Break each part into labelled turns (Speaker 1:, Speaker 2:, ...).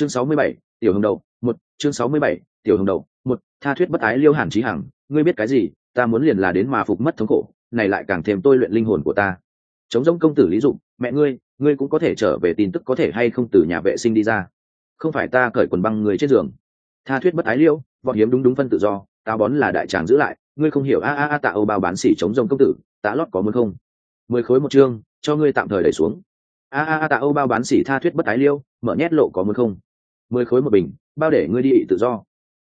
Speaker 1: chương sáu mươi bảy, tiểu hồng đầu, một, chương sáu mươi bảy, tiểu hồng đầu, một, tha thuyết bất ái liêu hàn trí hằng, ngươi biết cái gì, ta muốn liền là đến mà phục mất thống khổ, này lại càng thêm tôi luyện linh hồn của ta. Chống giống công tử lý dụng mẹ ngươi ngươi cũng có thể trở về tin tức có thể hay không từ nhà vệ sinh đi ra. Không phải ta cởi quần băng người trên giường. Tha thuyết bất ái liêu vọt hiếm đúng đúng phân tự do tao bón là đại tràng giữ lại, ngươi không hiểu a a a tạ âu bao bán xỉ chống rông công tử, tạ lót có muốn không? Mười khối một chương, cho ngươi tạm thời đẩy xuống. A a a tạ âu bao bán xỉ tha thuyết bất ái liêu, mở nhét lộ có muốn không? Mười khối một bình bao để ngươi đi tự do.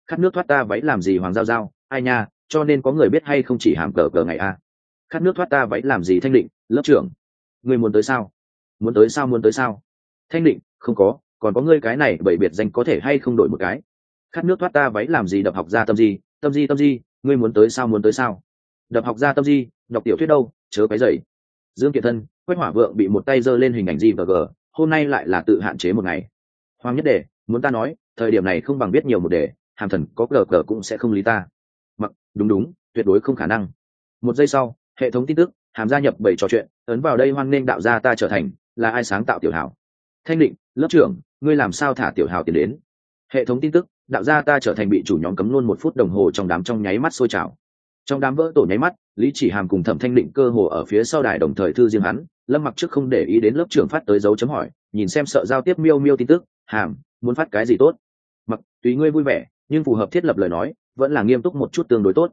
Speaker 1: Khát nước thoát ta váy làm gì hoàng giao giao? Ai nha cho nên có người biết hay không chỉ hàm cờ cờ ngày a? Khát nước thoát ta váy làm gì thanh định lớp trưởng? Ngươi muốn tới sao? Muốn tới sao muốn tới sao? Thanh định không có còn có ngươi cái này bảy biệt danh có thể hay không đổi một cái. Khát nước thoát ta váy làm gì đập học ra tâm gì, tâm gì tâm gì, ngươi muốn tới sao muốn tới sao? Đập học ra tâm gì, đọc tiểu thuyết đâu chớ cái dậy dương kiệt thân quách hỏa vượng bị một tay giơ lên hình ảnh gì và gờ hôm nay lại là tự hạn chế một ngày. Hoàng nhất đề muốn ta nói, thời điểm này không bằng biết nhiều một đề, hàm thần có cờ cờ cũng sẽ không lý ta. Mặc, đúng đúng, tuyệt đối không khả năng. Một giây sau, hệ thống tin tức, hàm gia nhập bảy trò chuyện, ấn vào đây hoan nghênh đạo gia ta trở thành, là ai sáng tạo tiểu hảo? Thanh định, lớp trưởng, ngươi làm sao thả tiểu hảo tiền đến? Hệ thống tin tức, đạo gia ta trở thành bị chủ nhóm cấm luôn một phút đồng hồ trong đám trong nháy mắt sôi trào. Trong đám vỡ tổ nháy mắt, lý chỉ hàm cùng thẩm thanh định cơ hồ ở phía sau đài đồng thời thư riêng hắn, lâm mặc trước không để ý đến lớp trưởng phát tới dấu chấm hỏi, nhìn xem sợ giao tiếp miêu miêu tin tức, hàm muốn phát cái gì tốt? Mặc, tùy ngươi vui vẻ, nhưng phù hợp thiết lập lời nói, vẫn là nghiêm túc một chút tương đối tốt.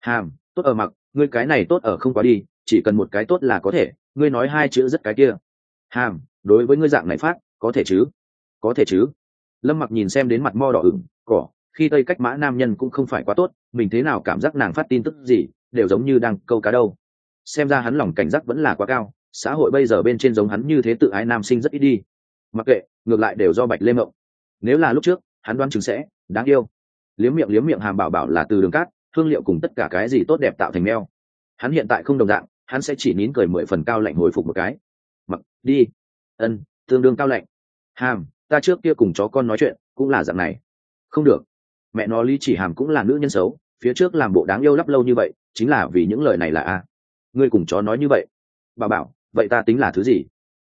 Speaker 1: Hàm, tốt ở mặc, ngươi cái này tốt ở không quá đi, chỉ cần một cái tốt là có thể, ngươi nói hai chữ rất cái kia. Hàm, đối với ngươi dạng này phát, có thể chứ? Có thể chứ? Lâm mặc nhìn xem đến mặt mo đỏ ửng, cỏ, khi tây cách mã nam nhân cũng không phải quá tốt, mình thế nào cảm giác nàng phát tin tức gì, đều giống như đang câu cá đâu. Xem ra hắn lòng cảnh giác vẫn là quá cao, xã hội bây giờ bên trên giống hắn như thế tự ái nam sinh rất ít đi. Mặc kệ, ngược lại đều do bạch lê mộng nếu là lúc trước, hắn đoán chừng sẽ đáng yêu. Liếm miệng liếm miệng hàm bảo bảo là từ đường cát, hương liệu cùng tất cả cái gì tốt đẹp tạo thành neo. Hắn hiện tại không đồng dạng, hắn sẽ chỉ nín cười mười phần cao lạnh hồi phục một cái. Mặc, đi. Ân, tương đương cao lạnh. Hàm, ta trước kia cùng chó con nói chuyện, cũng là dạng này. Không được. Mẹ nó lý chỉ hàm cũng là nữ nhân xấu, phía trước làm bộ đáng yêu lắp lâu như vậy, chính là vì những lời này là a. Ngươi cùng chó nói như vậy. Bà bảo, vậy ta tính là thứ gì?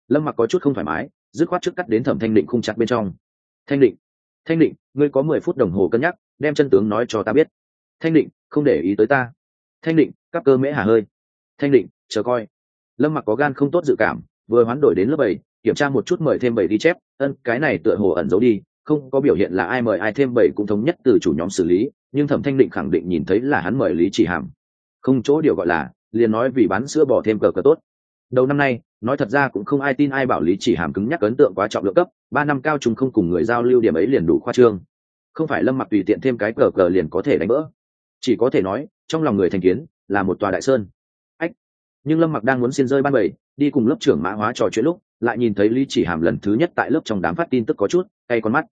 Speaker 1: Lâm mặc có chút không thoải mái, dứt khoát trước cắt đến thẩm thanh định khung chặt bên trong thanh định. Thanh định, ngươi có mười phút đồng hồ cân nhắc, đem chân tướng nói cho ta biết. Thanh định, không để ý tới ta. Thanh định cắp cơ mễ hà hơi. Thanh định, chờ coi. Lâm mặc có gan không tốt dự cảm, vừa hoán đổi đến lớp bảy, kiểm tra một chút mời thêm bảy đi chép, ân, cái này tựa hồ ẩn giấu đi, không có biểu hiện là ai mời ai thêm bảy cũng thống nhất từ chủ nhóm xử lý, nhưng thẩm thanh định khẳng định nhìn thấy là hắn mời lý chỉ hàm. Không chỗ điều gọi là, liền nói vì bán sữa bỏ thêm cờ cờ tốt đầu năm nay, nói thật ra cũng không ai tin ai bảo lý chỉ hàm cứng nhắc ấn tượng quá trọng lượng cấp, ba năm cao trùng không cùng người giao lưu điểm ấy liền đủ khoa trương. Không phải lâm mặc tùy tiện thêm cái cờ cờ liền có thể đánh bỡ. chỉ có thể nói, trong lòng người thành kiến là một tòa đại sơn. Ách, nhưng lâm mặc đang muốn xin rơi ban bảy, đi cùng lớp trưởng mã hóa trò chuyện lúc, lại nhìn thấy lý chỉ hàm lần thứ nhất tại lớp trong đám phát tin tức có chút hay con mắt.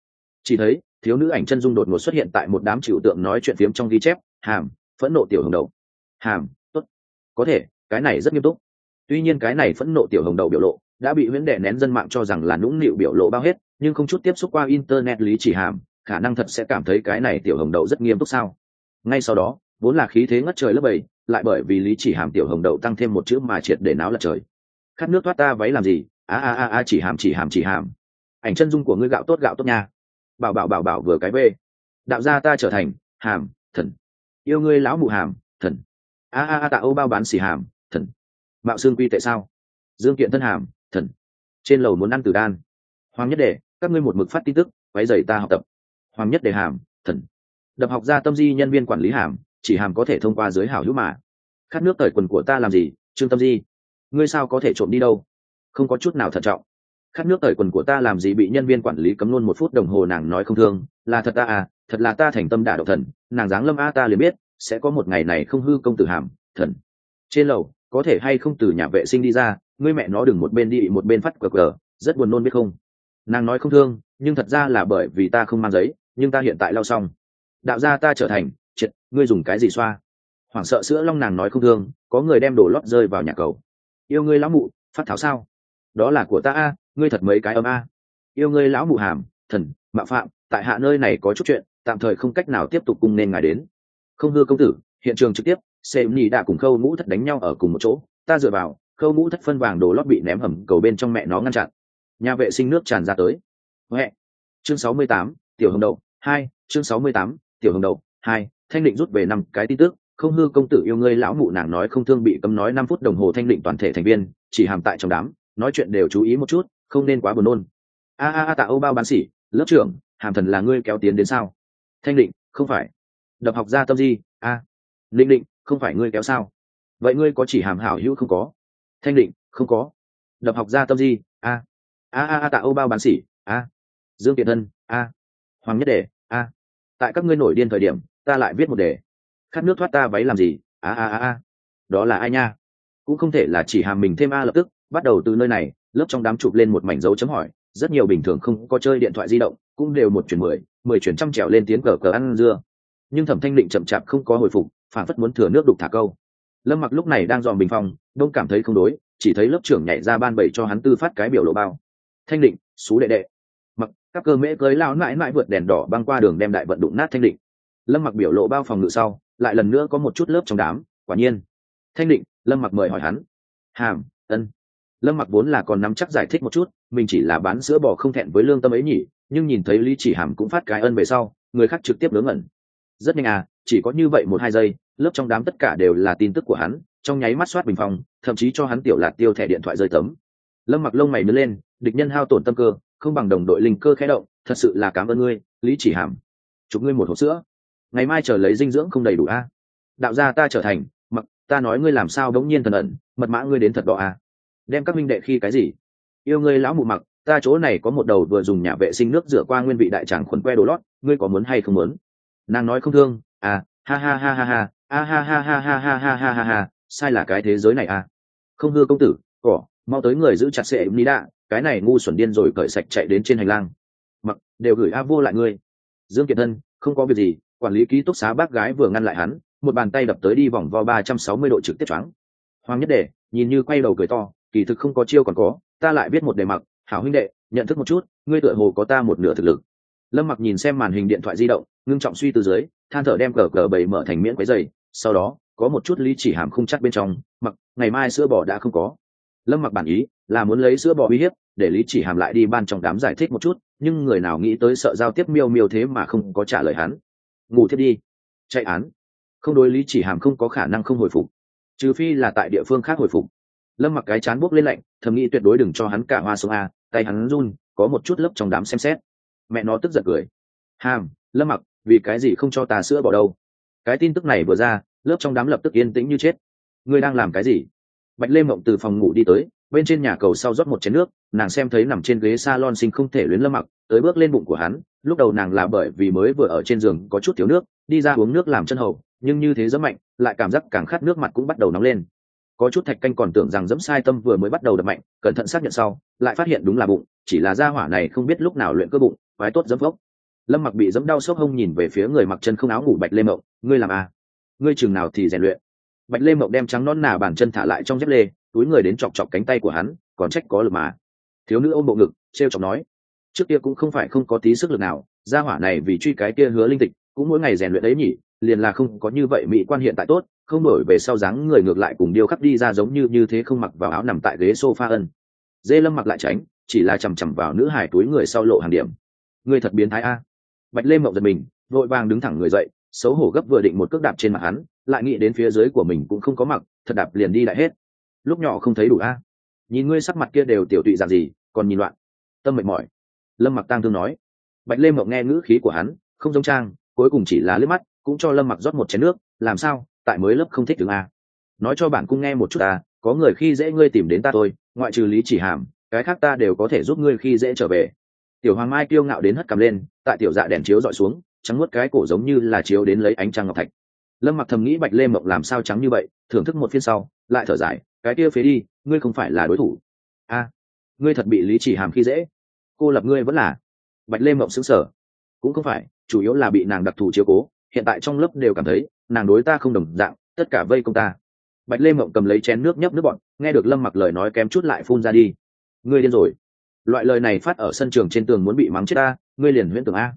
Speaker 1: Chỉ thấy, thiếu nữ ảnh chân dung đột ngột xuất hiện tại một đám trừu tượng nói chuyện phiếm trong ghi chép, hàm, phẫn nộ tiểu hồng đầu. Hàm, tốt, có thể, cái này rất nghiêm túc tuy nhiên cái này phẫn nộ tiểu hồng đầu biểu lộ đã bị huyễn đệ nén dân mạng cho rằng là nũng nịu biểu lộ bao hết, nhưng không chút tiếp xúc qua internet lý chỉ hàm, khả năng thật sẽ cảm thấy cái này tiểu hồng đậu rất nghiêm túc sao? Ngay sau đó, vốn là khí thế ngất trời lớp bảy, lại bởi vì lý chỉ hàm tiểu hồng đậu tăng thêm một chữ mà triệt để náo lật trời. Khát nước thoát ta váy làm gì? A a a a, chỉ hàm chỉ hàm chỉ hàm. Ảnh chân dung của ngươi gạo tốt gạo tốt nha. Bảo bảo bảo bảo, vừa cái bê đạo gia ta trở thành hàm, thần. Yêu ngươi lão mụ hàm, thần. A a a, tạ ô bao bán xỉ hàm mạo xương quy tệ sao? Dương kiện thân hàm, thần. Trên lầu muốn ăn từ đan. Hoàng nhất đệ, các ngươi một mực phát tin tức, quấy dày ta học tập. Hoàng nhất đề hàm, thần. Đập học gia tâm di nhân viên quản lý hàm, chỉ hàm có thể thông qua giới hảo hữu mà. Khát nước tời quần của ta làm gì, trương tâm di? Ngươi sao có thể trộm đi đâu? Không có chút nào thận trọng. Khát nước tời quần của ta làm gì bị nhân viên quản lý cấm luôn một phút đồng hồ nàng nói không thương? Là thật ta à thật là ta thành tâm đả độc thần. Nàng dáng lâm a ta liền biết, sẽ có một ngày này không hư công tử hàm, thần. Trên lầu có thể hay không từ nhà vệ sinh đi ra, ngươi mẹ nó đừng một bên đi một bên phát cờ cờ rất buồn nôn biết không? Nàng nói không thương, nhưng thật ra là bởi vì ta không mang giấy, nhưng ta hiện tại lau xong. Đạo ra ta trở thành, triệt, ngươi dùng cái gì xoa? Hoảng sợ sữa long nàng nói không thương, có người đem đổ lót rơi vào nhà cầu. Yêu ngươi lão mụ, phát tháo sao? Đó là của ta a, ngươi thật mấy cái ấm a. Yêu ngươi lão mụ hàm, thần, mạ phạm, tại hạ nơi này có chút chuyện, tạm thời không cách nào tiếp tục cùng nên ngài đến. Không hư công tử, hiện trường trực tiếp xem nhì đã cùng khâu ngũ thất đánh nhau ở cùng một chỗ, ta dựa vào, khâu ngũ thất phân vàng đồ lót bị ném hầm cầu bên trong mẹ nó ngăn chặn. Nhà vệ sinh nước tràn ra tới. Huệ. Chương sáu mươi tám, tiểu hồng đậu, hai, chương sáu mươi tám, tiểu hồng đậu, hai, thanh định rút về năm cái tin tức, không hư công tử yêu ngươi lão mụ nàng nói không thương bị cấm nói năm phút đồng hồ thanh định toàn thể thành viên, chỉ hàm tại trong đám, nói chuyện đều chú ý một chút, không nên quá buồn nôn. A a a tạ ô bao bán xỉ lớp trưởng, hàm thần là ngươi kéo tiến đến sao? Thanh định, không phải. Đập học ra tâm di, a. À. định định không phải ngươi kéo sao? Vậy ngươi có chỉ hàm hảo hữu không có? Thanh định, không có. Đập học gia tâm di, a. A a a tạ ô bao bán sỉ, a. Dương kiệt thân, a. Hoàng nhất đề a. Tại các ngươi nổi điên thời điểm, ta lại viết một đề. Khát nước thoát ta váy làm gì, a a a a. Đó là ai nha? Cũng không thể là chỉ hàm mình thêm a lập tức, bắt đầu từ nơi này, lớp trong đám chụp lên một mảnh dấu chấm hỏi, rất nhiều bình thường không có chơi điện thoại di động, cũng đều một chuyển mười mười chuyển trăm trèo lên tiếng cờ cờ ăn dưa. Nhưng thẩm thanh định chậm chạp không có hồi phục phản phất muốn thừa nước đục thả câu. Lâm mặc lúc này đang dòm bình phong đông cảm thấy không đối, chỉ thấy lớp trưởng nhảy ra ban bẩy cho hắn tư phát cái biểu lộ bao. Thanh định, xú đệ đệ. Mặc, các cơ mễ cưới lao mãi mãi vượt đèn đỏ băng qua đường đem đại vận đụng nát thanh định. Lâm mặc biểu lộ bao phòng ngự sau, lại lần nữa có một chút lớp trong đám, quả nhiên. Thanh định, lâm mặc mời hỏi hắn. Hàm, ân. Lâm mặc vốn là còn nắm chắc giải thích một chút, mình chỉ là bán sữa bò không thẹn với lương tâm ấy nhỉ, nhưng nhìn thấy lý chỉ hàm cũng phát cái ân về sau, người khác trực tiếp lớn ngẩn. Rất nhanh à chỉ có như vậy một hai giây, lớp trong đám tất cả đều là tin tức của hắn, trong nháy mắt soát bình phòng thậm chí cho hắn tiểu lạt tiêu thẻ điện thoại rơi tấm. Lâm mặc lông mày nứt lên, địch nhân hao tổn tâm cơ, không bằng đồng đội linh cơ khẽ động, thật sự là cảm ơn ngươi, lý chỉ hàm. Chụp ngươi một hộp sữa. Ngày mai chờ lấy dinh dưỡng không đầy đủ a. Đạo gia ta trở thành, mặc, ta nói ngươi làm sao đống nhiên thần ẩn, mật mã ngươi đến thật đỏ a. Đem các minh đệ khi cái gì? Yêu ngươi lão mụ mặc, ta chỗ này có một đầu vừa dùng nhà vệ sinh nước rửa qua nguyên vị đại tràng khuẩn que đồ lót, ngươi có muốn hay không muốn? Nàng nói không thương à ha ha ha ha ha a ha ha ha ha ha ha ha ha ha sai là cái thế giới này à không hư công tử cỏ mau tới người giữ chặt sệ ni đạ cái này ngu xuẩn điên rồi cởi sạch chạy đến trên hành lang mặc đều gửi a vô lại ngươi dương kiệt thân không có việc gì quản lý ký túc xá bác gái vừa ngăn lại hắn một bàn tay đập tới đi vòng vo ba trăm sáu mươi độ trực tiếp choáng hoàng nhất đệ nhìn như quay đầu cười to kỳ thực không có chiêu còn có ta lại biết một đề mặc hảo huynh đệ nhận thức một chút ngươi tựa hồ có ta một nửa thực lực lâm mặc nhìn xem màn hình điện thoại di động ngưng trọng suy từ dưới, than thở đem cờ cờ bảy mở thành miễn quấy dày, sau đó, có một chút lý chỉ hàm không chắc bên trong, mặc, ngày mai sữa bò đã không có. Lâm mặc bản ý, là muốn lấy sữa bò uy hiếp, để lý chỉ hàm lại đi ban trong đám giải thích một chút, nhưng người nào nghĩ tới sợ giao tiếp miêu miêu thế mà không có trả lời hắn. Ngủ thiết đi. Chạy án. Không đối lý chỉ hàm không có khả năng không hồi phục. Trừ phi là tại địa phương khác hồi phục. Lâm mặc cái chán buốc lên lạnh, thầm nghĩ tuyệt đối đừng cho hắn cả hoa sông a, tay hắn run, có một chút lớp trong đám xem xét. Mẹ nó tức giận cười. Hàm, lâm mặc vì cái gì không cho ta sữa bỏ đâu? Cái tin tức này vừa ra, lớp trong đám lập tức yên tĩnh như chết. Ngươi đang làm cái gì? Bạch lê mộng từ phòng ngủ đi tới, bên trên nhà cầu sau rót một chén nước, nàng xem thấy nằm trên ghế s a lon sinh không thể luyến lâm mặc, tới bước lên bụng của hắn, lúc đầu nàng là bởi vì mới vừa ở trên giường có chút thiếu nước, đi ra uống nước làm chân hầu, nhưng như thế rất mạnh, lại cảm giác càng khát nước mặt cũng bắt đầu nóng lên. Có chút thạch canh còn tưởng rằng dẫm sai tâm vừa mới bắt đầu đập mạnh, cẩn thận xác nhận sau, lại phát hiện đúng là bụng, chỉ là da hỏa này không biết lúc nào luyện cơ bụng, quái tốt dẫm vốc lâm mặc bị dẫm đau sốc hông nhìn về phía người mặc chân không áo ngủ bạch lê mộng, ngươi làm à? ngươi chừng nào thì rèn luyện? Bạch lê mộng đem trắng non nà bàn chân thả lại trong dép lê, túi người đến chọc chọc cánh tay của hắn, còn trách có lực mà. Thiếu nữ ôm bộ ngực t r e o chọc nói, trước kia cũng không phải không có tí sức lực nào, gia hỏa này vì truy cái kia hứa linh tịch, cũng mỗi ngày rèn luyện ấy nhỉ, liền là không có như vậy mỹ quan hiện tại tốt, không đổi về sau dáng người ngược lại cùng điêu khắc đi ra giống như như thế không mặc vào áo nằm tại ghế sofa ân. Dê lâm mặc lại tránh, chỉ là chằm chằm vào nữ hải túi người sau lộ hàng điểm. Người thật biến thái a bạch lê mộng giật mình, vội vàng đứng thẳng người dậy, xấu hổ gấp vừa định một cước đạp trên mặt hắn, lại nghĩ đến phía dưới của mình cũng không có mặc, thật đạp liền đi lại hết. Lúc nhỏ không thấy đủ a. Nhìn ngươi sắc mặt kia đều tiểu tụy dạng gì, còn nhìn loạn. Tâm mệt mỏi. Lâm mặc Tăng thương nói. Bạch lê mộng nghe ngữ khí của hắn, không giống trang, cuối cùng chỉ là liếc mắt, cũng cho lâm mặc rót một chén nước, làm sao, tại mới lớp không thích đứng a. Nói cho bản cung nghe một chút ta có người khi dễ ngươi tìm đến ta thôi, ngoại trừ lý chỉ hàm, cái khác ta đều có thể giúp ngươi khi dễ trở về tiểu hoàng mai kiêu ngạo đến hất cầm lên, tại tiểu dạ đèn chiếu dọi xuống, trắng nuốt cái cổ giống như là chiếu đến lấy ánh trăng ngọc thạch. Lâm mặc thầm nghĩ bạch lê mộng làm sao trắng như vậy, thưởng thức một phiên sau, lại thở dài, cái kia phế đi, ngươi không phải là đối thủ. A, ngươi thật bị lý chỉ hàm khi dễ. Cô lập ngươi vẫn là. Bạch lê mộng xứng sở cũng không phải, chủ yếu là bị nàng đặc thù chiếu cố, hiện tại trong lớp đều cảm thấy, nàng đối ta không đồng dạng, tất cả vây công ta. Bạch lê mộng cầm lấy chén nước nhấp nước bọn nghe được lâm mặc lời nói kém chút lại phun ra đi. Ngươi điên rồi loại lời này phát ở sân trường trên tường muốn bị mắng chết ta, ngươi liền huyễn tưởng a.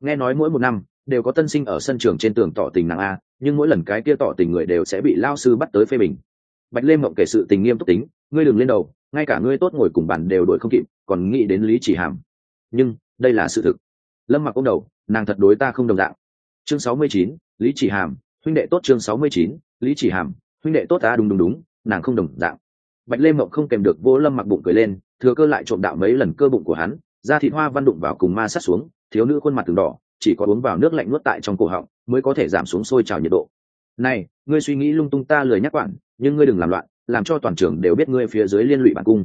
Speaker 1: Nghe nói mỗi một năm, đều có tân sinh ở sân trường trên tường tỏ tình nàng a, nhưng mỗi lần cái kia tỏ tình người đều sẽ bị lao sư bắt tới phê bình. Bạch lê mộng kể sự tình nghiêm túc tính, ngươi đừng lên đầu, ngay cả ngươi tốt ngồi cùng bàn đều đổi không kịp, còn nghĩ đến lý chỉ hàm. Nhưng, đây là sự thực. Lâm mặc ôm đầu, nàng thật đối ta không đồng dạng. Chương sáu mươi chín, lý chỉ hàm, huynh đệ tốt chương sáu mươi chín, lý chỉ hàm, huynh đệ tốt ta, đúng đúng đúng, nàng không đồng dạng bạch lê mộng không kèm được vô lâm mặc bụng cười lên, thừa cơ lại trộm đạo mấy lần cơ bụng của hắn, da thịt hoa văn đụng vào cùng ma sát xuống, thiếu nữ khuôn mặt từng đỏ, chỉ có uống vào nước lạnh nuốt tại trong cổ họng, mới có thể giảm xuống sôi trào nhiệt độ. Này, ngươi suy nghĩ lung tung ta lười nhắc quản, nhưng ngươi đừng làm loạn, làm cho toàn trường đều biết ngươi phía dưới liên lụy bản cung.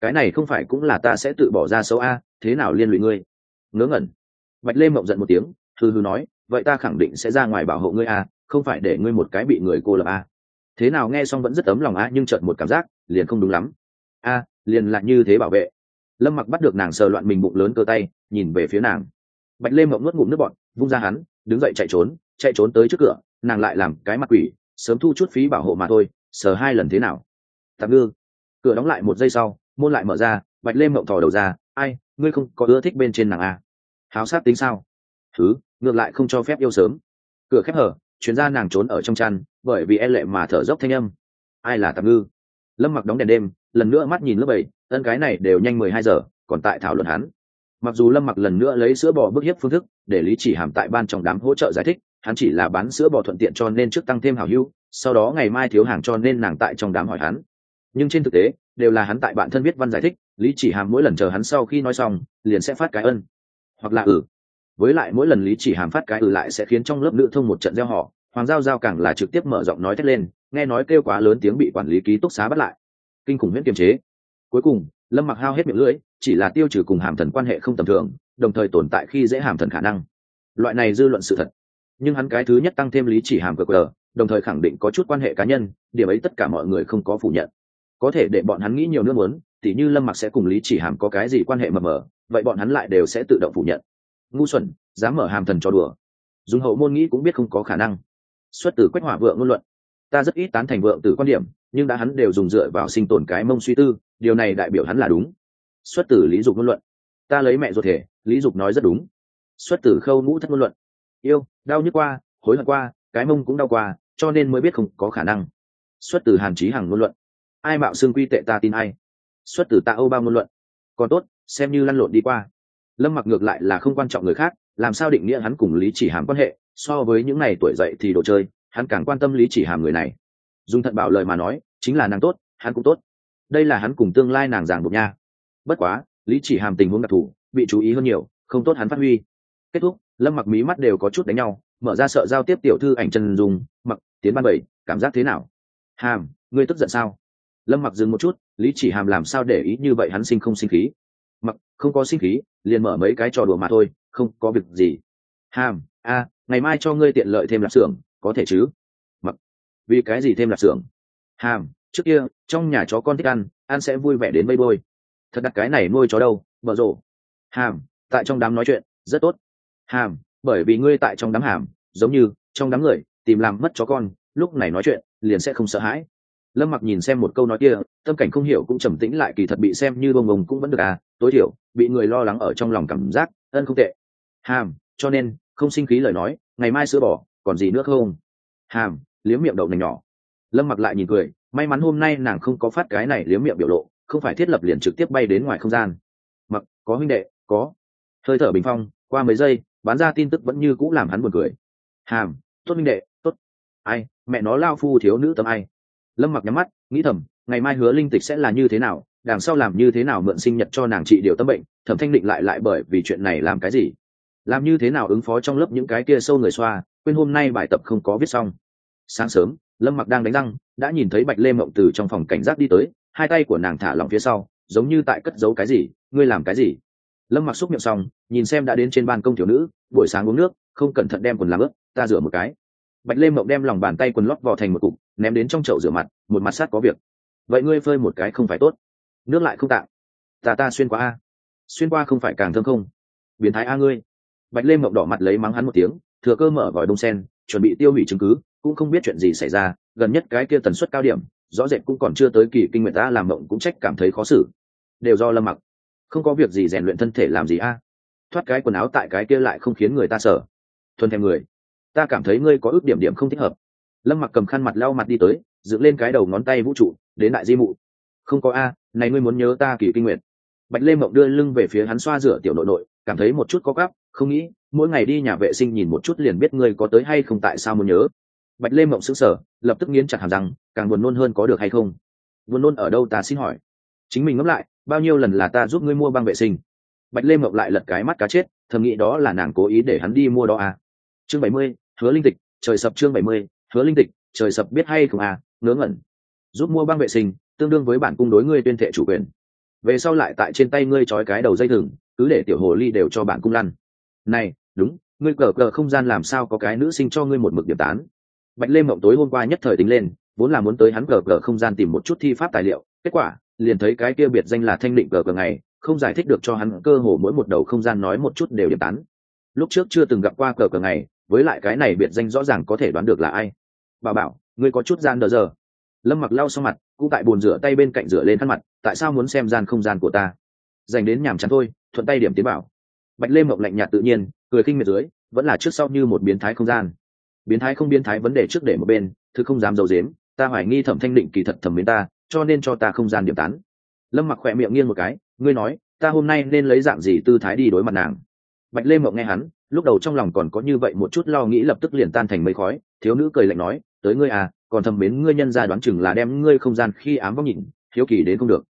Speaker 1: Cái này không phải cũng là ta sẽ tự bỏ ra xấu a, thế nào liên lụy ngươi? Ngớ ngẩn. Bạch lê mộng giận một tiếng hư hư nói, vậy ta khẳng định sẽ ra ngoài bảo hộ ngươi a, không phải để ngươi một cái bị người cô lập a thế nào nghe xong vẫn rất ấm lòng a nhưng chợt một cảm giác, liền không đúng lắm. A, liền lại như thế bảo vệ. Lâm mặc bắt được nàng sờ loạn mình bụng lớn cơ tay, nhìn về phía nàng. Bạch lê mộng nuốt ngụm nước bọn vung ra hắn, đứng dậy chạy trốn chạy trốn tới trước cửa, nàng lại làm cái mặt quỷ, sớm thu chút phí bảo hộ mà thôi, sờ hai lần thế nào? Tạm ngư. Cửa đóng lại một giây sau, môn lại mở ra, bạch lê mộng thò đầu ra, ai, ngươi không có ưa thích bên trên nàng a háo sát tính sao? Thứ, ngược lại không cho phép yêu sớm. Cửa khép hở chuyến ra nàng trốn ở trong chăn, bởi vì e lệ mà thở dốc thanh âm. Ai là tạm ngư? Lâm mặc đóng đèn đêm, lần nữa mắt nhìn lớp bảy, ân cái này đều nhanh mười hai giờ, còn tại thảo luận hắn. Mặc dù lâm mặc lần nữa lấy sữa bò bức hiếp phương thức, để lý chỉ hàm tại ban trong đám hỗ trợ giải thích, hắn chỉ là bán sữa bò thuận tiện cho nên trước tăng thêm hảo hữu, sau đó ngày mai thiếu hàng cho nên nàng tại trong đám hỏi hắn. Nhưng trên thực tế, đều là hắn tại bạn thân viết văn giải thích, lý chỉ hàm mỗi lần chờ hắn sau khi nói xong, liền sẽ phát cái ân. Hoặc là ừ với lại mỗi lần lý chỉ hàm phát cái ừ lại sẽ khiến trong lớp nữ thông một trận gieo họ, hoàng giao giao càng là trực tiếp mở giọng nói thét lên, nghe nói kêu quá lớn tiếng bị quản lý ký túc xá bắt lại. Kinh khủng miễn kiềm chế. Cuối cùng, lâm mặc hao hết miệng lưỡi, chỉ là tiêu trừ cùng hàm thần quan hệ không tầm thường, đồng thời tồn tại khi dễ hàm thần khả năng. Loại này dư luận sự thật. Nhưng hắn cái thứ nhất tăng thêm lý chỉ hàm cờ cờ, đồng thời khẳng định có chút quan hệ cá nhân, điểm ấy tất cả mọi người không có phủ nhận. Có thể để bọn hắn nghĩ nhiều nữa muốn, tỉ như lâm mặc sẽ cùng lý chỉ hàm có cái gì quan hệ mờ mờ, vậy bọn hắn lại đều sẽ tự động phủ nhận ngu xuẩn, dám mở hàm thần cho đùa. Dùng hậu môn nghĩ cũng biết không có khả năng. Xuất từ quách hỏa vượng ngôn luận. Ta rất ít tán thành vượng từ quan điểm, nhưng đã hắn đều dùng dựa vào sinh tồn cái mông suy tư, điều này đại biểu hắn là đúng. Xuất từ lý dục ngôn luận. Ta lấy mẹ ruột thể, lý dục nói rất đúng. Xuất từ khâu ngũ thất ngôn luận. Yêu, đau nhức qua, hối hận qua, cái mông cũng đau qua, cho nên mới biết không có khả năng. Xuất từ hàn trí hằng ngôn luận. Ai mạo xương quy tệ ta tin ai? Xuất từ tạ âu bao ngôn luận. Còn tốt, xem như lăn lộn đi qua lâm mặc ngược lại là không quan trọng người khác, làm sao định nghĩa hắn cùng lý chỉ hàm quan hệ, so với những ngày tuổi dậy thì đồ chơi, hắn càng quan tâm lý chỉ hàm người này. Dùng thận bảo lời mà nói, chính là nàng tốt, hắn cũng tốt. Đây là hắn cùng tương lai nàng giảng buộc nha. Bất quá, lý chỉ hàm tình huống đặc thù, bị chú ý hơn nhiều, không tốt hắn phát huy. Kết thúc, lâm mặc mí mắt đều có chút đánh nhau, mở ra sợ giao tiếp tiểu thư ảnh chân dùng mặc, tiến ban bảy, cảm giác thế nào? Hàm, ngươi tức giận sao? Lâm mặc dừng một chút, lý chỉ hàm làm sao để ý như vậy hắn sinh không sinh khí? Mặc, không có sinh khí, liền mở mấy cái trò đùa mà thôi, không có việc gì. Hàm a, ngày mai cho ngươi tiện lợi thêm lạp xưởng, có thể chứ? Mặc, vì cái gì thêm lạp xưởng? Hàm trước kia, trong nhà chó con thích ăn ăn sẽ vui vẻ đến mây bôi. Thật đặt cái này nuôi chó đâu, bở rộ. Hàm tại trong đám nói chuyện, rất tốt. Hàm bởi vì ngươi tại trong đám hàm giống như, trong đám người, tìm làm mất chó con, lúc này nói chuyện, liền sẽ không sợ hãi lâm mặc nhìn xem một câu nói kia, tâm cảnh không hiểu cũng trầm tĩnh lại, kỳ thật bị xem như bông bông cũng vẫn được à tối thiểu, bị người lo lắng ở trong lòng cảm giác, ân không tệ. Hàm, cho nên, không sinh khí lời nói, ngày mai sữa bỏ, còn gì nữa không? Hàm, liếm miệng đậu nành nhỏ. Lâm mặc lại nhìn cười, may mắn hôm nay nàng không có phát cái này liếm miệng biểu lộ, không phải thiết lập liền trực tiếp bay đến ngoài không gian. Mặc, có huynh đệ, có. Hơi thở bình phong, qua mấy giây, bán ra tin tức vẫn như cũ làm hắn buồn cười. Hàm, tốt huynh đệ, tốt. Ai, mẹ nó lao phu thiếu nữ tầm ai? Lâm mặc nhắm mắt, nghĩ thầm, ngày mai hứa linh tịch sẽ là như thế nào, đằng sau làm như thế nào mượn sinh nhật cho nàng trị điều tâm bệnh, thẩm thanh định lại lại bởi vì chuyện này làm cái gì? Làm như thế nào ứng phó trong lớp những cái kia sâu người xoa, quên hôm nay bài tập không có viết xong. Sáng sớm, lâm mặc đang đánh răng, đã nhìn thấy bạch lê mộng từ trong phòng cảnh giác đi tới, hai tay của nàng thả lỏng phía sau, giống như tại cất giấu cái gì, ngươi làm cái gì? Lâm mặc xúc miệng xong, nhìn xem đã đến trên ban công thiếu nữ, buổi sáng uống nước, không cẩn thận đem quần làm ướt, ta rửa một cái. Bạch lê mộng đem lòng bàn tay quần lót vò thành một cục ném đến trong chậu rửa mặt, một mặt sát có việc. Vậy ngươi phơi một cái không phải tốt. Nước lại không tạm. Ta ta xuyên qua a. Xuyên qua không phải càng thơm không? Biến thái a ngươi. Bạch lê mộng đỏ mặt lấy mắng hắn một tiếng, thừa cơ mở vòi đông sen, chuẩn bị tiêu hủy chứng cứ, cũng không biết chuyện gì xảy ra, gần nhất cái kia tần suất cao điểm, rõ rệt cũng còn chưa tới kỳ kinh nguyện ta làm mộng cũng trách cảm thấy khó xử. Đều do lâm mặc. Không có việc gì rèn luyện thân thể làm gì a? Thoát cái quần áo tại cái kia lại không khiến người ta sợ. Thuần thèm người. Ta cảm thấy ngươi có ước điểm điểm không thích hợp lâm mặc cầm khăn mặt lau mặt đi tới, dựng lên cái đầu ngón tay vũ trụ, đến đại di mụ. Không có a, này ngươi muốn nhớ ta kỳ kinh nguyện bạch lê mộng đưa lưng về phía hắn xoa rửa tiểu nội nội, cảm thấy một chút có gắp, không nghĩ, mỗi ngày đi nhà vệ sinh nhìn một chút liền biết ngươi có tới hay không tại sao muốn nhớ. Bạch lê mộng sững sờ, lập tức nghiến chặt hàm răng, càng buồn nôn hơn có được hay không? Buồn nôn ở đâu ta xin hỏi. Chính mình ngẫm lại, bao nhiêu lần là ta giúp ngươi mua băng vệ sinh? Bạch lê mộng lại lật cái mắt cá chết, thầm nghĩ đó là nàng cố ý để hắn đi mua đó à. chương bảy mươi, hứa linh tịch, trời sập chương bảy mươi hứa linh tịch, trời sập biết hay không à ngớ ngẩn. Giúp mua băng vệ sinh, tương đương với bản cung đối ngươi tuyên thệ chủ quyền. Về sau lại tại trên tay ngươi trói cái đầu dây thừng, cứ để tiểu hồ ly đều cho bản cung lăn. Này, đúng, ngươi cờ cờ không gian làm sao có cái nữ sinh cho ngươi một mực điểm tán? Bạch lê mộng tối hôm qua nhất thời tính lên, vốn là muốn tới hắn cờ cờ không gian tìm một chút thi pháp tài liệu, kết quả, liền thấy cái kia biệt danh là thanh định cờ cờ ngày, không giải thích được cho hắn cơ hồ mỗi một đầu không gian nói một chút đều điểm tán. Lúc trước chưa từng gặp qua cờ cờ ngày, với lại cái này biệt danh rõ ràng có thể đoán được là ai bà bảo, ngươi có chút gian đờ giờ. Lâm mặc lau sau mặt, cũng tại bồn rửa tay bên cạnh rửa lên khăn mặt, tại sao muốn xem gian không gian của ta? Dành đến nhàm chán thôi, thuận tay điểm tiến bảo. Bạch lê mộng lạnh nhạt tự nhiên, cười khinh miệt dưới, vẫn là trước sau như một biến thái không gian. Biến thái không biến thái vấn đề trước để một bên, thứ không dám d i ấ u dếm ta hoài nghi thẩm thanh định kỳ thật thẩm biến ta, cho nên cho ta không gian điểm tán. Lâm mặc khỏe miệng nghiêng một cái, ngươi nói, ta hôm nay nên lấy dạng gì tư thái đi đối mặt nàng? Bạch lê mộng nghe hắn, lúc đầu trong lòng còn có như vậy một chút lo nghĩ lập tức liền tan thành mấy khói, thiếu nữ cười lạnh nói tới ngươi à còn thầm mến ngươi nhân ra đoán chừng là đem ngươi không gian khi ám vóc nhìn, hiếu kỳ đến không được.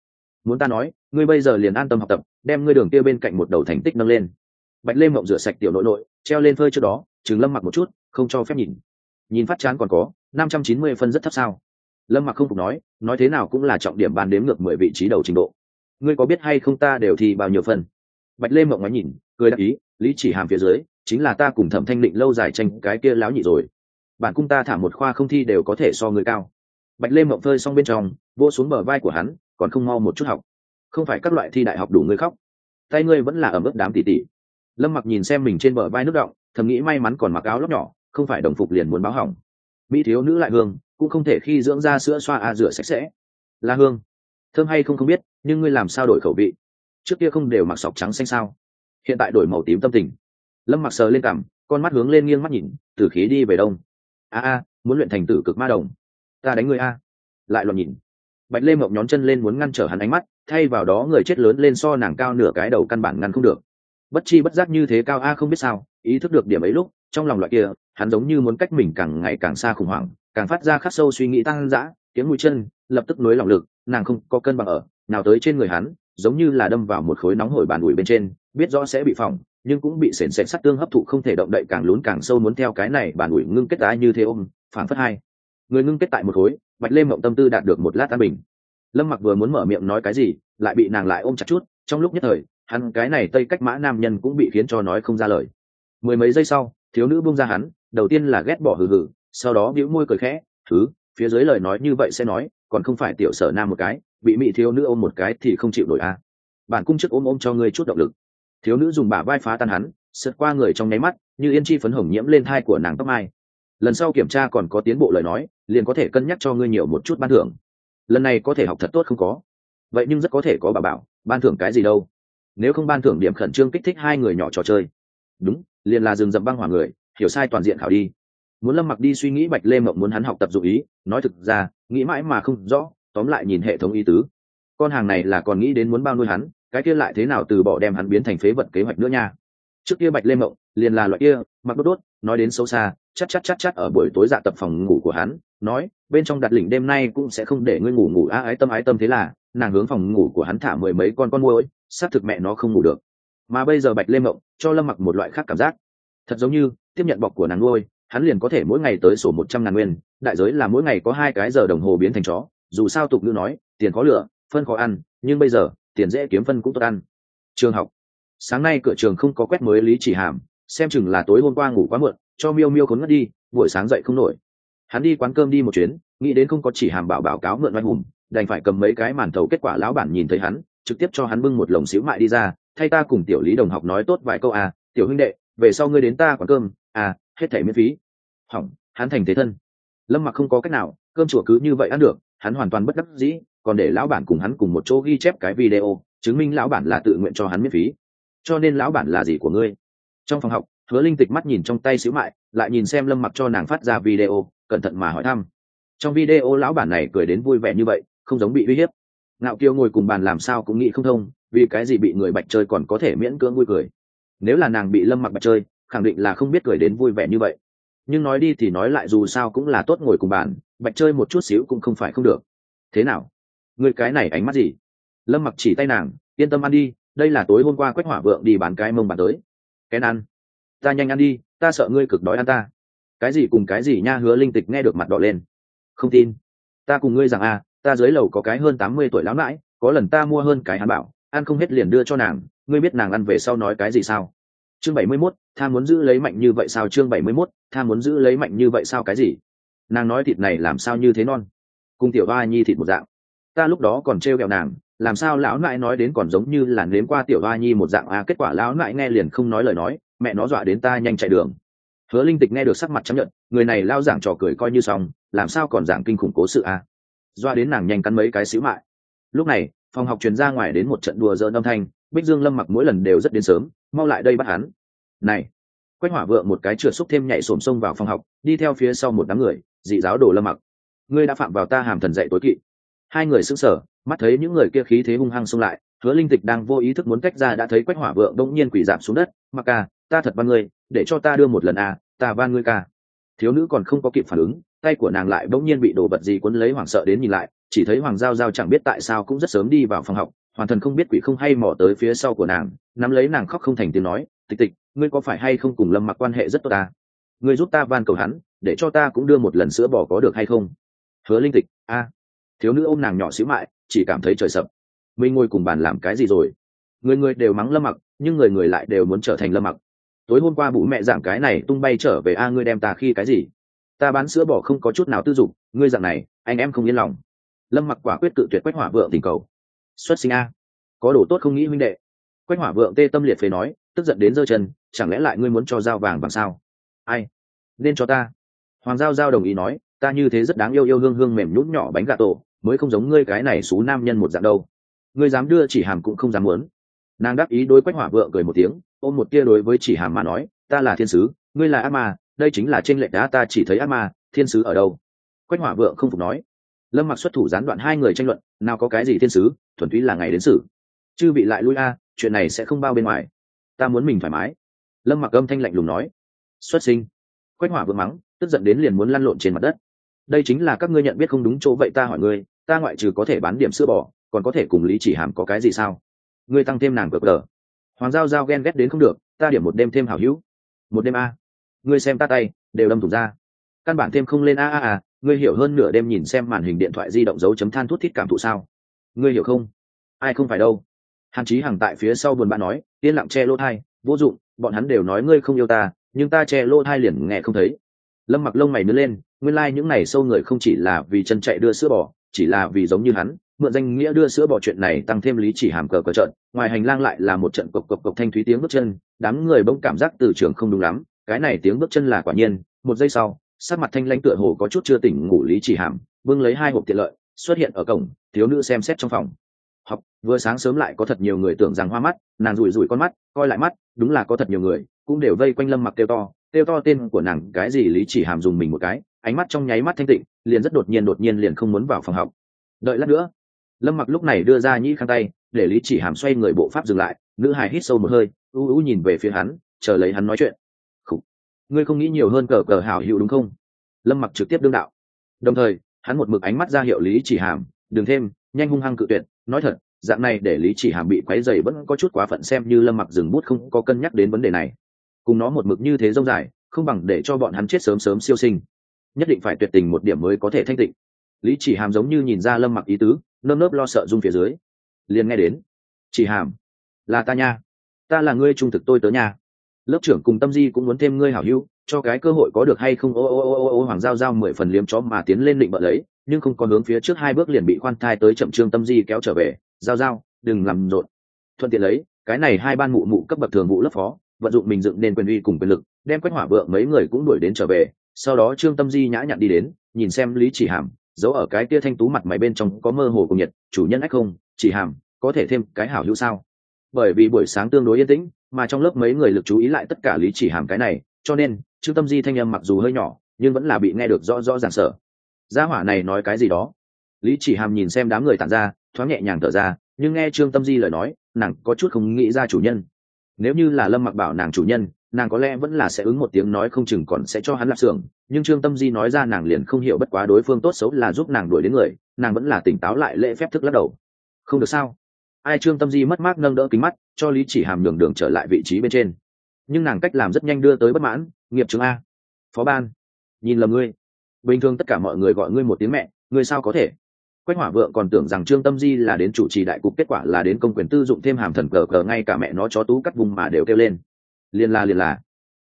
Speaker 1: Muốn ta nói, ngươi bây giờ liền an tâm học tập, đem ngươi đường kia bên cạnh một đầu thành tích nâng lên. Bạch lê mộng rửa sạch tiểu nội nội, treo lên phơi trước đó chừng lâm mặc một chút, không cho phép nhìn. Nhìn phát chán còn có, năm trăm chín mươi phân rất thấp sao. Lâm mặc không phục nói nói thế nào cũng là trọng điểm bàn đếm ngược mười vị trí đầu trình độ. Ngươi có biết hay không ta đều thì bao nhiêu phần? Bạch lê mộng ngoái nhìn, cười đáp ý, lý chỉ hàm phía dưới, chính là ta cùng thẩm thanh định lâu dài tranh cái kia láo nhị rồi bản cung ta thả một khoa không thi đều có thể so người cao. Bạch lê mộng phơi xong bên trong, vỗ xuống bờ vai của hắn, còn không mau một chút học. Không phải các loại thi đại học đủ người khóc. Tay ngươi vẫn là ẩm ướt đám tỉ tỉ. Lâm mặc nhìn xem mình trên bờ vai nước động, thầm nghĩ may mắn còn mặc áo lóc nhỏ, không phải đồng phục liền muốn báo hỏng. Mỹ thiếu nữ lại hương, cũng không thể khi dưỡng ra sữa xoa a rửa sạch sẽ. Là hương, thơm hay không không biết, nhưng ngươi làm sao đổi khẩu vị? Trước kia không đều mặc sọc trắng xanh sao? Hiện tại đổi màu tím tâm tình. Lâm mặc sờ lên cằm, con mắt hướng lên nghiêng mắt nhìn, từ khí đi về đông a a muốn luyện thành tử cực ma đồng. Ta đánh ngươi a. Lại loạn nhìn. Bạch lê mộng nhón chân lên muốn ngăn trở hắn ánh mắt, thay vào đó người chết lớn lên so nàng cao nửa cái đầu căn bản ngăn không được. Bất chi bất giác như thế cao a không biết sao, ý thức được điểm ấy lúc, trong lòng loại kia, hắn giống như muốn cách mình càng ngày càng xa khủng hoảng, càng phát ra khắc sâu suy nghĩ tăng dã, tiếng mũi chân, lập tức nối lòng lực, nàng không có cân bằng ở, nào tới trên người hắn, giống như là đâm vào một khối nóng hổi bàn ủi bên trên, biết rõ sẽ bị phỏng nhưng cũng bị sền sệt sắt tương hấp thụ không thể động đậy càng lún càng sâu muốn theo cái này bàn ủi ngưng kết đá như thế ôm phản phất hai. Người ngưng kết tại một khối, bạch lê mộng tâm tư đạt được một lát an bình. Lâm mặc vừa muốn mở miệng nói cái gì, lại bị nàng lại ôm chặt chút, trong lúc nhất thời, hắn cái này tây cách mã nam nhân cũng bị khiến cho nói không ra lời. Mười mấy giây sau, thiếu nữ buông ra hắn, đầu tiên là ghét bỏ hừ hừ, sau đó bĩu môi cười khẽ, thứ, phía dưới lời nói như vậy sẽ nói, còn không phải tiểu sở nam một cái, bị mỹ thiếu nữ ôm một cái thì không chịu nổi a à. bản cung chức ôm ôm cho ngươi chút động lực thiếu nữ dùng bả vai phá tan hắn, sượt qua người trong nháy mắt, như yên chi phấn hồng nhiễm lên thai của nàng tóc mai. Lần sau kiểm tra còn có tiến bộ lời nói, liền có thể cân nhắc cho ngươi nhiều một chút ban thưởng. Lần này có thể học thật tốt không có? Vậy nhưng rất có thể có bà bảo, ban thưởng cái gì đâu? Nếu không ban thưởng điểm khẩn trương kích thích hai người nhỏ trò chơi. Đúng, liền là rừng rậm băng hỏa người, hiểu sai toàn diện khảo đi. Muốn lâm mặc đi suy nghĩ bạch lê mộng muốn hắn học tập dụ ý, nói thực ra, nghĩ mãi mà không rõ, tóm lại nhìn hệ thống ý tứ. Con hàng này là còn nghĩ đến muốn bao nuôi hắn cái kia lại thế nào từ bỏ đem hắn biến thành phế vật kế hoạch nữa nha. Trước kia bạch lê mộng, liền là loại kia, mặc đốt đốt, nói đến xấu xa chắc chắc chắc chắc ở buổi tối dạ tập phòng ngủ của hắn, nói, bên trong đặt lỉnh đêm nay cũng sẽ không để ngươi ngủ ngủ á, ái tâm ái tâm thế là, nàng hướng phòng ngủ của hắn thả mười mấy con con môi xác thực mẹ nó không ngủ được. Mà bây giờ bạch lê mộng, cho lâm mặc một loại khác cảm giác. Thật giống như, tiếp nhận bọc của nàng nuôi, hắn liền có thể mỗi ngày tới sổ một trăm ngàn nguyên, đại giới là mỗi ngày có hai cái giờ đồng hồ biến thành chó, dù sao tục ngữ nói, tiền khó lựa, phân khó ăn, nhưng bây giờ tiền dễ kiếm phân cũng tốt ăn. Trường học. Sáng nay cửa trường không có quét mới lý chỉ hàm, xem chừng là tối hôm qua ngủ quá muộn, cho miêu miêu khốn ngất đi, buổi sáng dậy không nổi. Hắn đi quán cơm đi một chuyến, nghĩ đến không có chỉ hàm bảo báo cáo mượn oanh hùng, đành phải cầm mấy cái màn thầu kết quả lão bản nhìn thấy hắn, trực tiếp cho hắn bưng một lồng xíu mại đi ra, thay ta cùng tiểu lý đồng học nói tốt vài câu à tiểu huynh đệ, về sau ngươi đến ta quán cơm à hết thẻ miễn phí. Hỏng, hắn thành thế thân. Lâm mặc không có cách nào, cơm chùa cứ như vậy ăn được, hắn hoàn toàn bất đắc dĩ còn để lão bản cùng hắn cùng một chỗ ghi chép cái video, chứng minh lão bản là tự nguyện cho hắn miễn phí. Cho nên lão bản là gì của ngươi? Trong phòng học, hứa linh tịch mắt nhìn trong tay xíu mại, lại nhìn xem lâm mặc cho nàng phát ra video, cẩn thận mà hỏi thăm. Trong video lão bản này cười đến vui vẻ như vậy, không giống bị uy hiếp. Ngạo kiêu ngồi cùng bàn làm sao cũng nghĩ không thông, vì cái gì bị người bạch chơi còn có thể miễn cưỡng vui cười. Nếu là nàng bị lâm mặc bạch chơi, khẳng định là không biết cười đến vui vẻ như vậy. Nhưng nói đi thì nói lại dù sao cũng là tốt ngồi cùng bàn, bạch chơi một chút xíu cũng không phải không được. Thế nào? Người cái này ánh mắt gì? Lâm mặc chỉ tay nàng, yên tâm ăn đi, đây là tối hôm qua quách hỏa vượng đi bán cái mông bàn tới. Cái ăn. Ta nhanh ăn đi, ta sợ ngươi cực đói ăn ta. Cái gì cùng cái gì nha, hứa linh tịch nghe được mặt đỏ lên. Không tin. Ta cùng ngươi rằng à ta dưới lầu có cái hơn tám mươi tuổi lão mãi có lần ta mua hơn cái hắn bảo, ăn không hết liền đưa cho nàng, ngươi biết nàng ăn về sau nói cái gì sao? Chương bảy mươi mốt, tha muốn giữ lấy mạnh như vậy sao? Chương bảy mươi mốt, tha muốn giữ lấy mạnh như vậy sao? Cái gì? Nàng nói thịt này làm sao như thế non? Cùng tiểu ba nhi thịt một dạng ta lúc đó còn trêu ghẹo nàng, làm sao lão nại nói đến còn giống như là nếm qua tiểu hoa nhi một dạng à kết quả lão nại nghe liền không nói lời nói, mẹ nó dọa đến ta nhanh chạy đường. Hứa linh tịch nghe được sắc mặt chấp nhận người này lao giảng trò cười coi như xong, làm sao còn giảng kinh khủng cố sự à dọa đến nàng nhanh cắn mấy cái xíu mại. Lúc này, phòng học truyền ra ngoài đến một trận đùa dỡn âm thanh, bích dương lâm mặc mỗi lần đều rất đến sớm, mau lại đây bắt hắn. Này, quách hỏa vượng một cái trượt xúc thêm nhảy xổm xông vào phòng học, đi theo phía sau một đám người, dị giáo đồ lâm mặc. Ngươi đã phạm vào ta hàm thần dạy tối kỵ hai người sững sờ, mắt thấy những người kia khí thế hung hăng xông lại, hứa linh tịch đang vô ý thức muốn cách ra đã thấy quách hỏa vượng đông nhiên quỷ giảm xuống đất, mặc ca, ta thật van ngươi, để cho ta đưa một lần à ta van ngươi ca. Thiếu nữ còn không có kịp phản ứng, tay của nàng lại bỗng nhiên bị đổ bật gì cuốn lấy hoảng sợ đến nhìn lại, chỉ thấy hoàng giao giao chẳng biết tại sao cũng rất sớm đi vào phòng học, hoàn thần không biết quỷ không hay mò tới phía sau của nàng, nắm lấy nàng khóc không thành tiếng nói, tịch tịch, ngươi có phải hay không cùng lâm mặc quan hệ rất tốt ta ngươi giúp ta van cầu hắn, để cho ta cũng đưa một lần sữa bò có được hay không? Hứa linh tịch, a thiếu nữ ôm nàng nhỏ xíu mại, chỉ cảm thấy trời sập. Mình ngồi cùng bàn làm cái gì rồi? Người người đều mắng lâm mặc, nhưng người người lại đều muốn trở thành lâm mặc. Tối hôm qua bụ mẹ giảng cái này tung bay trở về a, ngươi đem ta khi cái gì? Ta bán sữa bỏ không có chút nào tư dụng ngươi dạng này, anh em không yên lòng. Lâm mặc quả quyết cự tuyệt quách hỏa vượng tình cầu. Xuất sinh a. Có đồ tốt không nghĩ huynh đệ. Quách hỏa vượng tê tâm liệt phế nói, tức giận đến giơ chân, chẳng lẽ lại ngươi muốn cho dao vàng bằng sao? Ai? Nên cho ta. Hoàng giao giao đồng ý nói, ta như thế rất đáng yêu yêu hương hương mềm nhút nhỏ bánh gà tổ mới không giống ngươi cái này xú nam nhân một dạng đâu. Ngươi dám đưa chỉ hàm cũng không dám muốn. Nàng đáp ý đối quách hỏa vượng cười một tiếng, ôm một tia đối với chỉ hàm mà nói, ta là thiên sứ, ngươi là ác ma, đây chính là trên lệnh đá ta chỉ thấy ác ma, thiên sứ ở đâu? Quách hỏa vượng không phục nói. Lâm mặc xuất thủ gián đoạn hai người tranh luận, nào có cái gì thiên sứ, thuần túy là ngày đến xử. Chư bị lại lui a, chuyện này sẽ không bao bên ngoài. Ta muốn mình thoải mái. Lâm mặc âm thanh lạnh lùng nói. Xuất sinh. Quách hỏa vượng mắng, tức giận đến liền muốn lăn lộn trên mặt đất. Đây chính là các ngươi nhận biết không đúng chỗ vậy ta hỏi ngươi ta ngoại trừ có thể bán điểm sữa bò, còn có thể cùng lý chỉ hàm có cái gì sao? Ngươi tăng thêm nàng cờ cờ hoàng giao giao ghen ghét đến không được, ta điểm một đêm thêm hảo hữu. Một đêm a. Ngươi xem ta tay, đều đâm thủng ra. Căn bản thêm không lên a a a, ngươi hiểu hơn nửa đêm nhìn xem màn hình điện thoại di động dấu chấm than thuốc thít cảm thụ sao? Ngươi hiểu không? Ai không phải đâu. Hàn chí hằng tại phía sau buồn bã nói, yên lặng che lỗ thai, vô dụng, bọn hắn đều nói ngươi không yêu ta, nhưng ta che lỗ thai liền nghe không thấy. Lâm mặc lông mày nứt lên, nguyên lai、like、những này sâu người không chỉ là vì chân chạy đưa sữa bò chỉ là vì giống như hắn, mượn danh nghĩa đưa sữa bỏ chuyện này tăng thêm lý chỉ hàm cờ cờ trận, ngoài hành lang lại là một trận cộc cộc cộc thanh thúy tiếng bước chân, đám người bỗng cảm giác từ trường không đúng lắm, cái này tiếng bước chân là quả nhiên, một giây sau sát mặt thanh lãnh tựa hồ có chút chưa tỉnh ngủ lý chỉ hàm bưng lấy hai hộp tiện lợi, xuất hiện ở cổng, thiếu nữ xem xét trong phòng. Học, vừa sáng sớm lại có thật nhiều người tưởng rằng hoa mắt, nàng rủi rủi con mắt, coi lại mắt, đúng là có thật nhiều người, cũng đều vây quanh lâm mặc kêu to kêu to tên của nàng, cái gì lý chỉ hàm dùng mình một cái ánh mắt trong nháy mắt thanh tịnh, liền rất đột nhiên đột nhiên liền không muốn vào phòng học. Đợi lát nữa, lâm mặc lúc này đưa ra nhĩ khăn tay, để lý chỉ hàm xoay người bộ pháp dừng lại, nữ hài hít sâu một hơi u u nhìn về phía hắn, chờ lấy hắn nói chuyện. Khủ. ngươi không nghĩ nhiều hơn cờ cờ hảo hữu đúng không? Lâm mặc trực tiếp đương đạo. Đồng thời, hắn một mực ánh mắt ra hiệu lý chỉ hàm, đừng thêm, nhanh hung hăng cự tuyệt, nói thật, dạng này để lý chỉ hàm bị quấy dày vẫn có chút quá phận xem như lâm mặc dừng bút không có cân nhắc đến vấn đề này. Cùng nó một mực như thế rông dài, không bằng để cho bọn hắn chết sớm sớm siêu sinh nhất định phải tuyệt tình một điểm mới có thể thanh tịnh. Lý chỉ hàm giống như nhìn ra lâm mặc ý tứ, nơm nớp lo sợ run phía dưới. Liền nghe đến, chỉ hàm, là ta nha. Ta là ngươi trung thực tôi tớ nha. Lớp trưởng cùng tâm di cũng muốn thêm ngươi hảo hữu, cho cái cơ hội có được hay không? Ô ô ô ô ô hoàng giao giao mười phần liếm chó mà tiến lên định bợ lấy, nhưng không có hướng phía trước hai bước liền bị khoan thai tới chậm trương tâm di kéo trở về. Giao giao, đừng làm rộn. Thuận tiện lấy, cái này hai ban mụ mụ cấp bậc thường vụ lớp phó, vận dụng mình dựng nên quyền uy cùng quyền lực, đem quét hỏa vợ mấy người cũng đuổi đến trở về sau đó trương tâm di nhã nhặn đi đến, nhìn xem lý chỉ hàm, giấu ở cái kia thanh tú mặt mày bên trong có mơ hồ cùng nhiệt, chủ nhân ách không, chỉ hàm, có thể thêm cái hảo hữu sao? Bởi vì buổi sáng tương đối yên tĩnh, mà trong lớp mấy người lực chú ý lại tất cả lý chỉ hàm cái này, cho nên trương tâm di thanh âm mặc dù hơi nhỏ, nhưng vẫn là bị nghe được rõ rõ ràng sở gia hỏa này nói cái gì đó? Lý chỉ hàm nhìn xem đám người tản ra, thoáng nhẹ nhàng thở ra, nhưng nghe trương tâm di lời nói, nàng có chút không nghĩ ra chủ nhân. Nếu như là lâm mặc bảo nàng chủ nhân nàng có lẽ vẫn là sẽ ứng một tiếng nói không chừng còn sẽ cho hắn lạp xưởng, nhưng trương tâm di nói ra nàng liền không hiểu bất quá đối phương tốt xấu là giúp nàng đuổi đến người, nàng vẫn là tỉnh táo lại lễ phép thức lắc đầu. Không được sao? Ai trương tâm di mất mát nâng đỡ kính mắt, cho lý chỉ hàm nhường đường trở lại vị trí bên trên. Nhưng nàng cách làm rất nhanh đưa tới bất mãn, nghiệp chứng a, phó ban, nhìn lầm ngươi. Bình thường tất cả mọi người gọi ngươi một tiếng mẹ, ngươi sao có thể? Quách hỏa vượng còn tưởng rằng trương tâm di là đến chủ trì đại cục, kết quả là đến công quyền tư dụng thêm hàm thần cờ cờ ngay cả mẹ nó chó tú cắt vùng mà đều kêu lên liền là liền là.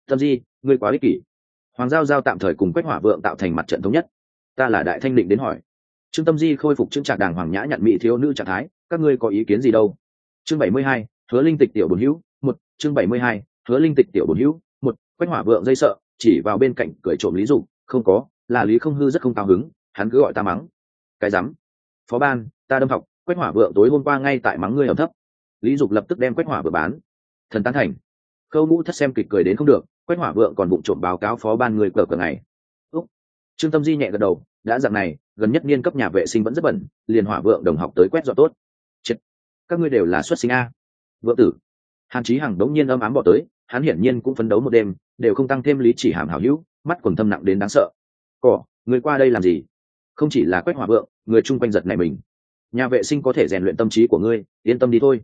Speaker 1: Tâm di, ngươi quá ích kỷ. Hoàng giao giao tạm thời cùng quách hỏa vượng tạo thành mặt trận thống nhất. Ta là đại thanh định đến hỏi. Trương tâm di khôi phục trưng trạc đàng hoàng nhã nhận mỹ thiếu nữ trạng thái, các ngươi có ý kiến gì đâu? Chương bảy mươi hai, hứa linh tịch tiểu bồn hữu, một, chương bảy mươi hai, hứa linh tịch tiểu bồn hữu, một, quách hỏa vượng dây sợ, chỉ vào bên cạnh cười trộm lý dục, không có, là lý không hư rất không cao hứng, hắn cứ gọi ta mắng. Cái rắm. Phó ban, ta đâm học, quách hỏa vượng tối hôm qua ngay tại mắng ngươi ẩm thấp. Lý dục lập tức đem quách hỏa vừa bán. Thần tán thành khâu mũ thất xem kịch cười đến không được, quách hỏa vượng còn bụng trộm báo cáo phó ban người cờ cờ ngày. úc. Trương tâm di nhẹ gật đầu, đã dặn này, gần nhất niên cấp nhà vệ sinh vẫn rất bẩn, liền hỏa vượng đồng học tới quét dọn tốt. Chết. các ngươi đều là xuất sinh a. Vượng tử. Hàn chí hằng đống nhiên âm ám bỏ tới, hắn hiển nhiên cũng phấn đấu một đêm, đều không tăng thêm lý chỉ hàm hảo hữu, mắt quần thâm nặng đến đáng sợ. Cỏ, người qua đây làm gì? Không chỉ là quét hỏa vượng, người chung quanh giật này mình. Nhà vệ sinh có thể rèn luyện tâm trí của ngươi, yên tâm đi thôi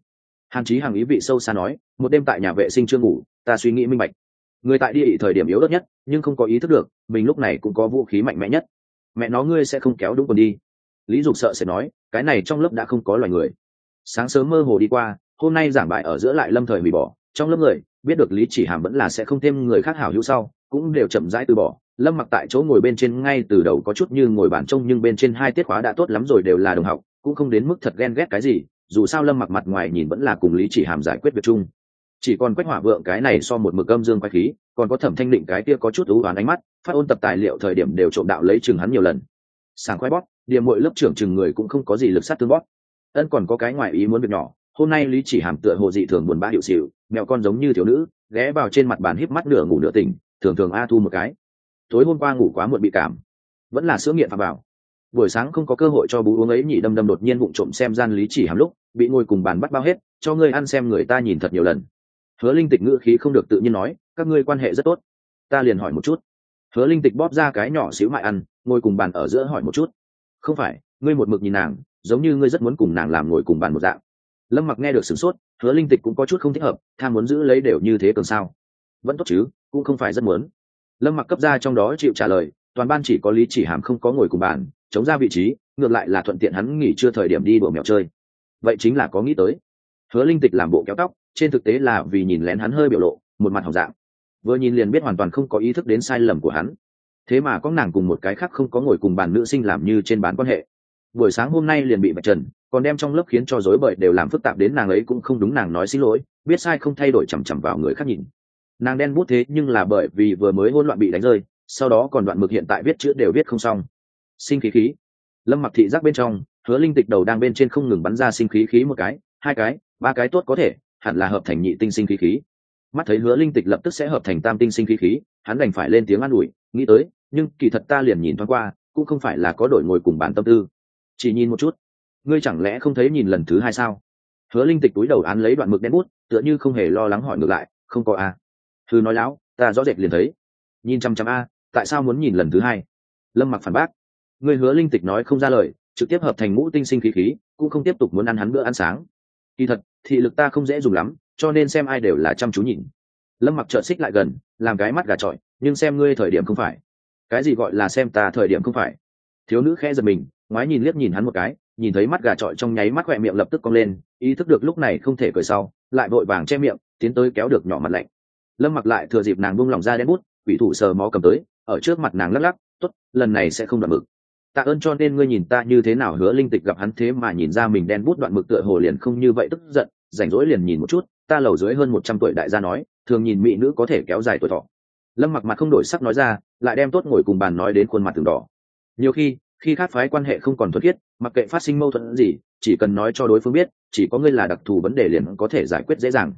Speaker 1: hàn chí hằng ý vị sâu xa nói, một đêm tại nhà vệ sinh chưa ngủ, ta suy nghĩ minh bạch. Người tại địa ị thời điểm yếu đất nhất, nhưng không có ý thức được, mình lúc này cũng có vũ khí mạnh mẽ nhất. Mẹ nó ngươi sẽ không kéo đúng còn đi. Lý dục sợ sẽ nói, cái này trong lớp đã không có loài người. Sáng sớm mơ hồ đi qua, hôm nay giảng bài ở giữa lại lâm thời hủy bỏ. Trong lớp người, biết được lý chỉ hàm vẫn là sẽ không thêm người khác hảo hữu sau, cũng đều chậm rãi từ bỏ. Lâm mặc tại chỗ ngồi bên trên ngay từ đầu có chút như ngồi bàn trông, nhưng bên trên hai tiết khóa đã tốt lắm rồi, đều là đồng học, cũng không đến mức thật ghen ghét cái gì dù sao lâm mặc mặt ngoài nhìn vẫn là cùng lý chỉ hàm giải quyết việc chung. Chỉ còn quách hỏa vượng cái này so một mực âm dương quách khí, còn có thẩm thanh định cái kia có chút ưu oán ánh mắt, phát ôn tập tài liệu thời điểm đều trộm đạo lấy chừng hắn nhiều lần. Sảng khoai bóp, điểm mỗi lớp trưởng chừng người cũng không có gì lực sát tương bóp. Ân còn có cái ngoài ý muốn việc nhỏ, hôm nay lý chỉ hàm tựa hồ dị thường buồn bã hiệu xịu, mẹo con giống như thiếu nữ, ghé vào trên mặt bàn híp mắt nửa ngủ nửa tỉnh, thường thường a thu một cái. Tối hôm qua ngủ quá muộn bị cảm. Vẫn là sữa nghiện phạm vào buổi sáng không có cơ hội cho bú uống ấy nhị đâm đâm đột nhiên bụng trộm xem gian lý chỉ hàm lúc, bị ngồi cùng bàn bắt bao hết, cho ngươi ăn xem người ta nhìn thật nhiều lần. Hứa linh tịch ngữ khí không được tự nhiên nói, các ngươi quan hệ rất tốt. Ta liền hỏi một chút. Hứa linh tịch bóp ra cái nhỏ xíu mại ăn, ngồi cùng bàn ở giữa hỏi một chút. Không phải, ngươi một mực nhìn nàng, giống như ngươi rất muốn cùng nàng làm ngồi cùng bàn một dạng. Lâm mặc nghe được sửng sốt, hứa linh tịch cũng có chút không thích hợp tham muốn giữ lấy đều như thế cường sao? Vẫn tốt chứ, cũng không phải rất muốn. Lâm mặc cấp ra trong đó chịu trả lời, toàn ban chỉ có lý chỉ hàm không có ngồi cùng bàn chống ra vị trí, ngược lại là thuận tiện hắn nghỉ chưa thời điểm đi đùa mèo chơi. Vậy chính là có nghĩ tới. Hứa linh tịch làm bộ kéo tóc, trên thực tế là vì nhìn lén hắn hơi biểu lộ, một mặt hỏng dạng. Vừa nhìn liền biết hoàn toàn không có ý thức đến sai lầm của hắn. Thế mà có nàng cùng một cái khác không có ngồi cùng bàn nữ sinh làm như trên bán quan hệ. Buổi sáng hôm nay liền bị bạch trần, còn đem trong lớp khiến cho dối bời đều làm phức tạp đến nàng ấy cũng không đúng nàng nói xin lỗi, biết sai không thay đổi chằm chằm vào người khác nhìn. Nàng đen bút thế nhưng là bởi vì vừa mới hôn loạn bị đánh rơi, sau đó còn đoạn mực hiện tại viết chữ đều viết không xong sinh khí khí. Lâm mặc thị giác bên trong, hứa linh tịch đầu đang bên trên không ngừng bắn ra sinh khí khí một cái, hai cái, ba cái tốt có thể, hẳn là hợp thành nhị tinh sinh khí khí. Mắt thấy hứa linh tịch lập tức sẽ hợp thành tam tinh sinh khí khí, hắn đành phải lên tiếng an ủi, nghĩ tới, nhưng kỳ thật ta liền nhìn thoáng qua, cũng không phải là có đổi ngồi cùng bản tâm tư. Chỉ nhìn một chút. Ngươi chẳng lẽ không thấy nhìn lần thứ hai sao? Hứa linh tịch túi đầu án lấy đoạn mực đen bút, tựa như không hề lo lắng hỏi ngược lại, không có a. Thư nói láo, ta rõ rệt liền thấy. Nhìn chăm chăm a, tại sao muốn nhìn lần thứ hai? Lâm mặc phản bác người hứa linh tịch nói không ra lời, trực tiếp hợp thành mũ tinh sinh khí khí, cũng không tiếp tục muốn ăn hắn bữa ăn sáng. Kỳ thật, thị lực ta không dễ dùng lắm, cho nên xem ai đều là chăm chú nhìn. Lâm mặc trợn xích lại gần, làm cái mắt gà trọi, nhưng xem ngươi thời điểm không phải. Cái gì gọi là xem ta thời điểm không phải? Thiếu nữ khẽ giật mình, ngoái nhìn liếc nhìn hắn một cái, nhìn thấy mắt gà trọi trong nháy mắt khỏe miệng lập tức cong lên, ý thức được lúc này không thể cười sau, lại vội vàng che miệng, tiến tới kéo được nhỏ mặt lạnh. Lâm mặc lại thừa dịp nàng buông lỏng ra đen bút, quỷ thủ sờ mó cầm tới, ở trước mặt nàng lắc lắc t ố t lần này sẽ không đoạn mực tạ ơn cho nên ngươi nhìn ta như thế nào hứa linh tịch gặp hắn thế mà nhìn ra mình đen bút đoạn mực tựa hồ liền không như vậy tức giận, rảnh rỗi liền nhìn một chút, ta lầu dưới hơn một trăm tuổi đại gia nói, thường nhìn mỹ nữ có thể kéo dài tuổi thọ. Lâm mặc mặt không đổi sắc nói ra, lại đem tốt ngồi cùng bàn nói đến khuôn mặt từng đỏ. Nhiều khi khi khác phái quan hệ không còn thuật thiết mặc kệ phát sinh mâu thuẫn gì, chỉ cần nói cho đối phương biết, chỉ có ngươi là đặc thù vấn đề liền có thể giải quyết dễ dàng.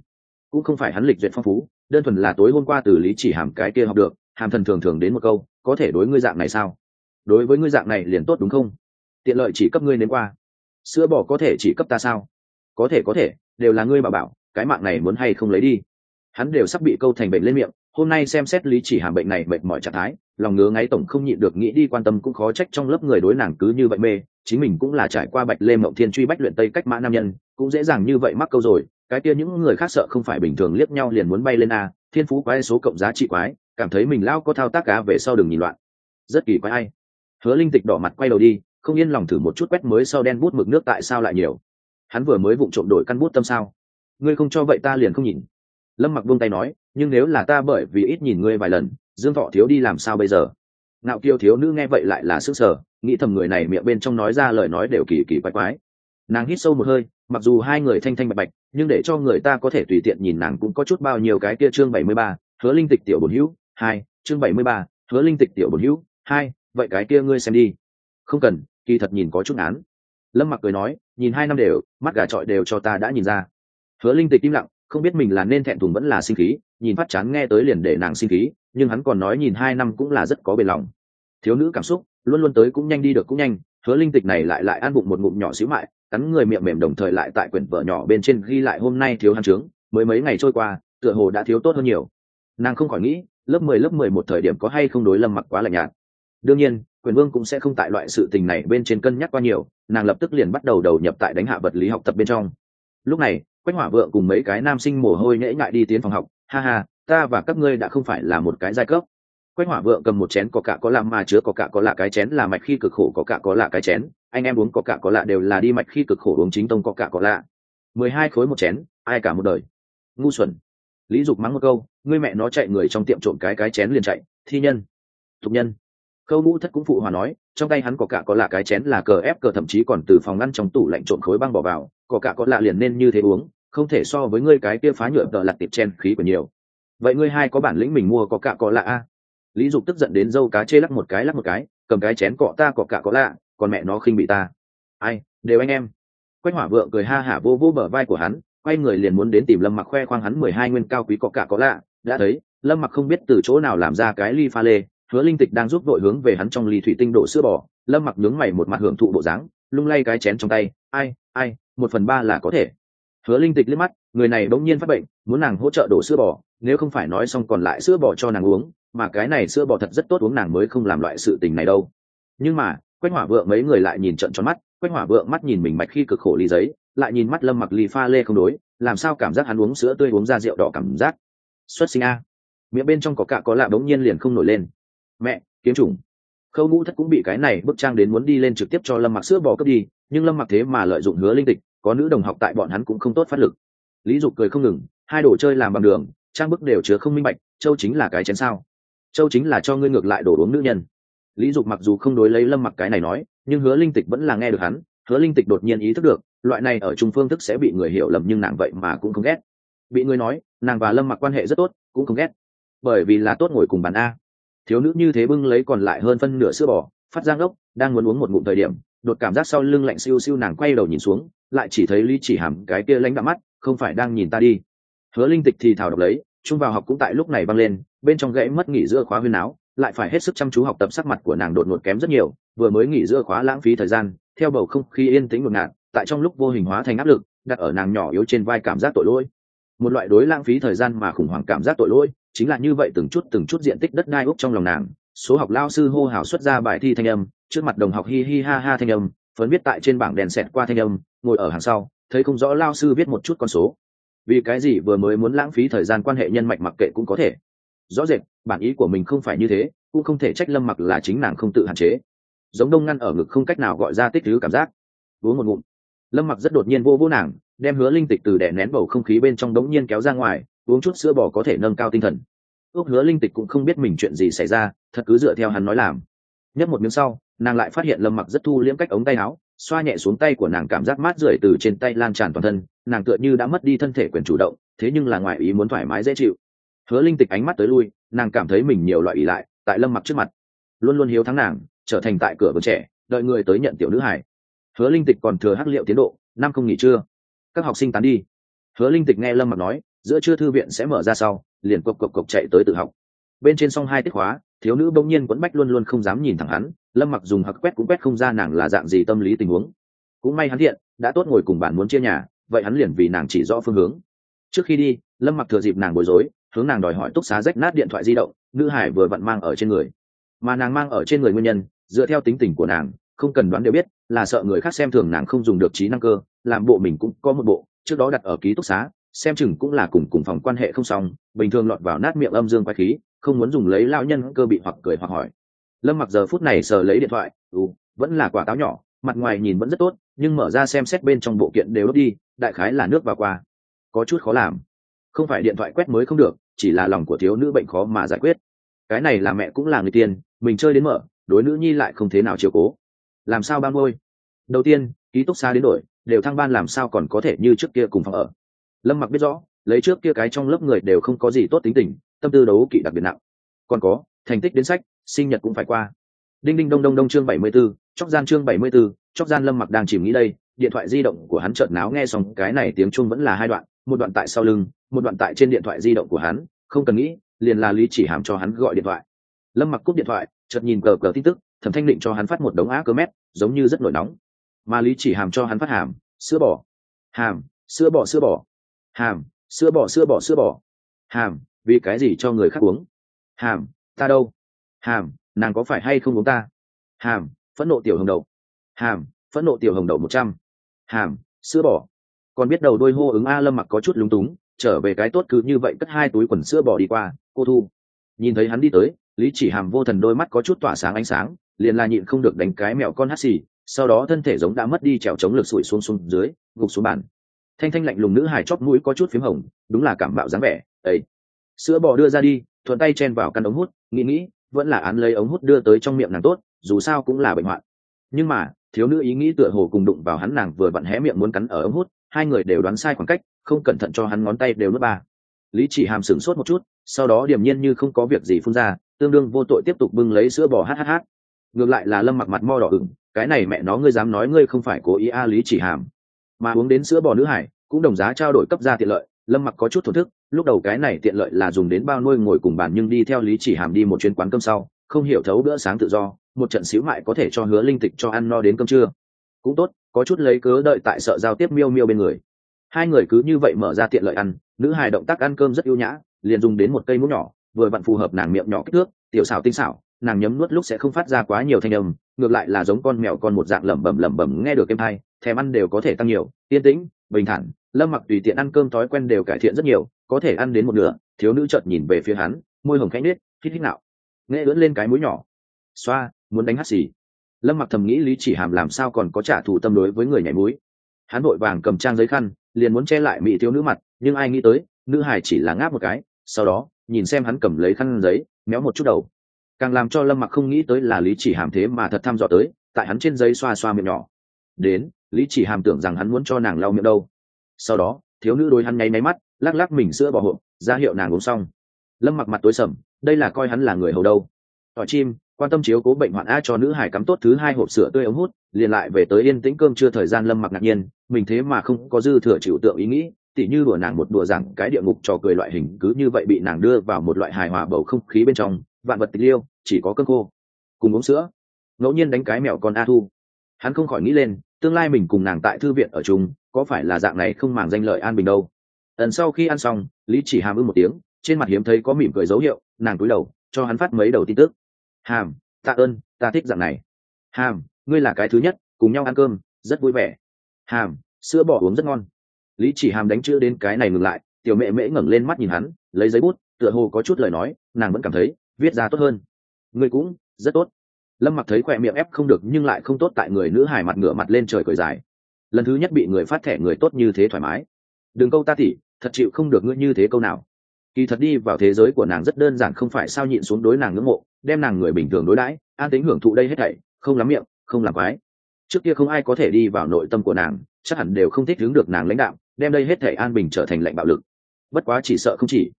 Speaker 1: Cũng không phải hắn lịch duyệt phong phú, đơn thuần là tối hôm qua từ lý chỉ hàm cái kia học được, hàm thần thường thường đến một câu, có thể đối ngươi dạng này sao? Đối với ngươi dạng này liền tốt đúng không? Tiện lợi chỉ cấp ngươi đến qua. Sữa bỏ có thể chỉ cấp ta sao? Có thể có thể, đều là ngươi mà bảo, cái mạng này muốn hay không lấy đi. Hắn đều sắp bị câu thành bệnh lên miệng, hôm nay xem xét lý chỉ hàm bệnh này mệt mỏi trạng thái, lòng ngứa ngáy tổng không nhịn được nghĩ đi quan tâm cũng khó trách trong lớp người đối nàng cứ như vậy mê, chính mình cũng là trải qua bạch lê mộng thiên truy bách luyện tây cách mã nam nhân, cũng dễ dàng như vậy mắc câu rồi, cái kia những người khác sợ không phải bình thường liếc nhau liền muốn bay lên a, thiên phú quái số cộng giá trị quái, cảm thấy mình lao có thao tác cá về sau đừng nhìn loạn. Rất kỳ quái ai hứa linh tịch đỏ mặt quay đầu đi, không yên lòng thử một chút quét mới sau đen bút mực nước tại sao lại nhiều. Hắn vừa mới vụng trộm đổi căn bút tâm sao? Ngươi không cho vậy ta liền không nhìn. Lâm mặc buông tay nói, nhưng nếu là ta bởi vì ít nhìn ngươi vài lần, dương thọ thiếu đi làm sao bây giờ? Ngạo kiêu thiếu nữ nghe vậy lại là sức sở nghĩ thầm người này miệng bên trong nói ra lời nói đều kỳ kỳ quái quái. Nàng hít sâu một hơi, mặc dù hai người thanh thanh bạch bạch, nhưng để cho người ta có thể tùy tiện nhìn nàng cũng có chút bao nhiêu cái kia chương bảy mươi ba, hứa linh tịch tiểu bổn hữu, hai, chương bảy mươi ba, hứa linh tịch tiểu bổn hữu, hai vậy cái kia ngươi xem đi. Không cần, kỳ thật nhìn có chút án lâm mặc cười nói, nhìn hai năm đều, mắt gà trọi đều cho ta đã nhìn ra. Hứa linh tịch im lặng, không biết mình là nên thẹn thùng vẫn là sinh khí, nhìn phát chán nghe tới liền để nàng sinh khí, nhưng hắn còn nói nhìn hai năm cũng là rất có bền lòng. Thiếu nữ cảm xúc luôn luôn tới cũng nhanh đi được cũng nhanh, hứa linh tịch này lại lại ăn bụng một ngụm nhỏ xíu mại, cắn người miệng mềm đồng thời lại tại quyển vợ nhỏ bên trên ghi lại hôm nay thiếu hắn trướng, mới mấy ngày trôi qua, tựa hồ đã thiếu tốt hơn nhiều. Nàng không khỏi nghĩ, lớp mười lớp mười một thời điểm có hay không đối lâm mặc quá lạnh nhạt đương nhiên, quyền vương cũng sẽ không tại loại sự tình này bên trên cân nhắc qua nhiều, nàng lập tức liền bắt đầu đầu nhập tại đánh hạ vật lý học tập bên trong. Lúc này, quách hỏa vượng cùng mấy cái nam sinh mồ hôi nhễ ngại đi tiến phòng học. Ha ha, ta và các ngươi đã không phải là một cái giai cấp. Quách hỏa vượng cầm một chén có cả có lạ mà chứa có cả có lạ cái chén là mạch khi cực khổ có cả có lạ cái chén. Anh em uống có cả có lạ đều là đi mạch khi cực khổ uống chính tông có cả có lạ. Mười hai khối một chén, ai cả một đời. Ngu xuẩn. Lý dục mắng một câu, ngươi mẹ nó chạy người trong tiệm trộm cái cái chén liền chạy, thi nhân, thục nhân câu ngũ thất cũng phụ hòa nói, trong tay hắn có cả có lạ cái chén là cờ ép cờ thậm chí còn từ phòng ngăn trong tủ lạnh trộn khối băng bỏ vào, có cả có lạ liền nên như thế uống, không thể so với ngươi cái kia phá nhựa tợ lặt tiệp chen khí của nhiều. Vậy ngươi hai có bản lĩnh mình mua có cả có lạ a lý dục tức giận đến dâu cá chê lắc một cái lắc một cái, cầm cái chén cọ ta cọ cả có lạ, còn mẹ nó khinh bị ta. Ai, đều anh em. Quách hỏa vượng cười ha hả vô vô bờ vai của hắn, quay người liền muốn đến tìm lâm mặc khoe khoang hắn mười hai nguyên cao quý có cả có lạ. Đã thấy, lâm mặc không biết từ chỗ nào làm ra cái ly pha lê hứa linh tịch đang giúp đội hướng về hắn trong ly thủy tinh đổ sữa bò, lâm mặc nhướng mày một mặt hưởng thụ bộ dáng, lung lay cái chén trong tay, ai ai, một phần ba là có thể. Hứa linh tịch liếc mắt, người này bỗng nhiên phát bệnh, muốn nàng hỗ trợ đổ sữa bò, nếu không phải nói xong còn lại sữa bò cho nàng uống, mà cái này sữa bò thật rất tốt uống nàng mới không làm loại sự tình này đâu. Nhưng mà, quách hỏa vượng mấy người lại nhìn trận tròn mắt, quách hỏa vượng mắt nhìn mình mạch khi cực khổ ly giấy, lại nhìn mắt lâm mặc ly pha lê không đối, làm sao cảm giác hắn uống sữa tươi uống ra rượu đỏ cảm giác. Xuất sinh a. Miệng bên trong có cạ có lạ bỗng nhiên liền không nổi lên mẹ, kiếm trùng khâu ngũ thất cũng bị cái này bức trang đến muốn đi lên trực tiếp cho lâm mặc sữa bò cấp đi, nhưng lâm mặc thế mà lợi dụng hứa linh tịch, có nữ đồng học tại bọn hắn cũng không tốt phát lực. Lý dục cười không ngừng, hai đồ chơi làm bằng đường, trang bức đều chứa không minh bạch, châu chính là cái chén sao? Châu chính là cho ngươi ngược lại đổ uống nữ nhân. Lý dục mặc dù không đối lấy lâm mặc cái này nói, nhưng hứa linh tịch vẫn là nghe được hắn, hứa linh tịch đột nhiên ý thức được, loại này ở trung phương thức sẽ bị người hiểu lầm nhưng nàng vậy mà cũng không ghét. Bị người nói, nàng và lâm mặc quan hệ rất tốt, cũng không ghét. Bởi vì là tốt ngồi cùng bàn a thiếu nữ như thế bưng lấy còn lại hơn phân nửa sữa bò, phát giang ốc đang muốn uống một ngụm thời điểm, đột cảm giác sau lưng lạnh siêu siêu nàng quay đầu nhìn xuống, lại chỉ thấy lý chỉ hàm cái kia lãnh đạm mắt, không phải đang nhìn ta đi. Hứa linh tịch thì thảo đọc lấy, trung vào học cũng tại lúc này băng lên, bên trong gãy mất nghỉ giữa khóa huyên áo, lại phải hết sức chăm chú học tập sắc mặt của nàng đột ngột kém rất nhiều, vừa mới nghỉ giữa khóa lãng phí thời gian, theo bầu không khí yên tĩnh ngột ngạt, tại trong lúc vô hình hóa thành áp lực, đặt ở nàng nhỏ yếu trên vai cảm giác tội lỗi. Một loại đối lãng phí thời gian mà khủng hoảng cảm giác tội lỗi chính là như vậy từng chút từng chút diện tích đất đai úc trong lòng nàng, số học lao sư hô hào xuất ra bài thi thanh âm, trước mặt đồng học hi hi ha ha thanh âm, phấn viết tại trên bảng đèn xẹt qua thanh âm, ngồi ở hàng sau, thấy không rõ lao sư viết một chút con số. Vì cái gì vừa mới muốn lãng phí thời gian quan hệ nhân mạch mặc kệ cũng có thể. Rõ rệt, bản ý của mình không phải như thế, cũng không thể trách lâm mặc là chính nàng không tự hạn chế. Giống đông ngăn ở ngực không cách nào gọi ra tích thứ cảm giác. Uống một ngụm. Lâm mặc rất đột nhiên vô vô nàng, đem hứa linh tịch từ đè nén bầu không khí bên trong đống nhiên kéo ra ngoài uống chút sữa bò có thể nâng cao tinh thần. Ước hứa linh tịch cũng không biết mình chuyện gì xảy ra, thật cứ dựa theo hắn nói làm. Nhấp một miếng sau, nàng lại phát hiện lâm mặc rất thu liễm cách ống tay áo, xoa nhẹ xuống tay của nàng cảm giác mát rượi từ trên tay lan tràn toàn thân, nàng tựa như đã mất đi thân thể quyền chủ động, thế nhưng là ngoài ý muốn thoải mái dễ chịu. Hứa linh tịch ánh mắt tới lui, nàng cảm thấy mình nhiều loại ý lại, tại lâm mặc trước mặt. Luôn luôn hiếu thắng nàng, trở thành tại cửa vườn trẻ, đợi người tới nhận tiểu nữ hải hứa linh tịch còn thừa hắc liệu tiến độ, năm không nghỉ trưa. Các học sinh tán đi. Hứa linh tịch nghe lâm mặc nói giữa trưa thư viện sẽ mở ra sau, liền cộc cộc cộc chạy tới tự học. Bên trên xong hai tiết khóa, thiếu nữ bỗng nhiên quẫn bách luôn luôn không dám nhìn thẳng hắn, lâm mặc dùng hặc quét cũng quét không ra nàng là dạng gì tâm lý tình huống. Cũng may hắn thiện, đã tốt ngồi cùng bạn muốn chia nhà, vậy hắn liền vì nàng chỉ rõ phương hướng. Trước khi đi, lâm mặc thừa dịp nàng bối rối, hướng nàng đòi hỏi túc xá rách nát điện thoại di động, nữ hải vừa vặn mang ở trên người. Mà nàng mang ở trên người nguyên nhân, dựa theo tính tình của nàng, không cần đoán đều biết, là sợ người khác xem thường nàng không dùng được trí năng cơ, làm bộ mình cũng có một bộ, trước đó đặt ở ký túc xá xem chừng cũng là cùng cùng phòng quan hệ không xong bình thường lọt vào nát miệng âm dương quái khí không muốn dùng lấy lao nhân cơ bị hoặc cười hoặc hỏi. Lâm mặc giờ phút này sờ lấy điện thoại ừ, vẫn là quả táo nhỏ mặt ngoài nhìn vẫn rất tốt nhưng mở ra xem xét bên trong bộ kiện đều đốt đi đại khái là nước vào qua. Có chút khó làm. Không phải điện thoại quét mới không được chỉ là lòng của thiếu nữ bệnh khó mà giải quyết. Cái này là mẹ cũng là người tiên mình chơi đến mở đối nữ nhi lại không thế nào chiều cố. Làm sao ba ngôi? Đầu tiên ký túc xa đến đổi đều thăng ban làm sao còn có thể như trước kia cùng phòng ở lâm mặc biết rõ lấy trước kia cái trong lớp người đều không có gì tốt tính tình tâm tư đấu kỵ đặc biệt nặng. Còn có thành tích đến sách sinh nhật cũng phải qua. Đinh đinh đông đông đông chương bảy mươi 74, chóc gian chương bảy mươi 74, chóc gian lâm mặc đang chìm nghĩ đây điện thoại di động của hắn chợt náo nghe xong cái này tiếng chuông vẫn là hai đoạn một đoạn tại sau lưng một đoạn tại trên điện thoại di động của hắn không cần nghĩ liền là lý chỉ hàm cho hắn gọi điện thoại. Lâm mặc cúp điện thoại chợt nhìn cờ cờ tin tức thẩm thanh định cho hắn phát một đống á cơ mét giống như rất nổi nóng. Mà lý chỉ hàm cho hắn phát hàm sữa bò. Hàm sữa bò sữa bò hàm sữa bỏ sữa bỏ sữa bỏ, hàm vì cái gì cho người khác uống? Hàm ta đâu? Hàm nàng có phải hay không uống ta? Hàm phẫn nộ tiểu hồng đậu. Hàm phẫn nộ tiểu hồng đậu một trăm. Hàm sữa bỏ, còn biết đầu đôi hô ứng a lâm mặc có chút lúng túng trở về cái tốt cứ như vậy cất hai túi quần sữa bỏ đi qua cô thu. Nhìn thấy hắn đi tới lý chỉ hàm vô thần đôi mắt có chút tỏa sáng ánh sáng liền là nhịn không được đánh cái mẹo con hắt xì sau đó thân thể giống đã mất đi trèo chống lực sủi xuống xuống dưới gục xuống bàn thanh thanh lạnh lùng nữ hài chóp mũi có chút p h í m hồng, đúng là cảm bạo dáng vẻ ấy sữa bò đưa ra đi, thuận tay chen vào căn ống hút, nghĩ nghĩ, vẫn là án lấy ống hút đưa tới trong miệng nàng tốt, dù sao cũng là bệnh hoạn. Nhưng mà, thiếu nữ ý nghĩ tựa hồ cùng đụng vào hắn nàng vừa vặn hé miệng muốn cắn ở ống hút, hai người đều đoán sai khoảng cách, không cẩn thận cho hắn ngón tay đều nước ba. Lý chỉ hàm sửng sốt một chút, sau đó điềm nhiên như không có việc gì phun ra, tương đương vô tội tiếp tục bưng lấy sữa bò hhh ngược lại là lâm mặc mặt mo đỏ ửng, cái này mẹ nó, ngươi dám nói ngươi không phải cố ý a, lý chỉ hàm mà uống đến sữa bò nữ hải, cũng đồng giá trao đổi cấp ra tiện lợi, lâm mặc có chút thổ thức, lúc đầu cái này tiện lợi là dùng đến bao nuôi ngồi cùng bàn nhưng đi theo lý chỉ hàm đi một chuyến quán cơm sau, không hiểu thấu bữa sáng tự do, một trận xíu mại có thể cho hứa linh tịch cho ăn no đến cơm trưa. Cũng tốt, có chút lấy cớ đợi tại sợ giao tiếp miêu miêu bên người. Hai người cứ như vậy mở ra tiện lợi ăn, nữ hài động tác ăn cơm rất ưu nhã, liền dùng đến một cây mũ nhỏ, vừa vặn phù hợp nàng miệng nhỏ kích thước, tiểu xảo tinh xảo nàng nhấm nuốt lúc sẽ không phát ra quá nhiều thanh âm, ngược lại là giống con mèo con một dạng lẩm bẩm lẩm bẩm nghe được êm hay thèm ăn đều có thể tăng nhiều, yên tĩnh, bình thản, lâm mặc tùy tiện ăn cơm thói quen đều cải thiện rất nhiều, có thể ăn đến một nửa, thiếu nữ chợt nhìn về phía hắn, môi hồng khẽ nết hít hít nào nghe lưỡn lên cái mũi nhỏ. Xoa, muốn đánh hắt xì. Lâm mặc thầm nghĩ lý chỉ hàm làm sao còn có trả thù tâm đối với người nhảy mũi hắn vội vàng cầm trang giấy khăn, liền muốn che lại mỹ thiếu nữ mặt, nhưng ai nghĩ tới, nữ hải chỉ là ngáp một cái, sau đó, nhìn xem hắn cầm lấy khăn giấy, méo một chút đầu càng làm cho lâm mặc không nghĩ tới là lý chỉ hàm thế mà thật thăm dò tới, tại hắn trên giấy xoa xoa miệng nhỏ. Đến, lý chỉ hàm tưởng rằng hắn muốn cho nàng lau miệng đâu. Sau đó, thiếu nữ đối hắn nháy máy mắt, lắc lắc mình sữa bỏ hộp, ra hiệu nàng uống xong. Lâm mặc mặt tối sầm, đây là coi hắn là người hầu đâu. Tỏi chim, quan tâm chiếu cố bệnh hoạn a cho nữ hải cắm tốt thứ hai hộp sữa tươi ống hút, liền lại về tới yên tĩnh cơm chưa thời gian lâm mặc ngạc nhiên, mình thế mà không có dư thừa chịu tượng ý nghĩ, tỉ như đùa nàng một đùa rằng cái địa ngục trò cười loại hình cứ như vậy bị nàng đưa vào một loại hài hòa bầu không khí bên trong, vạn vật tình yêu chỉ có cơm khô, cùng uống sữa. Ngẫu nhiên đánh cái mẹo con a thu. Hắn không khỏi nghĩ lên, tương lai mình cùng nàng tại thư viện ở chung, có phải là dạng này không màng danh lợi an bình đâu. Ẩn sau khi ăn xong, lý chỉ hàm ư một tiếng, trên mặt hiếm thấy có mỉm cười dấu hiệu, nàng cúi đầu, cho hắn phát mấy đầu tin tức. Hàm, tạ ơn, ta thích dạng này. Hàm, ngươi là cái thứ nhất, cùng nhau ăn cơm, rất vui vẻ. Hàm, sữa bỏ uống rất ngon. Lý chỉ hàm đánh chữ đến cái này ngừng lại, tiểu mẹ mễ ngẩng lên mắt nhìn hắn, lấy giấy bút, tựa hồ có chút lời nói, nàng vẫn cảm thấy, viết ra tốt hơn ngươi cũng rất tốt. Lâm mặc thấy khỏe miệng ép không được nhưng lại không tốt tại người nữ Hải mặt ngửa mặt lên trời cười dài. Lần thứ nhất bị người phát thẻ người tốt như thế thoải mái. Đừng câu ta tỉ, thật chịu không được ngươi như thế câu nào. Kỳ thật đi vào thế giới của nàng rất đơn giản không phải sao nhịn xuống đối nàng ngưỡng mộ, đem nàng người bình thường đối đãi, an tính hưởng thụ đây hết thảy, không lắm miệng, không làm quái. Trước kia không ai có thể đi vào nội tâm của nàng, chắc hẳn đều không thích hướng được nàng lãnh đạo, đem đây hết thảy an bình trở thành lệnh bạo lực. Bất quá chỉ sợ không chỉ.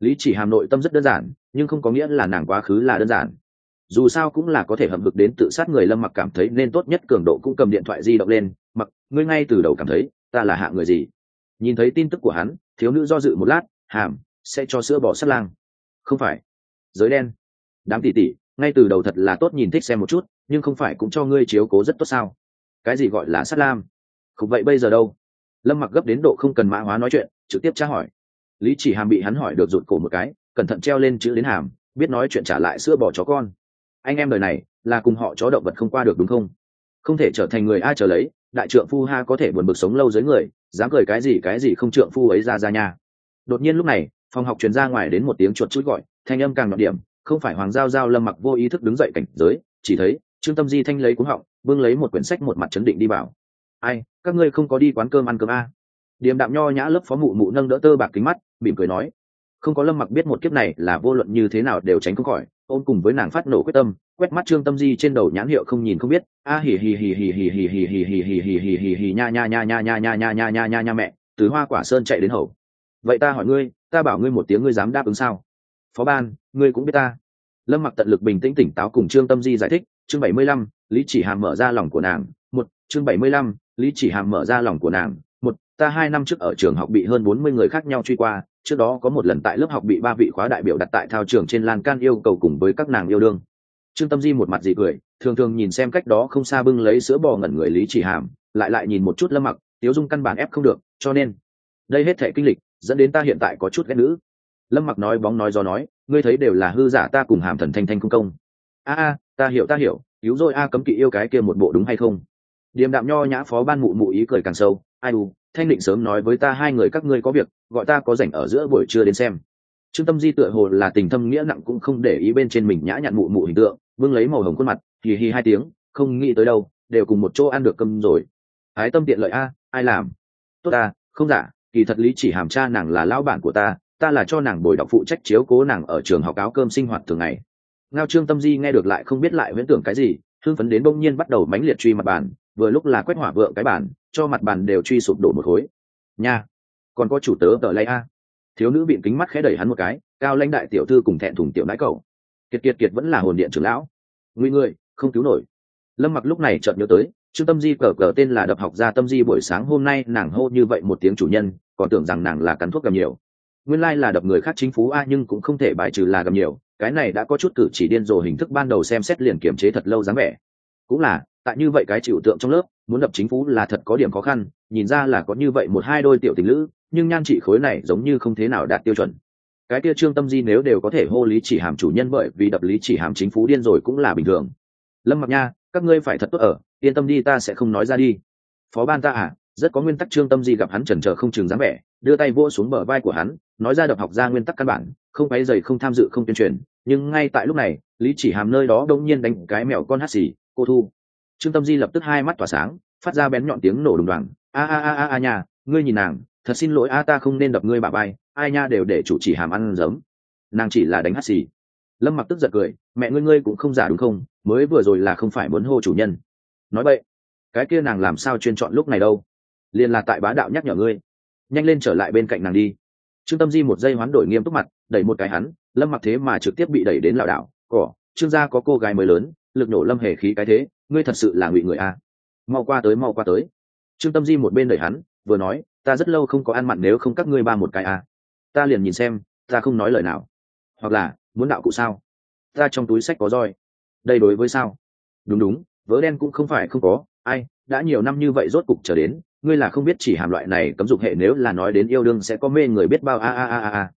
Speaker 1: Lý chỉ hàm nội tâm rất đơn giản nhưng không có nghĩa là nàng quá khứ là đơn giản. Dù sao cũng là có thể hậm hực đến tự sát người lâm mặc cảm thấy nên tốt nhất cường độ cũng cầm điện thoại di động lên, mặc, ngươi ngay từ đầu cảm thấy ta là hạ người gì? Nhìn thấy tin tức của hắn, thiếu nữ do dự một lát, hàm, sẽ cho sữa bỏ sắt lang. Không phải. Giới đen. Đám tỉ tỉ, ngay từ đầu thật là tốt nhìn thích xem một chút, nhưng không phải cũng cho ngươi chiếu cố rất tốt sao? Cái gì gọi là sắt lam không, vậy bây giờ đâu? Lâm mặc gấp đến độ không cần mã hóa nói chuyện, trực tiếp tra hỏi. Lý chỉ hàm bị hắn hỏi được rụt cổ một cái cẩn thận treo lên chữ đến hàm, biết nói chuyện trả lại sữa bỏ chó con. Anh em đời này, là cùng họ chó động vật không qua được đúng không? Không thể trở thành người ai trở lấy, đại trượng phu ha có thể buồn bực sống lâu dưới người, dám cười cái gì cái gì không trượng phu ấy ra ra nhà đột nhiên lúc này, phòng học truyền ra ngoài đến một tiếng chuột chút gọi, thanh âm càng nhọn điểm, không phải hoàng giao giao lâm mặc vô ý thức đứng dậy cảnh giới, chỉ thấy trương tâm di thanh lấy cuốn họng, bưng lấy một quyển sách một mặt chấn định đi vào ai, các ngươi không có đi quán cơm ăn cơm a? À? điềm đạm nho nhã lớp phó mụ mụ nâng đỡ tơ bạc kính mắt, mỉm cười nói không có lâm mặc biết một kiếp này là vô luận như thế nào đều tránh không khỏi ôm cùng với nàng phát nổ quyết tâm quét mắt trương tâm di trên đầu nhãn hiệu không nhìn không biết a hì hì hì hì hì hì hì hì hì hì hì hì hì hì nha nha nha nha nha nha nha nha nha nha nha mẹ từ hoa quả sơn chạy đến hậu vậy ta hỏi ngươi ta bảo ngươi một tiếng ngươi dám đáp ứng sao phó ban ngươi cũng biết ta lâm mặc tận lực bình tĩnh tỉnh táo cùng trương tâm di giải thích chương bảy mươi lăm lý chỉ hàm mở ra lòng của nàng một chương bảy mươi lăm lý chỉ hàm mở ra lòng của nàng một ta hai năm trước ở trường học bị hơn bốn mươi người khác nhau truy qua trước đó có một lần tại lớp học bị ba vị khóa đại biểu đặt tại thao trường trên lan can yêu cầu cùng với các nàng yêu đương. Trương tâm di một mặt dị cười, thường thường nhìn xem cách đó không xa bưng lấy sữa bò ngẩn người lý chỉ hàm, lại lại nhìn một chút lâm mặc, tiếu dung căn bản ép không được, cho nên, đây hết thể kinh lịch, dẫn đến ta hiện tại có chút ghét nữ. Lâm mặc nói bóng nói do nói, ngươi thấy đều là hư giả ta cùng hàm thần thanh thanh công công. A a, ta hiểu ta hiểu, cứu rồi a cấm kỵ yêu cái kia một bộ đúng hay không? Điềm đạm nho nhã phó ban mụ mụ ý cười càng sâu, ai u, thanh định sớm nói với ta hai người các ngươi có việc gọi ta có rảnh ở giữa buổi trưa đến xem. Trương tâm di tựa hồ là tình thâm nghĩa nặng cũng không để ý bên trên mình nhã nhặn mụ mụ hình tượng vương lấy màu hồng khuôn mặt, hì hì hai tiếng, không nghĩ tới đâu, đều cùng một chỗ ăn được cơm rồi. Ái tâm tiện lợi a, ai làm? Tốt ta, không giả, kỳ thật lý chỉ hàm cha nàng là lão bản của ta ta là cho nàng bồi đọc phụ trách chiếu cố nàng ở trường học áo cơm sinh hoạt thường ngày. Ngao trương tâm di nghe được lại không biết lại huyễn tưởng cái gì, thương phấn đến bỗng nhiên bắt đầu mánh liệt truy mặt bàn, vừa lúc là quét hỏa vượng cái bàn, cho mặt bàn đều truy sụp đổ một khối. Nha còn có chủ tớ tờ lay a. Thiếu nữ biện kính mắt khẽ đẩy hắn một cái, cao lãnh đại tiểu thư cùng thẹn thùng tiểu nãi cầu kiệt kiệt kiệt vẫn là hồn điện trưởng lão. Nguy người không cứu nổi. Lâm mặc lúc này chợt nhớ tới, trương tâm di cờ cờ tên là đập học gia tâm di buổi sáng hôm nay nàng hô như vậy một tiếng chủ nhân, còn tưởng rằng nàng là cắn thuốc cầm nhiều. Nguyên lai là đập người khác chính phú a nhưng cũng không thể bài trừ là cầm nhiều, cái này đã có chút cử chỉ điên rồ hình thức ban đầu xem xét liền kiểm chế thật lâu dáng vẻ. Cũng là, tại như vậy cái chịu tượng trong lớp, muốn đập chính phú là thật có điểm khó khăn, nhìn ra là có như vậy một hai đôi tiểu tình lữ nhưng nhan trị khối này giống như không thế nào đạt tiêu chuẩn. Cái kia trương tâm di nếu đều có thể hô lý chỉ hàm chủ nhân bởi vì đập lý chỉ hàm chính phú điên rồi cũng là bình thường. Lâm mặc nha, các ngươi phải thật tốt ở, yên tâm đi ta sẽ không nói ra đi. Phó ban ta à rất có nguyên tắc trương tâm di gặp hắn chần chờ không chừng dáng vẻ, đưa tay vỗ xuống bờ vai của hắn, nói ra đập học ra nguyên tắc căn bản, không quấy dày không tham dự, không tuyên truyền. Nhưng ngay tại lúc này, lý chỉ hàm nơi đó đông nhiên đánh cái mèo con hát xì, cô thu. Trương tâm di lập tức hai mắt tỏa sáng, phát ra bén nhọn tiếng nổ đùng đoàn a a a a a nhà ngươi nhìn nàng thật xin lỗi a, ta không nên đập ngươi bà bay ai nha đều để chủ chỉ hàm ăn giấm. Nàng chỉ là đánh hát xì. Lâm mặc tức giật cười, mẹ ngươi ngươi cũng không giả đúng không? Mới vừa rồi là không phải muốn hô chủ nhân. Nói vậy, cái kia nàng làm sao chuyên chọn lúc này đâu? Liền là tại bá đạo nhắc nhở ngươi. Nhanh lên trở lại bên cạnh nàng đi. Trương tâm di một giây hoán đổi nghiêm túc mặt, đẩy một cái hắn, lâm mặc thế mà trực tiếp bị đẩy đến lảo đảo. Cỏ, trương gia có cô gái mới lớn, lực nổ lâm hề khí cái thế, ngươi thật sự là ngụy người a. Mau qua tới, mau qua tới. Trương tâm di một bên đẩy hắn, vừa nói ta rất lâu không có ăn mặn, nếu không các ngươi ba một cái à? ta liền nhìn xem, ta không nói lời nào. Hoặc là, muốn đạo cụ sao? Ta trong túi sách có roi. Đây đối với sao? Đúng đúng, vớ đen cũng không phải không có. Ai, đã nhiều năm như vậy rốt cục trở đến, ngươi là không biết chỉ hàm loại này cấm dục hệ nếu là nói đến yêu đương sẽ có mê người biết bao a a a a a.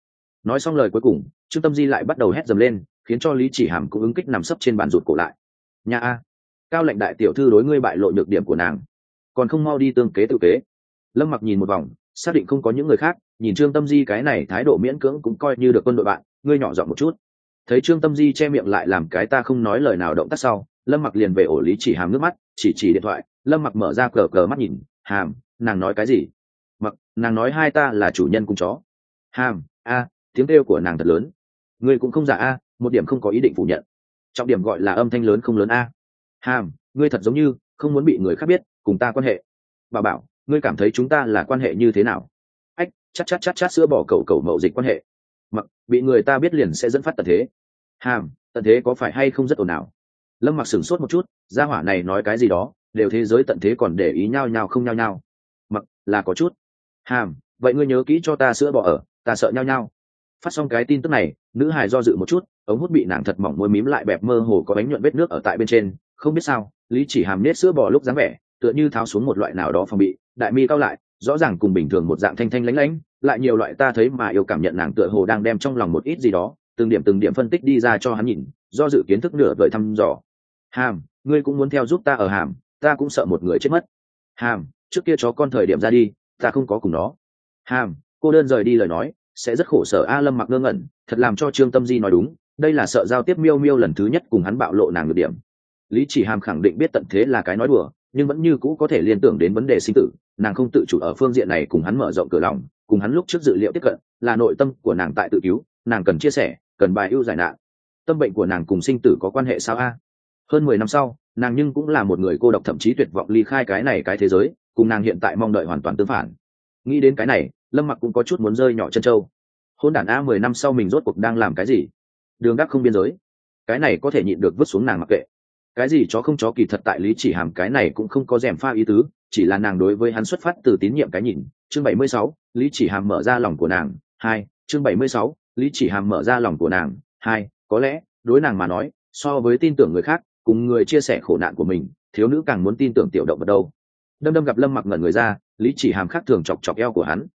Speaker 1: Nói xong lời cuối cùng trương tâm di lại bắt đầu hét dầm lên, khiến cho lý chỉ hàm cũng ứng kích nằm sấp trên bàn rụt cổ lại. Nhà a, cao lệnh đại tiểu thư đối ngươi bại lộ nhược điểm của nàng. Còn không mau đi tương kế tự kế lâm mặc nhìn một vòng, xác định không có những người khác, nhìn trương tâm di cái này thái độ miễn cưỡng cũng coi như được quân đội bạn, ngươi nhỏ giọng một chút. Thấy trương tâm di che miệng lại làm cái ta không nói lời nào động tác sau, lâm mặc liền về ổ lý chỉ hàm nước mắt, chỉ chỉ điện thoại, lâm mặc mở ra cờ cờ mắt nhìn, hàm, nàng nói cái gì? Mặc, nàng nói hai ta là chủ nhân cùng chó. Hàm, a, tiếng kêu của nàng thật lớn. Ngươi cũng không giả a, một điểm không có ý định phủ nhận. Trọng điểm gọi là âm thanh lớn không lớn a. Hàm, ngươi thật giống như không muốn bị người khác biết, cùng ta quan hệ. Bà bảo ngươi cảm thấy chúng ta là quan hệ như thế nào? Ách chắc chắc chắc chắc sữa bỏ cầu cầu mậu dịch quan hệ. Mặc, bị người ta biết liền sẽ dẫn phát tận thế. Hàm, tận thế có phải hay không rất ồn ào? Lâm mặc sửng sốt một chút, gia hỏa này nói cái gì đó, đều thế giới tận thế còn để ý nhau nhau không nhau nhau mặc, là có chút. Hàm, vậy ngươi nhớ kỹ cho ta sữa bỏ ở, ta sợ nhau nhau phát xong cái tin tức này, nữ hài do dự một chút, ống hút bị nàng thật mỏng môi mím lại bẹp mơ hồ có bánh nhuận vết nước ở tại bên trên. Không biết sao, lý chỉ hàm nết sữa bò lúc dáng vẻ, tựa như tháo xuống một loại nào đó phòng bị đại mi cao lại, rõ ràng cùng bình thường một dạng thanh thanh lãnh lãnh lại nhiều loại ta thấy mà yêu cảm nhận nàng tựa hồ đang đem trong lòng một ít gì đó, từng điểm từng điểm phân tích đi ra cho hắn nhìn, do dự kiến thức nửa vời thăm dò. Hàm, ngươi cũng muốn theo giúp ta ở hàm, ta cũng sợ một người chết mất. Hàm, trước kia chó con thời điểm ra đi, ta không có cùng nó. Hàm, cô đơn rời đi lời nói, sẽ rất khổ sở a lâm mặc ngơ ngẩn, thật làm cho trương tâm di nói đúng, đây là sợ giao tiếp miêu miêu lần thứ nhất cùng hắn bạo lộ nàng được điểm. Lý chỉ hàm khẳng định biết tận thế là cái nói đùa nhưng vẫn như cũ có thể liên tưởng đến vấn đề sinh tử, nàng không tự chủ ở phương diện này cùng hắn mở rộng cửa lòng, cùng hắn lúc trước dự liệu tiếp cận, là nội tâm của nàng tại tự cứu, nàng cần chia sẻ, cần bài ưu giải nạn. Tâm bệnh của nàng cùng sinh tử có quan hệ sao a? Hơn mười năm sau, nàng nhưng cũng là một người cô độc thậm chí tuyệt vọng ly khai cái này cái thế giới, cùng nàng hiện tại mong đợi hoàn toàn tương phản. Nghĩ đến cái này, lâm mặc cũng có chút muốn rơi nhỏ chân trâu. Hôn đản a mười năm sau mình rốt cuộc đang làm cái gì? Đường đắc không biên giới. Cái này có thể nhịn được vứt xuống nàng mặc kệ cái gì chó không chó kỳ thật tại lý chỉ hàm cái này cũng không có rèm pha ý tứ, chỉ là nàng đối với hắn xuất phát từ tín nhiệm cái nhìn. Chương bảy mươi sáu, lý chỉ hàm mở ra lòng của nàng. Hai, chương bảy mươi sáu, lý chỉ hàm mở ra lòng của nàng. Hai, có lẽ, đối nàng mà nói, so với tin tưởng người khác, cùng người chia sẻ khổ nạn của mình, thiếu nữ càng muốn tin tưởng tiểu động vật đâu. Đâm đâm gặp lâm mặc ngẩn người ra, lý chỉ hàm khác thường chọc chọc eo của hắn.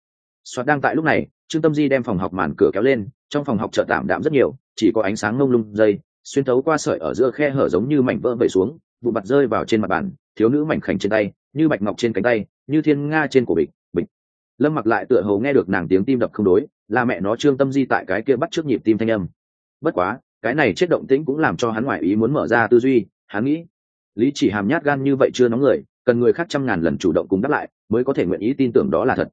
Speaker 1: Soạt đang tại lúc này, trương tâm di đem phòng học màn cửa kéo lên, trong phòng học chợ tạm đạm rất nhiều, chỉ có ánh sáng ngông lung dây xuyên thấu qua sợi ở giữa khe hở giống như mảnh vỡ vẩy xuống vụ mặt rơi vào trên mặt bàn, thiếu nữ mảnh khảnh trên tay, như bạch ngọc trên cánh tay, như thiên nga trên cổ bịch bịch. Lâm mặc lại tựa hầu nghe được nàng tiếng tim đập không đối, là mẹ nó trương tâm di tại cái kia bắt trước nhịp tim thanh âm. Bất quá, cái này chết động tĩnh cũng làm cho hắn ngoại ý muốn mở ra tư duy, hắn nghĩ, lý chỉ hàm nhát gan như vậy chưa nóng người, cần người khác trăm ngàn lần chủ động cùng đáp lại, mới có thể nguyện ý tin tưởng đó là thật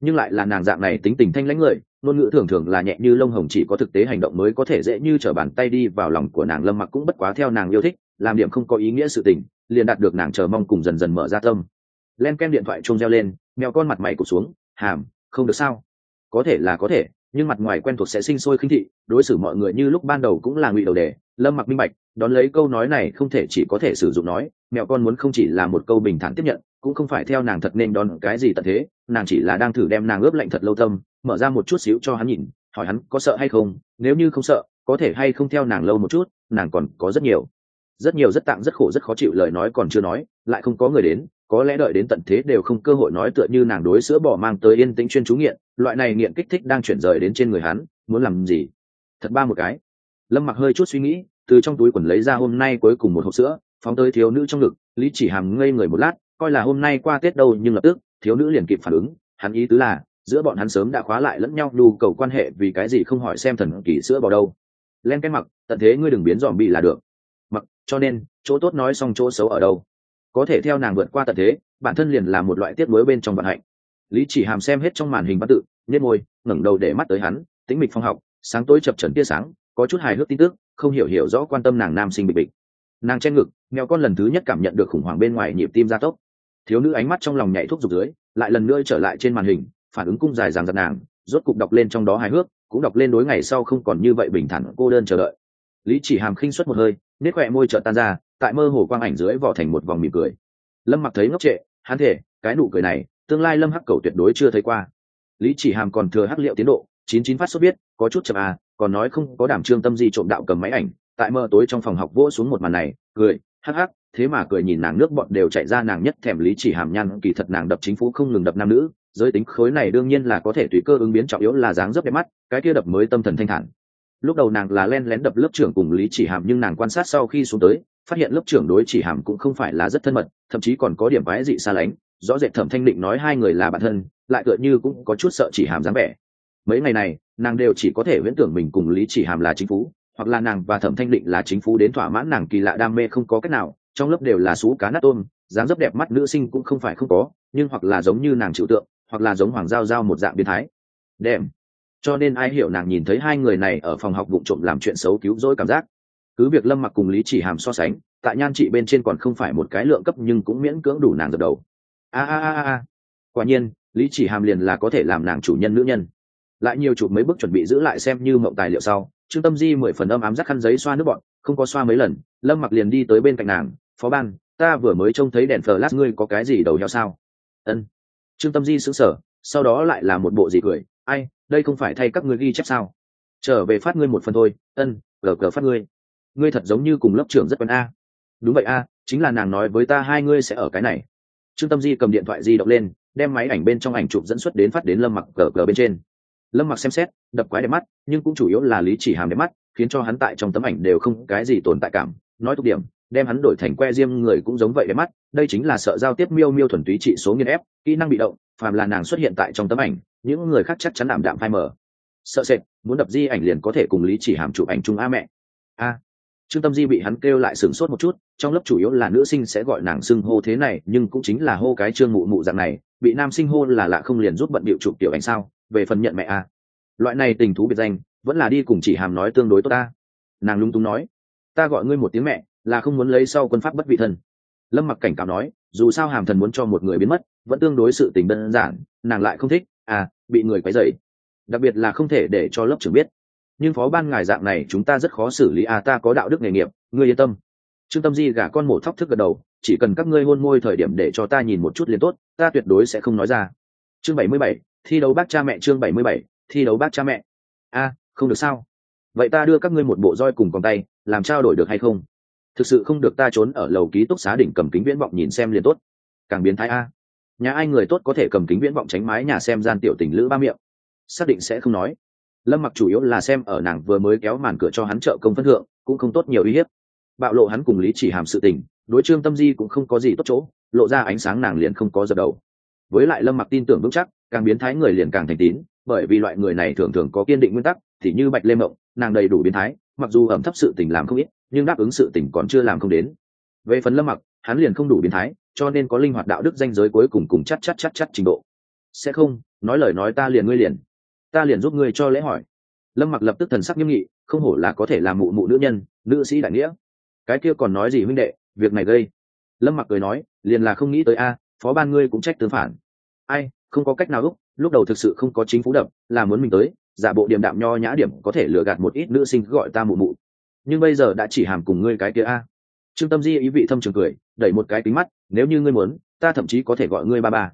Speaker 1: nhưng lại là nàng dạng này tính tình thanh lãnh người, ngôn ngữ thường thường là nhẹ như lông hồng chỉ có thực tế hành động mới có thể dễ như trở bàn tay đi vào lòng của nàng lâm mặc cũng bất quá theo nàng yêu thích, làm điểm không có ý nghĩa sự tình, liền đạt được nàng chờ mong cùng dần dần mở ra tâm. Len kem điện thoại chung reo lên, mèo con mặt mày cụt xuống, hàm, không được sao? Có thể là có thể, nhưng mặt ngoài quen thuộc sẽ sinh sôi khinh thị, đối xử mọi người như lúc ban đầu cũng là ngụy đầu đề. Lâm mặc minh bạch, đón lấy câu nói này không thể chỉ có thể sử dụng nói mẹo con muốn không chỉ là một câu bình thản tiếp nhận cũng không phải theo nàng thật nên đón cái gì tận thế, nàng chỉ là đang thử đem nàng ướp lạnh thật lâu tâm, mở ra một chút xíu cho hắn nhìn, hỏi hắn có sợ hay không, nếu như không sợ, có thể hay không theo nàng lâu một chút, nàng còn có rất nhiều. Rất nhiều rất tạng rất khổ rất khó chịu lời nói còn chưa nói, lại không có người đến, có lẽ đợi đến tận thế đều không cơ hội nói tựa như nàng đối sữa bỏ mang tới yên tĩnh chuyên chú nghiện, loại này nghiện kích thích đang chuyển rời đến trên người hắn, muốn làm gì? Thật ba một cái. Lâm mặc hơi chút suy nghĩ, từ trong túi quần lấy ra hôm nay cuối cùng một hộp sữa, phóng tới thiếu nữ trong ngực, lý chỉ hàm ngây người một lát coi là hôm nay qua tết đâu nhưng lập tức, thiếu nữ liền kịp phản ứng, hắn ý tứ là, giữa bọn hắn sớm đã khóa lại lẫn nhau, nhu cầu quan hệ vì cái gì không hỏi xem thần kỳ sữa vào đâu. Len cái mặc, tận thế ngươi đừng biến dòm bị là được. Mặc, cho nên, chỗ tốt nói xong chỗ xấu ở đâu. Có thể theo nàng vượt qua tận thế, bản thân liền là một loại tiết mới bên trong vận hạnh. Lý chỉ hàm xem hết trong màn hình văn tự nhét môi, ngẩng đầu để mắt tới hắn tính mịch phong học, sáng tối chập trần tia sáng, có chút hài hước tin tức, không hiểu hiểu rõ quan tâm nàng nam sinh bịch bịch. Nàng chen ngực nghèo con lần thứ nhất cảm nhận được khủng hoảng bên ngoài nhịp tim gia tốc thiếu nữ ánh mắt trong lòng nhảy thuốc rục dưới, lại lần nữa trở lại trên màn hình, phản ứng cung dài dàng dặt nàng, rốt cục đọc lên trong đó hài hước, cũng đọc lên đối ngày sau không còn như vậy bình thản, cô đơn chờ đợi. Lý chỉ hàm khinh suất một hơi nết khỏe môi trợ tan ra, tại mơ hồ quang ảnh dưới vỏ thành một vòng mỉm cười. Lâm mặc thấy ngốc trệ, hắn thể cái nụ cười này, tương lai lâm hắc cầu tuyệt đối chưa thấy qua. Lý chỉ hàm còn thừa hắc liệu tiến độ, chín chín phát xuất biết, có chút chậm à còn nói không có đảm trương tâm gì trộm đạo cầm máy ảnh, tại mơ tối trong phòng học vỗ xuống một màn này, cười, hắc hắc thế mà cười nhìn nàng nước bọn đều chạy ra nàng nhất thèm lý chỉ hàm nhăn kỳ thật nàng đập chính phủ không ngừng đập nam nữ, giới tính khối này đương nhiên là có thể tùy cơ ứng biến trọng yếu là dáng dấp đẹp mắt, cái kia đập mới tâm thần thanh thản. Lúc đầu nàng là len lén đập lớp trưởng cùng lý chỉ hàm nhưng nàng quan sát sau khi xuống tới, phát hiện lớp trưởng đối chỉ hàm cũng không phải là rất thân mật, thậm chí còn có điểm vái dị xa lánh, rõ rệt thẩm thanh định nói hai người là bạn thân, lại tựa như cũng có chút sợ chỉ hàm dáng vẻ. Mấy ngày này, nàng đều chỉ có thể viễn tưởng mình cùng lý chỉ hàm là chính phủ, hoặc là nàng và thẩm thanh định là chính phủ đến thỏa mãn nàng kỳ lạ đam mê không có cách nào trong lớp đều là xú cá nát tôm, dáng dấp đẹp mắt nữ sinh cũng không phải không có, nhưng hoặc là giống như nàng chịu tượng, hoặc là giống hoàng giao giao một dạng biến thái. Đệm. Cho nên ai hiểu nàng nhìn thấy hai người này ở phòng học vụ trộm làm chuyện xấu cứu rỗi cảm giác. Cứ việc lâm mặc cùng lý chỉ hàm so sánh, tại nhan trị bên trên còn không phải một cái lượng cấp nhưng cũng miễn cưỡng đủ nàng gật đầu. A a a a quả nhiên, lý chỉ hàm liền là có thể làm nàng chủ nhân nữ nhân. Lại nhiều chụp mấy bước chuẩn bị giữ lại xem như mộng tài liệu sau, trương tâm di mười phần âm ám rắc khăn giấy xoa nước bọn, không có xoa mấy lần, lâm mặc liền đi tới bên cạnh nàng phó ban, ta vừa mới trông thấy đèn flash, ngươi có cái gì đầu heo sao? Ân. Trương tâm di sững sờ, sau đó lại là một bộ gì cười. Ai, đây không phải thay các ngươi ghi chép sao? Trở về phát ngươi một phần thôi. Ân, gờ gờ phát ngươi. Ngươi thật giống như cùng lớp trưởng rất quen a. Đúng vậy a, chính là nàng nói với ta hai ngươi sẽ ở cái này. Trương tâm di cầm điện thoại di động lên, đem máy ảnh bên trong ảnh chụp dẫn xuất đến phát đến lâm mặc gờ gờ bên trên. Lâm mặc xem xét, đập quái đẹp mắt, nhưng cũng chủ yếu là lý chỉ hàm đẹp mắt, khiến cho hắn tại trong tấm ảnh đều không cái gì tồn tại cảm. Nói tục điểm đem hắn đổi thành que diêm người cũng giống vậy đẹp mắt, đây chính là sợ giao tiếp miêu miêu thuần túy trị số nghiên ép, kỹ năng bị động, phàm là nàng xuất hiện tại trong tấm ảnh, những người khác chắc chắn đảm đạm phai mờ. Sợ sệt, muốn đập di ảnh liền có thể cùng lý chỉ hàm chụp ảnh chung a mẹ. A. Trương tâm di bị hắn kêu lại sửng sốt một chút, trong lớp chủ yếu là nữ sinh sẽ gọi nàng xưng hô thế này, nhưng cũng chính là hô cái trương mụ mụ dạng này, bị nam sinh hô là lạ không liền giúp bận điệu chụp tiểu ảnh sao, về phần nhận mẹ a. Loại này tình thú biệt danh, vẫn là đi cùng chỉ hàm nói tương đối tốt ta nàng lung túng nói, ta gọi ngươi một tiếng mẹ là không muốn lấy sau quân pháp bất vị thân. Lâm mặc cảnh cáo nói, dù sao hàm thần muốn cho một người biến mất, vẫn tương đối sự tình đơn giản, nàng lại không thích à bị người quấy dậy đặc biệt là không thể để cho lớp trưởng biết. Nhưng phó ban ngài dạng này chúng ta rất khó xử lý à ta có đạo đức nghề nghiệp, ngươi yên tâm. Trương tâm di gả con mổ thóc thức gật đầu, chỉ cần các ngươi hôn môi thời điểm để cho ta nhìn một chút liền tốt, ta tuyệt đối sẽ không nói ra. Chương bảy mươi bảy, thi đấu bác cha mẹ, chương bảy mươi bảy, thi đấu bác cha mẹ. A không được sao? Vậy ta đưa các ngươi một bộ roi cùng còn tay, làm trao đổi được hay không? Thực sự không được ta trốn ở lầu ký túc xá đỉnh cầm kính viễn vọng nhìn xem liền tốt. Càng biến thái a. Nhà ai người tốt có thể cầm kính viễn vọng tránh mái nhà xem gian tiểu tình lữ ba miệng? Xác định sẽ không nói. Lâm mặc chủ yếu là xem ở nàng vừa mới kéo màn cửa cho hắn trợ công phân thượng, cũng không tốt nhiều uy hiếp. Bạo lộ hắn cùng lý chỉ hàm sự tình, đối trương tâm di cũng không có gì tốt chỗ, lộ ra ánh sáng nàng liền không có dập đầu. Với lại lâm mặc tin tưởng vững chắc, càng biến thái người liền càng thành tín, bởi vì loại người này thường thường có kiên định nguyên tắc, thì như bạch lê mộng, nàng đầy đủ biến thái, mặc dù ẩm thấp sự tình làm không ít nhưng đáp ứng sự tình còn chưa làm không đến. Về phần lâm mặc, hắn liền không đủ biến thái, cho nên có linh hoạt đạo đức danh giới cuối cùng cùng chắc chắc chắc chắc trình độ. Sẽ không, nói lời nói ta liền ngươi liền. Ta liền giúp ngươi cho lễ hỏi. Lâm mặc lập tức thần sắc nghiêm nghị, không hổ là có thể làm mụ mụ nữ nhân, nữ sĩ đại nghĩa. Cái kia còn nói gì huynh đệ, việc này gây. Lâm mặc cười nói, liền là không nghĩ tới a, phó ban ngươi cũng trách tướng phản. Ai, không có cách nào lúc lúc đầu thực sự không có chính phủ đập, là muốn mình tới, giả bộ điềm đạm nho nhã điểm có thể lừa gạt một ít nữ sinh gọi ta mụ mụ nhưng bây giờ đã chỉ hàm cùng ngươi cái kia a. Trương tâm di ý vị thâm trường cười, đẩy một cái kính mắt, nếu như ngươi muốn, ta thậm chí có thể gọi ngươi ba ba.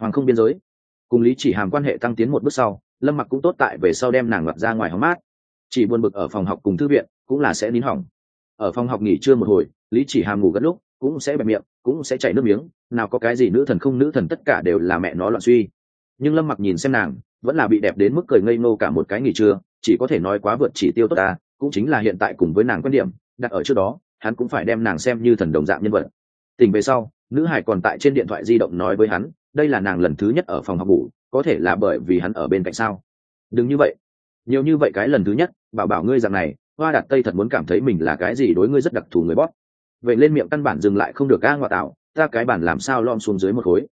Speaker 1: Hoàng không biên giới. Cùng lý chỉ hàm quan hệ tăng tiến một bước sau, lâm mặc cũng tốt tại về sau đem nàng mặc ra ngoài hóng mát. Chỉ buồn bực ở phòng học cùng thư viện, cũng là sẽ nín hỏng. Ở phòng học nghỉ trưa một hồi, lý chỉ hàm ngủ gật lúc, cũng sẽ bẹp miệng, cũng sẽ chảy nước miếng, nào có cái gì nữ thần không nữ thần tất cả đều là mẹ nó loạn suy. Nhưng lâm mặc nhìn xem nàng, vẫn là bị đẹp đến mức cười ngây ngô cả một cái nghỉ trưa, chỉ có thể nói quá vượt chỉ tiêu tốt ta cũng chính là hiện tại cùng với nàng quan điểm, đặt ở trước đó, hắn cũng phải đem nàng xem như thần đồng dạng nhân vật. Tình về sau, nữ hải còn tại trên điện thoại di động nói với hắn, đây là nàng lần thứ nhất ở phòng học ngủ, có thể là bởi vì hắn ở bên cạnh sao? Đừng như vậy. Nhiều như vậy cái lần thứ nhất, bảo bảo ngươi rằng này, hoa đạt tây thật muốn cảm thấy mình là cái gì đối ngươi rất đặc thù người bóp. Vậy lên miệng căn bản dừng lại không được ga ngoại tạo, ta cái bản làm sao lom xuống dưới một khối.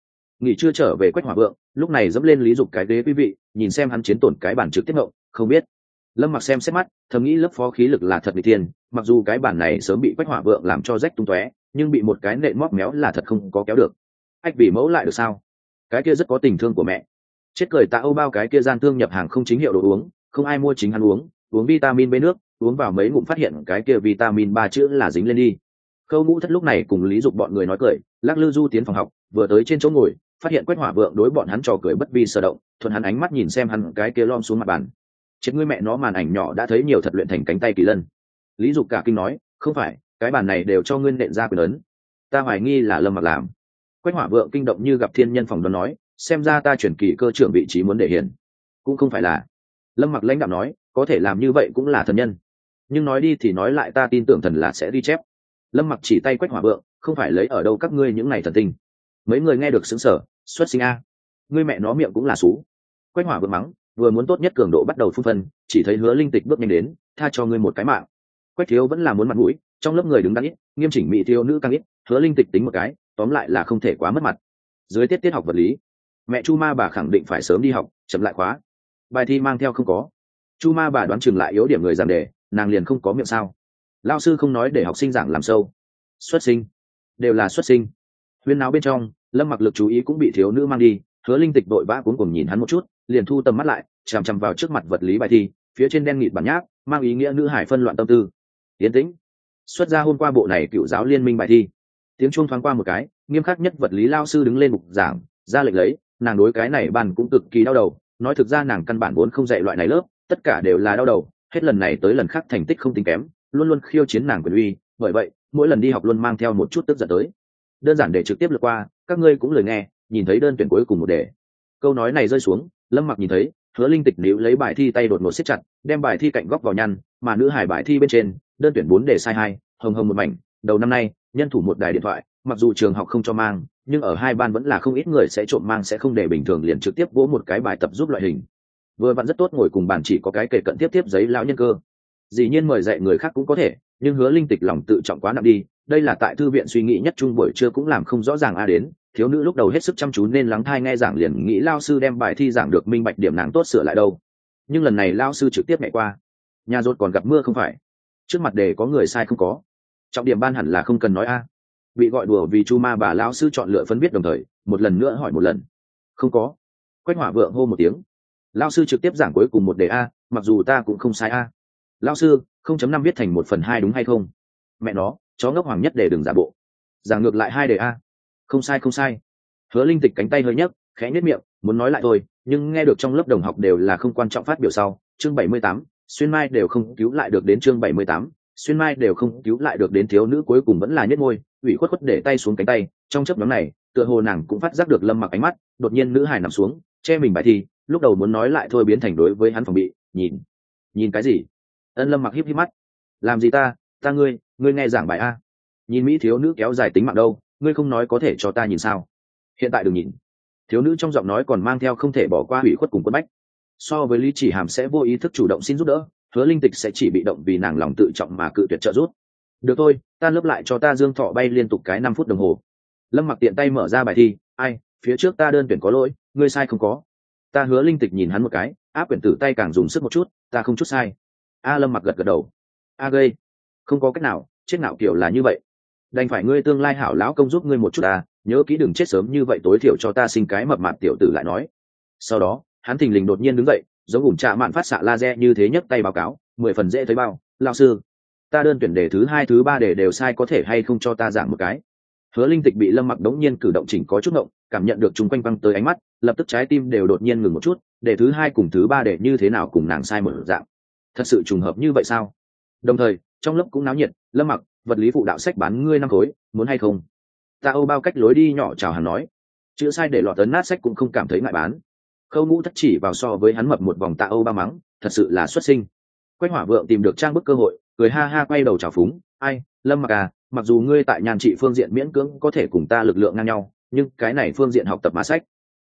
Speaker 1: Nghỉ chưa trở về quách hỏa vượng, lúc này dẫm lên lý dục cái ghế quý vị, nhìn xem hắn chiến tổn cái bản trực tiếp ngộng, không biết lâm mặc xem xét mắt, thầm nghĩ lớp phó khí lực là thật bị thiên, mặc dù cái bản này sớm bị quách hỏa vượng làm cho rách tung tóe, nhưng bị một cái nện móc méo là thật không có kéo được. Ách bị mẫu lại được sao? Cái kia rất có tình thương của mẹ. Chết cười tạ âu bao cái kia gian thương nhập hàng không chính hiệu đồ uống, không ai mua chính hắn uống uống vitamin b nước, uống vào mấy ngụm phát hiện cái kia vitamin ba chữ là dính lên đi. Khâu ngũ thất lúc này cùng lý dục bọn người nói cười, lắc lư du tiến phòng học, vừa tới trên chỗ ngồi, phát hiện quách hỏa vượng đối bọn hắn trò cười bất vi sở động, thuận hắn ánh mắt nhìn xem hắn cái kia lom xuống mặt bàn chết ngươi mẹ nó màn ảnh nhỏ đã thấy nhiều thật luyện thành cánh tay kỳ lân. Lý dục cả kinh nói, không phải, cái bàn này đều cho ngươi nện ra quyền ấn ta hoài nghi là lâm mặc làm. Quách hỏa vượng kinh động như gặp thiên nhân phòng đoán nói, xem ra ta chuyển kỳ cơ trưởng vị trí muốn để hiển cũng không phải là. Lâm mặc lãnh đạo nói, có thể làm như vậy cũng là thần nhân. Nhưng nói đi thì nói lại ta tin tưởng thần là sẽ đi chép. Lâm mặc chỉ tay quách hỏa vượng, không phải lấy ở đâu các ngươi những này thần tinh mấy người nghe được xứng sở xuất sinh a. Ngươi mẹ nó miệng cũng là xú. Quách hỏa vượng mắng vừa muốn tốt nhất cường độ bắt đầu phun phân, chỉ thấy hứa linh tịch bước nhanh đến, tha cho ngươi một cái mạng. Quách thiếu vẫn là muốn mặt mũi, trong lớp người đứng đắn ít, nghiêm chỉnh mỹ thiếu nữ càng ít, hứa linh tịch tính một cái, tóm lại là không thể quá mất mặt. Dưới tiết tiết học vật lý, mẹ chu ma bà khẳng định phải sớm đi học, chậm lại khóa. Bài thi mang theo không có. Chu ma bà đoán chừng lại yếu điểm người giảng đề, nàng liền không có miệng sao. Lao sư không nói để học sinh giảng làm sâu. Xuất sinh. Đều là xuất sinh. Huyên náo bên trong, lâm mặc lực chú ý cũng bị thiếu nữ mang đi, hứa linh tịch đội vã cuốn cùng nhìn hắn một chút liền thu tầm mắt lại, chằm chằm vào trước mặt vật lý bài thi, phía trên đen nghịt bản nháp, mang ý nghĩa nữ hải phân loạn tâm tư. Tiến tĩnh. Xuất ra hôm qua bộ này cựu giáo liên minh bài thi. Tiếng chuông thoáng qua một cái, nghiêm khắc nhất vật lý lao sư đứng lên mục giảng, ra lệnh lấy, nàng đối cái này bàn cũng cực kỳ đau đầu, nói thực ra nàng căn bản vốn không dạy loại này lớp, tất cả đều là đau đầu, hết lần này tới lần khác thành tích không tính kém, luôn luôn khiêu chiến nàng quyền uy, bởi vậy, mỗi lần đi học luôn mang theo một chút tức giận tới. Đơn giản để trực tiếp lượt qua, các ngươi cũng lời nghe, nhìn thấy đơn tuyển cuối cùng một đề. Câu nói này rơi xuống lâm mặc nhìn thấy, hứa linh tịch níu lấy bài thi tay đột ngột siết chặt, đem bài thi cạnh góc vào nhăn, mà nữ hải bài thi bên trên, đơn tuyển bốn đề sai hai, hồng hồng một mảnh. Đầu năm nay, nhân thủ một đài điện thoại, mặc dù trường học không cho mang, nhưng ở hai ban vẫn là không ít người sẽ trộm mang sẽ không để bình thường liền trực tiếp vỗ một cái bài tập giúp loại hình. Vừa vặn rất tốt ngồi cùng bàn chỉ có cái kể cận tiếp tiếp giấy lão nhân cơ. Dĩ nhiên mời dạy người khác cũng có thể, nhưng hứa linh tịch lòng tự trọng quá nặng đi, đây là tại thư viện suy nghĩ nhất trung buổi trưa cũng làm không rõ ràng a đến thiếu nữ lúc đầu hết sức chăm chú nên lắng thai nghe giảng liền nghĩ lao sư đem bài thi giảng được minh bạch điểm nắng tốt sửa lại đâu. Nhưng lần này lao sư trực tiếp ngày qua. Nhà rột còn gặp mưa không phải. Trước mặt đề có người sai không có. Trọng điểm ban hẳn là không cần nói a. Bị gọi đùa vì chu ma bà lao sư chọn lựa phân biết đồng thời, một lần nữa hỏi một lần. Không có. Quách hỏa vượng hô một tiếng. Lao sư trực tiếp giảng cuối cùng một đề a, mặc dù ta cũng không sai a. Lao sư, không chấm năm viết thành một phần hai đúng hay không? Mẹ nó, chó ngốc hoàng nhất để đừng giả bộ. Giảng ngược lại hai đề a không sai không sai. Hứa linh tịch cánh tay hơi nhấc, khẽ nhất miệng, muốn nói lại thôi, nhưng nghe được trong lớp đồng học đều là không quan trọng phát biểu sau, chương bảy mươi tám, xuyên mai đều không cứu lại được đến chương bảy mươi tám, xuyên mai đều không cứu lại được đến thiếu nữ cuối cùng vẫn là nhất ngôi ủy khuất khuất để tay xuống cánh tay, trong chấp nhóm này, tựa hồ nàng cũng phát giác được lâm mặc ánh mắt, đột nhiên nữ hải nằm xuống, che mình bài thi, lúc đầu muốn nói lại thôi biến thành đối với hắn phòng bị, nhìn nhìn cái gì? Ân lâm mặc híp híp mắt. Làm gì ta? Ta ngươi ngươi nghe giảng bài a. Nhìn mỹ thiếu nữ kéo dài tính mạng đâu? Ngươi không nói có thể cho ta nhìn sao? Hiện tại đừng nhìn. Thiếu nữ trong giọng nói còn mang theo không thể bỏ qua hủy khuất cùng quân bách. So với lý chỉ hàm sẽ vô ý thức chủ động xin giúp đỡ, hứa linh tịch sẽ chỉ bị động vì nàng lòng tự trọng mà cự tuyệt trợ giúp. Được thôi, ta lớp lại cho ta dương thọ bay liên tục cái năm phút đồng hồ. Lâm mặc tiện tay mở ra bài thi, ai, phía trước ta đơn tuyển có lỗi, ngươi sai không có. Ta hứa linh tịch nhìn hắn một cái, áp quyển tử tay càng dùng sức một chút, ta không chút sai. A lâm mặc gật gật đầu. A gây không có cách nào, chết nào kiểu là như vậy đành phải ngươi tương lai hảo lão công giúp ngươi một chút ta nhớ kỹ đừng chết sớm như vậy tối thiểu cho ta sinh cái mập mạp tiểu tử lại nói. Sau đó, hắn thình lình đột nhiên đứng dậy, giống ủng trạ mạn phát xạ laser như thế nhấc tay báo cáo, mười phần dễ thấy bao lao sư, ta đơn tuyển đề thứ hai, thứ ba đề đều sai có thể hay không cho ta giảm một cái. Hứa linh tịch bị lâm mặc đống nhiên cử động chỉnh có chút ngộng, cảm nhận được chúng quanh băng tới ánh mắt, lập tức trái tim đều đột nhiên ngừng một chút, đề thứ hai cùng thứ ba đề như thế nào cùng nàng sai một dạng. Thật sự trùng hợp như vậy sao? Đồng thời, trong lớp cũng náo nhiệt, lâm mặc vật lý phụ đạo sách bán ngươi năm khối, muốn hay không? Ta âu bao cách lối đi nhỏ chào hắn nói. Chữ sai để lọt tấn nát sách cũng không cảm thấy ngại bán. Khâu ngũ thất chỉ vào so với hắn mập một vòng tạ âu ba mắng, thật sự là xuất sinh. Quách hỏa vượng tìm được trang bức cơ hội, cười ha ha quay đầu trào phúng, ai, lâm mặc à mặc dù ngươi tại nhàn trị phương diện miễn cưỡng có thể cùng ta lực lượng ngang nhau, nhưng cái này phương diện học tập mà sách,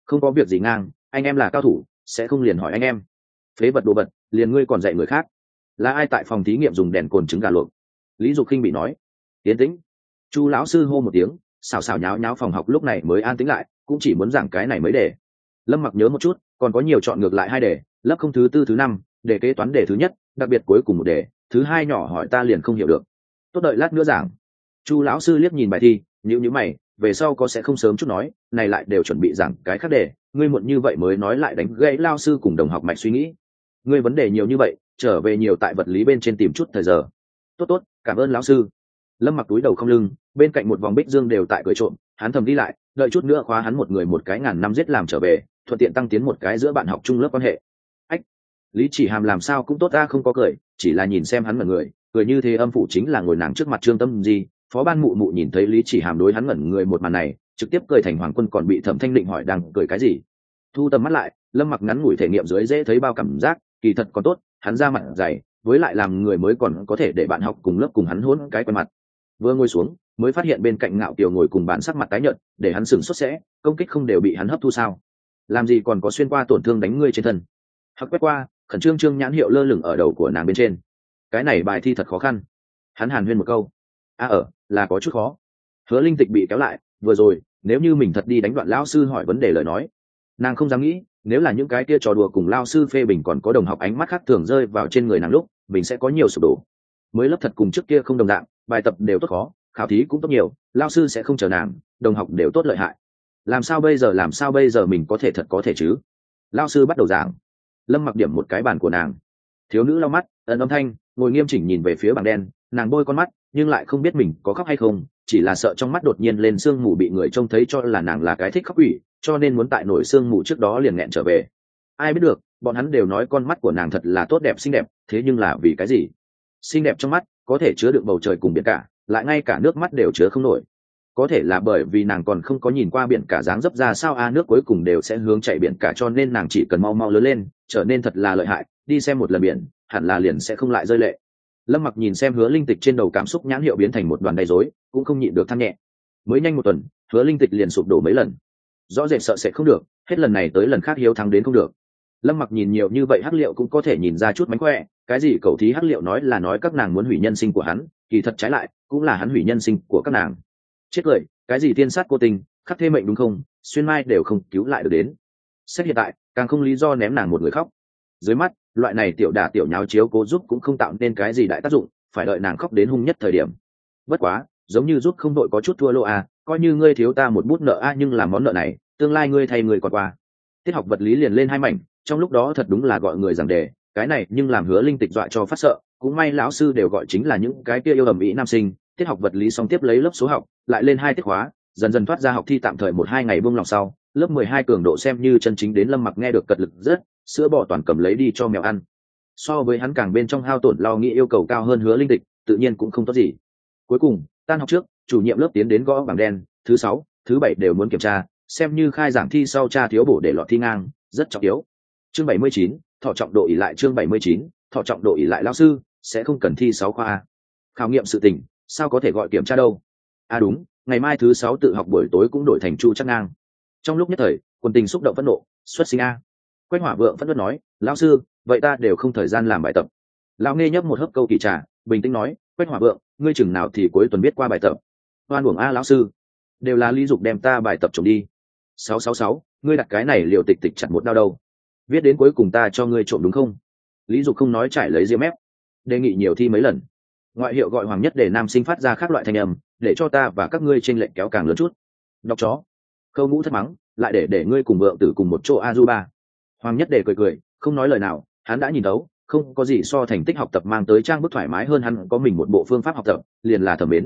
Speaker 1: không có việc gì ngang, anh em là cao thủ, sẽ không liền hỏi anh em. Phế vật đồ vật, liền ngươi còn dạy người khác. Là ai tại phòng thí nghiệm dùng đèn cồn trứng gà luộc? Lý dục khinh bị nói tiến tĩnh. Chu lão sư hô một tiếng, xào xào nháo nháo phòng học lúc này mới an tĩnh lại, cũng chỉ muốn giảng cái này mới để. Lâm mặc nhớ một chút, còn có nhiều chọn ngược lại hai đề, lớp không thứ tư, thứ năm, để kế toán đề thứ nhất, đặc biệt cuối cùng một đề, thứ hai nhỏ hỏi ta liền không hiểu được. Tốt đợi lát nữa giảng. Chu lão sư liếc nhìn bài thi nhữ nhữ mày, về sau có sẽ không sớm chút nói, này lại đều chuẩn bị giảng cái khác đề, ngươi muộn như vậy mới nói lại đánh gãy lao sư cùng đồng học mạch suy nghĩ. Ngươi vấn đề nhiều như vậy, trở về nhiều tại vật lý bên trên tìm chút thời giờ tốt tốt, cảm ơn lão sư. Lâm mặc túi đầu không lưng, bên cạnh một vòng bích dương đều tại cười trộm, hắn thầm đi lại, đợi chút nữa khóa hắn một người một cái ngàn năm giết làm trở về, thuận tiện tăng tiến một cái giữa bạn học chung lớp quan hệ. Ách, lý chỉ hàm làm sao cũng tốt ta không có cười, chỉ là nhìn xem hắn ngẩn người, cười như thế âm phủ chính là ngồi nàng trước mặt trương tâm gì phó ban mụ mụ nhìn thấy lý chỉ hàm đối hắn ngẩn người một màn này, trực tiếp cười thành hoàng quân còn bị thẩm thanh định hỏi đang cười cái gì. Thu tầm mắt lại, lâm mặc ngắn ngủi thể nghiệm dưới dễ thấy bao cảm giác, kỳ thật còn tốt, hắn ra mặt dày với lại làm người mới còn có thể để bạn học cùng lớp cùng hắn hôn cái quen mặt. Vừa ngồi xuống mới phát hiện bên cạnh ngạo kiều ngồi cùng bạn sắc mặt tái nhợt để hắn sừng xuất sẽ công kích không đều bị hắn hấp thu sao? Làm gì còn có xuyên qua tổn thương đánh ngươi trên thân? Hắc quét qua khẩn trương trương nhãn hiệu lơ lửng ở đầu của nàng bên trên. Cái này bài thi thật khó khăn. Hắn hàn huyên một câu. A à, ở là có chút khó. Hứa linh tịch bị kéo lại vừa rồi nếu như mình thật đi đánh đoạn lao sư hỏi vấn đề lời nói nàng không dám nghĩ nếu là những cái kia trò đùa cùng lao sư phê bình còn có đồng học ánh mắt khác thường rơi vào trên người nàng lúc mình sẽ có nhiều sụp đổ. Mới lớp thật cùng trước kia không đồng dạng, bài tập đều tốt khó, khảo thí cũng tốt nhiều, lao sư sẽ không chờ nàng, đồng học đều tốt lợi hại. Làm sao bây giờ, làm sao bây giờ mình có thể thật có thể chứ? Lao sư bắt đầu giảng. Lâm mặc điểm một cái bàn của nàng. Thiếu nữ lau mắt ẩn âm thanh, ngồi nghiêm chỉnh nhìn về phía bảng đen, nàng bôi con mắt, nhưng lại không biết mình có khóc hay không, chỉ là sợ trong mắt đột nhiên lên sương mù bị người trông thấy cho là nàng là cái thích khóc ủy cho nên muốn tại nổi sương mù trước đó liền nghẹn trở về. Ai biết được bọn hắn đều nói con mắt của nàng thật là tốt đẹp xinh đẹp, thế nhưng là vì cái gì? Xinh đẹp trong mắt, có thể chứa được bầu trời cùng biển cả, lại ngay cả nước mắt đều chứa không nổi. Có thể là bởi vì nàng còn không có nhìn qua biển cả dáng dấp ra sao a, nước cuối cùng đều sẽ hướng chạy biển cả cho nên nàng chỉ cần mau mau lớn lên, trở nên thật là lợi hại, đi xem một lần biển, hẳn là liền sẽ không lại rơi lệ. Lâm mặc nhìn xem hứa linh tịch trên đầu cảm xúc nhãn hiệu biến thành một đoàn đầy dối cũng không nhịn được thăng nhẹ. Mới nhanh một tuần, hứa linh tịch liền sụp đổ mấy lần. Rõ rệt sợ sẽ không được, hết lần này tới lần khác hiếu thắng đến không được lâm mặc nhìn nhiều như vậy hắc liệu cũng có thể nhìn ra chút mánh khỏe, cái gì cầu thí hắc liệu nói là nói các nàng muốn hủy nhân sinh của hắn, kỳ thật trái lại, cũng là hắn hủy nhân sinh của các nàng. Chết cười, cái gì tiên sát cô tình khắc thêm mệnh đúng không, xuyên mai đều không cứu lại được đến. Xét hiện tại, càng không lý do ném nàng một người khóc. Dưới mắt, loại này tiểu đả tiểu nháo chiếu cố giúp cũng không tạo nên cái gì đại tác dụng, phải đợi nàng khóc đến hung nhất thời điểm. Bất quá, giống như giúp không đội có chút thua lô à coi như ngươi thiếu ta một bút nợ a, nhưng làm món nợ này, tương lai ngươi thay người còn qua. Tiết học vật lý liền lên hai mảnh trong lúc đó thật đúng là gọi người giảng đề, cái này nhưng làm hứa linh tịch dọa cho phát sợ, cũng may lão sư đều gọi chính là những cái kia yêu ầm ĩ nam sinh, tiết học vật lý xong tiếp lấy lớp số học, lại lên hai tiết khóa, dần dần thoát ra học thi tạm thời một hai ngày buông lòng sau, lớp mười hai cường độ xem như chân chính đến lâm mặc nghe được cật lực rất, sữa bò toàn cầm lấy đi cho mèo ăn. So với hắn càng bên trong hao tổn lo nghĩ yêu cầu cao hơn hứa linh tịch, tự nhiên cũng không tốt gì. Cuối cùng, tan học trước, chủ nhiệm lớp tiến đến gõ bảng đen, thứ sáu, thứ bảy đều muốn kiểm tra, xem như khai giảng thi sau tra thiếu bổ để lọt thi ngang, rất trọng yếu chương bảy mươi chín, thọ trọng độ ỉ lại chương bảy mươi chín, thọ trọng độ ỉ lại lao sư, sẽ không cần thi sáu khoa khảo nghiệm sự tình, sao có thể gọi kiểm tra đâu? À đúng, ngày mai thứ sáu tự học buổi tối cũng đổi thành chu chắc ngang. Trong lúc nhất thời quân tình xúc động phẫn nộ, xuất sinh a. Quách hỏa vượng phẫn nộ nói, lão sư, vậy ta đều không thời gian làm bài tập. Lão nghe nhấp một hớp câu kỳ trà, bình tĩnh nói, quách hỏa vượng, ngươi chừng nào thì cuối tuần biết qua bài tập. Hoan uổng a lão sư. Đều là lý dục đem ta bài tập trộm đi. Sáu sáu sáu, ngươi đặt cái này liệu tịch tịch chặt một đau đâu viết đến cuối cùng ta cho ngươi trộm đúng không? Lý dục không nói trải lấy diêm ép đề nghị nhiều thi mấy lần. Ngoại hiệu gọi hoàng nhất để nam sinh phát ra các loại thanh âm, để cho ta và các ngươi t r ê n lệnh kéo càng lớn chút. Đọc chó. Khâu ngũ thất mắng, lại để để ngươi cùng vợ tử cùng một chỗ a du ba hoàng nhất để cười cười, không nói lời nào, hắn đã nhìn đấu không có gì so thành tích học tập mang tới trang bức thoải mái hơn hắn, có mình một bộ phương pháp học tập, liền là thẩm mến.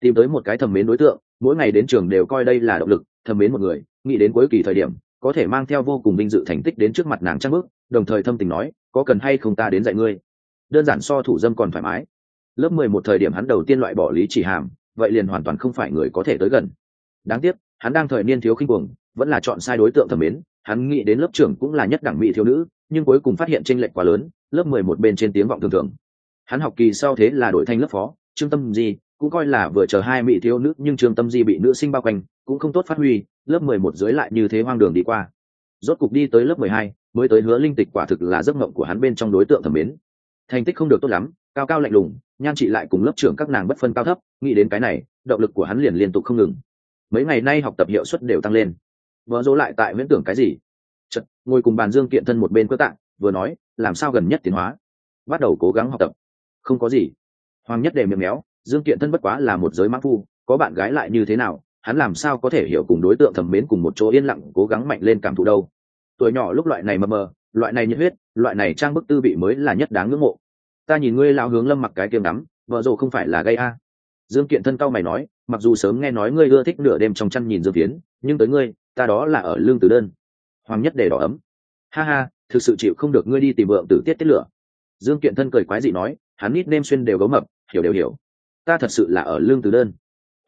Speaker 1: Tìm tới một cái thẩm mến đối tượng, mỗi ngày đến trường đều coi đây là động lực, thẩm mến một người, nghĩ đến cuối kỳ thời điểm có thể mang theo vô cùng vinh dự thành tích đến trước mặt nàng trang bức đồng thời thâm tình nói, có cần hay không ta đến dạy ngươi? Đơn giản so thủ dâm còn thoải mái. Lớp mười một thời điểm hắn đầu tiên loại bỏ lý chỉ hàm, vậy liền hoàn toàn không phải người có thể tới gần. Đáng tiếc, hắn đang thời niên thiếu khinh cuồng, vẫn là chọn sai đối tượng thẩm mến, hắn nghĩ đến lớp trưởng cũng là nhất đẳng mỹ thiếu nữ, nhưng cuối cùng phát hiện tranh lệch quá lớn, lớp mười một bên trên tiếng vọng thường thường. Hắn học kỳ sau thế là đổi thành lớp phó, trương tâm di cũng coi là vừa chờ hai mỹ thiếu nữ nhưng trường tâm di bị nữ sinh bao quanh cũng không tốt phát huy lớp mười một dưới lại như thế hoang đường đi qua. Rốt cục đi tới lớp mười hai mới tới hứa linh tịch quả thực là giấc mộng của hắn bên trong đối tượng thẩm mến. Thành tích không được tốt lắm cao cao lạnh lùng nhan chị lại cùng lớp trưởng các nàng bất phân cao thấp nghĩ đến cái này động lực của hắn liền liên tục không ngừng. Mấy ngày nay học tập hiệu suất đều tăng lên. Vợ dỗ lại tại viễn tưởng cái gì? Chật, ngồi cùng bàn dương kiện thân một bên cơ tạng vừa nói làm sao gần nhất tiến hóa? Bắt đầu cố gắng học tập. Không có gì. Hoàng nhất để miệng méo dương kiện thân bất quá là một giới mã phu, có bạn gái lại như thế nào, hắn làm sao có thể hiểu cùng đối tượng thẩm mến cùng một chỗ yên lặng, cố gắng mạnh lên cảm thụ đâu. Tuổi nhỏ lúc loại này mờ mờ, loại này nhiệt huyết, loại này trang bức tư vị mới là nhất đáng ngưỡng mộ. Ta nhìn ngươi lao hướng lâm mặc cái kiềm đắm vợ rồ không phải là gây a. Dương kiện thân cao mày nói, mặc dù sớm nghe nói ngươi ưa thích nửa đêm trong chăn nhìn dương tiến nhưng tới ngươi, ta đó là ở lương tử đơn. Hoàng nhất để đỏ ấm. Ha ha, thực sự chịu không được ngươi đi tìm vượng tử tiết tiết lửa. Dương kiện thân cười quái dị nói, hắn nít nêm xuyên đều gấu mập, hiểu đều hiểu ta thật sự là ở lương từ đơn.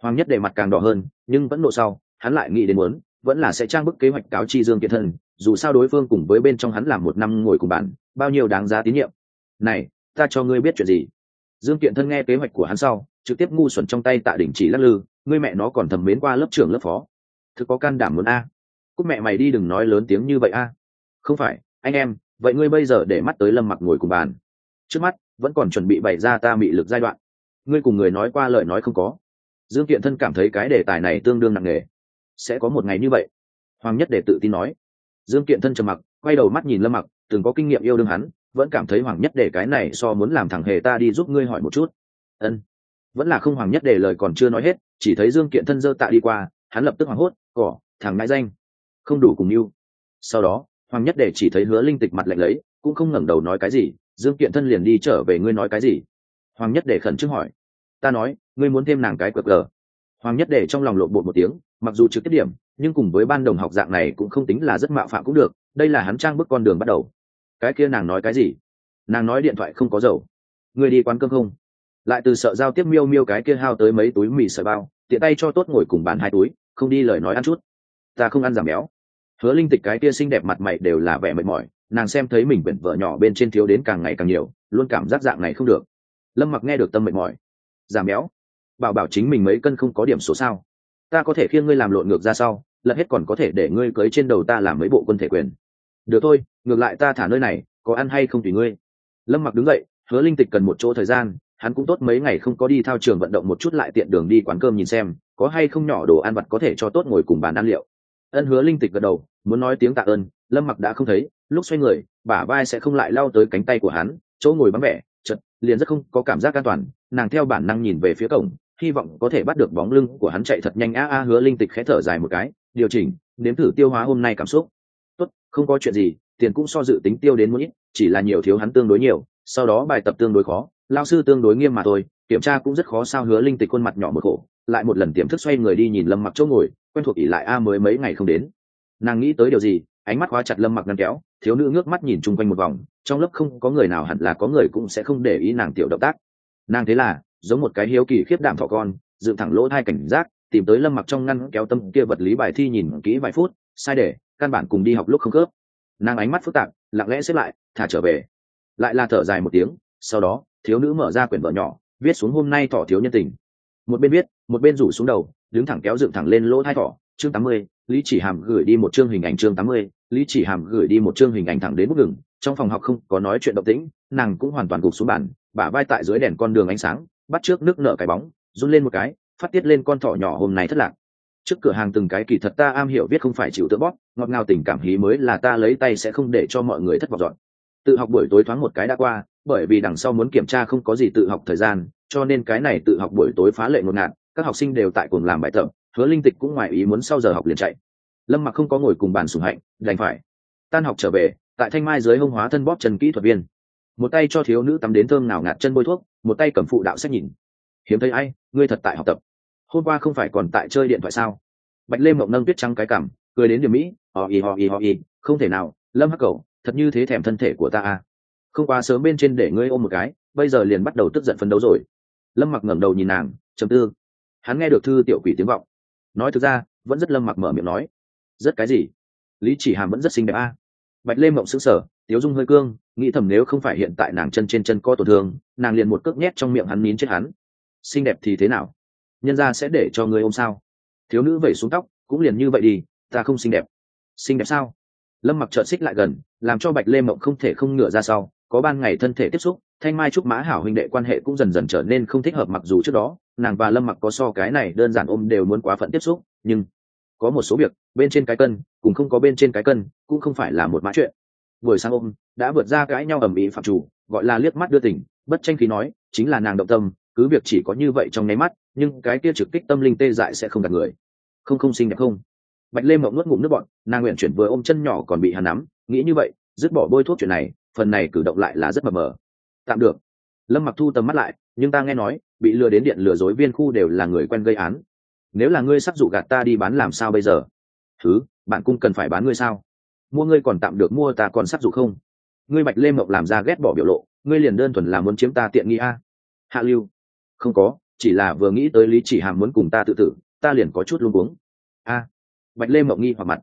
Speaker 1: Hoàng nhất để mặt càng đỏ hơn, nhưng vẫn nộ sau, hắn lại nghĩ đến muốn, vẫn là sẽ trang bức kế hoạch cáo chi dương kiện thân dù sao đối phương cùng với bên trong hắn làm một năm ngồi cùng bạn bao nhiêu đáng giá tín nhiệm. Này, ta cho ngươi biết chuyện gì? Dương kiện thân nghe kế hoạch của hắn sau, trực tiếp ngu xuẩn trong tay tạ đỉnh chỉ lắc lư, ngươi mẹ nó còn thầm mến qua lớp trưởng lớp phó. Thực có can đảm muốn a? Cúc mẹ mày đi đừng nói lớn tiếng như vậy a. Không phải, anh em, vậy ngươi bây giờ để mắt tới lâm mặc ngồi cùng bàn. Trước mắt, vẫn còn chuẩn bị bày ra ta mị lực giai đoạn ngươi cùng người nói qua lời nói không có. Dương kiện thân cảm thấy cái đề tài này tương đương nặng nề. Sẽ có một ngày như vậy? Hoàng nhất để tự tin nói. Dương kiện thân trầm mặc, quay đầu mắt nhìn lâm mặc, từng có kinh nghiệm yêu đương hắn, vẫn cảm thấy hoàng nhất để cái này so muốn làm thằng hề ta đi giúp ngươi hỏi một chút. Ân. Vẫn là không hoàng nhất để lời còn chưa nói hết, chỉ thấy dương kiện thân dơ tạ đi qua, hắn lập tức hoảng hốt, cỏ, thằng ngại danh. Không đủ cùng yêu. Sau đó, hoàng nhất để chỉ thấy hứa linh tịch mặt lạnh lấy, cũng không ngẩng đầu nói cái gì, dương kiện thân liền đi trở về ngươi nói cái gì? Hoàng nhất để khẩn trương hỏi. Ta nói, ngươi muốn thêm nàng cái cờ cờ hoàng nhất để trong lòng lộn bột một tiếng, mặc dù trực tiếp điểm, nhưng cùng với ban đồng học dạng này cũng không tính là rất mạo phạm cũng được, đây là hắn trang bước con đường bắt đầu. Cái kia nàng nói cái gì? Nàng nói điện thoại không có dầu. Ngươi đi quán cơm không? Lại từ sợ giao tiếp miêu miêu cái kia hao tới mấy túi mì sợi bao, tiện tay cho tốt ngồi cùng bán hai túi, không đi lời nói ăn chút. Ta không ăn giảm béo. Hứa linh tịch cái kia xinh đẹp mặt mày đều là vẻ mệt mỏi, nàng xem thấy mình quyển vợ nhỏ bên trên thiếu đến càng ngày càng nhiều, luôn cảm giác dạng này không được lâm mặc nghe được tâm mệt mỏi. Giảm béo bảo bảo chính mình mấy cân không có điểm số sao? Ta có thể khiêng ngươi làm lộn ngược ra sau, lật hết còn có thể để ngươi cưới trên đầu ta làm mấy bộ quân thể quyền. Được thôi, ngược lại ta thả nơi này, có ăn hay không tùy ngươi. Lâm mặc đứng dậy, hứa linh tịch cần một chỗ thời gian, hắn cũng tốt mấy ngày không có đi thao trường vận động một chút lại tiện đường đi quán cơm nhìn xem, có hay không nhỏ đồ ăn vặt có thể cho tốt ngồi cùng bàn ăn liệu. Ân hứa linh tịch gật đầu, muốn nói tiếng tạ ơn, lâm mặc đã không thấy, lúc xoay người, bả vai sẽ không lại lao tới cánh tay của hắn, chỗ ngồi bắn vẻ liền rất không có cảm giác an toàn, nàng theo bản năng nhìn về phía cổng, hy vọng có thể bắt được bóng lưng của hắn chạy thật nhanh. A a, hứa linh tịch khẽ thở dài một cái, điều chỉnh, nếm thử tiêu hóa hôm nay cảm xúc. Tốt, không có chuyện gì, tiền cũng so dự tính tiêu đến mũi chỉ là nhiều thiếu hắn tương đối nhiều, sau đó bài tập tương đối khó lao sư tương đối nghiêm mà thôi, kiểm tra cũng rất khó sao hứa linh tịch khuôn mặt nhỏ một khổ, lại một lần tiềm thức xoay người đi nhìn lâm mặc chỗ ngồi, quen thuộc ỉ lại a mới mấy ngày không đến. Nàng nghĩ tới điều gì ánh mắt khóa chặt lâm mặc ngăn kéo, thiếu nữ ngước mắt nhìn chung quanh một vòng, trong lớp không có người nào hẳn là có người cũng sẽ không để ý nàng tiểu động tác. Nàng thế là, giống một cái hiếu kỳ khiếp đảm thọ con, dựng thẳng lỗ hai cảnh giác, tìm tới lâm mặc trong ngăn kéo tâm kia vật lý bài thi nhìn kỹ vài phút, sai để, căn bản cùng đi học lúc không khớp. Nàng ánh mắt phức tạp, lặng lẽ xếp lại, thả trở về. Lại là thở dài một tiếng, sau đó, thiếu nữ mở ra quyển vợ nhỏ, viết xuống hôm nay thỏ thiếu nhân tình. Một bên viết, một bên rủ xuống đầu, đứng thẳng kéo dựng thẳng lên lỗ thai thỏ chương tám mươi, lý chỉ hàm gửi đi một chương hình ảnh chương tám mươi, lý chỉ hàm gửi đi một chương hình ảnh thẳng đến bức ngừng trong phòng học không có nói chuyện động tĩnh, nàng cũng hoàn toàn gục xuống bàn, bả vai tại dưới đèn con đường ánh sáng, bắt trước nước nợ cái bóng, run lên một cái, phát tiết lên con thỏ nhỏ hôm nay thất lạc. Trước cửa hàng từng cái kỳ thật ta am hiểu viết không phải chịu tự bóp, ngọt ngào tình cảm hí mới là ta lấy tay sẽ không để cho mọi người thất vọng dọn. Tự học buổi tối thoáng một cái đã qua, bởi vì đằng sau muốn kiểm tra không có gì tự học thời gian, cho nên cái này tự học buổi tối phá lệ ngột ngạt, các học sinh đều tại cùng làm bài tập hứa linh tịch cũng ngoài ý muốn sau giờ học liền chạy. Lâm mặc không có ngồi cùng bàn sùng hạnh, đành phải. Tan học trở về, tại thanh mai dưới hông hóa thân bóp chân kỹ thuật viên. Một tay cho thiếu nữ tắm đến thơm nào ngạt chân bôi thuốc, một tay cầm phụ đạo sách nhìn. Hiếm thấy ai, ngươi thật tại học tập. Hôm qua không phải còn tại chơi điện thoại sao? Bạch lê mộng nâng tuyết trắng cái cảm cười đến điểm mỹ họ ì họ ì họ ì không thể nào, lâm hắc cầu thật như thế thèm thân thể của ta à. Không quá sớm bên trên để ngươi ôm một cái, bây giờ liền bắt đầu tức giận phấn đấu rồi. Lâm mặc ngẩng đầu nhìn nàng chầm tư. Hắn nghe được thư tiểu quỷ tiếng vọng nói thực ra, vẫn rất lâm mặc mở miệng nói. Rất cái gì? Lý chỉ hàm vẫn rất xinh đẹp a. À. bạch lê mộng sững sờ, tiếu dung hơi cương, nghĩ thầm nếu không phải hiện tại nàng chân trên chân co tổn thương, nàng liền một cước nhét trong miệng hắn nín chết hắn. Xinh đẹp thì thế nào? Nhân ra sẽ để cho người ôm sao? Thiếu nữ vẩy xuống tóc, cũng liền như vậy đi, ta không xinh đẹp. Xinh đẹp sao? Lâm mặc trợn xích lại gần, làm cho bạch lê mộng không thể không ngửa ra sau. Có ban ngày thân thể tiếp xúc, thanh mai trúc mã hảo huynh đệ quan hệ cũng dần dần trở nên không thích hợp mặc dù trước đó nàng và lâm mặc có so cái này đơn giản ôm đều muốn quá phận tiếp xúc, nhưng có một số việc, bên trên cái cân cũng không có bên trên cái cân, cũng không phải là một mã chuyện. Buổi sáng ôm, đã vượt ra cãi nhau ầm ĩ phạm chủ, gọi là liếc mắt đưa tỉnh bất tranh khí nói, chính là nàng động tâm, cứ việc chỉ có như vậy trong nháy mắt, nhưng cái kia trực kích tâm linh tê dại sẽ không đặt người. Không không xinh đẹp không? Bạch lê mộng nuốt ngụm nước bọn nàng nguyện chuyển vừa ôm chân nhỏ còn bị hắn nắm, nghĩ như vậy, dứt bỏ bôi thuốc chuyện này, phần này cử động lại là rất mờ mờ. Tạm được. Lâm mặc thu tầm mắt lại nhưng ta nghe nói, bị lừa đến điện lừa dối viên khu đều là người quen gây án. Nếu là ngươi sắp dụ gạt ta đi bán làm sao bây giờ? Thứ, bạn cũng cần phải bán ngươi sao? Mua ngươi còn tạm được mua ta còn sắp dụ không? Ngươi bạch lê mộng làm ra ghét bỏ biểu lộ, ngươi liền đơn thuần là muốn chiếm ta tiện nghi a? Hạ lưu, không có, chỉ là vừa nghĩ tới lý chỉ hàm muốn cùng ta tự tử, ta liền có chút luôn uống a, bạch lê mộng nghi hoặc mặt.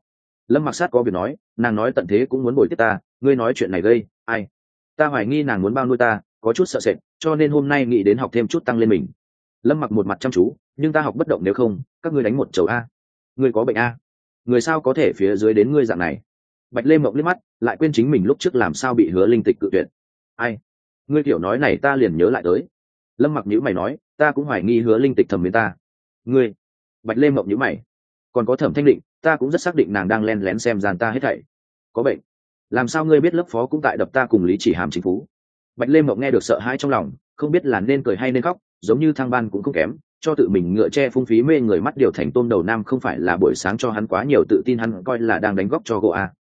Speaker 1: Lâm mặc sát có việc nói, nàng nói tận thế cũng muốn bồi tiếp ta, ngươi nói chuyện này gây, ai? Ta hoài nghi nàng muốn bao nuôi ta có chút sợ sệt, cho nên hôm nay nghĩ đến học thêm chút tăng lên mình. Lâm mặc một mặt chăm chú, nhưng ta học bất động nếu không, các ngươi đánh một chầu a. Ngươi có bệnh a. Người sao có thể phía dưới đến ngươi dạng này? Bạch lê mộng liếc mắt, lại quên chính mình lúc trước làm sao bị hứa linh tịch cự tuyệt. Ai? Ngươi kiểu nói này ta liền nhớ lại tới. Lâm mặc nhữ mày nói, ta cũng hoài nghi hứa linh tịch thầm với ta. Ngươi? Bạch lê mộng nhữ mày. Còn có thẩm thanh định, ta cũng rất xác định nàng đang len lén xem gian ta hết thảy. Có bệnh. Làm sao ngươi biết lớp phó cũng tại đập ta cùng lý chỉ hàm chính phú bạch lê mộng nghe được sợ hãi trong lòng, không biết là nên cười hay nên khóc, giống như thang ban cũng không kém, cho tự mình ngựa che phung phí mê người mắt điều thành tôm đầu nam không phải là buổi sáng cho hắn quá nhiều tự tin hắn coi là đang đánh góc cho gỗ a.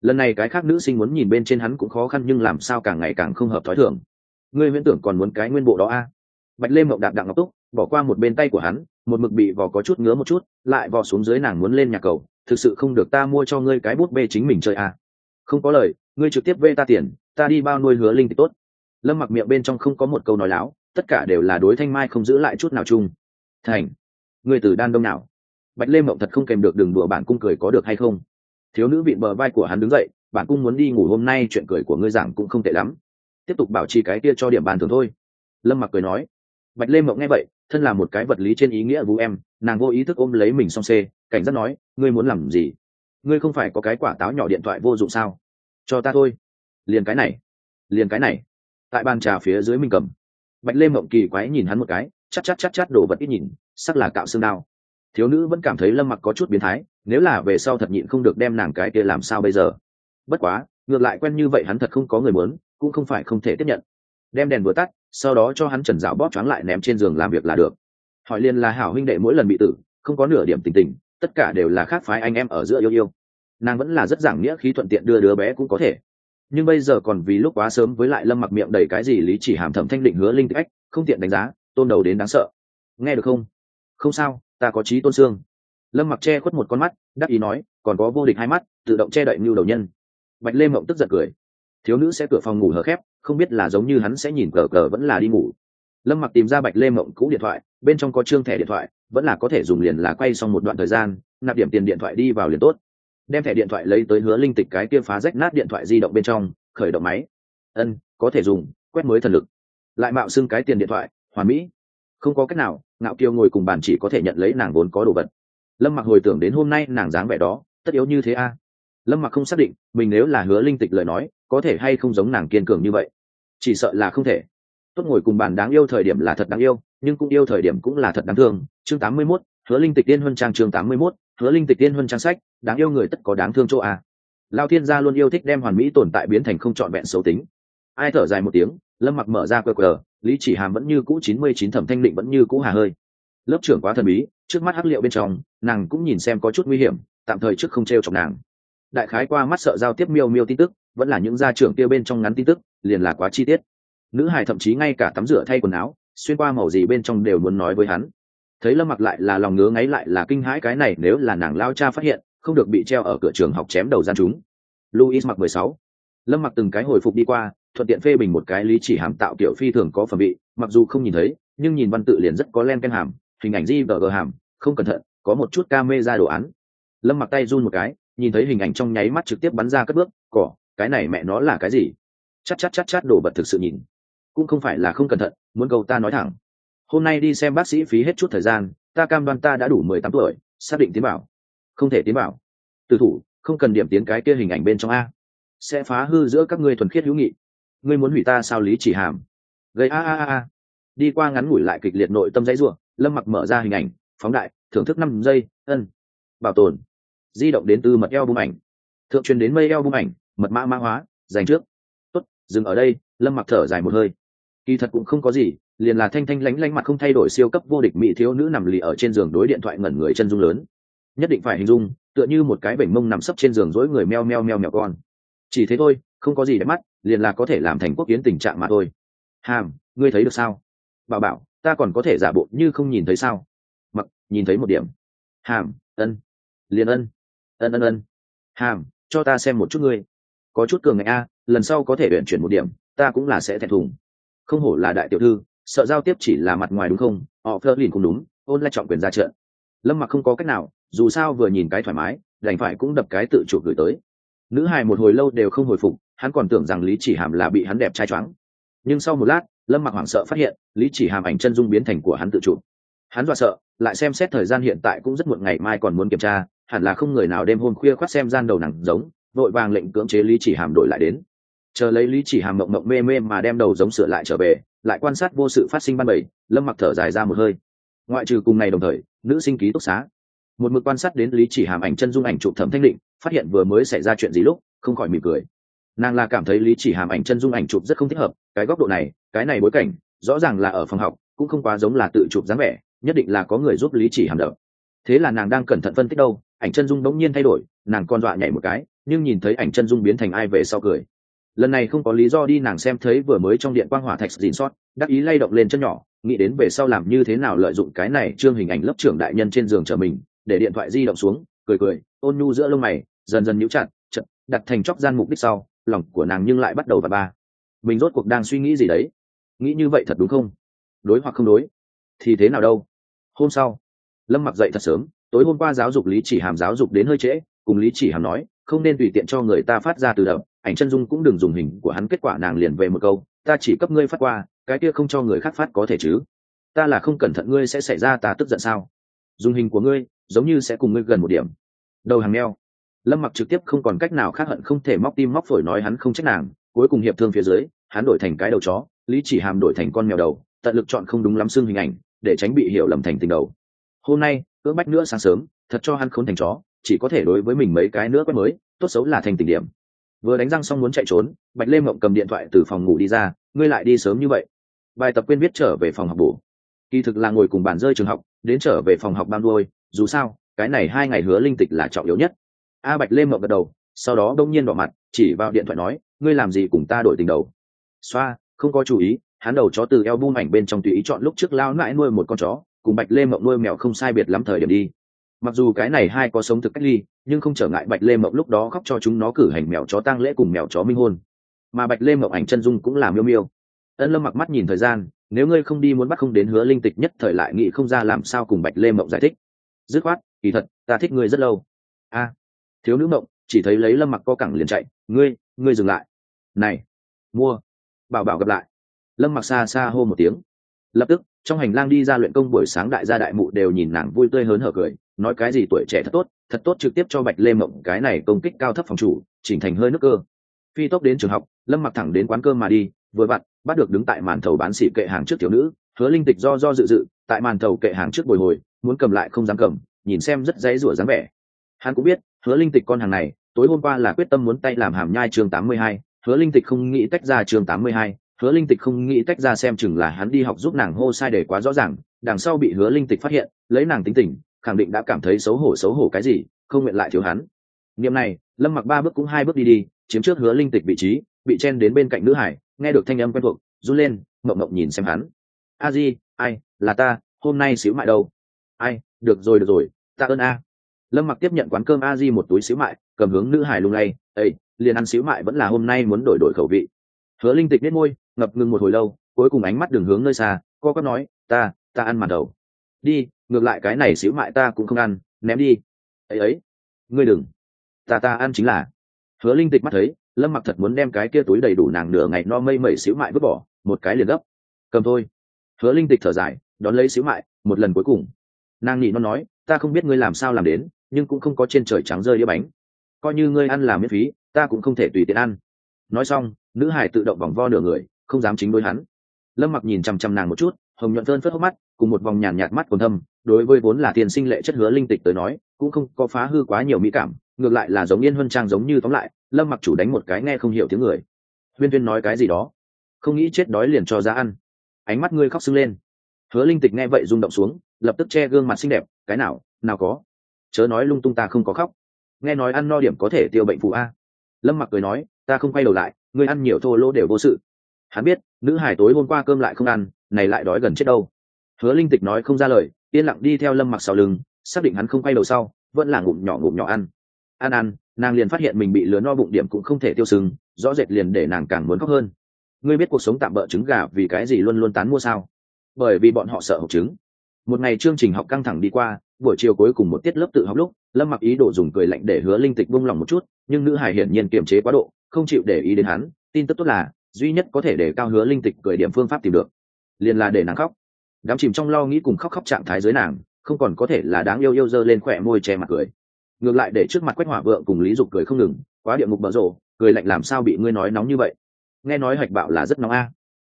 Speaker 1: Lần này cái khác nữ sinh muốn nhìn bên trên hắn cũng khó khăn nhưng làm sao càng ngày càng không hợp thói thường. Ngươi huyễn tưởng còn muốn cái nguyên bộ đó a. Bạch lê mộng đạp đặng ngọc túc, bỏ qua một bên tay của hắn, một mực bị vò có chút ngứa một chút, lại vò xuống dưới nàng muốn lên nhà cầu, thực sự không được ta mua cho ngươi cái bút bê chính mình chơi a. Không có lời, ngươi trực tiếp vê ta tiền, ta đi bao nuôi hứa linh thì tốt lâm mặc miệng bên trong không có một câu nói láo, tất cả đều là đối thanh mai không giữ lại chút nào chung. Thành người từ đan đông nào? Bạch lê mộng thật không kèm được đường đùa bản cung cười có được hay không? Thiếu nữ vịn bờ vai của hắn đứng dậy, bản cung muốn đi ngủ hôm nay, chuyện cười của ngươi giảng cũng không tệ lắm. Tiếp tục bảo trì cái kia cho điểm bàn thường thôi. Lâm mặc cười nói. Bạch lê mộng nghe vậy, thân là một cái vật lý trên ý nghĩa vũ em, nàng vô ý thức ôm lấy mình song xê, cảnh giác nói, ngươi muốn làm gì? Ngươi không phải có cái quả táo nhỏ điện thoại vô dụng sao? Cho ta thôi. Liền cái này, liền cái này tại bàn trà phía dưới mình cầm. Bạch lê mộng kỳ quái nhìn hắn một cái chắc chắc chắc chắc đổ vật ít nhìn, sắc là cạo xương đao. Thiếu nữ vẫn cảm thấy lâm mặc có chút biến thái, nếu là về sau thật nhịn không được đem nàng cái kia làm sao bây giờ? Bất quá, ngược lại quen như vậy hắn thật không có người muốn, cũng không phải không thể tiếp nhận. Đem đèn vừa tắt, sau đó cho hắn trần dạo bóp choáng lại ném trên giường làm việc là được. Hỏi liền là hảo huynh đệ mỗi lần bị tử, không có nửa điểm tình tình, tất cả đều là khác phái anh em ở giữa yêu yêu. Nàng vẫn là rất giảng nghĩa khí thuận tiện đưa đứa bé cũng có thể nhưng bây giờ còn vì lúc quá sớm với lại lâm mặc miệng đầy cái gì lý chỉ hàm thẩm thanh định hứa linh tích ách, không tiện đánh giá, tôn đầu đến đáng sợ. Nghe được không? Không sao, ta có trí tôn xương. Lâm mặc che khuất một con mắt, đắc ý nói, còn có vô địch hai mắt, tự động che đậy mưu đầu nhân. Bạch lê mộng tức giận cười. Thiếu nữ sẽ cửa phòng ngủ hở khép, không biết là giống như hắn sẽ nhìn cờ cờ vẫn là đi ngủ. Lâm mặc tìm ra bạch lê mộng cũ điện thoại, bên trong có trương thẻ điện thoại, vẫn là có thể dùng liền là quay xong một đoạn thời gian, nạp điểm tiền điện thoại đi vào liền tốt đem thẻ điện thoại lấy tới hứa linh tịch cái kia phá rách nát điện thoại di động bên trong khởi động máy. Ân có thể dùng quét mới thần lực. Lại mạo xưng cái tiền điện thoại hoàn mỹ. Không có cách nào ngạo kiều ngồi cùng bàn chỉ có thể nhận lấy nàng vốn có đồ vật. Lâm mặc hồi tưởng đến hôm nay nàng dáng vẻ đó tất yếu như thế a. Lâm mặc không xác định mình nếu là hứa linh tịch lời nói có thể hay không giống nàng kiên cường như vậy. Chỉ sợ là không thể. Tốt ngồi cùng bàn đáng yêu thời điểm là thật đáng yêu nhưng cũng yêu thời điểm cũng là thật đáng thương. Chương tám mươi 81, hứa linh tịch tiên huân trang chương tám mươi 81, hứa linh tịch tiên huân trang sách, đáng yêu người tất có đáng thương chỗ à. Lao thiên gia luôn yêu thích đem hoàn mỹ tồn tại biến thành không trọn vẹn xấu tính. Ai thở dài một tiếng, lâm mặc mở ra qr cờ lý chỉ hàm vẫn như cũ chín mươi chín thẩm thanh định vẫn như cũ hà hơi. Lớp trưởng quá thần bí, trước mắt hắc liệu bên trong, nàng cũng nhìn xem có chút nguy hiểm, tạm thời trước không t r e o chọc nàng. Đại khái qua mắt sợ giao tiếp miêu miêu tin tức, vẫn là những gia trưởng kia bên trong ngắn tin tức, liền là quá chi tiết. Nữ hải thậm chí ngay cả tắm rửa thay quần áo, xuyên qua màu gì bên trong đều muốn nói với hắn thấy lâm mặc lại là lòng ngứa ngáy lại là kinh hãi cái này nếu là nàng lao cha phát hiện, không được bị treo ở cửa trường học chém đầu gian chúng. Luis mặc mười sáu. Lâm mặc từng cái hồi phục đi qua, thuận tiện phê bình một cái lý chỉ hàm tạo kiểu phi thường có phẩm vị, mặc dù không nhìn thấy, nhưng nhìn văn tự liền rất có len ken hàm, hình ảnh di vờ hàm, không cẩn thận, có một chút ca mê ra đồ án. Lâm mặc tay run một cái, nhìn thấy hình ảnh trong nháy mắt trực tiếp bắn ra cất bước, cỏ, cái này mẹ nó là cái gì? Chắc chắc chắc chắc đồ vật thực sự nhìn, cũng không phải là không cẩn thận, muốn cầu ta nói thẳng hôm nay đi xem bác sĩ phí hết chút thời gian, ta cam đoan ta đã đủ mười tám tuổi, xác định tiến bảo. Không thể tiến bảo. Từ thủ, không cần điểm tiến cái kia hình ảnh bên trong a. Sẽ phá hư giữa các ngươi thuần khiết hữu nghị. Ngươi muốn hủy ta sao lý chỉ hàm? Gây a a a a. đi qua ngắn ngủi lại kịch liệt nội tâm dãy ruộng lâm mặc mở ra hình ảnh, phóng đại, thưởng thức năm giây, ân. Bảo tồn. Di động đến từ mật eo bung ảnh. Thượng truyền đến mây eo bung ảnh, mật mã mã hóa, dành trước. Tốt, dừng ở đây, lâm mặc thở dài một hơi kỳ thật cũng không có gì, liền là thanh thanh lánh lánh mặt không thay đổi siêu cấp vô địch mỹ thiếu nữ nằm lì ở trên giường đối điện thoại ngẩn người chân dung lớn. Nhất định phải hình dung, tựa như một cái vểnh mông nằm sấp trên giường dối người meo meo meo mèo con. Chỉ thế thôi, không có gì để mắt, liền là có thể làm thành quốc kiến tình trạng mà thôi. Hàm, ngươi thấy được sao? Bảo bảo, ta còn có thể giả bộ như không nhìn thấy sao? Mặc, nhìn thấy một điểm. Hàm, ân. Liền ân. Ân ân ân. Hàm, cho ta xem một chút ngươi. Có chút cường ngạnh a, lần sau có thể luyện chuyển một điểm, ta cũng là sẽ thẹn thùng không hổ là đại tiểu thư, sợ giao tiếp chỉ là mặt ngoài đúng không? Họ phơ lìn cũng đúng, ôn lại trọng quyền ra trận. Lâm mặc không có cách nào, dù sao vừa nhìn cái thoải mái, đành phải cũng đập cái tự chụp gửi tới. Nữ hài một hồi lâu đều không hồi phục, hắn còn tưởng rằng lý chỉ hàm là bị hắn đẹp trai choáng. Nhưng sau một lát, lâm mặc hoảng sợ phát hiện, lý chỉ hàm ảnh chân dung biến thành của hắn tự chụp. Hắn dọa sợ, lại xem xét thời gian hiện tại cũng rất muộn ngày mai còn muốn kiểm tra, hẳn là không người nào đêm hôm khuya khoác xem gian đầu nặng giống, vội vàng lệnh cưỡng chế lý chỉ hàm đổi lại đến chờ lấy lý chỉ hàm mộng mộng mê mê mà đem đầu giống sửa lại trở về, lại quan sát vô sự phát sinh ban bảy lâm mặc thở dài ra một hơi. Ngoại trừ cùng ngày đồng thời, nữ sinh ký túc xá. Một mực quan sát đến lý chỉ hàm ảnh chân dung ảnh chụp thẩm thanh định, phát hiện vừa mới xảy ra chuyện gì lúc, không khỏi mỉm cười. Nàng là cảm thấy lý chỉ hàm ảnh chân dung ảnh chụp rất không thích hợp, cái góc độ này, cái này bối cảnh, rõ ràng là ở phòng học, cũng không quá giống là tự chụp dáng vẻ, nhất định là có người giúp lý chỉ hàm đỡ. Thế là nàng đang cẩn thận phân tích đâu, ảnh chân dung đống nhiên thay đổi, nàng con dọa nhảy một cái, nhưng nhìn thấy ảnh chân dung biến thành ai về sau cười lần này không có lý do đi nàng xem thấy vừa mới trong điện quang hỏa thạch dìn sót, đắc ý lay động lên chân nhỏ, nghĩ đến về sau làm như thế nào lợi dụng cái này trương hình ảnh lớp trưởng đại nhân trên giường chờ mình, để điện thoại di động xuống, cười cười, ôn nhu giữa lông mày, dần dần nhíu chặt chật đặt thành chóc gian mục đích sau, lòng của nàng nhưng lại bắt đầu và ba. Mình rốt cuộc đang suy nghĩ gì đấy? Nghĩ như vậy thật đúng không? Đối hoặc không đối? Thì thế nào đâu? Hôm sau, lâm mặc dậy thật sớm, tối hôm qua giáo dục lý chỉ hàm giáo dục đến hơi trễ, cùng lý chỉ hàm nói, không nên tùy tiện cho người ta phát ra từ đậm ảnh chân dung cũng đừng dùng hình của hắn kết quả nàng liền về một câu, ta chỉ cấp ngươi phát qua, cái kia không cho người khác phát có thể chứ? Ta là không cẩn thận ngươi sẽ xảy ra ta tức giận sao? Dùng hình của ngươi, giống như sẽ cùng ngươi gần một điểm. Đầu hàng neo lâm mặc trực tiếp không còn cách nào khác hận không thể móc tim móc phổi nói hắn không trách nàng, cuối cùng hiệp thương phía dưới, hắn đổi thành cái đầu chó, lý chỉ hàm đổi thành con mèo đầu, tận lực chọn không đúng lắm xương hình ảnh, để tránh bị hiểu lầm thành tình đầu. Hôm nay ước bách nữa sáng sớm, thật cho hắn khốn thành chó, chỉ có thể đối với mình mấy cái nữa quét mới, tốt xấu là thành tình điểm vừa đánh răng xong muốn chạy trốn, bạch lê mộng cầm điện thoại từ phòng ngủ đi ra, ngươi lại đi sớm như vậy. Bài tập quên viết trở về phòng học bổ. Kỳ thực là ngồi cùng bàn rơi trường học, đến trở về phòng học ban đôi dù sao, cái này hai ngày hứa linh tịch là trọng yếu nhất. A bạch lê mộng gật đầu, sau đó đông nhiên đỏ mặt, chỉ vào điện thoại nói, ngươi làm gì cùng ta đổi tình đầu? Xoa, không có chú ý, hắn đầu chó từ eo bung ảnh bên trong tùy ý chọn lúc trước lao mãi nuôi một con chó, cùng bạch lê mộng nuôi mèo không sai biệt lắm thời điểm đi. Mặc dù cái này hai có sống thực cách ly nhưng không trở ngại bạch lê mộng lúc đó khóc cho chúng nó cử hành mèo chó tang lễ cùng mèo chó minh hôn. Mà bạch lê mộng ảnh chân dung cũng là miêu miêu. Ân lâm mặc mắt nhìn thời gian, nếu ngươi không đi muốn bắt không đến hứa linh tịch nhất thời lại nghĩ không ra làm sao cùng bạch lê mộng giải thích. Dứt khoát, kỳ thật, ta thích ngươi rất lâu. A, thiếu nữ mộng, chỉ thấy lấy lâm mặc co cẳng liền chạy, ngươi ngươi dừng lại. Này, mua. Bảo bảo gặp lại. Lâm mặc xa xa hô một tiếng. Lập tức, trong hành lang đi ra luyện công buổi sáng đại gia đại mụ đều nhìn nàng vui tươi hớn hở cười, nói cái gì tuổi trẻ thật tốt thật tốt trực tiếp cho bạch lê mộng cái này công kích cao thấp phòng chủ, chỉnh thành hơi nước cơ. Phi tốc đến trường học, lâm mặc thẳng đến quán cơm mà đi, vừa vặn, bắt được đứng tại màn thầu bán xỉ kệ hàng trước thiếu nữ, hứa linh tịch do do dự dự, tại màn thầu kệ hàng trước bồi hồi, muốn cầm lại không dám cầm, nhìn xem rất dãy rủa dáng vẻ. Hắn cũng biết, hứa linh tịch con hàng này, tối hôm qua là quyết tâm muốn tay làm hàm nhai chương tám mươi hai, hứa linh tịch không nghĩ tách ra chương tám mươi hai, hứa linh tịch không nghĩ tách ra xem chừng là hắn đi học giúp nàng hô sai để quá rõ ràng, đằng sau bị hứa linh tịch phát hiện, lấy nàng tính tình khẳng định đã cảm thấy xấu hổ xấu hổ cái gì, không nguyện lại thiếu hắn. Niệm này, lâm mặc ba bước cũng hai bước đi đi, chiếm trước hứa linh tịch vị trí, bị chen đến bên cạnh nữ hải, nghe được thanh âm quen thuộc, run lên, mộng mộng nhìn xem hắn. A di, ai, là ta, hôm nay xíu mại đâu? Ai, được rồi được rồi ta ơn a. Lâm mặc tiếp nhận quán cơm a di một túi xíu mại, cầm hướng nữ hải lung lay ây liền ăn xíu mại vẫn là hôm nay muốn đổi đổi khẩu vị. Hứa linh tịch biết môi, ngập ngừng một hồi lâu, cuối cùng ánh mắt đường hướng nơi xa, co có nói, ta ta ăn màn đầu. Đi ngược lại cái này xíu mại ta cũng không ăn, ném đi. Ấy ấy, ngươi đừng. Ta ta ăn chính là. Hứa linh tịch mắt thấy, lâm mặc thật muốn đem cái kia túi đầy đủ nàng nửa ngày no mây mẩy xíu mại vứt bỏ, một cái liền gấp. Cầm thôi. Hứa linh tịch thở dài, đón lấy xíu mại, một lần cuối cùng. Nàng nhị nó nói, ta không biết ngươi làm sao làm đến, nhưng cũng không có trên trời trắng rơi đĩa bánh. Coi như ngươi ăn là miễn phí, ta cũng không thể tùy tiện ăn. Nói xong, nữ hải tự động vòng vo nửa người, không dám chính đối hắn. Lâm mặc nhìn chằm chằm nàng một chút, hồng nhuận thơn phớt hốc mắt, cùng một vòng nhàn nhạt mắt còn thâm đối với vốn là tiền sinh lệ chất hứa linh tịch tới nói, cũng không có phá hư quá nhiều mỹ cảm, ngược lại là giống yên huân trang giống như tóm lại, lâm mặc chủ đánh một cái nghe không hiểu tiếng người. Huyên viên nói cái gì đó? Không nghĩ chết đói liền cho ra ăn. Ánh mắt ngươi khóc sưng lên. Hứa linh tịch nghe vậy rung động xuống, lập tức che gương mặt xinh đẹp, cái nào nào có. Chớ nói lung tung ta không có khóc. Nghe nói ăn no điểm có thể tiêu bệnh phụ a. Lâm mặc cười nói, ta không quay đầu lại, ngươi ăn nhiều thô lỗ đều vô sự. Hắn biết, nữ hải tối hôm qua cơm lại không ăn, này lại đói gần chết đâu. Hứa linh tịch nói không ra lời yên lặng đi theo lâm mặc sau lưng, xác định hắn không quay đầu sau, vẫn là ngụm nhỏ ngụm nhỏ ăn. Ăn ăn nàng liền phát hiện mình bị lứa no bụng điểm cũng không thể tiêu sừng, rõ rệt liền để nàng càng muốn khóc hơn. Ngươi biết cuộc sống tạm bỡ trứng gà vì cái gì luôn luôn tán mua sao? Bởi vì bọn họ sợ học trứng. Một ngày chương trình học căng thẳng đi qua, buổi chiều cuối cùng một tiết lớp tự học lúc, lâm mặc ý đồ dùng cười lạnh để hứa linh tịch buông lòng một chút, nhưng nữ hải hiển nhiên kiềm chế quá độ, không chịu để ý đến hắn. Tin tức tốt là, duy nhất có thể để cao hứa linh tịch cười điểm phương pháp tìm được, liền là để nàng khóc đám chìm trong lo nghĩ cùng khóc khóc trạng thái dưới nàng, không còn có thể là đáng yêu yêu dơ lên khỏe môi che mặt cười. Ngược lại để trước mặt quách hỏa vượng cùng lý dục cười không ngừng, quá địa ngục bở rộ, cười lạnh làm sao bị ngươi nói nóng như vậy? Nghe nói hạch bạo là rất nóng a.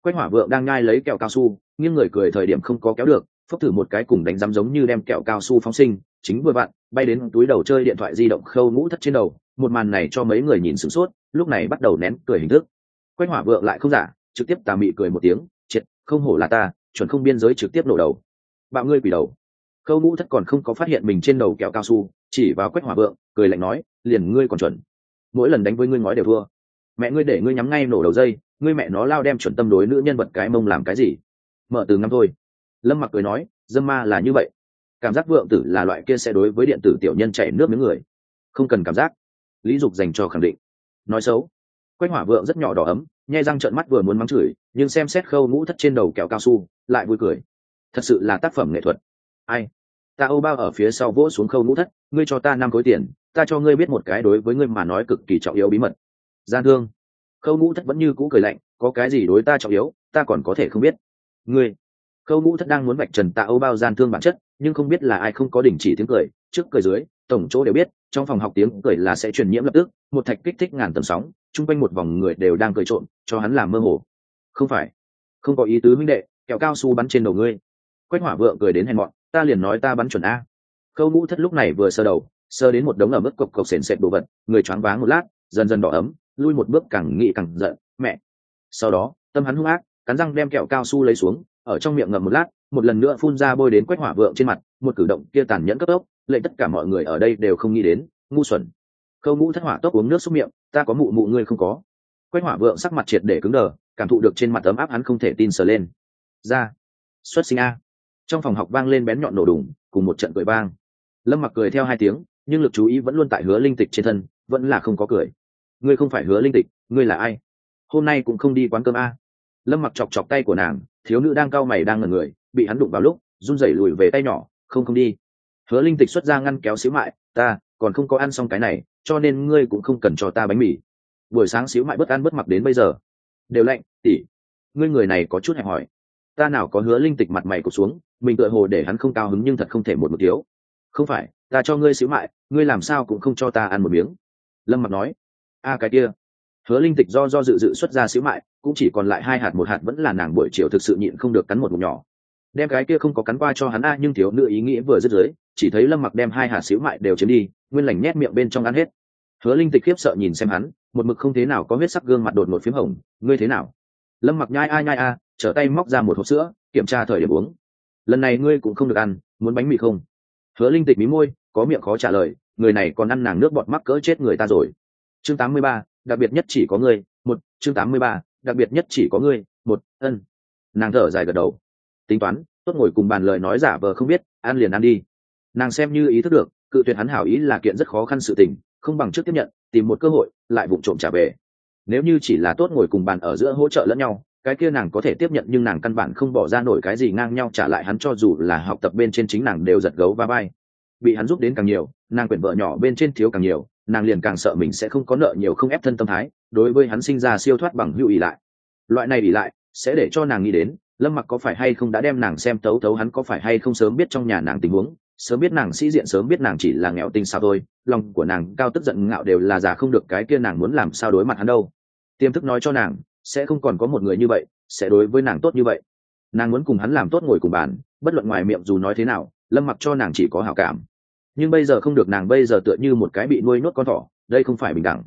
Speaker 1: Quách hỏa vượng đang nhai lấy kẹo cao su nhưng người cười thời điểm không có kéo được, phốc thử một cái cùng đánh rắm giống như đem kẹo cao su phóng sinh, chính vừa vặn, bay đến túi đầu chơi điện thoại di động khâu ngũ thất trên đầu, một màn này cho mấy người nhìn sửng sốt, lúc này bắt đầu nén cười hình thức. Quách hỏa vượng lại không giả, trực tiếp tà mị cười một tiếng, triệt, không hổ là ta chuẩn không biên giới trực tiếp nổ đầu. Bạo ngươi quỷ đầu. Khâu ngũ thất còn không có phát hiện mình trên đầu kẹo cao su, chỉ vào quách hỏa vượng, cười lạnh nói, liền ngươi còn chuẩn. Mỗi lần đánh với ngươi ngói đều thua. Mẹ ngươi để ngươi nhắm ngay nổ đầu dây, ngươi mẹ nó lao đem chuẩn tâm đối nữ nhân vật cái mông làm cái gì? Mở từ năm thôi. Lâm mặc cười nói, dâm ma là như vậy. Cảm giác vượng tử là loại kia sẽ đối với điện tử tiểu nhân chảy nước miếng người. Không cần cảm giác. Lý dục dành cho khẳng định. Nói xấu. Quách hỏa vượng rất nhỏ đỏ ấm nhai răng trợn mắt vừa muốn mắng chửi, nhưng xem xét khâu ngũ thất trên đầu kẹo cao su, lại vui cười. Thật sự là tác phẩm nghệ thuật. Ai? Ta âu bao ở phía sau vỗ xuống khâu ngũ thất, ngươi cho ta năm khối tiền, ta cho ngươi biết một cái đối với ngươi mà nói cực kỳ trọng yếu bí mật. Gian thương. Khâu ngũ thất vẫn như cũ cười lạnh, có cái gì đối ta trọng yếu, ta còn có thể không biết. Ngươi. Khâu ngũ thất đang muốn vạch trần tạ âu bao gian thương bản chất, nhưng không biết là ai không có đình chỉ tiếng cười. Trước cười dưới, tổng chỗ đều biết, trong phòng học tiếng cười là sẽ truyền nhiễm lập tức, một thạch kích thích ngàn tầng sóng chung quanh một vòng người đều đang cười trộn cho hắn làm mơ hồ. Không phải, không có ý tứ huynh đệ, kẹo cao su bắn trên đầu ngươi. Quách hỏa vượng cười đến hèn mọn, ta liền nói ta bắn chuẩn a. Khâu ngũ thất lúc này vừa sơ đầu sơ đến một đống ở mức cộc cộc sền sệt đồ vật, người choáng váng một lát, dần dần đỏ ấm, lui một bước càng nghĩ càng giận, mẹ! Sau đó, tâm hắn hung ác, cắn răng đem kẹo cao su lấy xuống, ở trong miệng ngậm một lát, một lần nữa phun ra bôi đến quách hỏa vượng trên mặt, một cử động kia tàn nhẫn cấp tốc lệ tất cả mọi người ở đây đều không nghĩ đến, ngu xuẩn khâu ngũ thất hỏa tốc uống nước xúc miệng, ta có mụ mụ ngươi không có. Quách hỏa vượng sắc mặt triệt để cứng đờ, cảm thụ được trên mặt ấm áp hắn không thể tin sờ lên. Ra, xuất sinh a. Trong phòng học vang lên bén nhọn nổ đùng, cùng một trận cười vang. Lâm mặc cười theo hai tiếng, nhưng lực chú ý vẫn luôn tại hứa linh tịch trên thân, vẫn là không có cười. Ngươi không phải hứa linh tịch, ngươi là ai? Hôm nay cũng không đi quán cơm a. Lâm mặc chọc chọc tay của nàng, thiếu nữ đang cau mày đang ngẩn người, bị hắn đụng vào lúc, run rẩy lùi về tay nhỏ, không không đi. Hứa linh tịch xuất ra ngăn kéo xíu mại, ta còn không có ăn xong cái này, cho nên ngươi cũng không cần cho ta bánh mì. Buổi sáng xíu mại bất ăn bất mặc đến bây giờ. Đều lạnh, tỉ. Ngươi người này có chút hẹp hỏi ta nào có hứa linh tịch mặt mày cụt xuống, mình tựa hồ để hắn không cao hứng nhưng thật không thể một một thiếu. Không phải, ta cho ngươi xíu mại, ngươi làm sao cũng không cho ta ăn một miếng. Lâm mặt nói. A, cái kia. Hứa linh tịch do do dự dự xuất ra xíu mại, cũng chỉ còn lại hai hạt, một hạt vẫn là nàng buổi chiều thực sự nhịn không được cắn một mục nhỏ đem cái kia không có cắn qua cho hắn a nhưng thiếu nữ ý nghĩ vừa dứt dưới chỉ thấy lâm mặc đem hai hạt xíu mại đều chiếm đi nguyên lành nhét miệng bên trong ăn hết. Hứa linh tịch khiếp sợ nhìn xem hắn một mực không thế nào có huyết sắc gương mặt đột một phím hồng ngươi thế nào? Lâm mặc nhai a nhai a trở tay móc ra một hộp sữa kiểm tra thời điểm uống. Lần này ngươi cũng không được ăn muốn bánh mì không? Hứa linh tịch mí môi có miệng khó trả lời người này còn ăn nàng nước bọt mắc cỡ chết người ta rồi. Chương 83, đặc biệt nhất chỉ có ngươi một chương 83, đặc biệt nhất chỉ có ngươi một ân. Nàng thở dài gật đầu tính toán, tốt ngồi cùng bàn lời nói giả vờ không biết, ăn liền ăn đi. Nàng xem như ý thức được, cự tuyệt hắn hảo ý là kiện rất khó khăn sự tình, không bằng trước tiếp nhận, tìm một cơ hội, lại vụng trộm trả về. Nếu như chỉ là tốt ngồi cùng bàn ở giữa hỗ trợ lẫn nhau, cái kia nàng có thể tiếp nhận nhưng nàng căn bản không bỏ ra nổi cái gì ngang nhau trả lại hắn cho dù là học tập bên trên chính nàng đều giật gấu và bay. Bị hắn giúp đến càng nhiều, nàng quyển vợ nhỏ bên trên thiếu càng nhiều, nàng liền càng sợ mình sẽ không có nợ nhiều không ép thân tâm thái, đối với hắn sinh ra siêu thoát bằng hữu ỷ lại. Loại này ỷ lại sẽ để cho nàng nghĩ đến lâm mặc có phải hay không đã đem nàng xem tấu tấu, hắn có phải hay không sớm biết trong nhà nàng tình huống? Sớm biết nàng sĩ diện, sớm biết nàng chỉ là nghèo tinh sao thôi. Lòng của nàng cao tức giận ngạo đều là già không được cái kia nàng muốn làm sao đối mặt hắn đâu. Tiềm thức nói cho nàng, sẽ không còn có một người như vậy, sẽ đối với nàng tốt như vậy. Nàng muốn cùng hắn làm tốt ngồi cùng bàn, bất luận ngoài miệng dù nói thế nào, lâm mặc cho nàng chỉ có hảo cảm. Nhưng bây giờ không được, nàng bây giờ tựa như một cái bị nuôi nuốt con thỏ, đây không phải bình đẳng.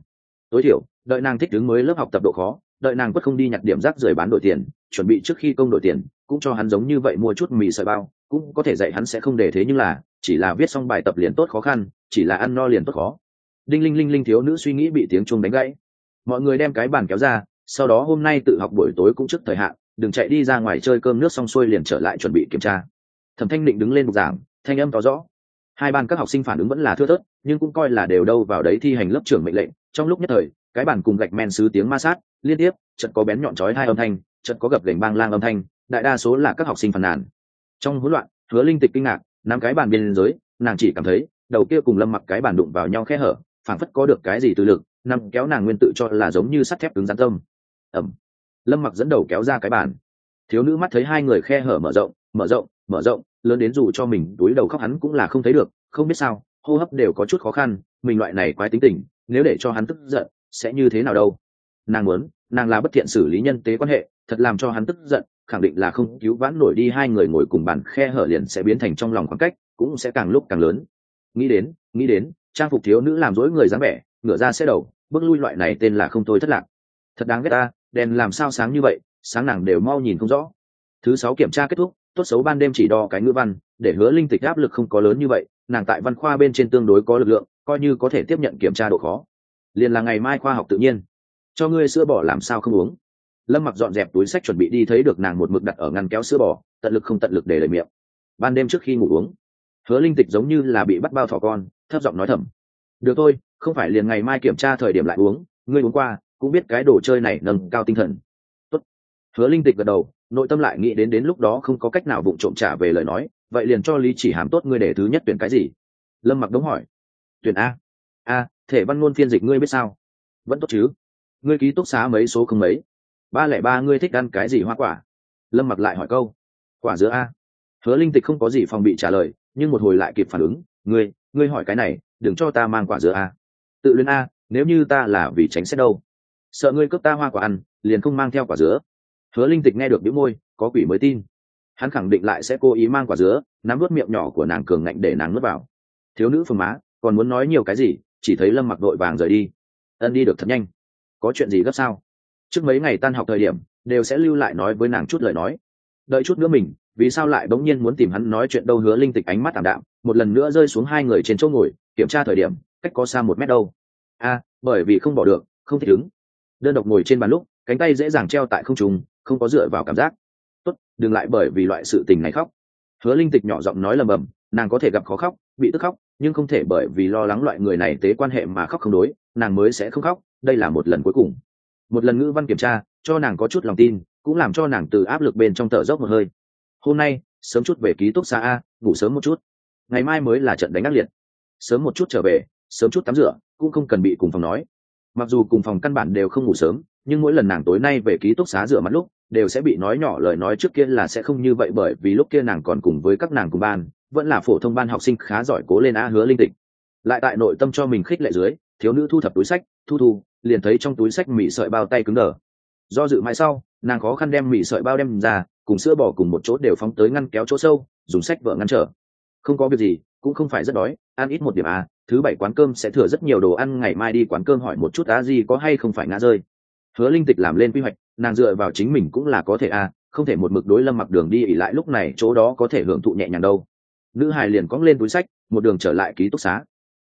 Speaker 1: Tối thiểu, đợi nàng thích đứng mới lớp học tập độ khó đợi nàng quất không đi nhặt điểm rác rời bán đổi tiền, chuẩn bị trước khi công đổi tiền, cũng cho hắn giống như vậy mua chút mì sợi bao, cũng có thể dạy hắn sẽ không để thế nhưng là, chỉ là viết xong bài tập liền tốt khó khăn, chỉ là ăn no liền tốt khó. Đinh linh linh linh thiếu nữ suy nghĩ bị tiếng chuông đánh gãy. Mọi người đem cái bàn kéo ra, sau đó hôm nay tự học buổi tối cũng trước thời hạn, đừng chạy đi ra ngoài chơi cơm nước xong xuôi liền trở lại chuẩn bị kiểm tra. Thẩm thanh định đứng lên bục giảng, thanh âm tỏ rõ. Hai ban các học sinh phản ứng vẫn là thưa thớt, nhưng cũng coi là đều đâu vào đấy thi hành lớp trưởng mệnh lệnh, trong lúc nhất thời cái bàn cùng gạch men xứ tiếng ma sát liên tiếp chật có bén nhọn chói hai âm thanh chật có gập gành bang lang âm thanh đại đa số là các học sinh phàn nàn. Trong hỗn loạn hứa linh tịch kinh ngạc nắm cái bàn bên dưới, nàng chỉ cảm thấy đầu kia cùng lâm mặc cái bàn đụng vào nhau khe hở phảng phất có được cái gì từ lực nằm kéo nàng nguyên tự cho là giống như sắt thép cứng rắn tâm. Ẩm lâm mặc dẫn đầu kéo ra cái bàn. Thiếu nữ mắt thấy hai người khe hở mở rộng mở rộng mở rộng lớn đến dù cho mình túi đầu khóc hắn cũng là không thấy được không biết sao hô hấp đều có chút khó khăn mình loại này quái tính tình nếu để cho hắn tức giận sẽ như thế nào đâu. Nàng muốn, nàng là bất thiện xử lý nhân tế quan hệ, thật làm cho hắn tức giận, khẳng định là không cứu vãn nổi đi hai người ngồi cùng bàn, khe hở liền sẽ biến thành trong lòng khoảng cách, cũng sẽ càng lúc càng lớn. Nghĩ đến nghĩ đến, trang phục thiếu nữ làm dối người dáng vẻ, ngửa ra xe đầu, bước lui loại này tên là không tôi thất lạc. Thật đáng ghét ta, đèn làm sao sáng như vậy, sáng nàng đều mau nhìn không rõ. Thứ sáu kiểm tra kết thúc, tốt xấu ban đêm chỉ đo cái ngữ văn, để hứa linh tịch áp lực không có lớn như vậy, nàng tại văn khoa bên trên tương đối có lực lượng, coi như có thể tiếp nhận kiểm tra độ khó liền là ngày mai khoa học tự nhiên. Cho ngươi sữa bỏ làm sao không uống? Lâm mặc dọn dẹp túi sách chuẩn bị đi thấy được nàng một mực đặt ở ngăn kéo sữa bỏ tận lực không tận lực để lời miệng. Ban đêm trước khi ngủ uống, hứa linh tịch giống như là bị bắt bao thỏ con, thấp giọng nói thầm, được thôi, không phải liền ngày mai kiểm tra thời điểm lại uống, ngươi uống qua, cũng biết cái đồ chơi này nâng cao tinh thần. Tốt. hứa linh tịch gật đầu, nội tâm lại nghĩ đến đến lúc đó không có cách nào vụng trộm trả về lời nói, vậy liền cho lý chỉ hàm tốt ngươi để thứ nhất tuyển cái gì? Lâm mặc đống hỏi, tuyển a. A thể văn ngôn phiên dịch ngươi biết sao? Vẫn tốt chứ. Ngươi ký túc xá mấy số không mấy? Ba lẻ ba ngươi thích ăn cái gì hoa quả? Lâm mặc lại hỏi câu. Quả giữa a. Hứa linh tịch không có gì phòng bị trả lời, nhưng một hồi lại kịp phản ứng. Ngươi ngươi hỏi cái này, đừng cho ta mang quả giữa a. Tự luyến a, nếu như ta là vì tránh xét đâu. Sợ ngươi cướp ta hoa quả ăn, liền không mang theo quả dứa. Hứa linh tịch nghe được những môi, có quỷ mới tin. Hắn khẳng định lại sẽ cố ý mang quả dứa, nắm vớt miệng nhỏ của nàng cường ngạnh để nàng nuốt vào. Thiếu nữ phường má, còn muốn nói nhiều cái gì? Chỉ thấy lâm mặc đội vàng rời đi. Ân đi được thật nhanh. Có chuyện gì gấp sao? Trước mấy ngày tan học thời điểm, đều sẽ lưu lại nói với nàng chút lời nói. Đợi chút nữa mình, vì sao lại bỗng nhiên muốn tìm hắn nói chuyện đâu hứa linh tịch ánh mắt tảm đạm, một lần nữa rơi xuống hai người trên chỗ ngồi, kiểm tra thời điểm, cách có xa một mét đâu. A, bởi vì không bỏ được, không thích đứng đơn độc ngồi trên bàn lúc, cánh tay dễ dàng treo tại không trùng không có dựa vào cảm giác. Tốt, đừng lại bởi vì loại sự tình này khóc. Hứa linh tịch nhỏ giọng nói lầm bầm nàng có thể gặp khó khóc, bị tức khóc, nhưng không thể bởi vì lo lắng loại người này tế quan hệ mà khóc không đối, nàng mới sẽ không khóc, đây là một lần cuối cùng. Một lần ngữ văn kiểm tra, cho nàng có chút lòng tin, cũng làm cho nàng từ áp lực bên trong thở dốc một hơi. Hôm nay, sớm chút về ký túc xá a, ngủ sớm một chút. Ngày mai mới là trận đánh ác liệt. Sớm một chút trở về, sớm chút tắm rửa, cũng không cần bị cùng phòng nói. Mặc dù cùng phòng căn bản đều không ngủ sớm, nhưng mỗi lần nàng tối nay về ký túc xá rửa mặt lúc, đều sẽ bị nói nhỏ lời nói trước kia là sẽ không như vậy bởi vì lúc kia nàng còn cùng với các nàng cùng ban vẫn là phổ thông ban học sinh khá giỏi cố lên a hứa linh tịch. Lại tại nội tâm cho mình khích lệ dưới, thiếu nữ thu thập túi sách, thu thu, liền thấy trong túi sách mì sợi bao tay cứng đờ. Do dự mãi sau, nàng khó khăn đem mì sợi bao đem ra, cùng sữa bỏ cùng một chỗ đều phóng tới ngăn kéo chỗ sâu, dùng sách vợ ngăn trở. Không có việc gì, cũng không phải rất đói, ăn ít một điểm à thứ bảy quán cơm sẽ thừa rất nhiều đồ ăn, ngày mai đi quán cơm hỏi một chút á gì có hay không phải ngã rơi. Hứa linh tịch làm lên quy hoạch, nàng dựa vào chính mình cũng là có thể à không thể một mực đối lâm mặc đường đi ỉ lại, lúc này chỗ đó có thể hưởng thụ nhẹ nhàng đâu nữ hài liền cóng lên túi sách một đường trở lại ký túc xá.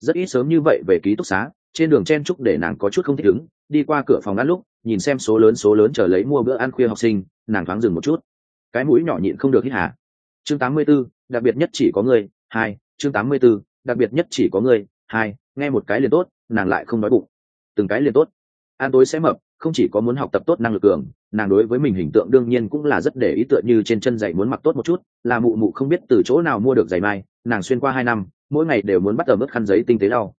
Speaker 1: Rất ít sớm như vậy về ký túc xá trên đường chen trúc để nàng có chút không thích ứng đi qua cửa phòng ăn lúc nhìn xem số lớn số lớn chờ lấy mua bữa ăn khuya học sinh nàng thoáng dừng một chút. Cái mũi nhỏ nhịn không được hít hả chương 84, đặc biệt nhất chỉ có người hai chương 84, đặc biệt nhất chỉ có người hai nghe một cái liền tốt nàng lại không nói bụng. Từng cái liền tốt. Ăn tối sẽ mập không chỉ có muốn học tập tốt năng lực cường, nàng đối với mình hình tượng đương nhiên cũng là rất để ý tựa như trên chân giày muốn mặc tốt một chút, là mụ mụ không biết từ chỗ nào mua được giày mai, nàng xuyên qua hai năm, mỗi ngày đều muốn bắt ở mức khăn giấy tinh tế đau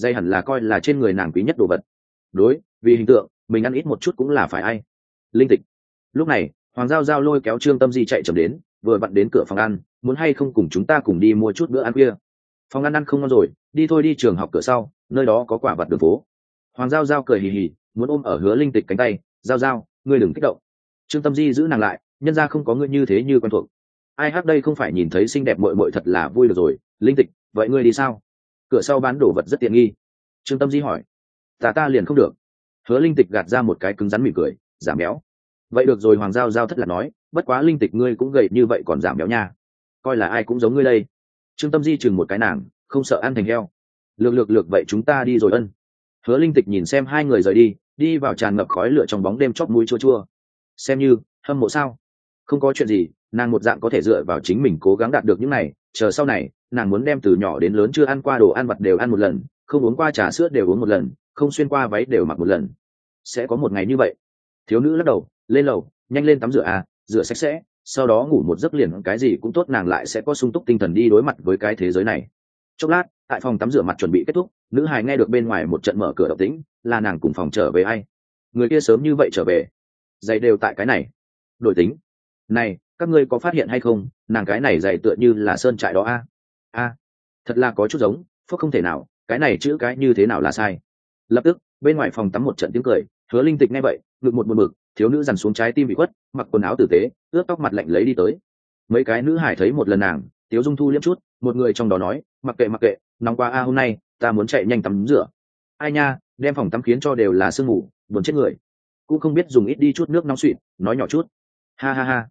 Speaker 1: dây hẳn là coi là trên người nàng quý nhất đồ vật. Đối, vì hình tượng, mình ăn ít một chút cũng là phải ai. Linh tịch. Lúc này, hoàng giao giao lôi kéo trương tâm di chạy chậm đến, vừa vặn đến cửa phòng ăn, muốn hay không cùng chúng ta cùng đi mua chút bữa ăn kia. Phòng ăn ăn không ngon rồi, đi thôi đi trường học cửa sau, nơi đó có quả vật đường phố. Hoàng giao giao cười hì hì muốn ôm ở hứa linh tịch cánh tay, giao giao, ngươi đừng kích động. Trương tâm di giữ nàng lại, nhân ra không có ngươi như thế như quen thuộc. Ai hát đây không phải nhìn thấy xinh đẹp mội mội thật là vui được rồi, linh tịch, vậy ngươi đi sao? Cửa sau bán đồ vật rất tiện nghi. Trương tâm di hỏi. Ta ta liền không được. Hứa linh tịch gạt ra một cái cứng rắn mỉm cười giảm béo vậy được rồi hoàng giao giao thất là nói, bất quá linh tịch ngươi cũng gầy như vậy còn giảm béo nha. Coi là ai cũng giống ngươi đây. Trương tâm di chừng một cái nàng, không sợ ăn thành heo. Lược lược lược vậy chúng ta đi rồi ân hứa linh tịch nhìn xem hai người rời đi đi vào tràn ngập khói lửa trong bóng đêm chót mũi chua chua. Xem như, hâm mộ sao? Không có chuyện gì, nàng một dạng có thể dựa vào chính mình cố gắng đạt được những này, chờ sau này, nàng muốn đem từ nhỏ đến lớn chưa ăn qua đồ ăn vặt đều ăn một lần, không uống qua trà sữa đều uống một lần, không xuyên qua váy đều mặc một lần. Sẽ có một ngày như vậy. Thiếu nữ lắc đầu, lên lầu, nhanh lên tắm rửa à rửa sạch sẽ, sau đó ngủ một giấc liền, cái gì cũng tốt, nàng lại sẽ có sung túc tinh thần đi đối mặt với cái thế giới này chốc lát, tại phòng tắm rửa mặt chuẩn bị kết thúc, nữ hài nghe được bên ngoài một trận mở cửa độc tĩnh, là nàng cùng phòng trở về ai? Người kia sớm như vậy trở về. Giày đều tại cái này. Đổi tính. Này, các ngươi có phát hiện hay không, nàng cái này giày tựa như là sơn trại đó a? A. Thật là có chút giống, phúc không thể nào, cái này chữ cái như thế nào là sai? Lập tức, bên ngoài phòng tắm một trận tiếng cười, hứa linh tịch nghe vậy, ngực một một mực thiếu nữ dằn xuống trái tim bị khuất, mặc quần áo tử tế, ướt tóc mặt lạnh lấy đi tới. Mấy cái nữ hải thấy một lần nàng tiếu dung thu liếm chút, một người trong đó nói, mặc kệ mặc kệ, nóng qua a, hôm nay ta muốn chạy nhanh tắm rửa. Ai nha, đem phòng tắm khiến cho đều là sương mù, buồn chết người. Cũng không biết dùng ít đi chút nước nóng suỵt nói nhỏ chút. Ha ha ha.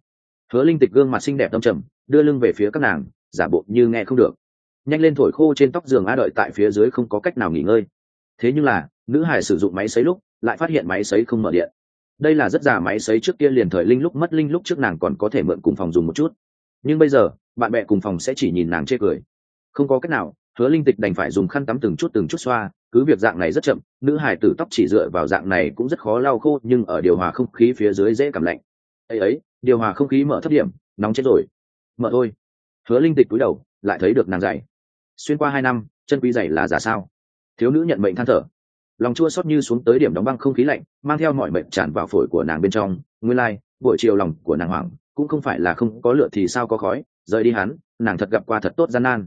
Speaker 1: Hứa linh tịch gương mặt xinh đẹp tâm trầm, đưa lưng về phía các nàng, giả bộ như nghe không được. Nhanh lên thổi khô trên tóc giường a đợi tại phía dưới không có cách nào nghỉ ngơi. Thế nhưng là, nữ hải sử dụng máy xấy lúc, lại phát hiện máy xấy không mở điện. Đây là rất già máy xấy trước kia liền thời linh lúc mất linh lúc trước nàng còn có thể mượn cùng phòng dùng một chút nhưng bây giờ bạn bè cùng phòng sẽ chỉ nhìn nàng chê cười. Không có cách nào hứa linh tịch đành phải dùng khăn tắm từng chút từng chút xoa cứ việc dạng này rất chậm nữ hải tử tóc chỉ dựa vào dạng này cũng rất khó lau khô nhưng ở điều hòa không khí phía dưới dễ cảm lạnh. Ấy ấy điều hòa không khí mở thấp điểm nóng chết rồi. Mở thôi. Hứa linh tịch cúi đầu lại thấy được nàng dày xuyên qua hai năm chân quý dày là giả sao? Thiếu nữ nhận mệnh than thở. Lòng chua xót như xuống tới điểm đóng băng không khí lạnh mang theo mọi mệnh tràn vào phổi của nàng bên trong. Nguyên lai、like, buổi chiều lòng của nàng hoảng cũng không phải là không có lửa thì sao có khói, rời đi hắn, nàng thật gặp qua thật tốt gian nan.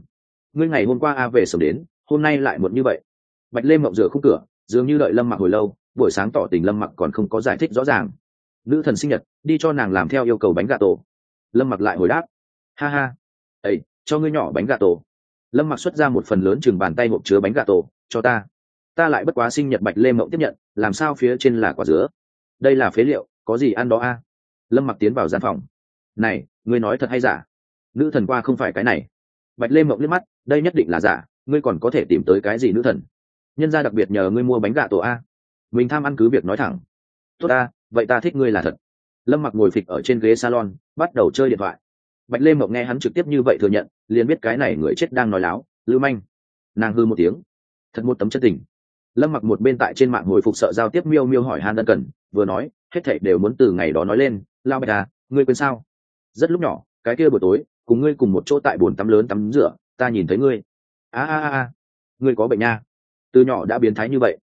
Speaker 1: Ngươi ngày hôm qua a về sớm đến, hôm nay lại muộn như vậy. Bạch lê mộng rửa khung cửa, dường như đợi lâm mặc hồi lâu, buổi sáng tỏ tình lâm mặc còn không có giải thích rõ ràng. Nữ thần sinh nhật, đi cho nàng làm theo yêu cầu bánh gà tổ. Lâm mặc lại hồi đáp. Ha ha. Ây cho ngươi nhỏ bánh gà tổ. Lâm mặc xuất ra một phần lớn chừng bàn tay hộp chứa bánh gà tổ, cho ta. Ta lại bất quá sinh nhật bạch lê mộng tiếp nhận, làm sao phía trên là quả dứa? Đây là phế liệu, có gì ăn đó a? Lâm mặc tiến vào gian phòng này, ngươi nói thật hay giả? Nữ thần qua không phải cái này. Bạch lê mộng liếc mắt, đây nhất định là giả, ngươi còn có thể tìm tới cái gì nữ thần? Nhân gia đặc biệt nhờ ngươi mua bánh gà tổ a. Mình tham ăn cứ việc nói thẳng. Tốt ta, vậy ta thích ngươi là thật. Lâm mặc ngồi phịch ở trên ghế salon, bắt đầu chơi điện thoại. Bạch lê mộng nghe hắn trực tiếp như vậy thừa nhận, liền biết cái này người chết đang nói láo, lưu manh. Nàng hư một tiếng. Thật một tấm chất tình. Lâm mặc một bên tại trên mạng hồi phục sợ giao tiếp miêu miêu hỏi han ân cần, vừa nói, hết thệ đều muốn từ ngày đó nói lên. Lao bạch à ngươi quên sao? Rất lúc nhỏ, cái kia buổi tối, cùng ngươi cùng một chỗ tại bồn tắm lớn tắm rửa, ta nhìn thấy ngươi. A a a. Ngươi có bệnh nha. Từ nhỏ đã biến thái như vậy.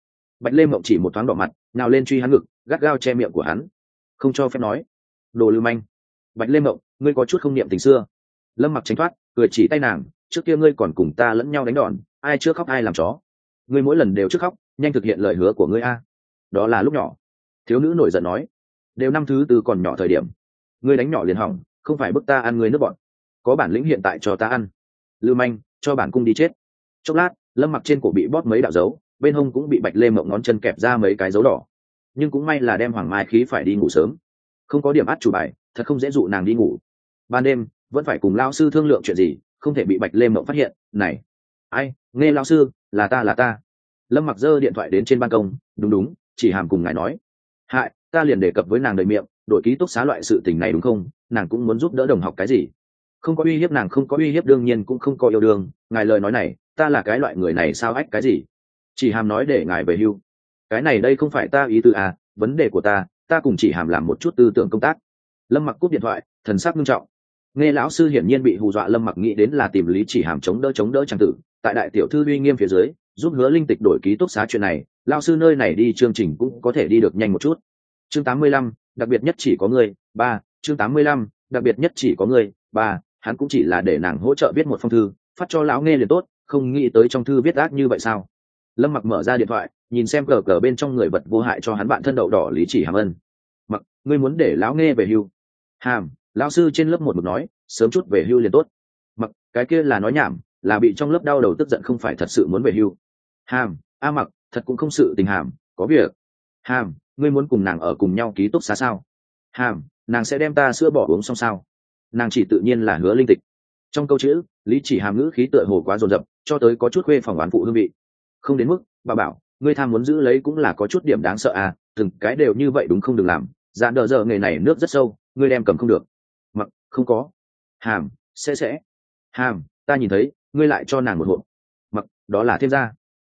Speaker 1: Bạch lê mộng chỉ một thoáng đỏ mặt, nào lên truy hắn ngực, gắt gao che miệng của hắn. Không cho phép nói. Đồ lưu manh. Bạch lê mộng, ngươi có chút không niệm tình xưa. Lâm mặc tránh thoát, cười chỉ tay nàng, trước kia ngươi còn cùng ta lẫn nhau đánh đòn, ai chưa khóc ai làm chó. Ngươi mỗi lần đều trước khóc, nhanh thực hiện lời hứa của ngươi a. Đó là lúc nhỏ. Thiếu nữ nổi giận nói. Đều năm thứ tư còn nhỏ thời điểm, ngươi đánh nhỏ liền hỏng không phải bức ta ăn người nước bọn. Có bản lĩnh hiện tại cho ta ăn. Lưu manh, cho bản cung đi chết. Chốc lát, lâm mặc trên cổ bị bóp mấy đạo dấu, bên hông cũng bị bạch lê mộng ngón chân kẹp ra mấy cái dấu đỏ. Nhưng cũng may là đem hoàng mai khí phải đi ngủ sớm. Không có điểm át chủ bài, thật không dễ dụ nàng đi ngủ. Ban đêm, vẫn phải cùng lao sư thương lượng chuyện gì, không thể bị bạch lê mộng phát hiện. Này, ai, nghe lao sư, là ta là ta. Lâm mặc giơ điện thoại đến trên ban công, đúng đúng, chỉ hàm cùng ngài nói. Hại, ta liền đề cập với nàng đầy miệng đội ký túc xá loại sự tình này đúng không? Nàng cũng muốn giúp đỡ đồng học cái gì? Không có uy hiếp nàng không có uy hiếp đương nhiên cũng không có yêu đương. Ngài lời nói này ta là cái loại người này sao ách cái gì? Chỉ hàm nói để ngài về hưu. Cái này đây không phải ta ý tư à vấn đề của ta ta cùng chỉ hàm làm một chút tư tưởng công tác. Lâm mặc cúp điện thoại thần sắc nghiêm trọng. Nghe lão sư hiển nhiên bị hù dọa lâm mặc nghĩ đến là tìm lý chỉ hàm chống đỡ chống đỡ trang tử. Tại đại tiểu thư uy nghiêm phía dưới giúp hứa linh tịch đổi ký túc xá chuyện này lao sư nơi này đi chương trình cũng có thể đi được nhanh một chút. Chương 85, đặc biệt nhất chỉ có người ba chương 85, đặc biệt nhất chỉ có người ba hắn cũng chỉ là để nàng hỗ trợ viết một phong thư phát cho lão nghe liền tốt không nghĩ tới trong thư viết ác như vậy sao? Lâm mặc mở ra điện thoại nhìn xem cờ cờ bên trong người vật vô hại cho hắn bạn thân đậu đỏ lý chỉ hàm ân. Mặc ngươi muốn để lão nghe về hưu? Hàm lão sư trên lớp một mực nói sớm chút về hưu liền tốt. Mặc cái kia là nói nhảm là bị trong lớp đau đầu tức giận không phải thật sự muốn về hưu. Hàm a mặc thật cũng không sự tình hàm có việc. Hàm ngươi muốn cùng nàng ở cùng nhau ký túc xá sao? Hàm, nàng sẽ đem ta sữa bỏ uống xong sao? Nàng chỉ tự nhiên là hứa linh tịch. Trong câu chữ, lý chỉ hàm ngữ khí tựa hồ quá dồn dập, cho tới có chút khuê phòng oán phụ hương vị. Không đến mức, bà bảo, ngươi tham muốn giữ lấy cũng là có chút điểm đáng sợ à từng cái đều như vậy đúng không được làm. Dạn đờ giờ nghề này nước rất sâu, ngươi đem cầm không được. Mặc, không có. Hàm, sẽ sẽ. Hàm, ta nhìn thấy, ngươi lại cho nàng một hộp. Mặc, đó là thêm ra.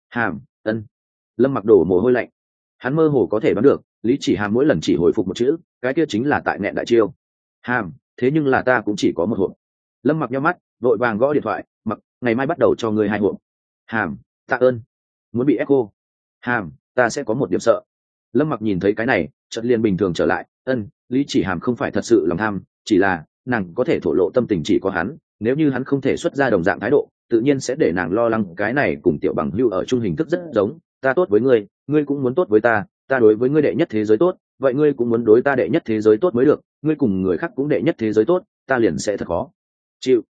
Speaker 1: Hàm, ân. Lâm mặc đổ mồ hôi lạnh hắn mơ hồ có thể đoán được, lý chỉ hàm mỗi lần chỉ hồi phục một chữ, cái kia chính là tại nghẹn đại chiêu. Hàm, thế nhưng là ta cũng chỉ có một hộp. Lâm mặc nhau mắt, vội vàng gõ điện thoại, mặc, ngày mai bắt đầu cho người hai hộp. Hàm, tạ ơn. Muốn bị echo. Hàm, ta sẽ có một điểm sợ. Lâm mặc nhìn thấy cái này, chợt liền bình thường trở lại. Ân, lý chỉ hàm không phải thật sự lòng tham, chỉ là, nàng có thể thổ lộ tâm tình chỉ có hắn, nếu như hắn không thể xuất ra đồng dạng thái độ, tự nhiên sẽ để nàng lo lắng cái này cùng tiểu bằng hưu ở chung hình thức rất giống, ta tốt với ngươi ngươi cũng muốn tốt với ta ta đối với ngươi đệ nhất thế giới tốt, vậy ngươi cũng muốn đối ta đệ nhất thế giới tốt mới được, ngươi cùng người khác cũng đệ nhất thế giới tốt, ta liền sẽ thật khó. Chịu.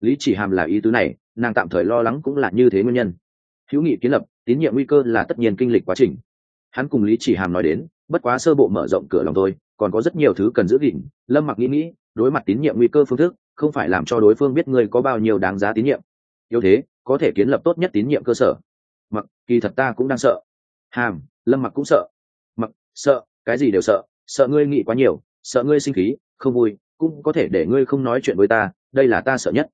Speaker 1: Lý chỉ hàm là ý tứ này, nàng tạm thời lo lắng cũng là như thế nguyên nhân. Hữu nghị kiến lập, tín nhiệm nguy cơ là tất nhiên kinh lịch quá trình. Hắn cùng lý chỉ hàm nói đến, bất quá sơ bộ mở rộng cửa lòng thôi, còn có rất nhiều thứ cần giữ gìn, lâm mặc nghĩ nghĩ, đối mặt tín nhiệm nguy cơ phương thức, không phải làm cho đối phương biết ngươi có bao nhiêu đáng giá tín nhiệm. Yếu thế, có thể kiến lập tốt nhất tín nhiệm cơ sở. Mặc, kỳ thật ta cũng đang sợ hàm, lâm mặc cũng sợ. Mặc, sợ, cái gì đều sợ sợ ngươi nghĩ quá nhiều, sợ ngươi sinh khí, không vui, cũng có thể để ngươi không nói chuyện với ta, đây là ta sợ nhất.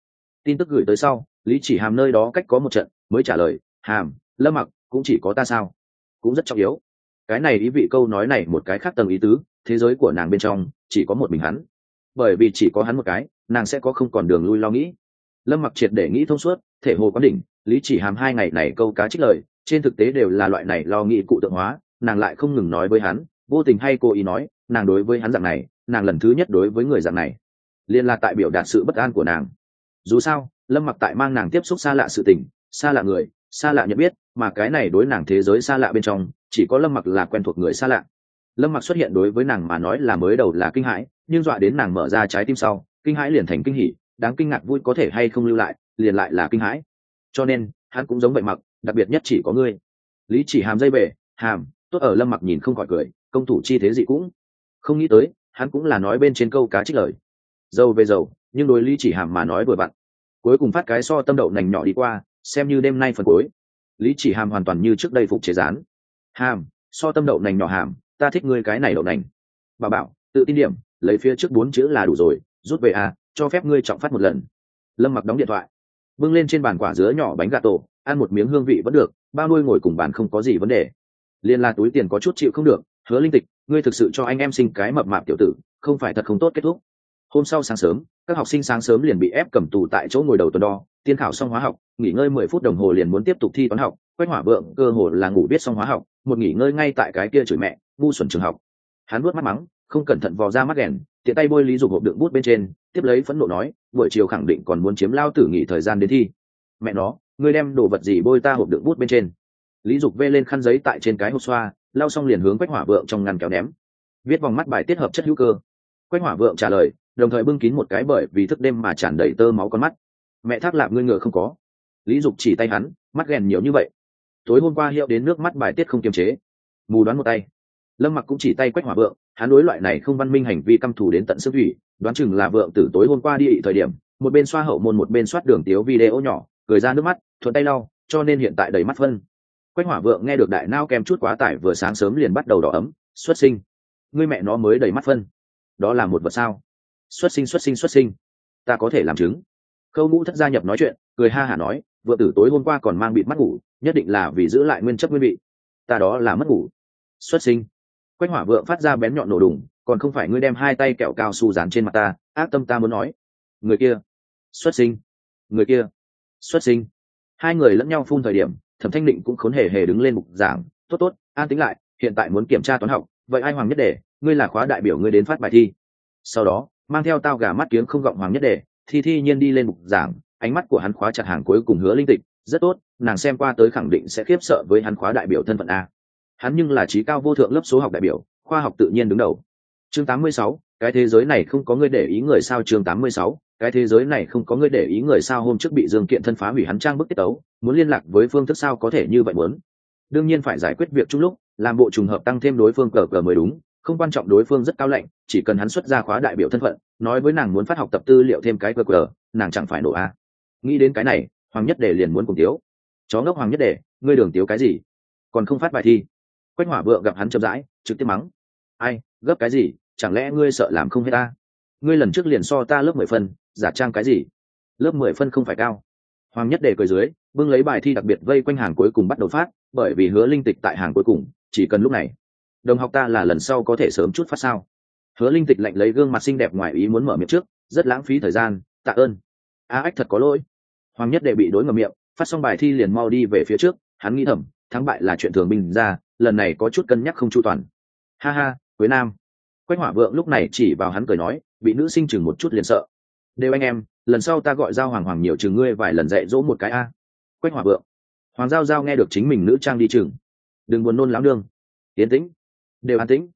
Speaker 1: Tin tức gửi tới sau, lý chỉ hàm nơi đó cách có một trận, mới trả lời, hàm, lâm mặc, cũng chỉ có ta sao? Cũng rất trọng yếu. Cái này ý vị câu nói này một cái khác tầng ý tứ, thế giới của nàng bên trong, chỉ có một mình hắn. Bởi vì chỉ có hắn một cái, nàng sẽ có không còn đường lui lo nghĩ. Lâm mặc triệt để nghĩ thông suốt, thể hồ quán đỉnh, lý chỉ hàm hai ngày này câu cá trích lời trên thực tế đều là loại này lo nghĩ cụ tượng hóa, nàng lại không ngừng nói với hắn, vô tình hay cố ý nói, nàng đối với hắn dạng này, nàng lần thứ nhất đối với người dạng này. Liên là tại biểu đạt sự bất an của nàng. Dù sao, lâm mặc tại mang nàng tiếp xúc xa lạ sự tình, xa lạ người, xa lạ nhận biết, mà cái này đối nàng thế giới xa lạ bên trong, chỉ có lâm mặc là quen thuộc người xa lạ. Lâm mặc xuất hiện đối với nàng mà nói là mới đầu là kinh hãi, nhưng dọa đến nàng mở ra trái tim sau, kinh hãi liền thành kinh hỉ, đáng kinh ngạc vui có thể hay không lưu lại, liền lại là kinh hãi. Cho nên, hắn cũng giống vậy mặc đặc biệt nhất chỉ có ngươi. Lý chỉ hàm dây bể, hàm, tốt ở lâm mặc nhìn không khỏi cười, công thủ chi thế gì cũng. Không nghĩ tới, hắn cũng là nói bên trên câu cá trích lời. Dâu về dầu, nhưng đối lý chỉ hàm mà nói vừa vặn. Cuối cùng phát cái so tâm đậu nành nhỏ đi qua, xem như đêm nay phần cuối. Lý chỉ hàm hoàn toàn như trước đây phục chế rán hàm, so tâm đậu nành nhỏ hàm, ta thích ngươi cái này đậu nành. Bà bảo, tự tin điểm, lấy phía trước bốn chữ là đủ rồi, rút về à cho phép ngươi trọng phát một lần. Lâm mặc đóng điện thoại. Bưng lên trên bàn quả dứa nhỏ bánh gà tổ ăn một miếng hương vị vẫn được, bao nuôi ngồi cùng bàn không có gì vấn đề. Liên la túi tiền có chút chịu không được, hứa linh tịch, ngươi thực sự cho anh em sinh cái mập mạp tiểu tử, không phải thật không tốt kết thúc. Hôm sau sáng sớm, các học sinh sáng sớm liền bị ép cầm tù tại chỗ ngồi đầu tuần đo, tiên khảo xong hóa học, nghỉ ngơi mười phút đồng hồ liền muốn tiếp tục thi toán học quách hỏa vượng, cơ hồ là ngủ biết xong hóa học, một nghỉ ngơi ngay tại cái kia chửi mẹ, ngu xuẩn trường học. Hắn nuốt mắt mắng, không cẩn thận vò ra mắt đèn, tiện tay bôi lý dục hộp đựng bút bên trên, tiếp lấy phẫn nộ nói, buổi chiều khẳng định còn muốn chiếm lao tử nghỉ thời gian đến thi mẹ nó, ngươi đem đồ vật gì bôi ta hộp đựng bút bên trên? Lý dục vê lên khăn giấy tại trên cái hộp xoa, lau xong liền hướng quách hỏa vượng trong ngăn kéo ném. Viết vòng mắt bài tiết hợp chất hữu cơ. Quách hỏa vượng trả lời, đồng thời bưng kín một cái bởi vì thức đêm mà tràn đầy tơ máu con mắt. Mẹ thác lạp ngươi ngựa không có. Lý dục chỉ tay hắn, mắt ghèn nhiều như vậy. Tối hôm qua hiệu đến nước mắt bài tiết không kiềm chế. Mù đoán một tay. Lâm mặc cũng chỉ tay quách hỏa vượng, hắn đối loại này không văn minh hành vi căm thù đến tận sức thủy, đoán chừng là vượng tử tối hôm qua đi thời điểm, một bên xoa hậu môn một bên soát đường tiếu video nhỏ cười ra nước mắt, thuận tay lau, cho nên hiện tại đầy mắt phân. Quách hỏa vượng nghe được đại nao kèm chút quá tải vừa sáng sớm liền bắt đầu đỏ ấm, xuất sinh. Ngươi mẹ nó mới đầy mắt phân. Đó là một vật sao? Xuất sinh xuất sinh xuất sinh. Ta có thể làm chứng. Khâu ngũ thất gia nhập nói chuyện, cười ha hả nói, vợ tử tối hôm qua còn mang bịt mắt ngủ, nhất định là vì giữ lại nguyên chất nguyên vị. Ta đó là mất ngủ. Xuất sinh. Quách hỏa vượng phát ra bén nhọn nổ đùng, còn không phải ngươi đem hai tay kẹo cao su dán trên mặt ta, ác tâm ta muốn nói. Người kia. Xuất sinh. Người kia xuất sinh. Hai người lẫn nhau phun thời điểm thẩm thanh định cũng khốn hề hề đứng lên mục giảng tốt tốt an tính lại hiện tại muốn kiểm tra toán học vậy ai hoàng nhất đề ngươi là khóa đại biểu ngươi đến phát bài thi. Sau đó mang theo tao gà mắt kiếng không gọng hoàng nhất đề thi thi nhiên đi lên mục giảng ánh mắt của hắn khóa chặt hàng cuối cùng hứa linh tịch rất tốt nàng xem qua tới khẳng định sẽ khiếp sợ với hắn khóa đại biểu thân phận a. Hắn nhưng là trí cao vô thượng lớp số học đại biểu khoa học tự nhiên đứng đầu. Chương 86, cái thế giới này không có người để ý người sao chương 86, cái thế giới này không có người để ý người sao hôm trước bị dương kiện thân phá hủy hắn trang bức tiết tấu, muốn liên lạc với phương thức sao có thể như vậy muốn. Đương nhiên phải giải quyết việc chung lúc, làm bộ trùng hợp tăng thêm đối phương cờ cờ mới đúng, không quan trọng đối phương rất cao lạnh, chỉ cần hắn xuất ra khóa đại biểu thân phận, nói với nàng muốn phát học tập tư liệu thêm cái cờ cờ, nàng chẳng phải nổ a. Nghĩ đến cái này, hoàng nhất đề liền muốn cùng tiếu. Chó ngốc hoàng nhất đề, ngươi đường tiếu cái gì? Còn không phát bài thi? Quách hỏa vợ gặp hắn chậm rãi, trực tiếp mắng. Ai, gấp cái gì? Chẳng lẽ ngươi sợ làm không hết ta? Ngươi lần trước liền so ta lớp mười phân giả trang cái gì? Lớp mười phân không phải cao. Hoàng nhất đề cười dưới, bưng lấy bài thi đặc biệt vây quanh hàng cuối cùng bắt đầu phát, bởi vì hứa linh tịch tại hàng cuối cùng, chỉ cần lúc này. Đồng học ta là lần sau có thể sớm chút phát sao. Hứa linh tịch lạnh lấy gương mặt xinh đẹp ngoài ý muốn mở miệng trước, rất lãng phí thời gian, tạ ơn. A ách thật có lỗi. Hoàng nhất đệ bị đối ngầm miệng, phát xong bài thi liền mau đi về phía trước, hắn nghĩ thầm, thắng bại là chuyện thường bình ra, lần này có chút cân nhắc không chu toàn. Ha ha, quế nam. Quách hỏa vượng lúc này chỉ vào hắn cười nói, bị nữ sinh chừng một chút liền sợ đều anh em, lần sau ta gọi giao hoàng hoàng nhiều chừng ngươi vài lần dạy dỗ một cái a. Quách hỏa vượng. Hoàng giao giao nghe được chính mình nữ trang đi chừng. Đừng buồn nôn lắm đương tiến tĩnh. Đều an tĩnh.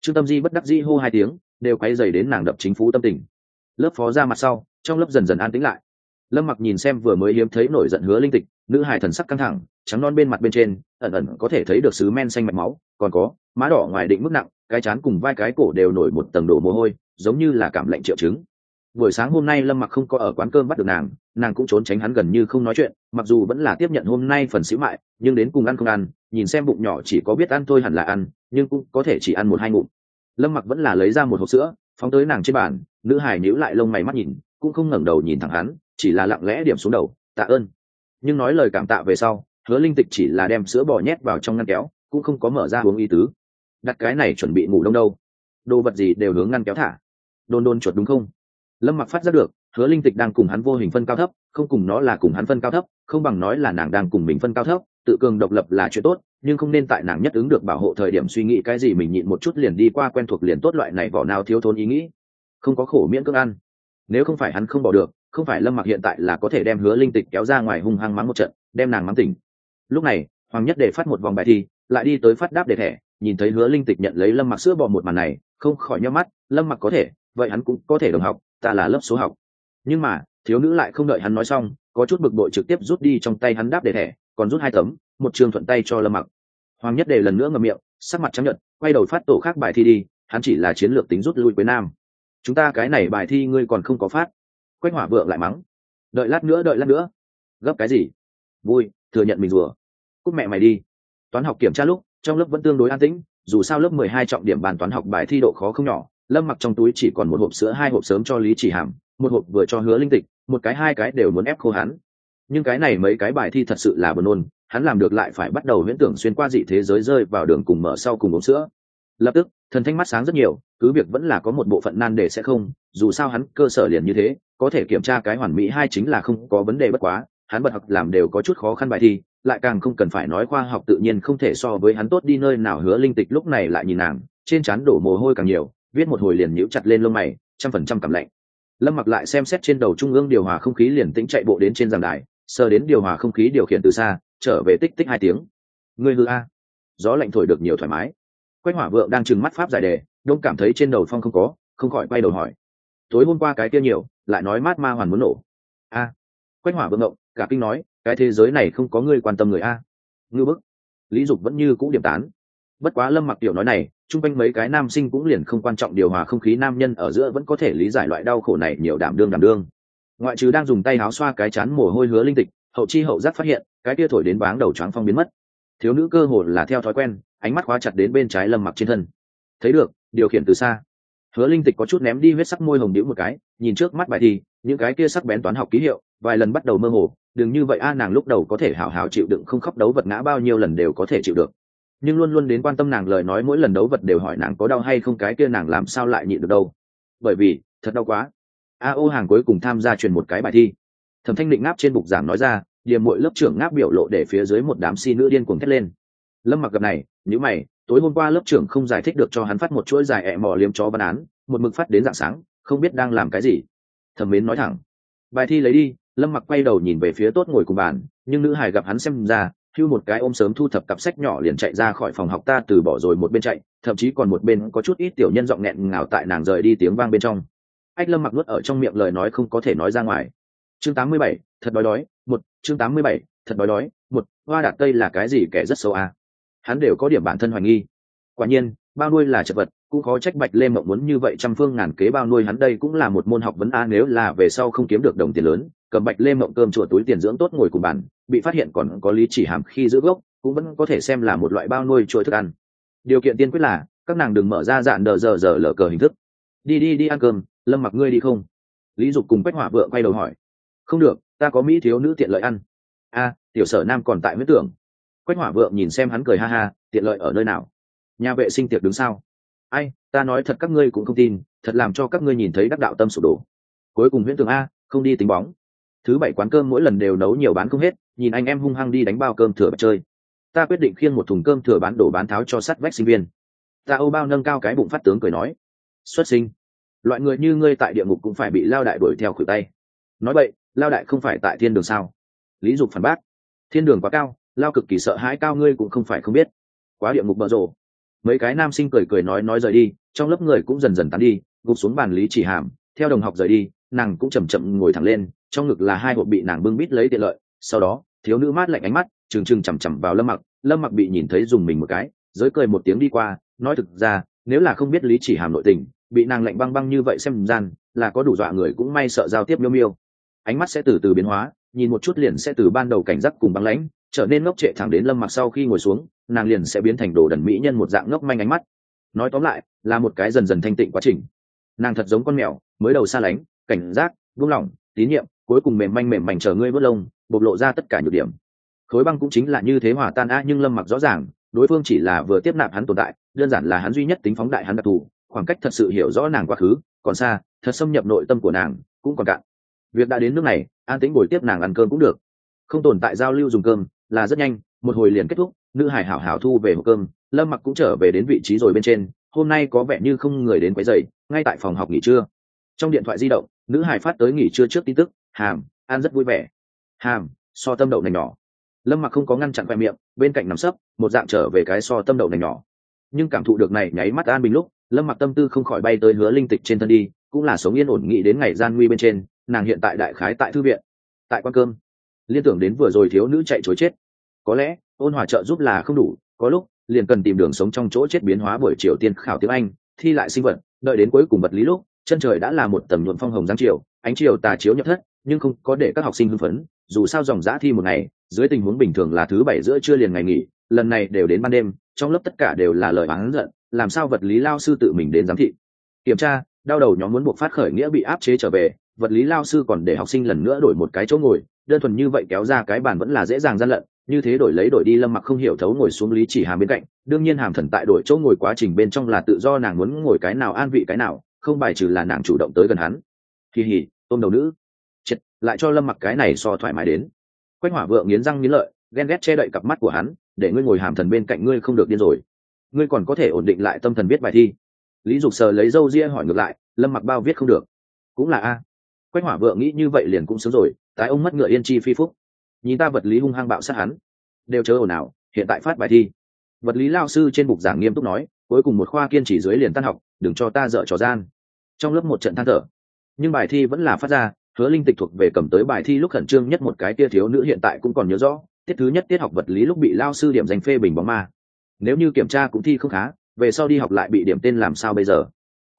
Speaker 1: Trương tâm di bất đắc di hô hai tiếng, đều quay dày đến nàng đập chính phủ tâm tình. Lớp phó ra mặt sau, trong lớp dần dần an tĩnh lại. Lâm mặc nhìn xem vừa mới hiếm thấy nổi giận hứa linh tịch, nữ hài thần sắc căng thẳng, trắng non bên mặt bên trên, ẩn ẩn có thể thấy được sứ men xanh mạch máu, còn có, má đỏ ngoài định mức nặng, cái chán cùng vai cái cổ đều nổi một tầng đổ mồ hôi, giống như là cảm lạnh triệu chứng buổi sáng hôm nay lâm mặc không có ở quán cơm bắt được nàng nàng cũng trốn tránh hắn gần như không nói chuyện, mặc dù vẫn là tiếp nhận hôm nay phần xíu mại, nhưng đến cùng ăn không ăn, nhìn xem bụng nhỏ chỉ có biết ăn thôi hẳn là ăn, nhưng cũng có thể chỉ ăn một hai ngụm. Lâm mặc vẫn là lấy ra một hộp sữa, phóng tới nàng trên bàn, nữ hải nhíu lại lông mày mắt nhìn, cũng không ngẩng đầu nhìn thẳng hắn, chỉ là lặng lẽ điểm xuống đầu, tạ ơn. Nhưng nói lời cảm tạ về sau, hứa linh tịch chỉ là đem sữa bò nhét vào trong ngăn kéo, cũng không có mở ra uống y tứ. Đặt cái này chuẩn bị ngủ đông đâu? Đồ vật gì đều hướng ngăn kéo thả? Đôn đôn chuột đúng không? Lâm mặc phát ra được, hứa linh tịch đang cùng hắn vô hình phân cao thấp, không cùng nó là cùng hắn phân cao thấp, không bằng nói là nàng đang cùng mình phân cao thấp, tự cường độc lập là chuyện tốt, nhưng không nên tại nàng nhất ứng được bảo hộ thời điểm suy nghĩ cái gì mình nhịn một chút liền đi qua quen thuộc liền tốt loại này vỏ nào thiếu thốn ý nghĩ. Không có khổ miễn cưỡng ăn. Nếu không phải hắn không bỏ được, không phải lâm mặc hiện tại là có thể đem hứa linh tịch kéo ra ngoài hung hăng mắng một trận, đem nàng mắng tỉnh. Lúc này, hoàng nhất để phát một vòng bài thi, lại đi tới phát đáp để thẻ, nhìn thấy hứa linh tịch nhận lấy lâm mặc sữa bò một màn này, không khỏi nhắm mắt, lâm mặc có thể, vậy hắn cũng có thể đồng học ta là lớp số học. Nhưng mà, thiếu nữ lại không đợi hắn nói xong, có chút bực bội trực tiếp rút đi trong tay hắn đáp để thẻ, còn rút hai tấm, một trường thuận tay cho lâm mặc. Hoàng nhất đề lần nữa ngậm miệng, sắc mặt trắng nhợt, quay đầu phát tổ khác bài thi đi, hắn chỉ là chiến lược tính rút lui quế nam. Chúng ta cái này bài thi ngươi còn không có phát. Quách hỏa vượng lại mắng. Đợi lát nữa, đợi lát nữa. Gấp cái gì? Vui, thừa nhận mình rùa. Cúc mẹ mày đi. Toán học kiểm tra lúc, trong lớp vẫn tương đối an tĩnh, dù sao lớp mười hai trọng điểm bàn toán học bài thi độ khó không nhỏ lâm mặc trong túi chỉ còn một hộp sữa, hai hộp sớm cho lý chỉ hàm, một hộp vừa cho hứa linh tịch, một cái hai cái đều muốn ép khô hắn. Nhưng cái này mấy cái bài thi thật sự là buồn nôn, hắn làm được lại phải bắt đầu huyễn tưởng xuyên qua dị thế giới rơi vào đường cùng mở sau cùng uống sữa. Lập tức, thần thanh mắt sáng rất nhiều, cứ việc vẫn là có một bộ phận nan đề sẽ không, dù sao hắn cơ sở liền như thế, có thể kiểm tra cái hoàn mỹ hai chính là không có vấn đề bất quá, hắn bật học làm đều có chút khó khăn bài thi, lại càng không cần phải nói khoa học tự nhiên không thể so với hắn tốt đi nơi nào. Hứa linh tịch lúc này lại nhìn nàng, trên trán đổ mồ hôi càng nhiều viết một hồi liền nhíu chặt lên lông mày, trăm phần trăm cảm lạnh. Lâm mặc lại xem xét trên đầu trung ương điều hòa không khí liền tĩnh chạy bộ đến trên giàn đài, sờ đến điều hòa không khí điều khiển từ xa, trở về tích tích hai tiếng. Người hư a. Gió lạnh thổi được nhiều thoải mái. Quách hỏa vượng đang trừng mắt pháp giải đề, đông cảm thấy trên đầu phong không có, không khỏi quay đầu hỏi. Tối hôm qua cái kia nhiều, lại nói mát ma hoàn muốn nổ. A. Quách hỏa vượng ngộng, cả kinh nói, cái thế giới này không có người quan tâm người a. Ngư bức. Lý dục vẫn như cũ điểm tán bất quá lâm mặc tiểu nói này, chung quanh mấy cái nam sinh cũng liền không quan trọng điều hòa không khí nam nhân ở giữa vẫn có thể lý giải loại đau khổ này nhiều đảm đương đảm đương. Ngoại trừ đang dùng tay áo xoa cái chán mồ hôi hứa linh tịch, hậu chi hậu giác phát hiện, cái kia thổi đến báng đầu choáng phong biến mất. Thiếu nữ cơ hồ là theo thói quen, ánh mắt khóa chặt đến bên trái lâm mặc trên thân. Thấy được, điều khiển từ xa. Hứa linh tịch có chút ném đi huyết sắc môi hồng đĩu một cái, nhìn trước mắt bài thi, những cái kia sắc bén toán học ký hiệu, vài lần bắt đầu mơ hồ, đừng như vậy a, nàng lúc đầu có thể hào hào chịu đựng không khóc đấu vật ngã bao nhiêu lần đều có thể chịu được nhưng luôn luôn đến quan tâm nàng lời nói mỗi lần đấu vật đều hỏi nàng có đau hay không, cái kia nàng làm sao lại nhịn được đâu. Bởi vì, thật đau quá. A ô hàng cuối cùng tham gia truyền một cái bài thi. Thẩm thanh định ngáp trên bục giảng nói ra điểm mỗi lớp trưởng ngáp biểu lộ để phía dưới một đám si nữ điên cuồng thét lên. Lâm mặc gặp này nhữ mày, tối hôm qua lớp trưởng không giải thích được cho hắn phát một chuỗi dài ẹ mò liếm chó văn án, một mực phát đến dạng sáng, không biết đang làm cái gì. Thẩm mến nói thẳng, bài thi lấy đi. Lâm mặc quay đầu nhìn về phía tốt ngồi cùng bàn, nhưng nữ hải gặp hắn xem ra hưu một cái ôm sớm thu thập cặp sách nhỏ liền chạy ra khỏi phòng học ta từ bỏ rồi một bên chạy thậm chí còn một bên có chút ít tiểu nhân giọng nghẹn ngào tại nàng rời đi tiếng vang bên trong. Ách lâm mặc nuốt ở trong miệng lời nói không có thể nói ra ngoài. Chương 87, thật đói đói một chương 87, thật đói đói một hoa đạt tây là cái gì kẻ rất xấu à. hắn đều có điểm bản thân hoài nghi. Quả nhiên bao nuôi là chật vật cũng khó trách bạch lê mộng muốn như vậy trăm phương ngàn kế bao nuôi hắn đây cũng là một môn học vấn a, nếu là về sau không kiếm được đồng tiền lớn, cầm bạch lê mộng cơm chùa túi tiền dưỡng tốt ngồi cùng bàn, bị phát hiện còn có lý chỉ hàm khi giữ gốc, cũng vẫn có thể xem là một loại bao nuôi chuỗi thức ăn. Điều kiện tiên quyết là, các nàng đừng mở ra dạn đờ giờ giờ lở cờ hình thức. Đi đi đi ăn cơm, lâm mặc ngươi đi không? Lý dục cùng quách hỏa vợ quay đầu hỏi. Không được, ta có mỹ thiếu nữ tiện lợi ăn. A, tiểu sở nam còn tại huyết tưởng. Quách hỏa vợ nhìn xem hắn cười ha ha, tiện lợi ở nơi nào? Nhà vệ sinh tiệc đứng sau ai, ta nói thật các ngươi cũng không tin, thật làm cho các ngươi nhìn thấy đắc đạo tâm sụp đổ. Cuối cùng huyễn tường a, không đi tính bóng. Thứ bảy quán cơm mỗi lần đều nấu nhiều bán không hết, nhìn anh em hung hăng đi đánh bao cơm thừa bạch chơi. Ta quyết định khiêng một thùng cơm thừa bán đổ bán tháo cho sắt vách sinh viên. Ta âu bao nâng cao cái bụng phát tướng cười nói. Xuất sinh. Loại người như ngươi tại địa ngục cũng phải bị lao đại đuổi theo khuỷu tay. Nói vậy, lao đại không phải tại thiên đường sao? Lý dục phản bác. Thiên đường quá cao, lao cực kỳ sợ hãi cao ngươi cũng không phải không biết. Quá địa ngục bở rộ mấy cái nam sinh cười cười nói nói rời đi, trong lớp người cũng dần dần tán đi, gục xuống bàn lý chỉ hàm, theo đồng học rời đi, nàng cũng chầm chậm ngồi thẳng lên, trong ngực là hai hộp bị nàng bưng bít lấy tiện lợi, sau đó, thiếu nữ mát lạnh ánh mắt, trừng trừng chằm chằm vào lâm mặc lâm mặc bị nhìn thấy dùng mình một cái, giới cười một tiếng đi qua, nói thực ra, nếu là không biết lý chỉ hàm nội tình, bị nàng lạnh băng băng như vậy xem gian, là có đủ dọa người cũng may sợ giao tiếp miêu miêu. Ánh mắt sẽ từ từ biến hóa, nhìn một chút liền sẽ từ ban đầu cảnh giác cùng băng lãnh, trở nên ngốc trệ thẳng đến lâm mặc sau khi ngồi xuống nàng liền sẽ biến thành đồ đần mỹ nhân một dạng ngốc manh ánh mắt. Nói tóm lại, là một cái dần dần thanh tịnh quá trình. Nàng thật giống con mèo, mới đầu xa lánh, cảnh giác, buông lỏng, tín nhiệm, cuối cùng mềm manh mềm mảnh chờ ngươi vớt lông, bộc lộ ra tất cả nhược điểm. Khối băng cũng chính là như thế hòa tan a nhưng lâm mặc rõ ràng, đối phương chỉ là vừa tiếp nạp hắn tồn tại, đơn giản là hắn duy nhất tính phóng đại hắn đặc thù, khoảng cách thật sự hiểu rõ nàng quá khứ, còn xa, thật xâm nhập nội tâm của nàng, cũng còn cạn. Việc đã đến nước này, an tính buổi tiếp nàng ăn cơm cũng được. Không tồn tại giao lưu dùng cơm, là rất nhanh, một hồi liền kết thúc nữ hải hảo hảo thu về hộp cơm, lâm mặc cũng trở về đến vị trí rồi bên trên, hôm nay có vẻ như không người đến quấy dậy ngay tại phòng học nghỉ trưa. Trong điện thoại di động, nữ hải phát tới nghỉ trưa trước tin tức, hàm an rất vui vẻ. Hàm, so tâm đậu này nhỏ. Lâm mặc không có ngăn chặn khoe miệng, bên cạnh nằm sấp, một dạng trở về cái so tâm đậu này nhỏ. Nhưng cảm thụ được này nháy mắt an bình lúc, lâm mặc tâm tư không khỏi bay tới hứa linh tịch trên thân đi, cũng là sống yên ổn nghĩ đến ngày gian nguy bên trên, nàng hiện tại đại khái tại thư viện, tại quan cơm. Liên tưởng đến vừa rồi thiếu nữ chạy chối chết có lẽ, ôn hòa trợ giúp là không đủ, có lúc, liền cần tìm đường sống trong chỗ chết biến hóa buổi chiều tiên khảo tiếng anh, thi lại sinh vật, đợi đến cuối cùng vật lý lúc, chân trời đã là một tầm nhuộm phong hồng giáng chiều, ánh chiều tà chiếu nhập thất, nhưng không có để các học sinh hưng phấn, dù sao dòng giã thi một ngày, dưới tình huống bình thường là thứ bảy giữa trưa liền ngày nghỉ, lần này đều đến ban đêm, trong lớp tất cả đều là lời oán giận, làm sao vật lý lao sư tự mình đến giám thị. Kiểm tra, đau đầu nhóm muốn buộc phát khởi nghĩa bị áp chế trở về, vật lý lao sư còn để học sinh lần nữa đổi một cái chỗ ngồi, đơn thuần như vậy kéo ra cái bàn vẫn là dễ dàng gian lận như thế đổi lấy đổi đi, lâm mặc không hiểu thấu ngồi xuống lý chỉ hàm bên cạnh, đương nhiên hàm thần tại đổi chỗ ngồi quá trình bên trong là tự do nàng muốn ngồi cái nào, an vị cái nào, không bài trừ là nàng chủ động tới gần hắn. Kỳ hỉ tôm đầu nữ. Chết, lại cho lâm mặc cái này so thoải mái đến. Quách hỏa vượng nghiến răng nghiến lợi, ghen ghét che đậy cặp mắt của hắn, để ngươi ngồi hàm thần bên cạnh ngươi không được điên rồi. Ngươi còn có thể ổn định lại tâm thần viết bài thi. Lý dục sờ lấy dâu ria hỏi ngược lại, lâm mặc bao viết không được. Cũng là a. Quách hỏa vợ nghĩ như vậy liền cũng sớm rồi, tái ông mất ngựa yên chi phi phúc nhìn ta vật lý hung hăng bạo sát hắn. Đều chớ ồn ào, hiện tại phát bài thi. Vật lý lao sư trên bục giảng nghiêm túc nói, cuối cùng một khoa kiên trì dưới liền tan học, đừng cho ta dở trò gian. Trong lớp một trận than thở. Nhưng bài thi vẫn là phát ra, hứa linh tịch thuộc về cầm tới bài thi lúc khẩn trương nhất một cái tia thiếu nữ hiện tại cũng còn nhớ rõ, tiết thứ nhất tiết học vật lý lúc bị lao sư điểm danh phê bình bóng ma. Nếu như kiểm tra cũng thi không khá, về sau đi học lại bị điểm tên làm sao bây giờ?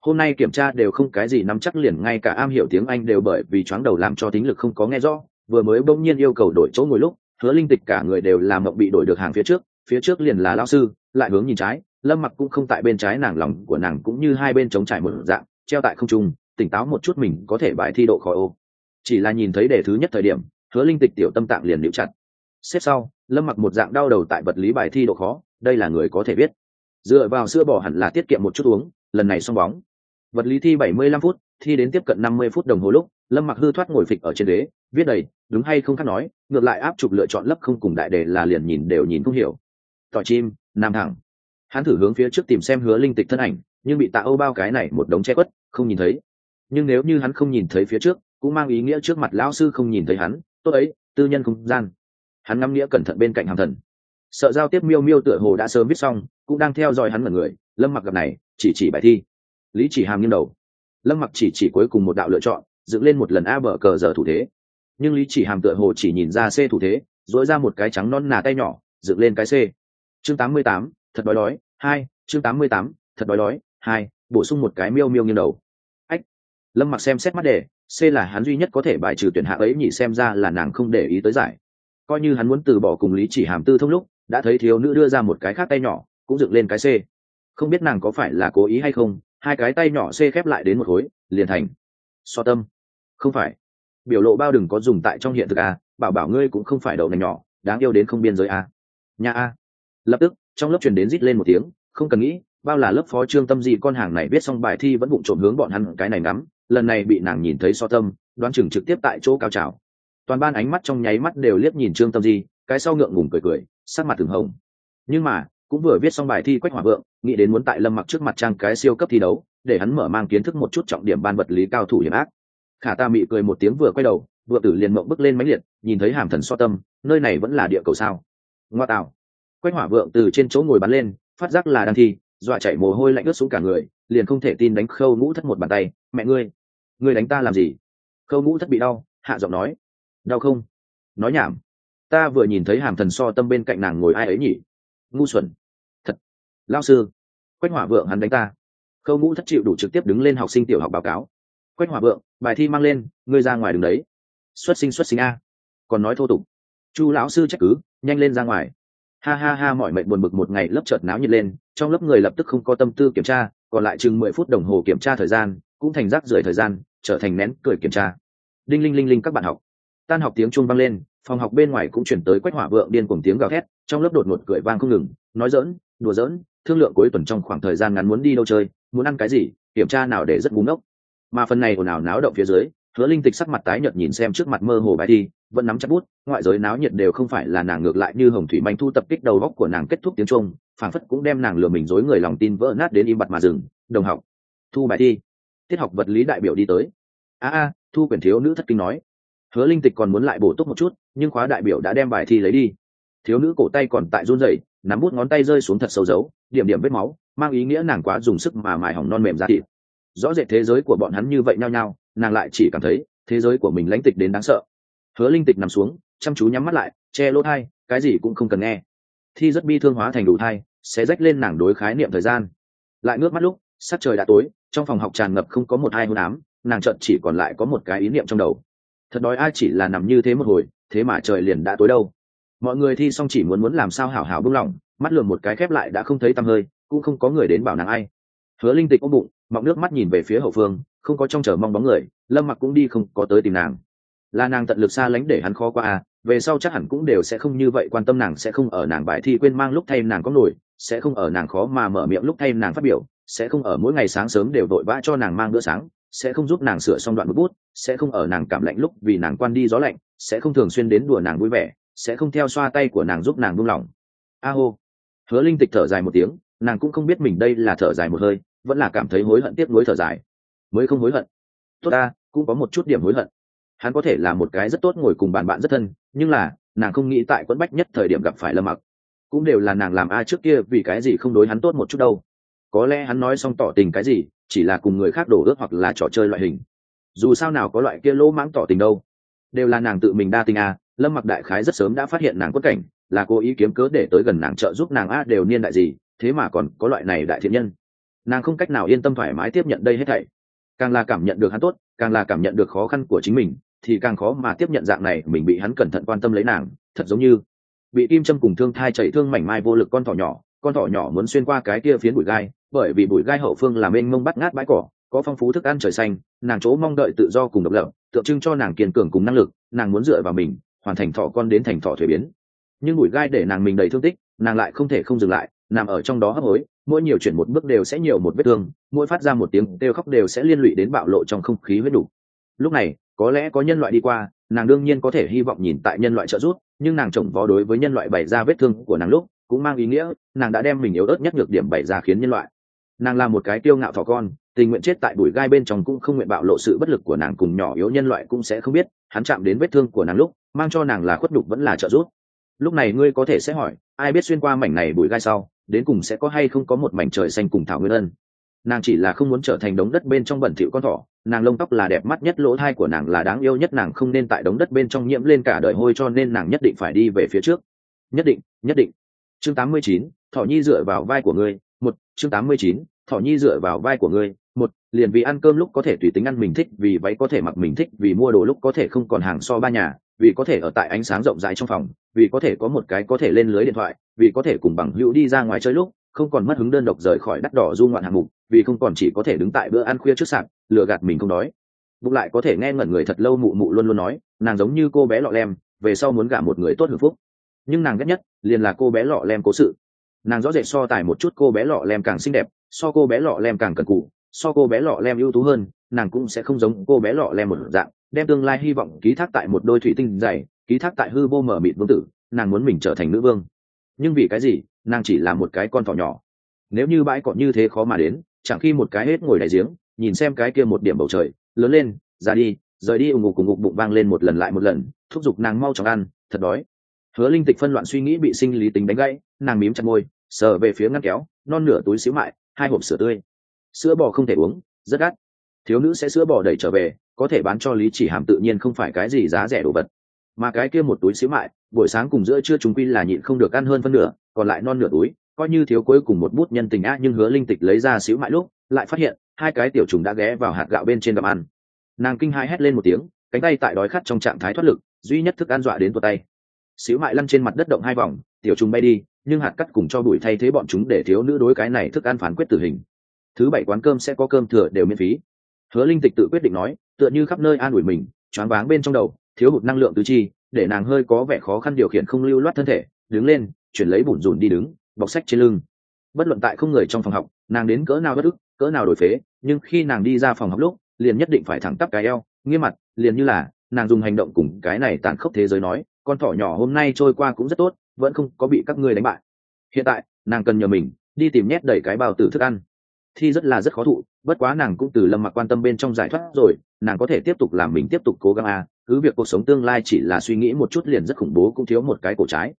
Speaker 1: Hôm nay kiểm tra đều không cái gì nắm chắc liền ngay cả am hiểu tiếng anh đều bởi vì chóng đầu làm cho tính lực không có nghe rõ vừa mới bỗng nhiên yêu cầu đổi chỗ ngồi lúc, hứa linh tịch cả người đều làm mộng bị đổi được hàng phía trước phía trước liền là lao sư, lại hướng nhìn trái, lâm mặc cũng không tại bên trái nàng lòng của nàng cũng như hai bên chống trải một dạng, treo tại không trung, tỉnh táo một chút mình có thể bài thi độ khỏi ô. Chỉ là nhìn thấy đề thứ nhất thời điểm, hứa linh tịch tiểu tâm tạng liền liễu chặt. Xếp sau, lâm mặc một dạng đau đầu tại vật lý bài thi độ khó, đây là người có thể biết. Dựa vào sữa bò hẳn là tiết kiệm một chút uống, lần này xong bóng. Vật lý thi bảy mươi lăm phút, thi đến tiếp cận năm mươi phút đồng hồ lúc lâm mặc hư thoát ngồi phịch ở trên ghế, viết đầy, đúng hay không khác nói, ngược lại áp chụp lựa chọn lấp không cùng đại đề là liền nhìn đều nhìn không hiểu. Tỏi chim, nam thẳng. Hắn thử hướng phía trước tìm xem hứa linh tịch thân ảnh, nhưng bị tạ âu bao cái này một đống che quất không nhìn thấy. Nhưng nếu như hắn không nhìn thấy phía trước, cũng mang ý nghĩa trước mặt lão sư không nhìn thấy hắn, tốt ấy, tư nhân không gian. Hắn ngắm nghĩa cẩn thận bên cạnh hàng thần. Sợ giao tiếp miêu miêu tựa hồ đã sớm viết xong, cũng đang theo dõi hắn mật người, lâm mặc gặp này, chỉ chỉ bài thi. Lý chỉ hàm nghiêng đầu. Lâm mặc chỉ chỉ cuối cùng một đạo lựa chọn dựng lên một lần a bờ cờ giờ thủ thế. Nhưng lý chỉ hàm tựa hồ chỉ nhìn ra c thủ thế dỗi ra một cái trắng non nà tay nhỏ, dựng lên cái c. Chương tám mươi tám, thật đói đói, hai, chương tám mươi tám, thật đói đói, hai, bổ sung một cái miêu miêu nghiêng đầu. Ách, lâm mặc xem xét mắt đề, c là hắn duy nhất có thể bài trừ tuyển hạ ấy nhỉ xem ra là nàng không để ý tới giải. Coi như hắn muốn từ bỏ cùng lý chỉ hàm tư thông lúc, đã thấy thiếu nữ đưa ra một cái khác tay nhỏ, cũng dựng lên cái c. Không biết nàng có phải là cố ý hay không, hai cái tay nhỏ c khép lại đến một khối, liền thành. So tâm không phải biểu lộ bao đừng có dùng tại trong hiện thực à? bảo bảo ngươi cũng không phải đậu nành nhỏ, đáng yêu đến không biên giới à? nhà a lập tức, trong lớp truyền đến rít lên một tiếng, không cần nghĩ, bao là lớp phó trương tâm gì con hàng này viết xong bài thi vẫn bụng trộm hướng bọn hắn cái này ngắm, lần này bị nàng nhìn thấy so tâm, đoán chừng trực tiếp tại chỗ cao trào toàn ban ánh mắt trong nháy mắt đều liếc nhìn trương tâm di cái sau ngượng ngùng cười cười, sắc mặt thường hồng nhưng mà, cũng vừa viết xong bài thi quách hỏa vượng, nghĩ đến muốn tại lâm mặc trước mặt trang cái siêu cấp thi đấu, để hắn mở mang kiến thức một chút trọng điểm ban vật lý cao thủ hiểm ác khả ta mị cười một tiếng vừa quay đầu, vượng tử liền mộng bước lên máy liệt, nhìn thấy hàm thần so tâm, nơi này vẫn là địa cầu sao? Ngoa tạo. Quách hỏa vượng từ trên chỗ ngồi bắn lên, phát giác là đang thi, dọa chảy mồ hôi lạnh ướt xuống cả người, liền không thể tin đánh khâu ngũ thất một bàn tay. Mẹ ngươi ngươi đánh ta làm gì? Khâu ngũ thất bị đau, hạ giọng nói. Đau không? Nói nhảm. Ta vừa nhìn thấy hàm thần so tâm bên cạnh nàng ngồi ai ấy nhỉ? Ngu xuẩn. Thật. Lao sư. Quách hỏa vượng hắn đánh ta. Khâu ngũ thất chịu đủ trực tiếp đứng lên học sinh tiểu học báo cáo quách hỏa vượng, bài thi mang lên, ngươi ra ngoài đường đấy. Xuất sinh xuất sinh a. Còn nói thô tục. Chu lão sư trách cứ, nhanh lên ra ngoài. Ha ha ha, mọi mệnh buồn bực một ngày lớp chợt náo nhiệt lên, trong lớp người lập tức không có tâm tư kiểm tra, còn lại chừng mười phút đồng hồ kiểm tra thời gian, cũng thành rác rưởi thời gian, trở thành nén cười kiểm tra. Đinh linh linh linh, các bạn học. Tan học tiếng chuông vang lên, phòng học bên ngoài cũng chuyển tới quách hỏa vượng điên cùng tiếng gào thét, trong lớp đột ngột cười vang không ngừng, nói dỡn đùa dỡn thương lượng cuối tuần trong khoảng thời gian ngắn muốn đi đâu chơi, muốn ăn cái gì, kiểm tra nào để rất búng ốc mà phần này ồn ào náo động phía dưới, hứa linh tịch sắc mặt tái nhợt nhìn xem trước mặt mơ hồ bài thi, vẫn nắm chặt bút, ngoại giới náo nhiệt đều không phải là nàng ngược lại như hồng thủy manh thu tập kích đầu góc của nàng kết thúc tiếng trung, phảng phất cũng đem nàng lừa mình dối người lòng tin vỡ nát đến im bặt mà dừng, đồng học, thu bài thi. Tiết học vật lý đại biểu đi tới. A a, thu quyển thiếu nữ thất kinh nói. Hứa linh tịch còn muốn lại bổ túc một chút, nhưng khóa đại biểu đã đem bài thi lấy đi. Thiếu nữ cổ tay còn tại run rẩy, nắm bút ngón tay rơi xuống thật sâu dấu, điểm điểm vết máu, mang ý nghĩa nàng quá dùng sức mà mài hỏng non mềm ra thịt rõ rệt thế giới của bọn hắn như vậy nhau nhau nàng lại chỉ cảm thấy thế giới của mình lãnh tịch đến đáng sợ. Hứa linh tịch nằm xuống, chăm chú nhắm mắt lại, che lỗ thai, cái gì cũng không cần nghe. Thi rất bi thương hóa thành đủ thai, sẽ rách lên nàng đối khái niệm thời gian. Lại ngước mắt lúc, sắc trời đã tối, trong phòng học tràn ngập không có một hai hôn ám, nàng trợn chỉ còn lại có một cái ý niệm trong đầu. Thật đói ai chỉ là nằm như thế một hồi, thế mà trời liền đã tối đâu. Mọi người thi xong chỉ muốn muốn làm sao hảo hảo bưng lỏng, mắt lườm một cái khép lại đã không thấy tăm hơi, cũng không có người đến bảo nàng ai. Hứa linh tịch ôm bụng mọc nước mắt nhìn về phía hậu phương, không có trong chờ mong bóng người, lâm mặc cũng đi không có tới tìm nàng. Là nàng tận lực xa lánh để hắn khó qua à về sau chắc hẳn cũng đều sẽ không như vậy, quan tâm nàng sẽ không ở nàng bài thi quên mang lúc thay nàng có nổi, sẽ không ở nàng khó mà mở miệng lúc thay nàng phát biểu, sẽ không ở mỗi ngày sáng sớm đều vội vã cho nàng mang bữa sáng, sẽ không giúp nàng sửa xong đoạn bút, sẽ không ở nàng cảm lạnh lúc vì nàng quan đi gió lạnh, sẽ không thường xuyên đến đùa nàng vui vẻ, sẽ không theo xoa tay của nàng giúp nàng buông lỏng. A hô. Hứa linh tịch thở dài một tiếng, nàng cũng không biết mình đây là thở dài một hơi vẫn là cảm thấy hối hận tiếp nối thở dài. Mới không hối hận. Tốt ta, cũng có một chút điểm hối hận. Hắn có thể là một cái rất tốt ngồi cùng bàn bạn rất thân, nhưng là, nàng không nghĩ tại quẫn bách nhất thời điểm gặp phải lâm mặc. Cũng đều là nàng làm a trước kia vì cái gì không đối hắn tốt một chút đâu. Có lẽ hắn nói xong tỏ tình cái gì, chỉ là cùng người khác đổ ước hoặc là trò chơi loại hình. Dù sao nào có loại kia lỗ mãng tỏ tình đâu. Đều là nàng tự mình đa tình a lâm mặc đại khái rất sớm đã phát hiện nàng quất cảnh, là cố ý kiếm cớ để tới gần nàng trợ giúp nàng a đều niên đại gì, thế mà còn có loại này đại thiện nhân nàng không cách nào yên tâm thoải mái tiếp nhận đây hết thảy. Càng là cảm nhận được hắn tốt, càng là cảm nhận được khó khăn của chính mình, thì càng khó mà tiếp nhận dạng này, mình bị hắn cẩn thận quan tâm lấy nàng, thật giống như bị kim châm cùng thương thai chảy thương mảnh mai vô lực con thỏ nhỏ, con thỏ nhỏ muốn xuyên qua cái kia phiến bụi gai, bởi vì bụi gai hậu phương làm mênh mông bắt ngát bãi cỏ, có phong phú thức ăn trời xanh, nàng chỗ mong đợi tự do cùng độc lập, tượng trưng cho nàng kiên cường cùng năng lực, nàng muốn dựa vào mình, hoàn thành thọ con đến thành thọ thuế biến. Nhưng bụi gai để nàng mình đầy thương tích, nàng lại không thể không dừng lại, nằm ở trong đó hấp hối mỗi nhiều chuyển một bước đều sẽ nhiều một vết thương, mỗi phát ra một tiếng đều khóc đều sẽ liên lụy đến bạo lộ trong không khí huyết đủ. Lúc này, có lẽ có nhân loại đi qua, nàng đương nhiên có thể hy vọng nhìn tại nhân loại trợ giúp, nhưng nàng trồng vó đối với nhân loại bày ra vết thương của nàng lúc, cũng mang ý nghĩa, nàng đã đem mình yếu ớt nhất nhược điểm bày ra khiến nhân loại. Nàng là một cái tiêu ngạo thỏ con, tình nguyện chết tại bụi gai bên trong cũng không nguyện bạo lộ sự bất lực của nàng cùng nhỏ yếu nhân loại cũng sẽ không biết, hắn chạm đến vết thương của nàng lúc, mang cho nàng là khuất đục vẫn là trợ giúp. Lúc này ngươi có thể sẽ hỏi, ai biết xuyên qua mảnh này bụi gai sau? Đến cùng sẽ có hay không có một mảnh trời xanh cùng thảo nguyên ân. Nàng chỉ là không muốn trở thành đống đất bên trong bẩn thỉu con thỏ nàng lông tóc là đẹp mắt nhất lỗ thai của nàng là đáng yêu nhất nàng không nên tại đống đất bên trong nhiễm lên cả đời hôi cho nên nàng nhất định phải đi về phía trước. Nhất định nhất định. Chương 89, thỏ nhi dựa vào vai của ngươi. Một chương 89, thỏ nhi dựa vào vai của ngươi. Một liền vì ăn cơm lúc có thể tùy tính ăn mình thích vì váy có thể mặc mình thích vì mua đồ lúc có thể không còn hàng so ba nhà vì có thể ở tại ánh sáng rộng rãi trong phòng vì có thể có một cái có thể lên lưới điện thoại vì có thể cùng bằng hữu đi ra ngoài chơi lúc, không còn mất hứng đơn độc rời khỏi đắt đỏ du ngoạn hạng mục, vì không còn chỉ có thể đứng tại bữa ăn khuya trước sạp, lừa gạt mình không đói. Bụng lại có thể nghe ngẩn người thật lâu mụ mụ luôn luôn nói, nàng giống như cô bé lọ lem, về sau muốn gả một người tốt hưởng phúc. Nhưng nàng ghét nhất liền là cô bé lọ lem cố sự. Nàng rõ rệt so tài một chút cô bé lọ lem càng xinh đẹp, so cô bé lọ lem càng cần cụ so cô bé lọ lem ưu tú hơn, nàng cũng sẽ không giống cô bé lọ lem một dạng, đem tương lai hy vọng ký thác tại một đôi thủy tinh dày, ký thác tại hư vô mở mịt vương tử, nàng muốn mình trở thành nữ vương nhưng vì cái gì, nàng chỉ là một cái con thỏ nhỏ. Nếu như bãi cỏ như thế khó mà đến, chẳng khi một cái hết ngồi đại giếng, nhìn xem cái kia một điểm bầu trời, lớn lên ra đi, rời đi ủng ngục cùng ngục bụng vang lên một lần lại một lần, thúc giục nàng mau chóng ăn, thật đói. Hứa linh tịch phân loạn suy nghĩ bị sinh lý tính đánh gãy, nàng mím chặt môi, sờ về phía ngăn kéo, non nửa túi xíu mại, hai hộp sữa tươi. Sữa bò không thể uống, rất đắt. Thiếu nữ sẽ sữa bò đẩy trở về, có thể bán cho lý chỉ hàm tự nhiên không phải cái gì giá rẻ đồ vật mà cái kia một túi xíu mại, buổi sáng cùng giữa trưa chúng quy là nhịn không được ăn hơn phân nửa, còn lại non nửa túi, coi như thiếu cuối cùng một bút nhân tình á, nhưng hứa linh tịch lấy ra xíu mại lúc, lại phát hiện, hai cái tiểu trùng đã ghé vào hạt gạo bên trên gặm ăn. Nàng kinh hai hét lên một tiếng, cánh tay tại đói khát trong trạng thái thoát lực, duy nhất thức ăn dọa đến tuột tay. Xíu mại lăn trên mặt đất động hai vòng, tiểu trùng bay đi, nhưng hạt cắt cùng cho bụi thay thế bọn chúng để thiếu nữ đối cái này thức ăn phán quyết tử hình. Thứ bảy quán cơm sẽ có cơm thừa đều miễn phí. Hứa linh tịch tự quyết định nói, tựa như khắp nơi an ủi mình, choáng váng bên trong đầu thiếu hụt năng lượng tứ chi, để nàng hơi có vẻ khó khăn điều khiển không lưu loát thân thể, đứng lên, chuyển lấy bùn rùn đi đứng, bọc sách trên lưng. Bất luận tại không người trong phòng học, nàng đến cỡ nào bất ức, cỡ nào đổi phế, nhưng khi nàng đi ra phòng học lúc, liền nhất định phải thẳng tắp cái eo, nghiêm mặt, liền như là, nàng dùng hành động cùng cái này tàn khốc thế giới nói, con thỏ nhỏ hôm nay trôi qua cũng rất tốt, vẫn không có bị các ngươi đánh bại. Hiện tại, nàng cần nhờ mình, đi tìm nhét đầy cái bào tử thức ăn. Thi rất là rất khó thụ, bất quá nàng cũng từ lâm mặc quan tâm bên trong giải thoát rồi, nàng có thể tiếp tục làm mình tiếp tục cố gắng à cứ việc cuộc sống tương lai chỉ là suy nghĩ một chút liền rất khủng bố cũng thiếu một cái cổ trái.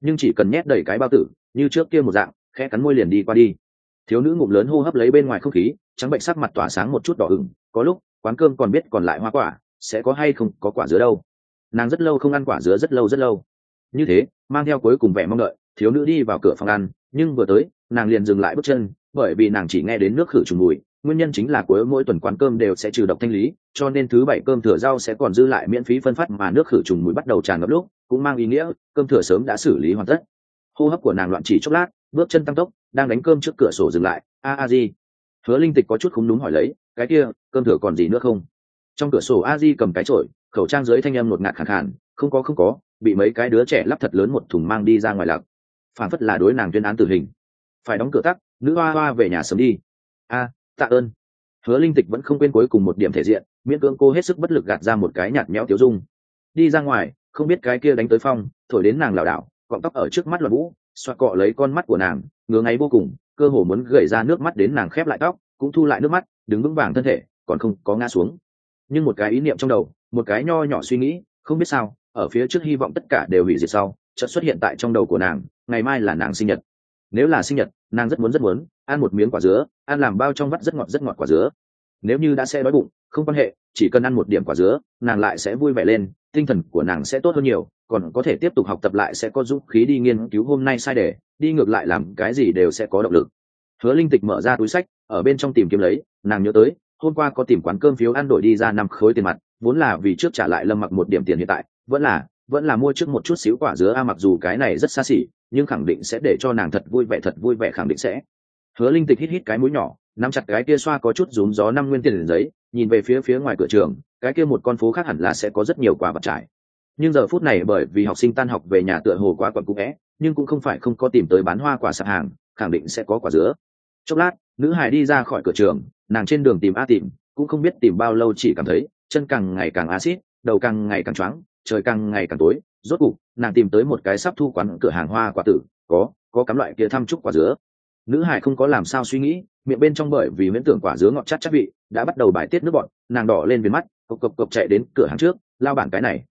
Speaker 1: Nhưng chỉ cần nhét đầy cái bao tử, như trước kia một dạng khe cắn môi liền đi qua đi. Thiếu nữ ngụm lớn hô hấp lấy bên ngoài không khí, trắng bệnh sắc mặt tỏa sáng một chút đỏ ửng, có lúc, quán cơm còn biết còn lại hoa quả, sẽ có hay không, có quả dứa đâu. Nàng rất lâu không ăn quả dứa rất lâu rất lâu. Như thế, mang theo cuối cùng vẻ mong đợi, thiếu nữ đi vào cửa phòng ăn, nhưng vừa tới, nàng liền dừng lại bước chân, bởi vì nàng chỉ nghe đến nước khử trùng mùi nguyên nhân chính là cuối mỗi tuần quán cơm đều sẽ trừ độc thanh lý cho nên thứ bảy cơm thừa rau sẽ còn dư lại miễn phí phân phát mà nước khử trùng mùi bắt đầu tràn ngập lúc cũng mang ý nghĩa cơm thừa sớm đã xử lý hoàn tất. Hô hấp của nàng loạn chỉ chốc lát bước chân tăng tốc đang đánh cơm trước cửa sổ dừng lại. A a di. Hứa linh tịch có chút không đúng hỏi lấy cái kia cơm thừa còn gì nữa không? Trong cửa sổ a di cầm cái chổi khẩu trang dưới thanh âm một ngạt khẳng hẳn, không có không có bị mấy cái đứa trẻ lắp thật lớn một thùng mang đi ra ngoài lạc phản phất là đối nàng tuyên án tử hình. Phải đóng cửa tắt, nữ hoa hoa về nhà sớm đi. A tạ ơn. Hứa linh tịch vẫn không quên cuối cùng một điểm thể diện, miễn cưỡng cô hết sức bất lực gạt ra một cái nhạt nhẽo tiếu dung. Đi ra ngoài, không biết cái kia đánh tới phong, thổi đến nàng lảo đảo, cọng tóc ở trước mắt loạn vũ xoa cọ lấy con mắt của nàng, ngứa ngáy vô cùng, cơ hồ muốn gầy ra nước mắt đến nàng khép lại tóc, cũng thu lại nước mắt, đứng vững vàng thân thể, còn không có ngã xuống. Nhưng một cái ý niệm trong đầu, một cái nho nhỏ suy nghĩ, không biết sao, ở phía trước hy vọng tất cả đều hủy diệt sau, chợt xuất hiện tại trong đầu của nàng, ngày mai là nàng sinh nhật. Nếu là sinh nhật nàng rất muốn rất muốn, ăn một miếng quả dứa, ăn làm bao trong vắt rất ngọt rất ngọt quả dứa. Nếu như đã sẽ đói bụng, không quan hệ, chỉ cần ăn một điểm quả dứa, nàng lại sẽ vui vẻ lên, tinh thần của nàng sẽ tốt hơn nhiều, còn có thể tiếp tục học tập lại sẽ có dũng khí đi nghiên cứu hôm nay sai để đi ngược lại làm cái gì đều sẽ có động lực. Hứa linh tịch mở ra túi sách, ở bên trong tìm kiếm lấy, nàng nhớ tới, hôm qua có tìm quán cơm phiếu ăn đổi đi ra năm khối tiền mặt, vốn là vì trước trả lại lâm mặc một điểm tiền hiện tại, vẫn là vẫn là mua trước một chút xíu quả dứa a, mặc dù cái này rất xa xỉ, nhưng khẳng định sẽ để cho nàng thật vui vẻ, thật vui vẻ khẳng định sẽ. Hứa linh tịch hít hít cái mũi nhỏ, nắm chặt cái kia xoa có chút rúm gió năm nguyên tiền giấy, nhìn về phía phía ngoài cửa trường, cái kia một con phố khác hẳn là sẽ có rất nhiều quả vật trải. Nhưng giờ phút này bởi vì học sinh tan học về nhà tựa hồ quá quận cũ vẽ, nhưng cũng không phải không có tìm tới bán hoa quả sạp hàng, khẳng định sẽ có quả dứa. Chốc lát, nữ hải đi ra khỏi cửa trường, nàng trên đường tìm a tìm cũng không biết tìm bao lâu chỉ cảm thấy chân càng ngày càng acid đầu càng ngày càng choáng trời càng ngày càng tối, rốt cục, nàng tìm tới một cái sắp thu quán cửa hàng hoa quả tử, có có cắm loại kia thăm chúc quả dứa. Nữ hải không có làm sao suy nghĩ, miệng bên trong bởi vì miễn tưởng quả dứa ngọt chắc chắc vị, đã bắt đầu bài tiết nước bọn nàng đỏ lên viền mắt, cộc cộc cộc chạy đến cửa hàng trước, lao bản cái này.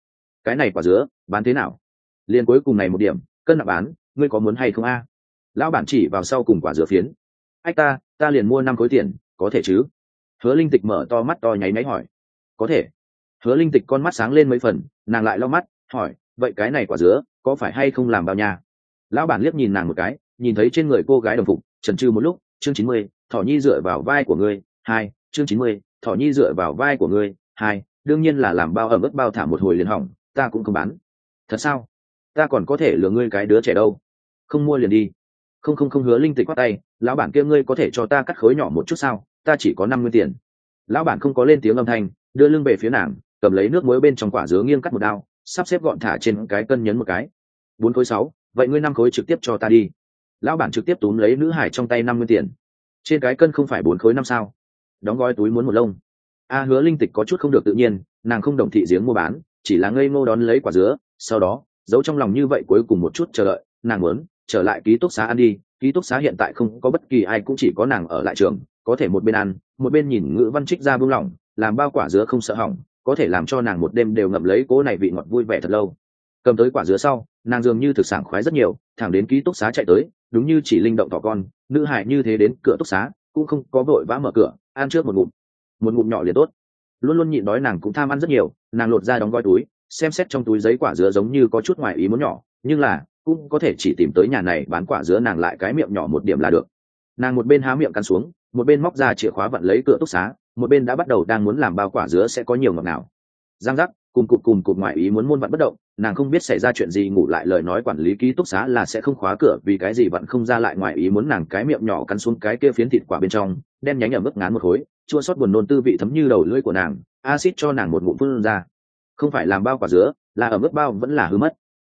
Speaker 1: Cái này quả dứa, bán thế nào? Liền cuối cùng này một điểm, cân nặng bán, ngươi có muốn hay không a? Lão bản chỉ vào sau cùng quả dứa phiến. Ách ta ta liền mua năm khối tiền, có thể chứ? Hứa linh tịch mở to mắt to nháy máy hỏi. Có thể hứa linh tịch con mắt sáng lên mấy phần, nàng lại lau mắt, hỏi, vậy cái này quả dứa, có phải hay không làm bao nhà lão bản liếc nhìn nàng một cái, nhìn thấy trên người cô gái đồng phục trần trừ một lúc, chương chín mươi, thỏ nhi dựa vào vai của ngươi, hai, chương chín mươi, thỏ nhi dựa vào vai của ngươi, hai, đương nhiên là làm bao ẩm ướt bao thả một hồi liền hỏng, ta cũng không bán. Thật sao? Ta còn có thể lừa ngươi cái đứa trẻ đâu. Không mua liền đi. Không không không, hứa linh tịch quát tay, lão bản kia ngươi có thể cho ta cắt khối nhỏ một chút sao? Ta chỉ có năm mươi tiền. Lão bản không có lên tiếng âm thanh, đưa lưng về phía nàng cầm lấy nước muối bên trong quả dứa nghiêng cắt một đao, sắp xếp gọn thả trên cái cân nhấn một cái. Bốn khối sáu, vậy ngươi năm khối trực tiếp cho ta đi. Lão bản trực tiếp túm lấy nữ hải trong tay năm mươi tiền. Trên cái cân không phải bốn khối năm sao? Đóng gói túi muốn một lông. A hứa linh tịch có chút không được tự nhiên, nàng không đồng thị giếng mua bán, chỉ là ngây ngô đón lấy quả dứa, sau đó, giấu trong lòng như vậy cuối cùng một chút chờ đợi, nàng muốn trở lại ký túc xá ăn đi. Ký túc xá hiện tại không có bất kỳ ai cũng chỉ có nàng ở lại trường, có thể một bên ăn, một bên nhìn ngữ văn trích ra buông lỏng, làm bao quả dứa không sợ hỏng có thể làm cho nàng một đêm đều ngậm lấy cố này vị ngọt vui vẻ thật lâu. Cầm tới quả dứa sau, nàng dường như thực sản khoái rất nhiều, thẳng đến ký túc xá chạy tới, đúng như chỉ linh động thỏ con, nữ hải như thế đến cửa túc xá, cũng không có vội vã mở cửa, ăn trước một ngụm. Một ngụm nhỏ liền tốt. Luôn luôn nhịn đói nàng cũng tham ăn rất nhiều, nàng lột ra đóng gói túi, xem xét trong túi giấy quả dứa giống như có chút ngoài ý muốn nhỏ, nhưng là, cũng có thể chỉ tìm tới nhà này bán quả dứa nàng lại cái miệng nhỏ một điểm là được. Nàng một bên há miệng cắn xuống, một bên móc ra chìa khóa vận lấy cửa túc xá một bên đã bắt đầu đang muốn làm bao quả dứa sẽ có nhiều ngọt nào giang giác, cùng cụt cùng cụt ngoại ý muốn muôn vặn bất động, nàng không biết xảy ra chuyện gì, ngủ lại lời nói quản lý ký túc xá là sẽ không khóa cửa vì cái gì vẫn không ra lại ngoại ý muốn nàng cái miệng nhỏ cắn xuống cái kia phiến thịt quả bên trong đem nhánh ở mức ngán một khối, chua sót buồn nôn tư vị thấm như đầu lưỡi của nàng acid cho nàng một ngụm phun ra. Không phải làm bao quả dứa, là ở mức bao vẫn là hư mất.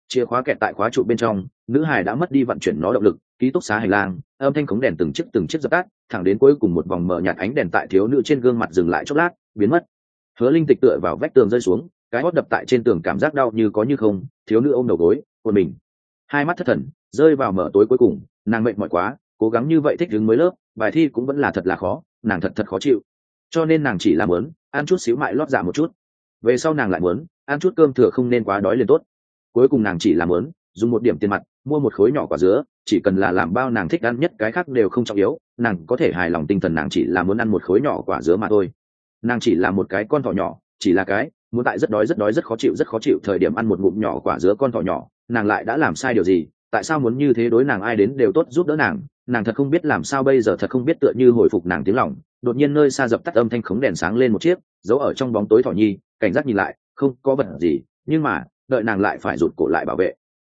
Speaker 1: Chìa khóa kẹt tại khóa trụ bên trong, nữ hải đã mất đi vận chuyển nó động lực ký túc xá hành lang, âm thanh khống đèn từng chiếc từng chiếc dập tắt, thẳng đến cuối cùng một vòng mở nhạt ánh đèn tại thiếu nữ trên gương mặt dừng lại chốc lát, biến mất. Hứa linh tịch tựa vào vách tường rơi xuống, cái hót đập tại trên tường cảm giác đau như có như không, thiếu nữ ôm đầu gối quần mình hai mắt thất thần, rơi vào mở tối cuối cùng, nàng mệt mỏi quá, cố gắng như vậy thích đứng mới lớp, bài thi cũng vẫn là thật là khó, nàng thật thật khó chịu. Cho nên nàng chỉ làm lớn ăn chút xíu mại lót dạ một chút. Về sau nàng lại muốn, ăn chút cơm thừa không nên quá đói liền tốt. Cuối cùng nàng chỉ làm lớn dùng một điểm tiền mặt mua một khối nhỏ quả dứa, chỉ cần là làm bao nàng thích ăn nhất cái khác đều không trọng yếu, nàng có thể hài lòng tinh thần nàng chỉ là muốn ăn một khối nhỏ quả dứa mà thôi. Nàng chỉ là một cái con thỏ nhỏ, chỉ là cái, muốn tại rất đói rất đói rất khó chịu rất khó chịu thời điểm ăn một ngụm nhỏ quả dứa con thỏ nhỏ, nàng lại đã làm sai điều gì, tại sao muốn như thế đối nàng ai đến đều tốt giúp đỡ nàng nàng thật không biết làm sao bây giờ thật không biết tựa như hồi phục nàng tiếng lòng. Đột nhiên nơi xa dập tắt âm thanh khống đèn sáng lên một chiếc, giấu ở trong bóng tối thỏ nhi, cảnh giác nhìn lại, không có vật gì, nhưng mà, đợi nàng lại phải rụt cổ lại bảo vệ.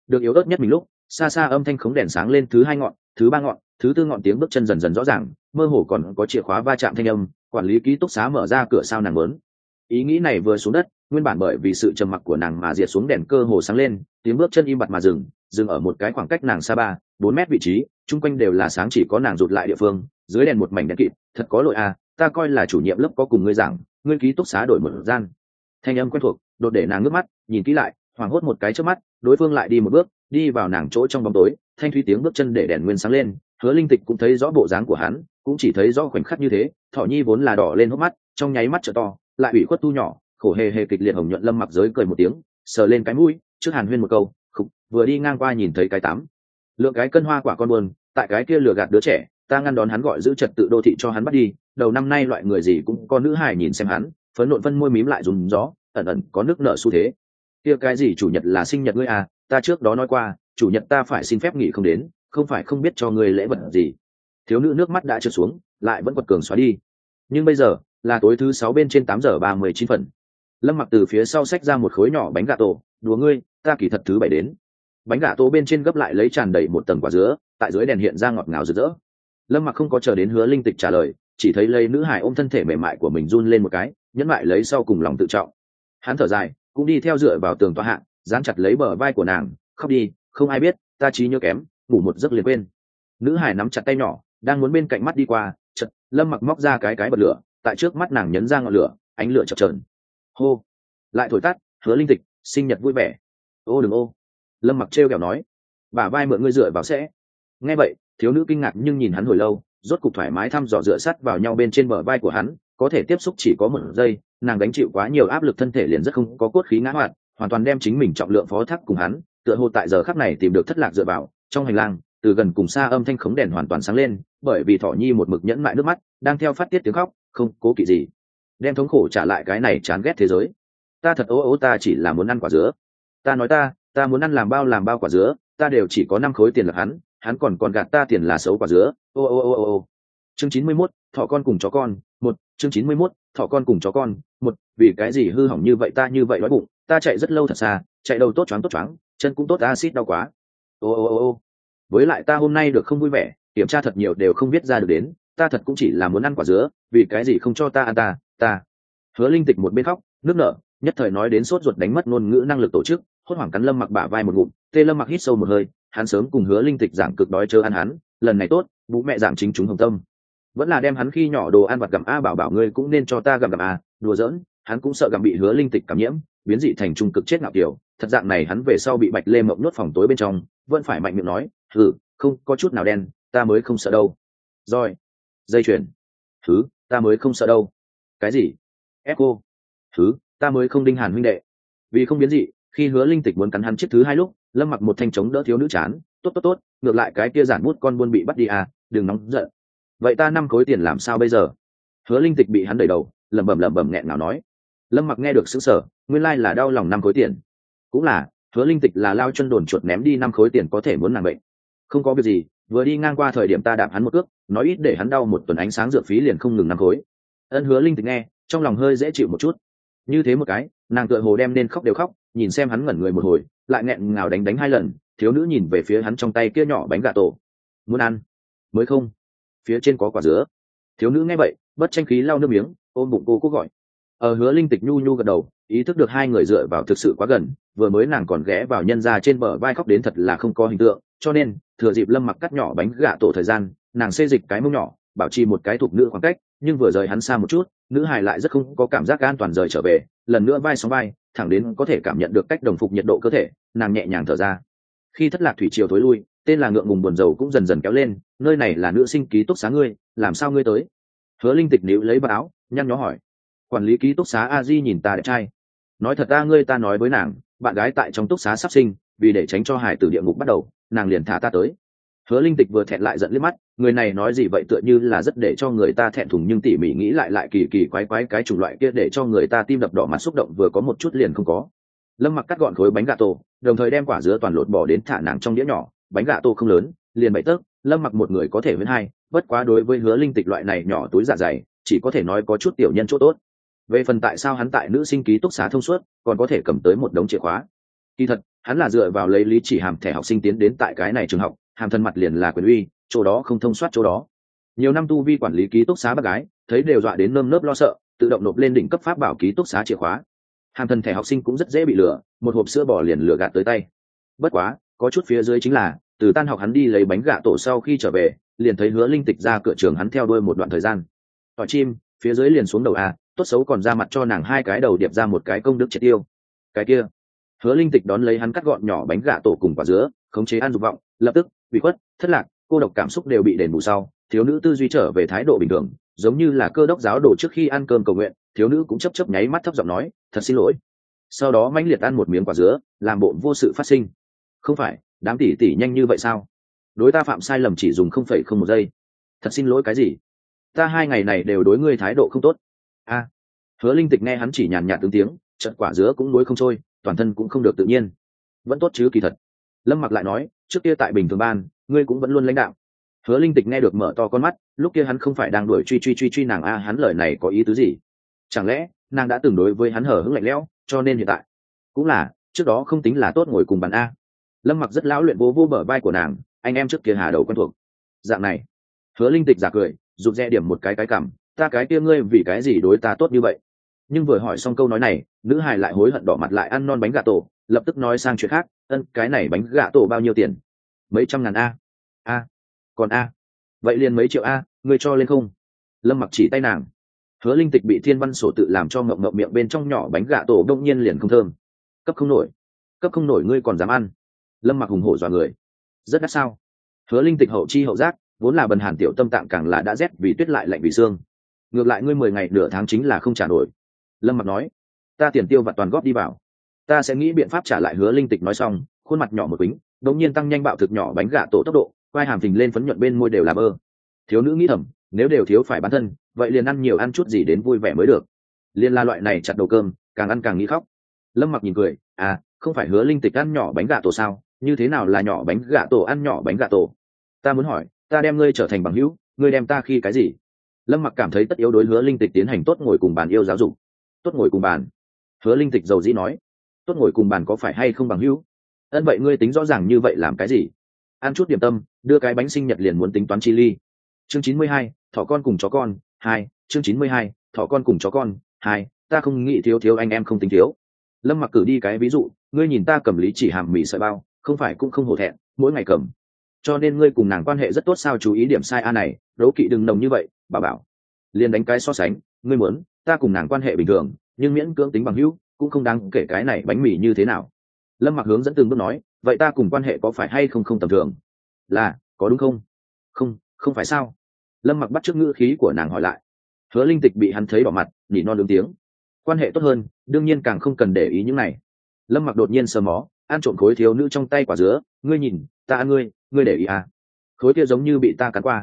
Speaker 1: Được yếu ớt nhất mình lúc xa xa âm thanh khống đèn sáng lên thứ hai ngọn, thứ ba ngọn, thứ tư ngọn tiếng bước chân dần dần rõ ràng, mơ hồ còn có chìa khóa va chạm thanh âm, quản lý ký túc xá mở ra cửa sao nàng lớn ý nghĩ này vừa xuống đất, nguyên bản bởi vì sự trầm mặc của nàng mà diệt xuống đèn cơ hồ sáng lên, tiếng bước chân im bặt mà dừng dừng ở một cái khoảng cách nàng xa ba, bốn mét vị trí, chung quanh đều là sáng chỉ có nàng rụt lại địa phương, dưới đèn một mảnh đèn kịt, thật có lỗi à ta coi là chủ nhiệm lớp có cùng ngươi giảng, ngươi ký túc xá đổi một gian. Thanh âm quen thuộc, đột để nàng ngước mắt, nhìn kỹ lại, hoảng hốt một cái trước mắt, đối phương lại đi một bước đi vào nàng chỗ trong bóng tối, thanh thúy tiếng bước chân để đèn nguyên sáng lên, hứa linh tịch cũng thấy rõ bộ dáng của hắn, cũng chỉ thấy rõ khoảnh khắc như thế, thọ nhi vốn là đỏ lên hốc mắt, trong nháy mắt trở to, lại ủy khuất tu nhỏ, khổ hề hề kịch liệt hồng nhuận lâm mặc giới cười một tiếng, sờ lên cái mũi, trước hàn huyên một câu, khục, vừa đi ngang qua nhìn thấy cái tắm lượng cái cân hoa quả con buồn, tại cái kia lừa gạt đứa trẻ, ta ngăn đón hắn gọi giữ trật tự đô thị cho hắn bắt đi, đầu năm nay loại người gì cũng có nữ hài nhìn xem hắn, phấn nộn phân môi mím lại dùng gió, ẩn ẩn có nước nợ xu thế. Kia cái gì chủ nhật là sinh nhật ngươi à ta trước đó nói qua, chủ nhật ta phải xin phép nghỉ không đến, không phải không biết cho ngươi lễ vật gì. Thiếu nữ nước mắt đã trượt xuống, lại vẫn quật cường xóa đi. Nhưng bây giờ, là tối thứ sáu bên trên tám giờ ba mươi chín phần. Lâm mặc từ phía sau xách ra một khối nhỏ bánh gà tổ, đùa ngươi, ta kỳ thật thứ bảy đến. Bánh gà tổ bên trên gấp lại lấy tràn đầy một tầng quả dứa, tại dưới đèn hiện ra ngọt ngào rực rỡ. Lâm mặc không có chờ đến hứa linh tịch trả lời, chỉ thấy lấy nữ hải ôm thân thể mềm mại của mình run lên một cái, nhẫn mại lấy sau cùng lòng tự trọng. Hắn thở dài, cũng đi theo dựa vào tường toa hạng dán chặt lấy bờ vai của nàng, khóc đi, không ai biết, ta trí nhớ kém, ngủ một giấc liền quên. Nữ hải nắm chặt tay nhỏ, đang muốn bên cạnh mắt đi qua chật lâm mặc móc ra cái cái bật lửa, tại trước mắt nàng nhấn ra ngọn lửa, ánh lửa chập trờn hô! Lại thổi tắt, hứa linh tịch, sinh nhật vui vẻ. Ô đừng ô. Lâm mặc trêu kẹo nói. Bà vai mượn ngươi dựa vào sẽ. Nghe vậy, thiếu nữ kinh ngạc nhưng nhìn hắn hồi lâu, rốt cục thoải mái thăm dò dựa sắt vào nhau bên trên bờ vai của hắn, có thể tiếp xúc chỉ có một giây, nàng đánh chịu quá nhiều áp lực thân thể liền rất không có cốt khí ngã hoạt hoàn toàn đem chính mình trọng lượng phó thác cùng hắn tựa hồ tại giờ khắc này tìm được thất lạc dựa vào trong hành lang từ gần cùng xa âm thanh khống đèn hoàn toàn sáng lên bởi vì thỏ nhi một mực nhẫn mại nước mắt đang theo phát tiết tiếng khóc không cố kỵ gì. Đem thống khổ trả lại cái này chán ghét thế giới. Ta thật ố ố ta chỉ là muốn ăn quả dứa. Ta nói ta ta muốn ăn làm bao làm bao quả dứa ta đều chỉ có năm khối tiền là hắn hắn còn còn gạt ta tiền là xấu quả dứa. Ô ô ô ô ô. Chương chín mươi 91, thọ con cùng chó con một. Chương chín mươi 91, thọ con cùng chó con một. Vì cái gì hư hỏng như vậy ta như vậy đói bụng? Ta chạy rất lâu thật xa, chạy đâu tốt choáng tốt choáng, chân cũng tốt acid đau quá. Ô ô ô ô. Với lại ta hôm nay được không vui vẻ, kiểm tra thật nhiều đều không biết ra được đến, ta thật cũng chỉ là muốn ăn quả dứa, vì cái gì không cho ta ăn ta ta. Hứa linh tịch một bên khóc, nước nở, nhất thời nói đến sốt ruột đánh mất ngôn ngữ năng lực tổ chức, hốt hoảng cắn lâm mặc bả vai một ngụm, tê lâm mặc hít sâu một hơi, hắn sớm cùng hứa linh tịch giảng cực đói chớ ăn hắn, lần này tốt bố mẹ giảm chính chúng hồng tâm. Vẫn là đem hắn khi nhỏ đồ ăn vặt gặm a, bảo bảo ngươi cũng nên cho ta gặm gặm a, đùa giỡn, hắn cũng sợ gặm bị hứa linh tịch cảm nhiễm biến dị thành trung cực chết ngạo kiểu, thật dạng này hắn về sau bị bạch lê mộng nuốt phòng tối bên trong, vẫn phải mạnh miệng nói thử không, có chút nào đen, ta mới không sợ đâu. Rồi, dây chuyền. Thứ, ta mới không sợ đâu. Cái gì? Echo. Thứ, ta mới không đinh hàn huynh đệ. Vì không biến dị, khi hứa linh tịch muốn cắn hắn chiếc thứ hai lúc, lâm mặc một thanh chống đỡ thiếu nữ chán, tốt tốt tốt, ngược lại cái kia giản bút con buôn bị bắt đi à đừng nóng giận. Vậy ta năm khối tiền làm sao bây giờ? Hứa linh tịch bị hắn đẩy đầu, lẩm bẩm lẩm bẩm nghẹn nào nói lâm mặc nghe được xứng sở, nguyên lai là đau lòng năm khối tiền. Cũng là, hứa linh tịch là lao chân đồn chuột ném đi năm khối tiền có thể muốn nàng bệnh. Không có việc gì, vừa đi ngang qua thời điểm ta đạp hắn một cước, nói ít để hắn đau một tuần ánh sáng dược phí liền không ngừng năm khối. Ân hứa linh tịch nghe, trong lòng hơi dễ chịu một chút. Như thế một cái, nàng tựa hồ đem nên khóc đều khóc, nhìn xem hắn ngẩn người một hồi, lại nghẹn ngào đánh đánh hai lần, thiếu nữ nhìn về phía hắn trong tay kia nhỏ bánh gà tổ. Muốn ăn? Mới không. Phía trên có quả dứa. Thiếu nữ nghe vậy, bất tranh khí lau nước miếng, ôm bụng cô cố gọi ở hứa linh tịch nhu nhu gật đầu, ý thức được hai người dựa vào thực sự quá gần, vừa mới nàng còn ghé vào nhân ra trên bờ vai khóc đến thật là không có hình tượng, cho nên, thừa dịp lâm mặc cắt nhỏ bánh gà tổ thời gian, nàng xê dịch cái mông nhỏ, bảo trì một cái thuộc nữ khoảng cách, nhưng vừa rời hắn xa một chút, nữ hài lại rất không có cảm giác an toàn rời trở về, lần nữa vai sóng vai, thẳng đến có thể cảm nhận được cách đồng phục nhiệt độ cơ thể, nàng nhẹ nhàng thở ra. Khi thất lạc thủy triều thối lui, tên là ngượng ngùng buồn dầu cũng dần dần kéo lên, nơi này là nữ sinh ký túc xá ngươi, làm sao ngươi tới? Hứa linh tịch níu lấy báo nhăn nhó hỏi quản lý ký túc xá a di nhìn ta đẹp trai. Nói thật ta, ngươi ta nói với nàng, bạn gái tại trong túc xá sắp sinh, vì để tránh cho hải tử địa ngục bắt đầu, nàng liền thả ta tới. Hứa linh tịch vừa thẹn lại giận liếc mắt, người này nói gì vậy tựa như là rất để cho người ta thẹn thùng nhưng tỉ mỉ nghĩ lại lại kỳ kỳ quái quái cái chủng loại kia để cho người ta tim đập đỏ mặt xúc động vừa có một chút liền không có. Lâm mặc cắt gọn khối bánh gà tổ đồng thời đem quả dứa toàn lột bỏ đến thả nàng trong đĩa nhỏ, bánh gà tô không lớn, liền bậy tớp lâm mặc một người có thể với hai, bất quá đối với hứa linh tịch loại này nhỏ túi dạ dày, chỉ có thể nói có chút tiểu nhân chỗ tốt về phần tại sao hắn tại nữ sinh ký túc xá thông suốt, còn có thể cầm tới một đống chìa khóa. Kỳ thật, hắn là dựa vào lấy lý chỉ hàm thẻ học sinh tiến đến tại cái này trường học, hàm thân mặt liền là quyền uy, chỗ đó không thông soát chỗ đó. Nhiều năm tu vi quản lý ký túc xá bác gái, thấy đều dọa đến nơm nớp lo sợ, tự động nộp lên đỉnh cấp pháp bảo ký túc xá chìa khóa. Hàm thân thẻ học sinh cũng rất dễ bị lừa, một hộp sữa bò liền lừa gạt tới tay. Bất quá, có chút phía dưới chính là, từ tan học hắn đi lấy bánh gà tổ sau khi trở về, liền thấy hứa linh tịch ra cửa trường hắn theo đuôi một đoạn thời gian. Tỏi chim, phía dưới liền xuống đầu a tốt xấu còn ra mặt cho nàng hai cái đầu điệp ra một cái công đức triệt tiêu. Cái kia, hứa linh tịch đón lấy hắn cắt gọn nhỏ bánh gà tổ cùng quả dứa, khống chế ăn dục vọng, lập tức bị khuất, thất lạc, cô độc cảm xúc đều bị đền bù sau, thiếu nữ tư duy trở về thái độ bình thường, giống như là cơ đốc giáo đồ trước khi ăn cơm cầu nguyện, thiếu nữ cũng chấp chấp nháy mắt thấp giọng nói, thật xin lỗi. Sau đó mãnh liệt ăn một miếng quả dứa, làm bộ vô sự phát sinh. Không phải, đám tỷ tỷ nhanh như vậy sao? Đối ta phạm sai lầm chỉ dùng không phẩy không một giây. Thật xin lỗi cái gì? Ta hai ngày này đều đối ngươi thái độ không tốt a. Hứa linh tịch nghe hắn chỉ nhàn nhạt tướng tiếng trận quả dứa cũng nối không trôi, toàn thân cũng không được tự nhiên. Vẫn tốt chứ kỳ thật. Lâm mặc lại nói, trước kia tại bình thường ban, ngươi cũng vẫn luôn lãnh đạo. Hứa linh tịch nghe được mở to con mắt, lúc kia hắn không phải đang đuổi truy truy truy truy nàng a, hắn lời này có ý tứ gì? Chẳng lẽ, nàng đã từng đối với hắn hở hững lạnh lẽo, cho nên hiện tại? Cũng là, trước đó không tính là tốt ngồi cùng bàn a. Lâm mặc rất lão luyện vô vô bờ vai của nàng, anh em trước kia hà đầu quen thuộc. Dạng này, hứa linh tịch giả cười, rụt rẽ điểm một cái cái cảm ta cái kia ngươi vì cái gì đối ta tốt như vậy? Nhưng vừa hỏi xong câu nói này, nữ hài lại hối hận đỏ mặt lại ăn non bánh gà tổ, lập tức nói sang chuyện khác, ân, cái này bánh gà tổ bao nhiêu tiền? Mấy trăm ngàn a. A, còn a? Vậy liền mấy triệu a, ngươi cho lên không? Lâm mặc chỉ tay nàng. Hứa linh tịch bị thiên văn sổ tự làm cho ngậm ngậm miệng bên trong nhỏ bánh gà tổ đông nhiên liền không thơm. Cấp không nổi, cấp không nổi ngươi còn dám ăn? Lâm mặc hùng hổ dọa người. Rất đắt sao? Hứa linh tịch hậu chi hậu giác, vốn là bần hàn tiểu tâm tạng càng là đã rét vì tuyết lại lạnh vì xương ngược lại ngươi mười ngày nửa tháng chính là không trả nổi. Lâm mặc nói, ta tiền tiêu và toàn góp đi vào. Ta sẽ nghĩ biện pháp trả lại hứa linh tịch nói xong, khuôn mặt nhỏ một quýnh đống nhiên tăng nhanh bạo thực nhỏ bánh gà tổ tốc độ, quai hàm phình lên phấn nhuận bên môi đều làm ơ thiếu nữ nghĩ thầm, nếu đều thiếu phải bán thân, vậy liền ăn nhiều ăn chút gì đến vui vẻ mới được. Liên la loại này chặt đầu cơm, càng ăn càng nghĩ khóc. Lâm mặc nhìn cười à không phải hứa linh tịch ăn nhỏ bánh gà tổ sao? Như thế nào là nhỏ bánh gà tổ ăn nhỏ bánh gà tổ? Ta muốn hỏi, ta đem ngươi trở thành bằng hữu, ngươi đem ta khi cái gì? Lâm mặc cảm thấy tất yếu đối hứa linh tịch tiến hành tốt ngồi cùng bàn yêu giáo dục. Tốt ngồi cùng bàn. Hứa linh tịch dầu dĩ nói, tốt ngồi cùng bàn có phải hay không bằng hữu? Ân vậy ngươi tính rõ ràng như vậy làm cái gì? Ăn chút điểm tâm, đưa cái bánh sinh nhật liền muốn tính toán chi ly. Chương chín mươi hai, thỏ con cùng chó con. Hai, chương chín mươi hai, thỏ con cùng chó con. Hai, ta không nghĩ thiếu thiếu anh em không tính thiếu. Lâm mặc cử đi cái ví dụ, ngươi nhìn ta cầm lý chỉ hàm mì sợi bao, không phải cũng không hổ thẹn, mỗi ngày cầm. Cho nên ngươi cùng nàng quan hệ rất tốt sao chú ý điểm sai a này, đố kỵ đừng nồng như vậy bà bảo liền đánh cái so sánh, ngươi muốn, ta cùng nàng quan hệ bình thường, nhưng miễn cưỡng tính bằng hữu, cũng không đáng kể cái này bánh mì như thế nào. Lâm mặc hướng dẫn từng bước nói, vậy ta cùng quan hệ có phải hay không không tầm thường? Là, có đúng không? Không không phải sao? Lâm mặc bắt t r ư ớ c ngữ khí của nàng hỏi lại. Hứa linh tịch bị hắn thấy bỏ mặt, nhỉ non lương tiếng. Quan hệ tốt hơn, đương nhiên càng không cần để ý những này. Lâm mặc đột nhiên sờ mó, ăn trộm khối thiếu nữ trong tay quả dứa, ngươi nhìn, ta ăn ngươi ngươi để ý à? Khối kia giống như bị ta cắn qua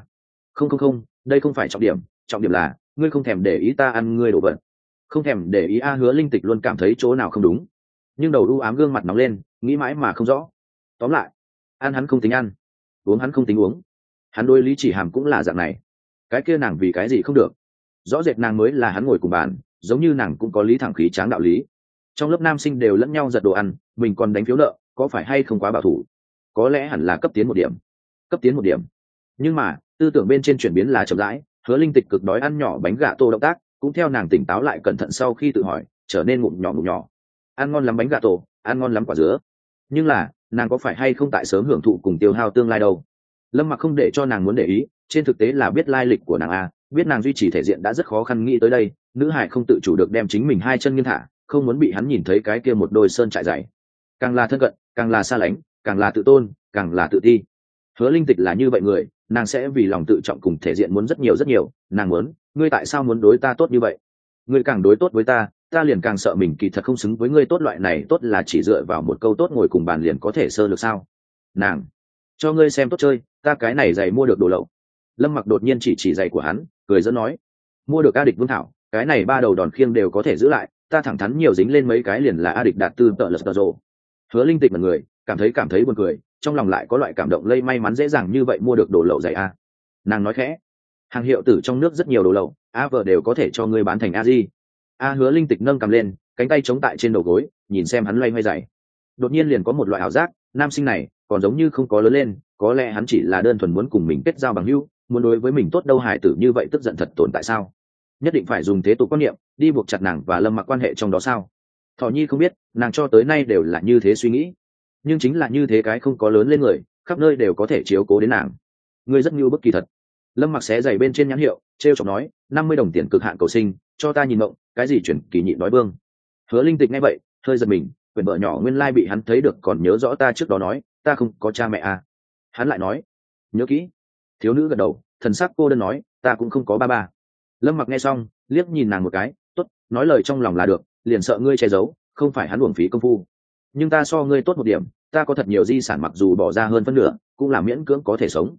Speaker 1: không không không, đây không phải trọng điểm trọng điểm là, ngươi không thèm để ý ta ăn ngươi đổ vật. Không thèm để ý a hứa linh tịch luôn cảm thấy chỗ nào không đúng. Nhưng đầu u ám gương mặt nóng lên, nghĩ mãi mà không rõ. Tóm lại, ăn hắn không tính ăn, uống hắn không tính uống. Hắn đôi lý chỉ hàm cũng là dạng này. Cái kia nàng vì cái gì không được? Rõ rệt nàng mới là hắn ngồi cùng bàn, giống như nàng cũng có lý thẳng khí tráng đạo lý. Trong lớp nam sinh đều lẫn nhau giật đồ ăn, mình còn đánh phiếu nợ, có phải hay không quá bảo thủ? Có lẽ hẳn là cấp tiến một điểm. Cấp tiến một điểm nhưng mà, tư tưởng bên trên chuyển biến là chậm rãi, hứa linh tịch cực đói ăn nhỏ bánh gà tô động tác, cũng theo nàng tỉnh táo lại cẩn thận sau khi tự hỏi, trở nên ngụm nhỏ ngụm nhỏ. Ăn ngon lắm bánh gà tổ ăn ngon lắm quả dứa. Nhưng là, nàng có phải hay không tại sớm hưởng thụ cùng tiêu hao tương lai đâu? Lâm mặc không để cho nàng muốn để ý, trên thực tế là biết lai lịch của nàng a, biết nàng duy trì thể diện đã rất khó khăn nghĩ tới đây, nữ hải không tự chủ được đem chính mình hai chân nghiêng thả, không muốn bị hắn nhìn thấy cái kia một đôi sơn trại dày. Càng là thân cận, càng là xa lánh, càng là tự tôn, càng là tự ti. Hứa linh tịch là như vậy người nàng sẽ vì lòng tự trọng cùng thể diện muốn rất nhiều rất nhiều, nàng muốn, ngươi tại sao muốn đối ta tốt như vậy? Ngươi càng đối tốt với ta ta liền càng sợ mình kỳ thật không xứng với ngươi tốt loại này, tốt là chỉ dựa vào một câu tốt ngồi cùng bàn liền có thể sơ được sao? Nàng, cho ngươi xem tốt chơi, ta cái này giày mua được đồ lậu. Lâm mặc đột nhiên chỉ chỉ giày của hắn, cười dẫn nói, mua được a địch vương thảo, cái này ba đầu đòn khiêng đều có thể giữ lại, ta thẳng thắn nhiều dính lên mấy cái liền là a địch đạt tư tợ lật tờ rộ hứa linh tịch mật người, cảm thấy cảm thấy buồn cười trong lòng lại có loại cảm động lây may mắn dễ dàng như vậy mua được đồ lậu dày a. Nàng nói khẽ, hàng hiệu tử trong nước rất nhiều đồ lậu, a vợ đều có thể cho ngươi bán thành a di. A hứa linh tịch nâng cầm lên, cánh tay chống tại trên đầu gối, nhìn xem hắn loay hoay dày. Đột nhiên liền có một loại ảo giác, nam sinh này còn giống như không có lớn lên, có lẽ hắn chỉ là đơn thuần muốn cùng mình kết giao bằng hữu, muốn đối với mình tốt đâu hải tử như vậy tức giận thật tồn tại sao? Nhất định phải dùng thế tục quan niệm, đi buộc chặt nàng và lâm mặc quan hệ trong đó sao? Thọ nhi không biết, nàng cho tới nay đều là như thế suy nghĩ nhưng chính là như thế cái không có lớn lên người, khắp nơi đều có thể chiếu cố đến nàng. Ngươi rất như bất kỳ thật. Lâm mặc xé giày bên trên nhãn hiệu t r e o chọc nói, năm mươi đồng tiền cực hạn cầu sinh, cho ta nhìn mộng, cái gì chuyển kỳ nhịn nói vương hứa linh tịch nghe vậy, hơi giật mình, quyển vợ nhỏ nguyên lai bị hắn thấy được còn nhớ rõ ta trước đó nói, ta không có cha mẹ à. hắn lại nói, nhớ kỹ. Thiếu nữ gật đầu, thần sắc cô đơn nói, ta cũng không có ba ba. Lâm mặc nghe xong, liếc nhìn nàng một cái t ố t nói lời trong lòng là được, liền sợ ngươi che giấu, không phải hắn uổng phí công phu. Nhưng ta so ngươi tốt một điểm ta có thật nhiều di sản mặc dù bỏ ra hơn phân nửa, cũng là miễn cưỡng có thể sống.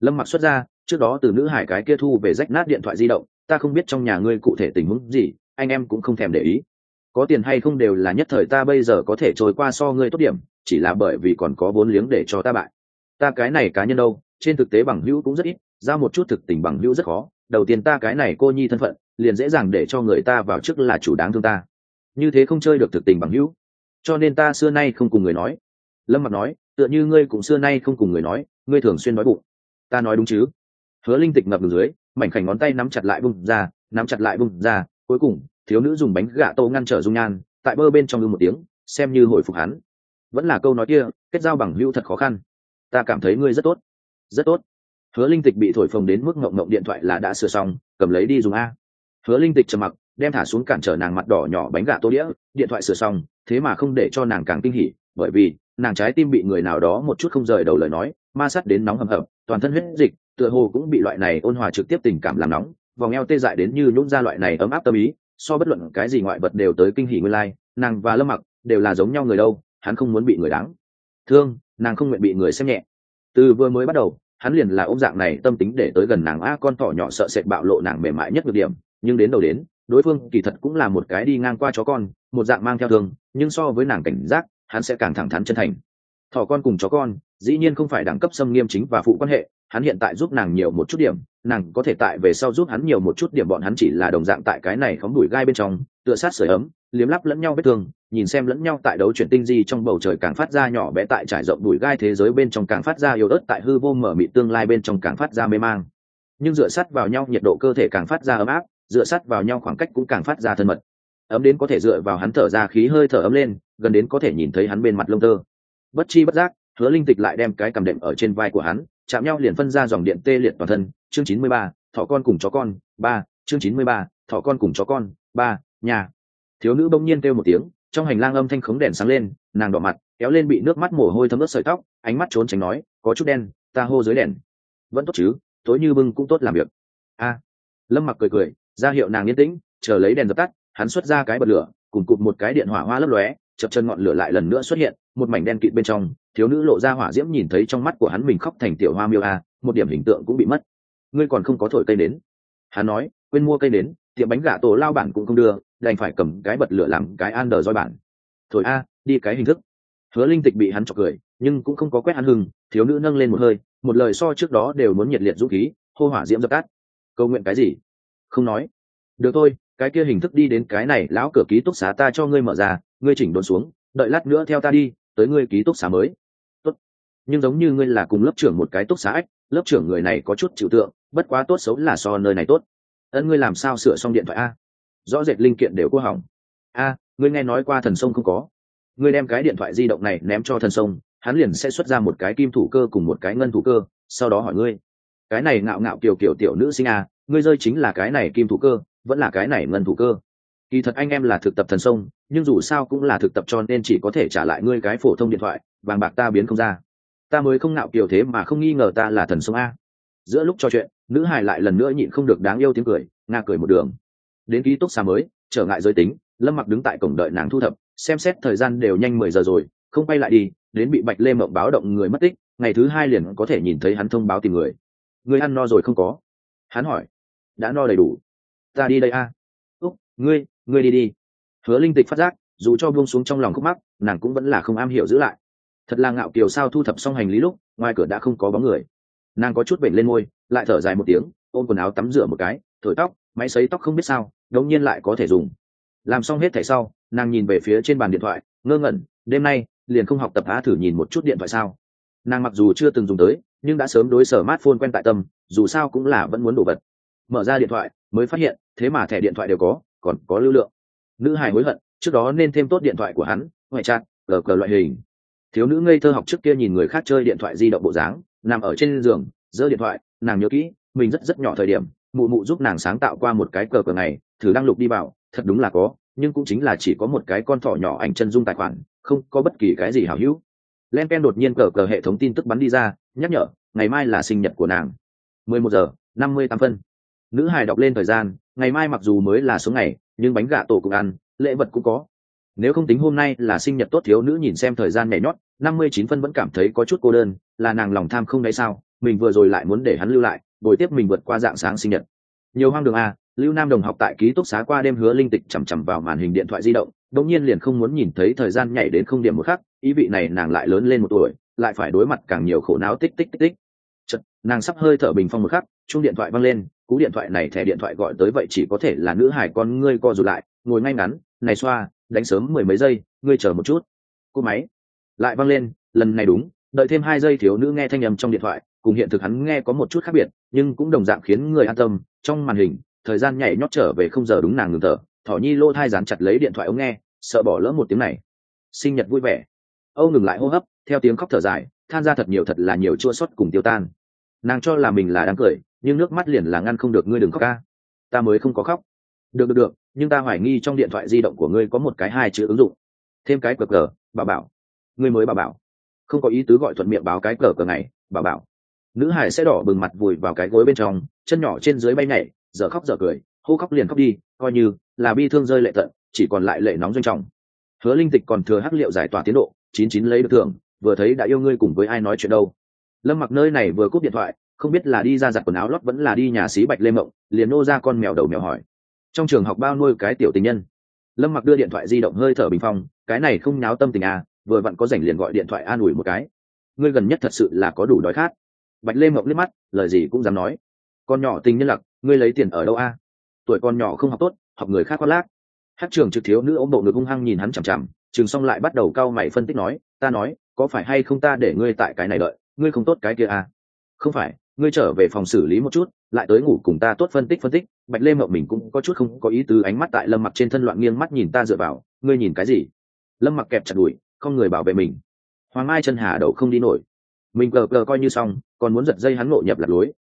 Speaker 1: Lâm mặc xuất ra, trước đó từ nữ hải cái kia thu về rách nát điện thoại di động, ta không biết trong nhà ngươi cụ thể tình huống gì, anh em cũng không thèm để ý. Có tiền hay không đều là nhất thời ta bây giờ có thể trôi qua so ngươi tốt điểm, chỉ là bởi vì còn có vốn liếng để cho ta bại. Ta cái này cá nhân đâu, trên thực tế bằng hữu cũng rất ít, giao một chút thực tình bằng hữu rất khó. Đầu tiên ta cái này cô nhi thân phận, liền dễ dàng để cho người ta vào trước là chủ đáng thương ta. Như thế không chơi được thực tình bằng hữu. Cho nên ta xưa nay không cùng người nói lâm mặt nói, tựa như ngươi cũng xưa nay không cùng người nói, ngươi thường xuyên nói bụng. Ta nói đúng chứ? Hứa linh tịch ngập đường dưới, mảnh khảnh ngón tay nắm chặt lại bung ra, nắm chặt lại bung ra, cuối cùng, thiếu nữ dùng bánh gà tô ngăn trở dung nhan, tại bơ bên trong ư một tiếng, xem như hồi phục hắn. Vẫn là câu nói kia, kết giao bằng hữu thật khó khăn. Ta cảm thấy ngươi rất tốt. Rất tốt. Hứa linh tịch bị thổi phồng đến mức ngộng ngộng điện thoại là đã sửa xong, cầm lấy đi dùng a. Hứa linh tịch trầm mặc, đem thả xuống cản trở nàng mặt đỏ nhỏ bánh gà tô đĩa, điện thoại sửa xong, thế mà không để cho nàng càng kinh hỉ, bởi vì nàng trái tim bị người nào đó một chút không rời đầu lời nói, ma sát đến nóng hầm hập, toàn thân huyết dịch, tựa hồ cũng bị loại này ôn hòa trực tiếp tình cảm làm nóng, vòng eo tê dại đến như nhũng ra loại này ấm áp tâm ý, so bất luận cái gì ngoại vật đều tới kinh hỉ nguyên lai, nàng và lâm mặc đều là giống nhau người đâu, hắn không muốn bị người đáng thương, nàng không nguyện bị người xem nhẹ. Từ vừa mới bắt đầu, hắn liền là ôm dạng này tâm tính để tới gần nàng a con thỏ nhỏ sợ sệt bạo lộ nàng mềm mại nhất được điểm, nhưng đến đầu đến, đối phương kỳ thật cũng là một cái đi ngang qua chó con, một dạng mang theo thương, nhưng so với nàng cảnh giác hắn sẽ càng thẳng thắn chân thành. Thỏ con cùng chó con, dĩ nhiên không phải đẳng cấp xâm nghiêm chính và phụ quan hệ, hắn hiện tại giúp nàng nhiều một chút điểm, nàng có thể tại về sau giúp hắn nhiều một chút điểm, bọn hắn chỉ là đồng dạng tại cái này khóng đùi gai bên trong, tựa sát sưởi ấm, liếm lắp lẫn nhau vết thương, nhìn xem lẫn nhau tại đấu chuyển tinh di trong bầu trời càng phát ra nhỏ bé tại trải rộng đùi gai thế giới bên trong càng phát ra yếu ớt tại hư vô mở mịt tương lai bên trong càng phát ra mê mang. Nhưng dựa sát vào nhau, nhiệt độ cơ thể càng phát ra ấm áp, dựa sát vào nhau khoảng cách cũng càng phát ra thân mật ấm đến có thể dựa vào hắn thở ra khí hơi thở ấm lên, gần đến có thể nhìn thấy hắn bên mặt lông tơ. Bất chi bất giác, hứa linh tịch lại đem cái cầm đệm ở trên vai của hắn, chạm nhau liền phân ra dòng điện tê liệt toàn thân. Chương chín mươi ba thỏ con cùng chó con, ba, chương chín mươi ba thỏ con cùng chó con, ba, nhà. Thiếu nữ bỗng nhiên kêu một tiếng, trong hành lang âm thanh khống đèn sáng lên, nàng đỏ mặt, kéo lên bị nước mắt mồ hôi thấm ướt sợi tóc, ánh mắt trốn tránh nói, có chút đen, ta hô dưới đèn. Vẫn tốt chứ, tối như bưng cũng tốt làm việc. A. Lâm mặc cười cười, ra hiệu nàng yên tĩnh, chờ lấy đèn dập tắt hắn xuất ra cái bật lửa cùng cụt một cái điện hỏa hoa lấp lóe chập chân ngọn lửa lại lần nữa xuất hiện một mảnh đen kịt bên trong thiếu nữ lộ ra hỏa diễm nhìn thấy trong mắt của hắn mình khóc thành tiểu hoa miêu a một điểm hình tượng cũng bị mất. Ngươi còn không có thổi cây nến. hắn nói quên mua cây nến, tiệm bánh gà tổ lao bản cũng không đưa đành phải cầm cái bật lửa làm cái an đờ roi bản. Thổi a đi cái hình thức. Hứa linh tịch bị hắn chọc cười nhưng cũng không có quét hắn hưng thiếu nữ nâng lên một hơi một lời so trước đó đều muốn nhiệt liệt dũng khí hô hỏa diễm dập tắt. Câu nguyện cái gì? Không nói. Được thôi cái kia hình thức đi đến cái này, lão cửa ký túc xá ta cho ngươi mở ra, ngươi chỉnh đốn xuống, đợi lát nữa theo ta đi, tới ngươi ký túc xá mới. Tốt. Nhưng giống như ngươi là cùng lớp trưởng một cái túc xá ách, lớp trưởng người này có chút chịu tượng, bất quá tốt xấu là so nơi này tốt. Ân, ngươi làm sao sửa xong điện thoại a? Rõ rệt linh kiện đều cô hỏng. A, ngươi nghe nói qua thần sông không có? Ngươi đem cái điện thoại di động này ném cho thần sông, hắn liền sẽ xuất ra một cái kim thủ cơ cùng một cái ngân thủ cơ, sau đó hỏi ngươi. Cái này ngạo ngạo kiều kiểu tiểu nữ sinh a, ngươi rơi chính là cái này kim thủ cơ vẫn là cái này ngân thủ cơ. Kỳ thật anh em là thực tập thần sông, nhưng dù sao cũng là thực tập cho nên chỉ có thể trả lại ngươi cái phổ thông điện thoại, vàng bạc ta biến không ra. Ta mới không nạo kiểu thế mà không nghi ngờ ta là thần sông a. Giữa lúc trò chuyện, nữ hài lại lần nữa nhịn không được đáng yêu tiếng cười, nga cười một đường. Đến ký túc xá mới, trở ngại giới tính, lâm mặc đứng tại cổng đợi nàng thu thập, xem xét thời gian đều nhanh mười giờ rồi, không quay lại đi, đến bị bạch lê mộng báo động người mất tích, ngày thứ hai liền có thể nhìn thấy hắn thông báo tìm người. Người ăn no rồi không có? Hắn hỏi. Đã no đầy đủ ta đi đây a. Úc, ngươi ngươi đi đi. Hứa linh tịch phát giác, dù cho buông xuống trong lòng khúc mắc, nàng cũng vẫn là không am hiểu giữ lại. Thật là ngạo kiều sao thu thập xong hành lý lúc, ngoài cửa đã không có bóng người. Nàng có chút bệnh lên môi, lại thở dài một tiếng, ôm quần áo tắm rửa một cái, thổi tóc, máy xấy tóc không biết sao, đống nhiên lại có thể dùng. Làm xong hết thẻ sau, nàng nhìn về phía trên bàn điện thoại, ngơ ngẩn, đêm nay, liền không học tập á thử nhìn một chút điện thoại sao. Nàng mặc dù chưa từng dùng tới, nhưng đã sớm đối sở mát phone quen tại tâm, dù sao cũng là vẫn muốn đổ vật. Mở ra điện thoại mới phát hiện, thế mà thẻ điện thoại đều có, còn có lưu lượng. Nữ hài hối hận, trước đó nên thêm tốt điện thoại của hắn, ngoại trạng gờ cờ loại hình. Thiếu nữ ngây thơ học trước kia nhìn người khác chơi điện thoại di động bộ dáng, nằm ở trên giường, giơ điện thoại, nàng nhớ kỹ, mình rất rất nhỏ thời điểm, mụ mụ giúp nàng sáng tạo qua một cái cờ cờ này, thử đăng lục đi vào, thật đúng là có, nhưng cũng chính là chỉ có một cái con thỏ nhỏ ảnh chân dung tài khoản, không có bất kỳ cái gì hảo hữu. Len ken đột nhiên cờ cờ hệ thống tin tức bắn đi ra, nhắc nhở, ngày mai là sinh nhật của nàng. mười một giờ năm mươi tám phân nữ hài đọc lên thời gian ngày mai mặc dù mới là số ngày nhưng bánh gà tổ cũng ăn lễ vật cũng có. Nếu không tính hôm nay là sinh nhật tốt thiếu nữ nhìn xem thời gian nhảy nhót năm mươi chín phân vẫn cảm thấy có chút cô đơn là nàng lòng tham không đáy sao mình vừa rồi lại muốn để hắn lưu lại bồi tiếp mình vượt qua dạng sáng sinh nhật. Nhiều hoang đường a lưu nam đồng học tại ký túc xá qua đêm hứa linh tịch chằm chằm vào màn hình điện thoại di động đống nhiên liền không muốn nhìn thấy thời gian nhảy đến không điểm một khắc ý vị này nàng lại lớn lên một tuổi lại phải đối mặt càng nhiều khổ não tích tích tích tích. Chật, nàng sắp hơi thở bình phong một khắc chung điện thoại văng lên, cú điện thoại này thẻ điện thoại gọi tới vậy chỉ có thể là nữ hải con ngươi co rụt lại, ngồi ngay ngắn, này xoa, đánh sớm mười mấy giây, ngươi chờ một chút. Cô máy lại văng lên, lần này đúng, đợi thêm hai giây thiếu nữ nghe thanh âm trong điện thoại, cùng hiện thực hắn nghe có một chút khác biệt, nhưng cũng đồng dạng khiến người an tâm, trong màn hình, thời gian nhảy nhót trở về không giờ đúng nàng ngừng thở, thỏ nhi lô thai dán chặt lấy điện thoại ống nghe, sợ bỏ lỡ một tiếng này. Sinh nhật vui vẻ. Âu ngừng lại hô hấp, theo tiếng khóc thở dài, than ra thật nhiều thật là nhiều chua xót cùng tiêu tan. Nàng cho là mình là đang cười nhưng nước mắt liền là ngăn không được ngươi đừng khóc ca. Ta mới không có khóc. Được được được, nhưng ta hoài nghi trong điện thoại di động của ngươi có một cái hai chữ ứng dụng. Thêm cái cờ cờ bà bảo. Ngươi mới bà bảo. Không có ý tứ gọi thuận miệng báo cái cờ cờ này bà bảo. Nữ hải sẽ đỏ bừng mặt vùi vào cái gối bên trong, chân nhỏ trên dưới bay nhảy dở khóc dở cười, hô khóc liền khóc đi, coi như là bi thương rơi lệ tận, chỉ còn lại lệ nóng doanh trọng. Hứa linh tịch còn thừa hắc liệu giải tỏa tiến độ, chín chín lấy được thưởng, vừa thấy đã yêu ngươi cùng với ai nói chuyện đâu. Lâm mặc nơi này vừa cúp điện thoại không biết là đi ra giặt quần áo lót vẫn là đi nhà xí bạch lê mộng, liền nô ra con mèo đầu mèo hỏi. Trong trường học bao nuôi cái tiểu tình nhân? Lâm mặc đưa điện thoại di động hơi thở bình phong, cái này không nháo tâm tình à vừa vặn có rảnh liền gọi điện thoại an ủi một cái. Ngươi gần nhất thật sự là có đủ đói khát. Bạch lê mộng liếc mắt, lời gì cũng dám nói. Con nhỏ tình nhân lặc, ngươi lấy tiền ở đâu a? Tuổi con nhỏ không học tốt, học người khác khoác lác. Hát trường trực thiếu nữ ông bộ ngực hung hăng nhìn hắn chằm chằm, trường xong lại bắt đầu cau mày phân tích nói, ta nói, có phải hay không ta để ngươi tại cái này đợi, ngươi không tốt cái kia à? Không phải ngươi trở về phòng xử lý một chút lại tới ngủ cùng ta tốt phân tích phân tích. Bạch lê mộng mình cũng có chút không có ý tứ ánh mắt tại lâm mặc trên thân loạn nghiêng mắt nhìn ta dựa vào ngươi nhìn cái gì? Lâm mặc kẹp chặt đùi không người bảo vệ mình. Hoàng mai chân hà đầu không đi nổi. Mình cờ cờ coi như xong còn muốn giật dây hắn ngộ nhập lạc lối.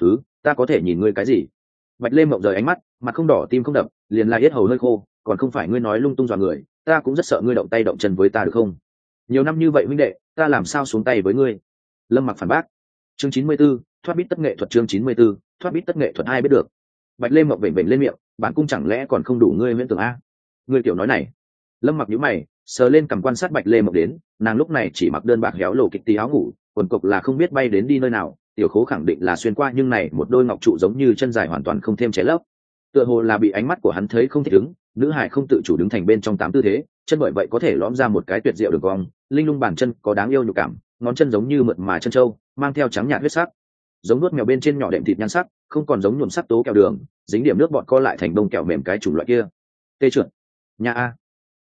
Speaker 1: Thứ ta có thể nhìn ngươi cái gì? Bạch lê mộng rời ánh mắt mặt không đỏ tim không đập liền lại hết hầu hơi khô còn không phải ngươi nói lung tung dọa người ta cũng rất sợ ngươi động tay động chân với ta được không? Nhiều năm như vậy huynh đệ ta làm sao xuống tay với ngươi? Lâm mặc phản bác. Chương chín mươi 94, thoát bít tất nghệ thuật chương chín mươi 94, thoát bít tất nghệ thuật ai biết được. Bạch lê mộng vểnh vểnh lên miệng bản cung chẳng lẽ còn không đủ ngươi miễn tưởng a? Ngươi kiểu nói này. Lâm mặc nhíu mày sờ lên cầm quan sát bạch lê mộng đến nàng lúc này chỉ mặc đơn bạc héo lộ kịch tí áo ngủ quần cộc là không biết bay đến đi nơi nào tiểu khố khẳng định là xuyên qua nhưng này một đôi ngọc trụ giống như chân dài hoàn toàn không thêm chế lấp. Tựa hồ là bị ánh mắt của hắn thấy không thể đứng nữ hải không tự chủ đứng thành bên trong tám tư thế chân bởi vậy có thể lõm ra một cái tuyệt diệu đường cong linh lung bàn chân có đáng yêu nhục cảm ngón chân giống như mượt mà chân trâu mang theo trắng nhạt huyết sắc giống nuốt mèo bên trên nhỏ đệm thịt nhan sắc, không còn giống nhuộm sắc tố kẹo đường, dính điểm nước bọt co lại thành bông kẹo mềm cái chủng loại kia. Tê trượt. Nhà a.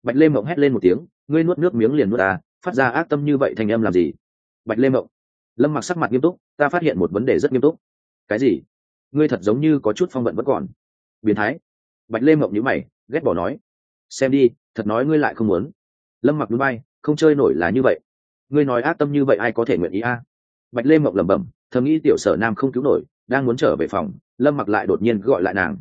Speaker 1: Bạch lê mộng hét lên một tiếng, ngươi nuốt nước miếng liền nuốt ta phát ra ác tâm như vậy thành âm làm gì? Bạch lê mộng. Lâm mặc sắc mặt nghiêm túc, ta phát hiện một vấn đề rất nghiêm túc. Cái gì? Ngươi thật giống như có chút phong vận vẫn còn. Biến thái. Bạch lê mộng nhữ mày, ghét bỏ nói. Xem đi, thật nói ngươi lại không muốn. Lâm mặc núi bay, không chơi nổi là như vậy. Ngươi nói ác tâm như vậy ai có thể nguyện ý a? Bạch lê mộng lẩm bẩm thầm nghĩ tiểu sở nam không cứu nổi, đang muốn trở về phòng, lâm mặc lại đột nhiên gọi lại nàng.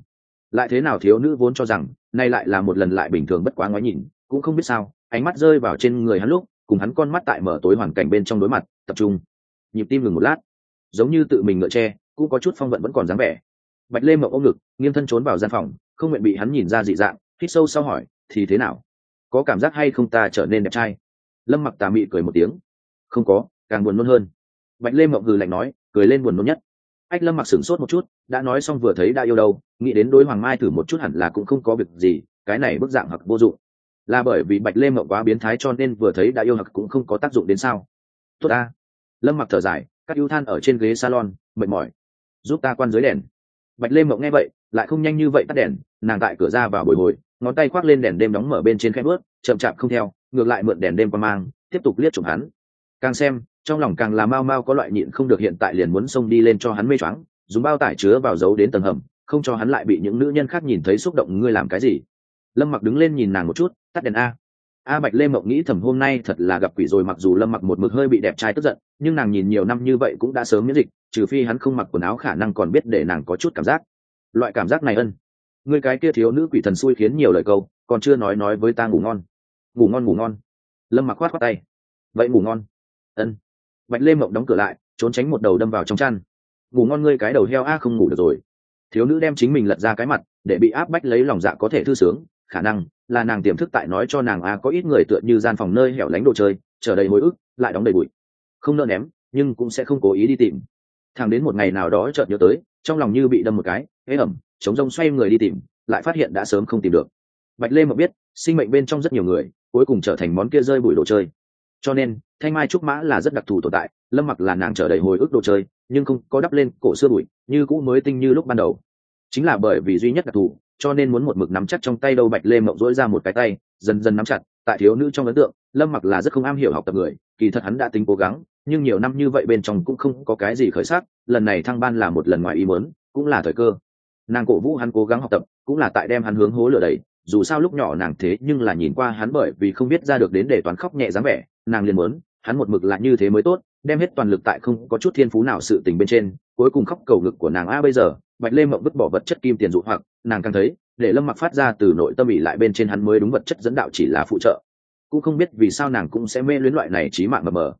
Speaker 1: Lại thế nào thiếu nữ vốn cho rằng, nay lại là một lần lại bình thường bất quá ngoái nhìn, cũng không biết sao, ánh mắt rơi vào trên người hắn lúc, cùng hắn con mắt tại mở tối hoàn cảnh bên trong đối mặt, tập trung. Nhịp tim ngừng một lát. Giống như tự mình ngựa tre, cũng có chút phong vận vẫn còn dáng vẻ. Bạch lê mậu ôm ngực, nghiêng thân trốn vào gian phòng, không nguyện bị hắn nhìn ra dị dạng, hít sâu sau hỏi, thì thế nào? Có cảm giác hay không ta trở nên đẹp trai? Lâm mặc tà mị cười một tiếng. Không có, càng buồn nôn hơn bạch lê mộng hừ lạnh nói cười lên buồn nôn nhất. Ách lâm mặc sửng sốt một chút đã nói xong vừa thấy đã yêu đâu nghĩ đến đối hoàng mai thử một chút hẳn là cũng không có việc gì cái này bức dạng hặc vô dụng. Là bởi vì bạch lê mộng quá biến thái cho nên vừa thấy đã yêu hặc cũng không có tác dụng đến sao. Tốt ta. Lâm mặc thở dài các yêu than ở trên ghế salon mệt mỏi. Giúp ta quan dưới đèn. Bạch lê mộng nghe vậy lại không nhanh như vậy tắt đèn nàng tại cửa ra vào bồi hồi ngón tay khoác lên đèn đêm đóng mở bên trên khẽ bước, chậm chạp không theo ngược lại mượn đèn đêm qua mang tiếp tục liếc chụp hắn. Càng xem trong lòng càng là mau mau có loại nhịn không được hiện tại liền muốn xông đi lên cho hắn mê choáng, dùng bao tải chứa vào giấu đến tầng hầm, không cho hắn lại bị những nữ nhân khác nhìn thấy xúc động ngươi làm cái gì. Lâm mặc đứng lên nhìn nàng một chút, tắt đèn a. A bạch lê mộng nghĩ thầm hôm nay thật là gặp quỷ rồi, mặc dù lâm mặc một mực hơi bị đẹp trai tức giận, nhưng nàng nhìn nhiều năm như vậy cũng đã sớm miễn dịch, trừ phi hắn không mặc quần áo khả năng còn biết để nàng có chút cảm giác. Loại cảm giác này ân. Người cái kia thiếu nữ quỷ thần xui khiến nhiều lời câu, còn chưa nói nói với ta ngủ ngon. Ngủ ngon ngủ ngon. Lâm mặc khoát khoát tay. Vậy ngủ ngon. Ân bạch lê mộng đóng cửa lại, trốn tránh một đầu đâm vào trong chăn. Ngủ ngon ngươi cái đầu heo a, không ngủ được rồi. Thiếu nữ đem chính mình lật ra cái mặt, để bị áp bách lấy lòng dạ có thể thư sướng, khả năng là nàng tiềm thức tại nói cho nàng a, có ít người tựa như gian phòng nơi hẻo lánh đồ chơi, chờ đầy hồi ức, lại đóng đầy bụi. Không nợ ném, nhưng cũng sẽ không cố ý đi tìm. Thằng đến một ngày nào đó chợt nhớ tới, trong lòng như bị đâm một cái ế ẩm chống rông xoay người đi tìm, lại phát hiện đã sớm không tìm được. Bạch lê mộng biết, sinh mệnh bên trong rất nhiều người, cuối cùng trở thành món kia rơi bụi đồ chơi cho nên, thanh mai trúc mã là rất đặc thù tồn tại, lâm mặc là nàng trở đầy hồi ức đồ chơi, nhưng không có đắp lên cổ xưa bụi, như cũ mới tinh như lúc ban đầu. Chính là bởi vì duy nhất đặc thù, cho nên muốn một mực nắm chắc trong tay đâu bạch lê mộng dỗi ra một cái tay, dần dần nắm chặt, tại thiếu nữ trong ấn tượng, lâm mặc là rất không am hiểu học tập người, kỳ thật hắn đã tính cố gắng, nhưng nhiều năm như vậy bên trong cũng không có cái gì khởi sắc, lần này thăng ban là một lần ngoài ý muốn, cũng là thời cơ. Nàng cổ vũ hắn cố gắng học tập, cũng là tại đem hắn hướng hố lửa đầy dù sao lúc nhỏ nàng thế nhưng là nhìn qua hắn bởi vì không biết ra được đến để toán khóc nhẹ dáng vẻ, nàng liền muốn, hắn một mực là như thế mới tốt, đem hết toàn lực tại không có chút thiên phú nào sự tình bên trên, cuối cùng khóc cầu ngực của nàng a bây giờ, bạch lê mộng vứt bỏ vật chất kim tiền dụ hoặc, nàng càng thấy, để lâm mặc phát ra từ nội tâm ỉ lại bên trên hắn mới đúng vật chất dẫn đạo chỉ là phụ trợ. Cũng không biết vì sao nàng cũng sẽ mê luyến loại này trí mạng mờ mờ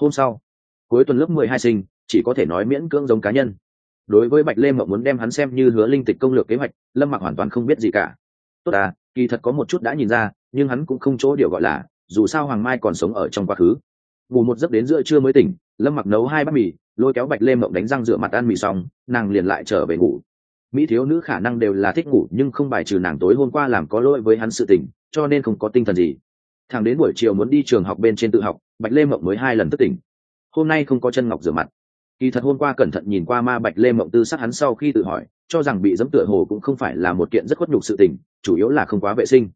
Speaker 1: hôm sau, cuối tuần lớp mười hai sinh, chỉ có thể nói miễn cưỡng giống cá nhân. Đối với bạch lê mộng muốn đem hắn xem như hứa linh tịch công lược kế hoạch, lâm mặc hoàn toàn không biết gì cả tốt à kỳ thật có một chút đã nhìn ra, nhưng hắn cũng không chỗ điều gọi là, dù sao hoàng mai còn sống ở trong quá khứ. Ngủ một giấc đến giữa trưa mới tỉnh, lâm mặc nấu hai bát mì, lôi kéo bạch lê mộng đánh răng rửa mặt ăn mì xong, nàng liền lại trở về ngủ. Mỹ thiếu nữ khả năng đều là thích ngủ, nhưng không bài trừ nàng tối hôm qua làm có lỗi với hắn sự tỉnh cho nên không có tinh thần gì. Thằng đến buổi chiều muốn đi trường học bên trên tự học, bạch lê mộng mới hai lần thức tỉnh. Hôm nay không có chân ngọc rửa mặt kỳ thật hôm qua cẩn thận nhìn qua ma bạch lê mộng tư sắc hắn sau khi tự hỏi, cho rằng bị dẫm tựa hồ cũng không phải là một kiện rất khuất nhục sự tình, chủ yếu là không quá vệ sinh.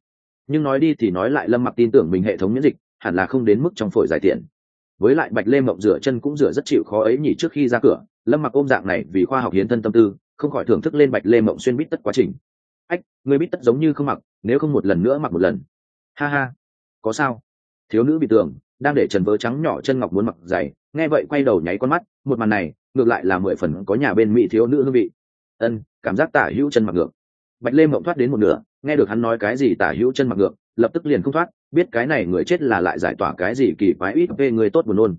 Speaker 1: Nhưng nói đi thì nói lại lâm mặc tin tưởng mình hệ thống miễn dịch, hẳn là không đến mức trong phổi giải tiện. Với lại bạch lê mộng rửa chân cũng rửa rất chịu khó ấy nhỉ trước khi ra cửa, lâm mặc ôm dạng này vì khoa học hiến thân tâm tư, không khỏi thưởng thức lên bạch lê mộng xuyên bít tất quá trình. Ách, người bít tất giống như không mặc, nếu không một lần nữa mặc một lần. Ha ha. Có sao? Thiếu nữ bị tưởng, đang để trần vớ trắng nhỏ chân ngọc muốn mặc dày nghe vậy quay đầu nháy con mắt, một màn này, ngược lại là mười phần có nhà bên mỹ thiếu nữ hương vị. Ân, cảm giác tả hữu chân mặc ngược. Bạch lê mộng thoát đến một nửa, nghe được hắn nói cái gì tả hữu chân mặc ngược, lập tức liền không thoát, biết cái này người chết là lại giải tỏa cái gì kỳ quái ít về người tốt buồn nôn.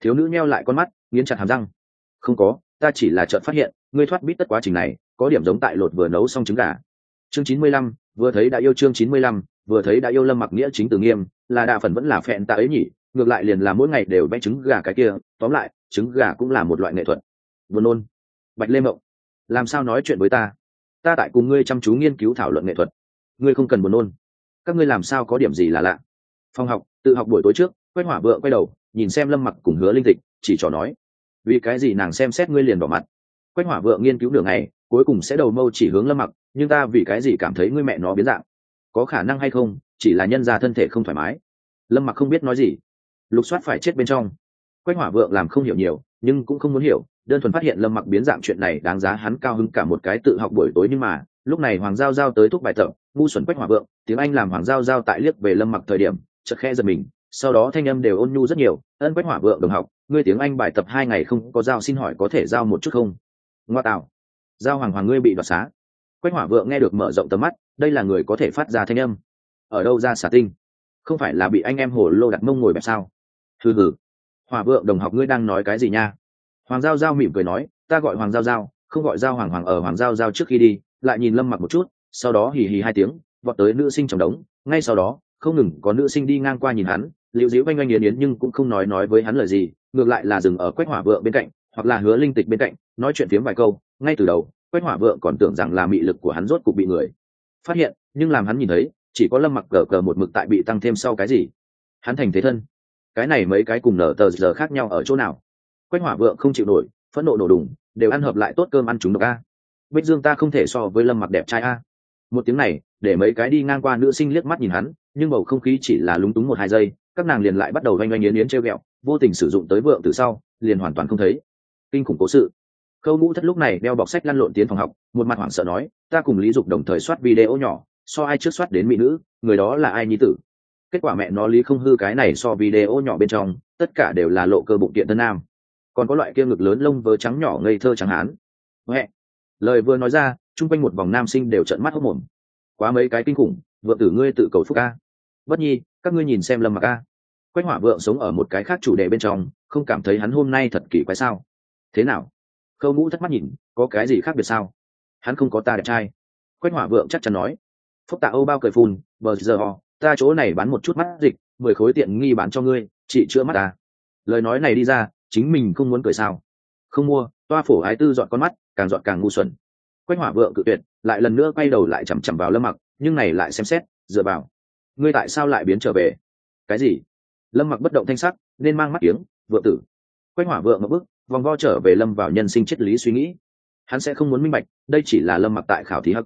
Speaker 1: Thiếu nữ nheo lại con mắt, nghiến chặt hàm răng. Không có, ta chỉ là chợt phát hiện, ngươi thoát bít tất quá trình này, có điểm giống tại lột vừa nấu xong trứng gà. Chương chín mươi lăm, vừa thấy đã yêu chương chín mươi lăm, vừa thấy đã yêu lâm mặc nghĩa chính từ nghiêm, là đa phần vẫn là phẹn ta ấy nhỉ ngược lại liền là mỗi ngày đều vẽ trứng gà cái kia, tóm lại, trứng gà cũng là một loại nghệ thuật. Buồn nôn. Bạch lê mộng, làm sao nói chuyện với ta? Ta tại cùng ngươi chăm chú nghiên cứu thảo luận nghệ thuật. Ngươi không cần buồn nôn. Các ngươi làm sao có điểm gì là lạ? Phòng học, tự học buổi tối trước, quét hỏa vợ quay đầu, nhìn xem lâm mặc cùng hứa linh tịch, chỉ trò nói. Vì cái gì nàng xem xét ngươi liền bỏ mặt? Quét hỏa vợ nghiên cứu đường này cuối cùng sẽ đầu mâu chỉ hướng lâm mặc, nhưng ta vì cái gì cảm thấy ngươi mẹ nó biến dạng? Có khả năng hay không, chỉ là nhân ra thân thể không thoải mái. Lâm mặc không biết nói gì lục soát phải chết bên trong. Quách hỏa vượng làm không hiểu nhiều, nhưng cũng không muốn hiểu, đơn thuần phát hiện lâm mặc biến dạng chuyện này đáng giá hắn cao hứng cả một cái tự học buổi tối nhưng mà, lúc này hoàng giao giao tới thúc bài tập, ngu xuẩn quách hỏa vượng, tiếng anh làm hoàng giao giao tại liếc về lâm mặc thời điểm, chợt khe giật mình, sau đó thanh âm đều ôn nhu rất nhiều, ân quách hỏa vượng đồng học, ngươi tiếng anh bài tập hai ngày không có giao xin hỏi có thể giao một chút không? Ngoa tạo. Giao hoàng hoàng ngươi bị đoạt xá. Quách hỏa vượng nghe được mở rộng tầm mắt, đây là người có thể phát ra thanh âm. Ở đâu ra xả tinh? Không phải là bị anh em hồ lô đặt mông ngồi bẹp sao? Hừ hừ. Hỏa vượng đồng học ngươi đang nói cái gì nha? Hoàng giao giao mỉm cười nói, ta gọi hoàng giao giao, không gọi giao hoàng hoàng ở hoàng giao giao trước khi đi, lại nhìn lâm mặc một chút, sau đó hì hì hai tiếng, vọt tới nữ sinh trong đống. Ngay sau đó, không ngừng có nữ sinh đi ngang qua nhìn hắn liệu dĩu oanh oanh yến yến nhưng cũng không nói nói với hắn lời gì, ngược lại là dừng ở quách hỏa vượng bên cạnh, hoặc là hứa linh tịch bên cạnh, nói chuyện phiếm vài câu. Ngay từ đầu, quách hỏa vượng còn tưởng rằng là mị lực của hắn rốt cục bị người phát hiện, nhưng làm hắn nhìn thấy, chỉ có lâm mặc cờ cờ một mực tại bị tăng thêm sau cái gì. Hắn thành thế thân cái này mấy cái cùng nở tờ giờ khác nhau ở chỗ nào? Quách hỏa vượng không chịu nổi, phẫn nộ nổ đùng, đều ăn hợp lại tốt cơm ăn chúng độc a. Bích dương ta không thể so với lâm mặc đẹp trai a. Một tiếng này, để mấy cái đi ngang qua nữ sinh liếc mắt nhìn hắn, nhưng bầu không khí chỉ là lúng túng một hai giây, các nàng liền lại bắt đầu oanh oanh yến yến treo ghẹo, vô tình sử dụng tới vượng từ sau, liền hoàn toàn không thấy. Kinh khủng cố sự. Khâu ngũ thất lúc này đeo bọc sách lăn lộn tiến phòng học, một mặt hoảng sợ nói, ta cùng lý dục đồng thời soát video nhỏ, so ai trước soát đến mỹ nữ, người đó là ai nhi tử? Kết quả mẹ nó lý không hư cái này so video nhỏ bên trong, tất cả đều là lộ cơ bụng kiện tân nam. Còn có loại kia ngực lớn lông vớ trắng nhỏ ngây thơ trắng hán. Huệ lời vừa nói ra, chung quanh một vòng nam sinh đều trợn mắt hốc mồm. Quá mấy cái kinh khủng, vợ tử ngươi tự cầu phúc ca bất nhi, các ngươi nhìn xem lâm mặc ca quách hỏa vượng sống ở một cái khác chủ đề bên trong, không cảm thấy hắn hôm nay thật kỳ quái sao? Thế nào? Khâu ngũ thất mắt nhìn, có cái gì khác biệt sao? Hắn không có ta đẹp trai. Quách hỏa vượng chắc chắn nói. Phúc tạ âu bao cười phun, bờ giờ họ ta chỗ này bán một chút mắt dịch mười khối tiện nghi bán cho ngươi chị chữa mắt ta lời nói này đi ra chính mình không muốn cười sao? Không mua toa phổ ái tư dọn con mắt càng dọn càng ngu xuẩn. Quách hỏa vượng cự tuyệt lại lần nữa quay đầu lại chằm chằm vào lâm mặc nhưng này lại xem xét dựa vào. Ngươi tại sao lại biến trở về? Cái gì? Lâm mặc bất động thanh sắc nên mang mắt tiếng, vượng tử. Quách hỏa vượng ngập bước vòng vo trở về lâm vào nhân sinh triết lý suy nghĩ. Hắn sẽ không muốn minh bạch đây chỉ là lâm mặc tại khảo thí hắc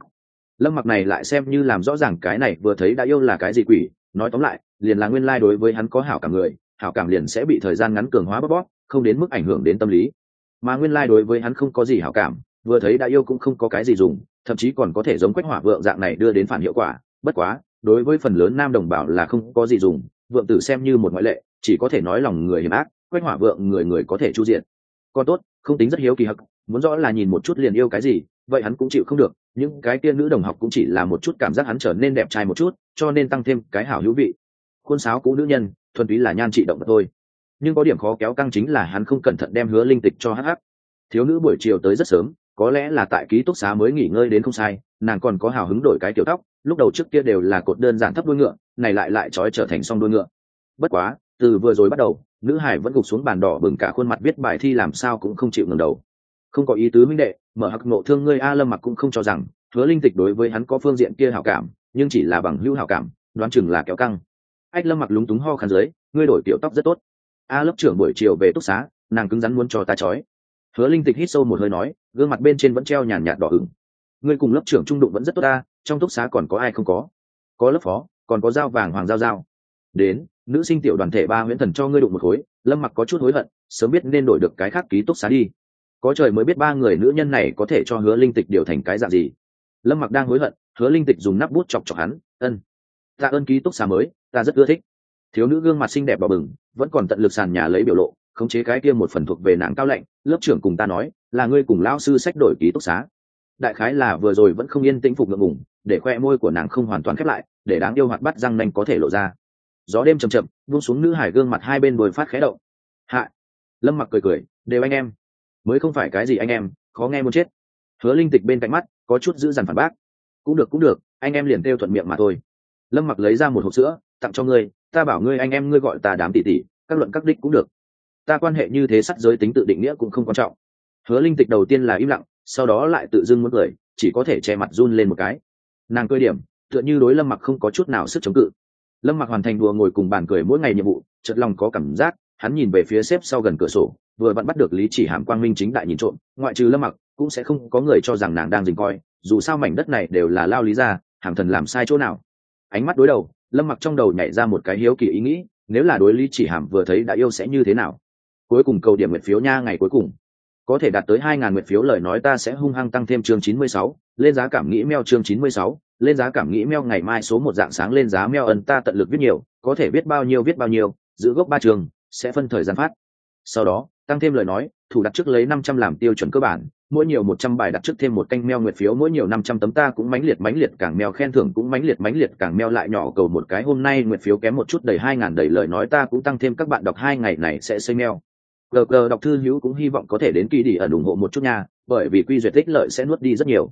Speaker 1: lâm mặc này lại xem như làm rõ ràng cái này vừa thấy đã yêu là cái gì quỷ, nói tóm lại, liền là nguyên lai đối với hắn có hảo cảm người, hảo cảm liền sẽ bị thời gian ngắn cường hóa bóp bóp, không đến mức ảnh hưởng đến tâm lý. Mà nguyên lai đối với hắn không có gì hảo cảm, vừa thấy đã yêu cũng không có cái gì dùng, thậm chí còn có thể giống quách hỏa vượng dạng này đưa đến phản hiệu quả, bất quá, đối với phần lớn nam đồng bào là không có gì dùng, vượng tử xem như một ngoại lệ, chỉ có thể nói lòng người hiểm ác, quách hỏa vượng người người có thể chu diện. Còn tốt, không tính rất hiếu kỳ hắc, muốn rõ là nhìn một chút liền yêu cái gì vậy hắn cũng chịu không được, những cái kia nữ đồng học cũng chỉ là một chút cảm giác hắn trở nên đẹp trai một chút, cho nên tăng thêm cái hảo hữu vị. Khuôn sáo cũ nữ nhân, thuần túy là nhan trị động vật thôi. Nhưng có điểm khó kéo căng chính là hắn không cẩn thận đem hứa linh tịch cho hh thiếu nữ buổi chiều tới rất sớm, có lẽ là tại ký túc xá mới nghỉ ngơi đến không sai, nàng còn có hào hứng đổi cái kiểu tóc, lúc đầu trước kia đều là cột đơn giản thấp đuôi ngựa, này lại lại trói trở thành song đuôi ngựa. Bất quá, từ vừa rồi bắt đầu, nữ hải vẫn gục xuống bàn đỏ bừng cả khuôn mặt viết bài thi làm sao cũng không chịu ngừng đầu không có ý tứ minh đệ, mở hặc nộ thương ngươi a lâm mặc cũng không cho rằng, hứa linh tịch đối với hắn có phương diện kia hảo cảm, nhưng chỉ là bằng hữu hảo cảm, đoán chừng là kéo căng. Ách lâm mặc lúng túng ho khăn dưới, ngươi đổi kiểu tóc rất tốt. A lớp trưởng buổi chiều về túc xá, nàng cứng rắn muốn cho ta chói hứa linh tịch hít sâu một hơi nói, gương mặt bên trên vẫn treo nhàn nhạt đỏ ửng. Ngươi cùng lớp trưởng trung đụng vẫn rất tốt ta trong túc xá còn có ai không có? Có lớp phó, còn có dao vàng hoàng giao giao đến, nữ sinh tiểu đoàn thể ba nguyễn thần cho ngươi đụng một khối, lâm mặc có chút hối hận, sớm biết nên đổi được cái khác ký túc xá đi có trời mới biết ba người nữ nhân này có thể cho hứa linh tịch điều thành cái dạng gì. Lâm mặc đang hối hận, hứa linh tịch dùng nắp bút chọc chọc hắn, ân ta ơn ký túc xá mới, ta rất ưa thích. Thiếu nữ gương mặt xinh đẹp và bừng, vẫn còn tận lực sàn nhà lấy biểu lộ, khống chế cái kia một phần thuộc về nàng cao lạnh, lớp trưởng cùng ta nói, là ngươi cùng lão sư sách đổi ký túc xá. Đại khái là vừa rồi vẫn không yên tĩnh phục ngượng ngùng, để khoe môi của nàng không hoàn toàn khép lại, để đáng yêu hoạt bắt răng nanh có thể lộ ra. Gió đêm chầm chậm, buông xuống nữ hải gương mặt hai bên đồi phát khé động. Hạ. Lâm mặc cười cười, đều anh em mới không phải cái gì anh em, khó nghe muốn chết. Hứa linh tịch bên cạnh mắt, có chút giữ dằn phản bác. Cũng được cũng được, anh em liền kêu thuận miệng mà thôi. Lâm mặc lấy ra một hộp sữa, tặng cho ngươi, ta bảo ngươi anh em ngươi gọi ta đám tỷ tỷ, các luận các đích cũng được. Ta quan hệ như thế sắt giới tính tự định nghĩa cũng không quan trọng. Hứa linh tịch đầu tiên là im lặng, sau đó lại tự dưng muốn cười, chỉ có thể che mặt run lên một cái. Nàng cơ điểm, tựa như đối lâm mặc không có chút nào sức chống cự. Lâm mặc hoàn thành đùa ngồi cùng bàn cười mỗi ngày nhiệm vụ, chợt lòng có cảm giác hắn nhìn về phía xếp sau gần cửa sổ, vừa vặn bắt được lý chỉ hàm quang minh chính đại nhìn trộm, ngoại trừ lâm mặc, cũng sẽ không có người cho rằng nàng đang dình coi, dù sao mảnh đất này đều là lao lý ra, hàng thần làm sai chỗ nào. Ánh mắt đối đầu, lâm mặc trong đầu nhảy ra một cái hiếu kỳ ý nghĩ, nếu là đối lý chỉ hàm vừa thấy đã yêu sẽ như thế nào? Cuối cùng cầu điểm nguyện phiếu nha ngày cuối cùng. Có thể đạt tới hai ngàn nguyện phiếu lời nói ta sẽ hung hăng tăng thêm chương chín mươi sáu, lên giá cảm nghĩ meo chương chín mươi sáu, lên giá cảm nghĩ meo ngày mai số một dạng sáng lên giá meo ẩn ta tận lực viết nhiều, có thể viết bao nhiêu viết bao nhiêu, giữ gốc ba trường sẽ phân thời gian phát. Sau đó, tăng thêm lời nói, thủ đặt trước lấy năm trăm làm tiêu chuẩn cơ bản, mỗi nhiều một trăm bài đặt trước thêm một canh meo nguyệt phiếu, mỗi nhiều năm trăm tấm ta cũng mãnh liệt mãnh liệt, càng meo khen thưởng cũng mãnh liệt mãnh liệt, càng meo lại nhỏ cầu một cái, hôm nay nguyệt phiếu kém một chút đầy hai ngàn, đầy lời nói ta cũng tăng thêm các bạn đọc hai ngày này sẽ xây meo. Gg đọc thư hữu cũng hy vọng có thể đến kỳ đi ẩn ủng hộ một chút nha, bởi vì quy duyệt tích lợi sẽ nuốt đi rất nhiều.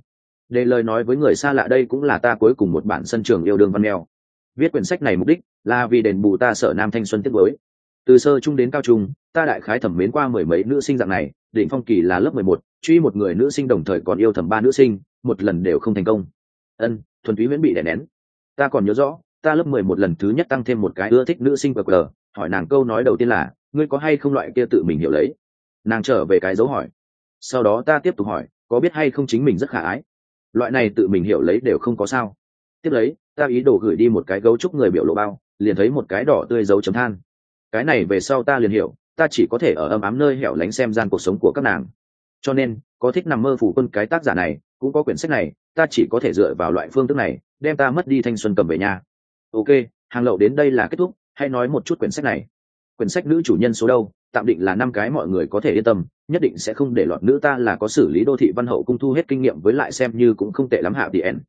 Speaker 1: Để lời nói với người xa lạ đây cũng là ta cuối cùng một bản sân trường yêu đương văn mèo viết quyển sách này mục đích là vì đền bù ta sở nam thanh xuân tiết mới từ sơ trung đến cao trung, ta đại khái thẩm mến qua mười mấy nữ sinh dạng này, đỉnh phong kỳ là lớp mười một, truy một người nữ sinh đồng thời còn yêu thầm ba nữ sinh, một lần đều không thành công. Ân, thuần túy miễn bị đè nén. Ta còn nhớ rõ, ta lớp mười một lần thứ nhất tăng thêm một cái ưa thích nữ sinh cờ cờ hỏi nàng câu nói đầu tiên là, ngươi có hay không loại kia tự mình hiểu lấy? Nàng trở về cái dấu hỏi. Sau đó ta tiếp tục hỏi, có biết hay không chính mình rất khả ái? Loại này tự mình hiểu lấy đều không có sao. Tiếp lấy, ta ý đồ gửi đi một cái gấu trúc người biểu lộ bao, liền thấy một cái đỏ tươi dấu chấm than cái này về sau ta liền hiểu, ta chỉ có thể ở âm ám nơi hẻo lánh xem gian cuộc sống của các nàng. Cho nên, có thích nằm mơ phủ quân cái tác giả này, cũng có quyển sách này, ta chỉ có thể dựa vào loại phương thức này, đem ta mất đi thanh xuân cầm về nhà. Ok, hàng lậu đến đây là kết thúc, hãy nói một chút quyển sách này. Quyển sách nữ chủ nhân số đâu, tạm định là năm cái mọi người có thể yên tâm, nhất định sẽ không để lọt nữ ta là có xử lý đô thị văn hậu cung thu hết kinh nghiệm với lại xem như cũng không tệ lắm hạ tn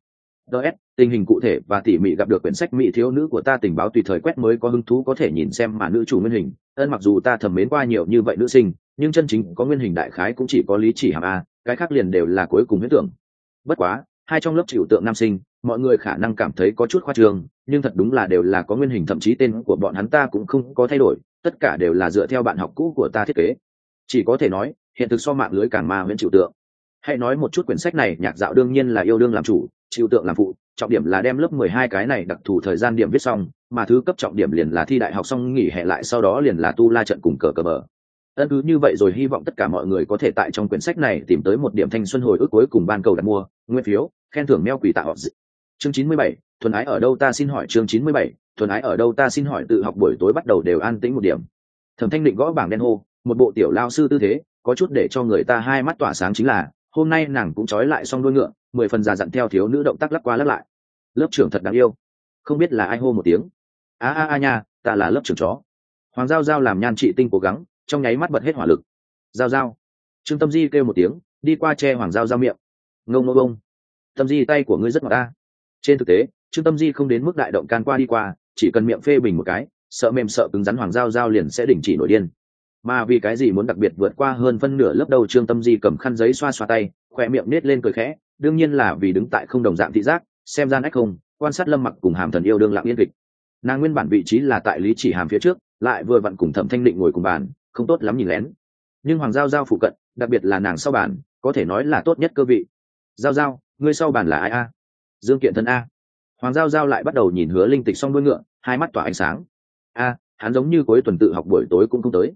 Speaker 1: ts tình hình cụ thể và tỉ mỉ gặp được quyển sách mỹ thiếu nữ của ta tình báo tùy thời quét mới có hứng thú có thể nhìn xem mà nữ chủ nguyên hình. Ân, mặc dù ta thầm mến qua nhiều như vậy nữ sinh, nhưng chân chính có nguyên hình đại khái cũng chỉ có lý chỉ hàm a, cái khác liền đều là cuối cùng huyết tưởng. Bất quá, hai trong lớp chịu tượng nam sinh, mọi người khả năng cảm thấy có chút khoa trương, nhưng thật đúng là đều là có nguyên hình, thậm chí tên của bọn hắn ta cũng không có thay đổi, tất cả đều là dựa theo bạn học cũ của ta thiết kế. Chỉ có thể nói, hiện thực so mạng lưới càng ma viễn chịu tượng hãy nói một chút quyển sách này, nhạc dạo đương nhiên là yêu đương làm chủ chịu tượng làm phụ, trọng điểm là đem lớp mười hai cái này đặc thù thời gian điểm viết xong, mà thứ cấp trọng điểm liền là thi đại học xong nghỉ hè lại sau đó liền là tu la trận cùng cờ cờ bờ. Ân cứ như vậy rồi hy vọng tất cả mọi người có thể tại trong quyển sách này tìm tới một điểm thanh xuân hồi ức cuối cùng ban cầu đặt mua, nguyên phiếu, khen thưởng meo quỷ tạo chương chín mươi bảy, thuần ái ở đâu ta xin hỏi chương chín mươi bảy, thuần ái ở đâu ta xin hỏi tự học buổi tối bắt đầu đều an tĩnh một điểm. Thẩm thanh định gõ bảng đen hô, một bộ tiểu lao sư tư thế, có chút để cho người ta hai mắt tỏa sáng chính là hôm nay nàng cũng trói lại xong đôi ngựa, mười phần già dặn theo thiếu nữ động tác lắc qua lắc lại. Lớp trưởng thật đáng yêu. Không biết là ai hô một tiếng. A a a nha, ta là lớp trưởng chó. Hoàng giao giao làm nhan trị tinh cố gắng, trong nháy mắt bật hết hỏa lực. Giao giao. Trương tâm di kêu một tiếng, đi qua che hoàng giao giao miệng. Ngông ngô ngông. Tâm di tay của ngươi rất ngọt ta trên thực tế, trương tâm di không đến mức đại động can qua đi qua, chỉ cần miệng phê bình một cái, sợ mềm sợ cứng rắn hoàng giao giao liền sẽ đình chỉ nổi điên mà vì cái gì muốn đặc biệt vượt qua hơn phân nửa lớp đầu trương tâm di cầm khăn giấy xoa xoa tay khoe miệng nết lên cười khẽ, đương nhiên là vì đứng tại không đồng dạng thị giác, xem gian ách không, quan sát lâm mặc cùng hàm thần yêu đương lặng yên kịch. Nàng nguyên bản vị trí là tại lý chỉ hàm phía trước, lại vừa vặn cùng thẩm thanh định ngồi cùng bàn, không tốt lắm nhìn lén. Nhưng hoàng giao giao phụ cận, đặc biệt là nàng sau bàn, có thể nói là tốt nhất cơ vị. Giao giao, ngươi sau bàn là ai a? Dương kiện thân a. Hoàng giao giao lại bắt đầu nhìn hứa linh tịch xong đuôi ngựa, hai mắt tỏa ánh sáng. A, hắn giống như cuối tuần tự học buổi tối cũng không tới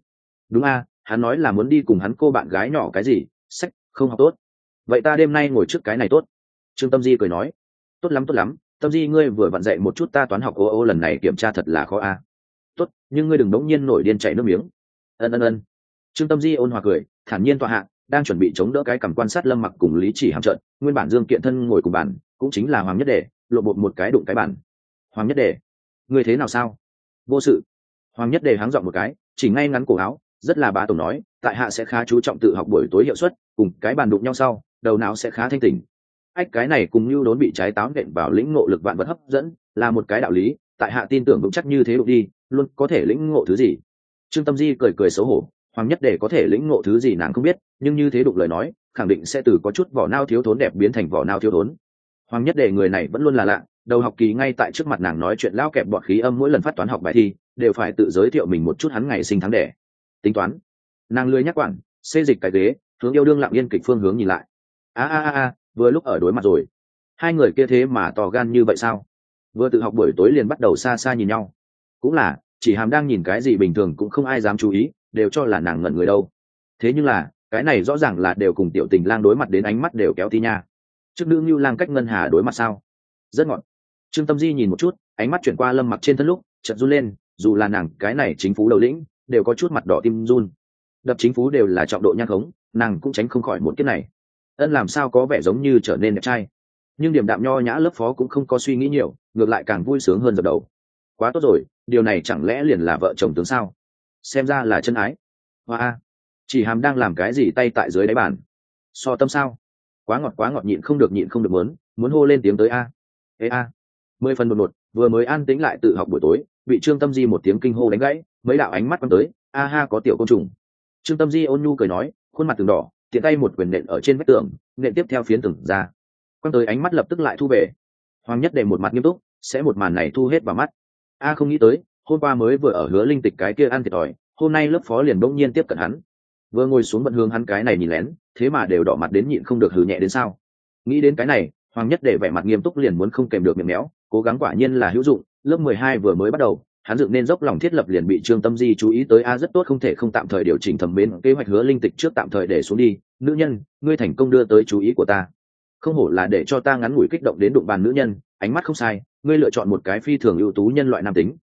Speaker 1: đúng a, hắn nói là muốn đi cùng hắn cô bạn gái nhỏ cái gì? Sách, không học tốt. Vậy ta đêm nay ngồi trước cái này tốt. Trương tâm di cười nói. Tốt lắm tốt lắm. Tâm di, ngươi vừa vặn dạy một chút ta toán học ô ô lần này kiểm tra thật là khó a. Tốt, nhưng ngươi đừng đống nhiên nổi điên chảy nước miếng. Ân ân ân. Trương tâm di ôn hòa cười, thản nhiên tọa hạ, đang chuẩn bị chống đỡ cái cảm quan sát lâm mặc cùng lý chỉ hàm trận, nguyên bản dương kiện thân ngồi cùng bàn, cũng chính là hoàng nhất đề, lộ bột một cái đụng cái bản hoàng nhất đề người thế nào sao? Vô sự. Hoàng nhất đề háng dọn một cái, chỉ ngay ngắn cổ áo rất là bá tổng nói, tại hạ sẽ khá chú trọng tự học buổi tối hiệu suất, cùng cái bàn đụng nhau sau, đầu não sẽ khá thanh tình ách, cái này cùng như đốn bị trái táo nện vào lĩnh ngộ lực vạn vật hấp dẫn, là một cái đạo lý, tại hạ tin tưởng vững chắc như thế đụng đi, luôn có thể lĩnh ngộ thứ gì. Trương tâm di cười cười xấu hổ, hoàng nhất để có thể lĩnh ngộ thứ gì nàng không biết, nhưng như thế đụng lời nói, khẳng định sẽ từ có chút vỏ nao thiếu thốn đẹp biến thành vỏ nao thiếu thốn. Hoàng nhất để người này vẫn luôn là lạ, đầu học kỳ ngay tại trước mặt nàng nói chuyện lao kẹp bọt khí âm mỗi lần phát toán học bài thi, đều phải tự giới thiệu mình một chút hắn ngày sinh tháng đẻ tính toán. Nàng lười nhắc quản, xê dịch cái ghế, hướng yêu đương lặng yên kịch phương hướng nhìn lại. A a a vừa lúc ở đối mặt rồi. Hai người kia thế mà to gan như vậy sao? Vừa tự học buổi tối liền bắt đầu xa xa nhìn nhau. Cũng là, chỉ hàm đang nhìn cái gì bình thường cũng không ai dám chú ý, đều cho là nàng ngẩn người đâu. Thế nhưng là, cái này rõ ràng là đều cùng tiểu tình lang đối mặt đến ánh mắt đều kéo tí nha. Trước nữ như lang cách ngân hà đối mặt sao? Rất ngọt. Trương tâm di nhìn một chút, ánh mắt chuyển qua lâm mặc trên thân lúc, chợt run lên, dù là nàng cái này chính phủ đầu lĩnh đều có chút mặt đỏ tim run. Đập chính phú đều là trọng độ nhang khống, nàng cũng tránh không khỏi một kiếp này. Ân làm sao có vẻ giống như trở nên đẹp trai. Nhưng điểm đạm nho nhã lớp phó cũng không có suy nghĩ nhiều, ngược lại càng vui sướng hơn dập đầu. Quá tốt rồi, điều này chẳng lẽ liền là vợ chồng tướng sao? Xem ra là chân ái. Hoa chỉ hàm đang làm cái gì tay tại dưới đáy bàn? So tâm sao? Quá ngọt quá ngọt, nhịn không được, nhịn không được muốn muốn hô lên tiếng tới a. Ê a. Mười phần một một vừa mới an tĩnh lại tự học buổi tối, bị trương tâm di một tiếng kinh hô đánh gãy mấy đạo ánh mắt quăng tới, a ha, có tiểu côn trùng. Trương tâm di ôn nhu cười nói, khuôn mặt từng đỏ, tiện tay một quyền nện ở trên vách tường, nện tiếp theo phiến tường ra. Quăng tới ánh mắt lập tức lại thu về. Hoàng nhất để một mặt nghiêm túc, sẽ một màn này thu hết vào mắt. A, không nghĩ tới, hôm qua mới vừa ở hứa linh tịch cái kia ăn thiệt thòi, hôm nay lớp phó liền bỗng nhiên tiếp cận hắn. Vừa ngồi xuống bận hướng hắn cái này nhìn lén, thế mà đều đỏ mặt đến nhịn không được hừ nhẹ đến sao. Nghĩ đến cái này, hoàng nhất để vẻ mặt nghiêm túc liền muốn không kèm được miệng méo, cố gắng quả nhiên là hữu dụng, lớp mười hai vừa mới bắt đầu hắn dựng nên dốc lòng thiết lập liền bị trương tâm di chú ý tới, a, rất tốt, không thể không tạm thời điều chỉnh thẩm mến kế hoạch hứa linh tịch trước tạm thời để xuống đi. Nữ nhân, ngươi thành công đưa tới chú ý của ta. Không hổ là để cho ta ngắn ngủi kích động đến đụng bàn nữ nhân, ánh mắt không sai, ngươi lựa chọn một cái phi thường ưu tú nhân loại nam tính.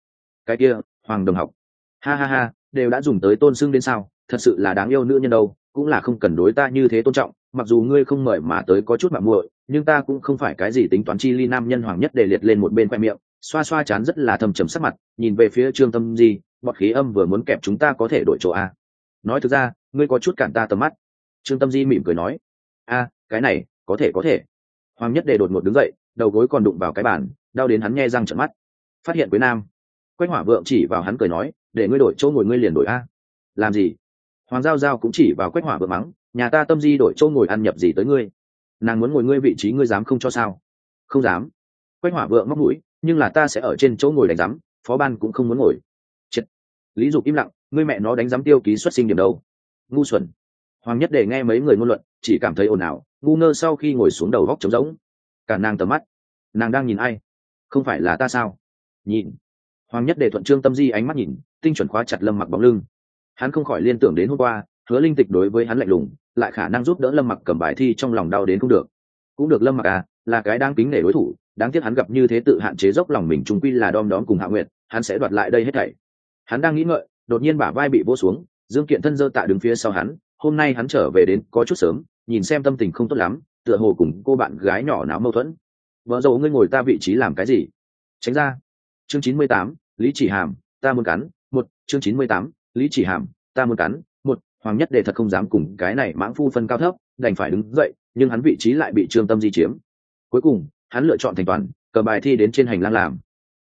Speaker 1: Cái kia, hoàng đồng học. Ha ha ha, đều đã dùng tới tôn xưng đến sao, thật sự là đáng yêu nữ nhân đâu, cũng là không cần đối ta như thế tôn trọng, mặc dù ngươi không mời mà tới có chút mạng muội, nhưng ta cũng không phải cái gì tính toán chi ly nam nhân hoàng nhất để liệt lên một bên khoe miệng xoa xoa chán rất là thầm trầm sắc mặt, nhìn về phía trương tâm di bọt khí âm vừa muốn kẹp chúng ta có thể đổi chỗ a nói thực ra, ngươi có chút cản ta tầm mắt. Trương tâm di mỉm cười nói, a, cái này, có thể có thể. Hoàng nhất đề đột ngột đứng dậy, đầu gối còn đụng vào cái bàn, đau đến hắn nghe răng trận mắt. Phát hiện quế nam. Quách hỏa vượng chỉ vào hắn cười nói, để ngươi đổi chỗ ngồi ngươi liền đổi a. Làm gì? Hoàng giao giao cũng chỉ vào quách hỏa vượng mắng, nhà ta tâm di đổi chỗ ngồi ăn nhập gì tới ngươi? Nàng muốn ngồi ngươi vị trí ngươi dám không cho sao? Không dám. Quách hỏa vượng móc mũi nhưng là ta sẽ ở trên chỗ ngồi đánh giám, phó ban cũng không muốn ngồi. Chết. lý dục im lặng, ngươi mẹ nó đánh giám tiêu ký xuất sinh điểm đâu? Ngu xuẩn. Hoàng nhất để nghe mấy người ngôn luận, chỉ cảm thấy ồn ào, ngu ngơ sau khi ngồi xuống đầu góc trống rỗng. Cả nàng tầm mắt. Nàng đang nhìn ai? Không phải là ta sao? Nhìn. Hoàng nhất để thuận trương tâm di ánh mắt nhìn, tinh chuẩn khóa chặt lâm mặc bóng lưng. Hắn không khỏi liên tưởng đến hôm qua, hứa linh tịch đối với hắn lạnh lùng, lại khả năng giúp đỡ lâm mặc cầm bài thi trong lòng đau đến không được. Cũng được lâm mặc à là cái đang kính nể đối thủ đáng tiếc hắn gặp như thế tự hạn chế dốc lòng mình trung quy là đom đóm cùng hạ nguyện hắn sẽ đoạt lại đây hết thảy. Hắn đang nghĩ ngợi, đột nhiên bả vai bị vỗ xuống, dương kiện thân dơ tạ đứng phía sau hắn, hôm nay hắn trở về đến có chút sớm, nhìn xem tâm tình không tốt lắm, tựa hồ cùng cô bạn gái nhỏ náo mâu thuẫn. Vợ dầu ngươi ngồi ta vị trí làm cái gì? Tránh ra. Chương chín mươi tám, lý chỉ hàm, ta muốn cắn, một, chương chín mươi tám, lý chỉ hàm, ta muốn cắn, một, hoàng nhất đệ thật không dám cùng cái này mãng phu phân cao thấp, đành phải đứng dậy, nhưng hắn vị trí lại bị trương tâm di chiếm. Cuối cùng hắn lựa chọn thành toàn, cờ bài thi đến trên hành lang làm.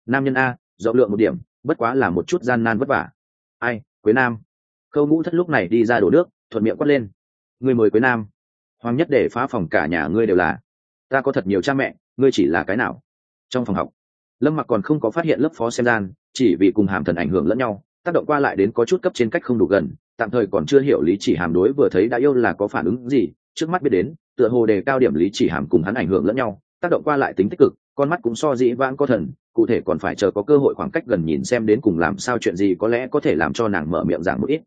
Speaker 1: Nam nhân a, rộng lượng một điểm, bất quá là một chút gian nan vất vả. Ai, quế nam? Khâu ngũ thất lúc này đi ra đổ nước, thuận miệng quát lên. Người mời quế nam. Hoàng nhất để phá phòng cả nhà ngươi đều là. Ta có thật nhiều cha mẹ, ngươi chỉ là cái nào? Trong phòng học, lâm mặc còn không có phát hiện lớp phó xem gian, chỉ vì cùng hàm thần ảnh hưởng lẫn nhau, tác động qua lại đến có chút cấp trên cách không đủ gần, tạm thời còn chưa hiểu lý chỉ hàm đối vừa thấy đã yêu là có phản ứng gì, trước mắt biết đến, tựa hồ đề cao điểm lý chỉ hàm cùng hắn ảnh hưởng lẫn nhau tác động qua lại tính tích cực, con mắt cũng so dĩ vãng có thần, cụ thể còn phải chờ có cơ hội khoảng cách gần nhìn xem đến cùng làm sao chuyện gì có lẽ có thể làm cho nàng mở miệng giảng một ít.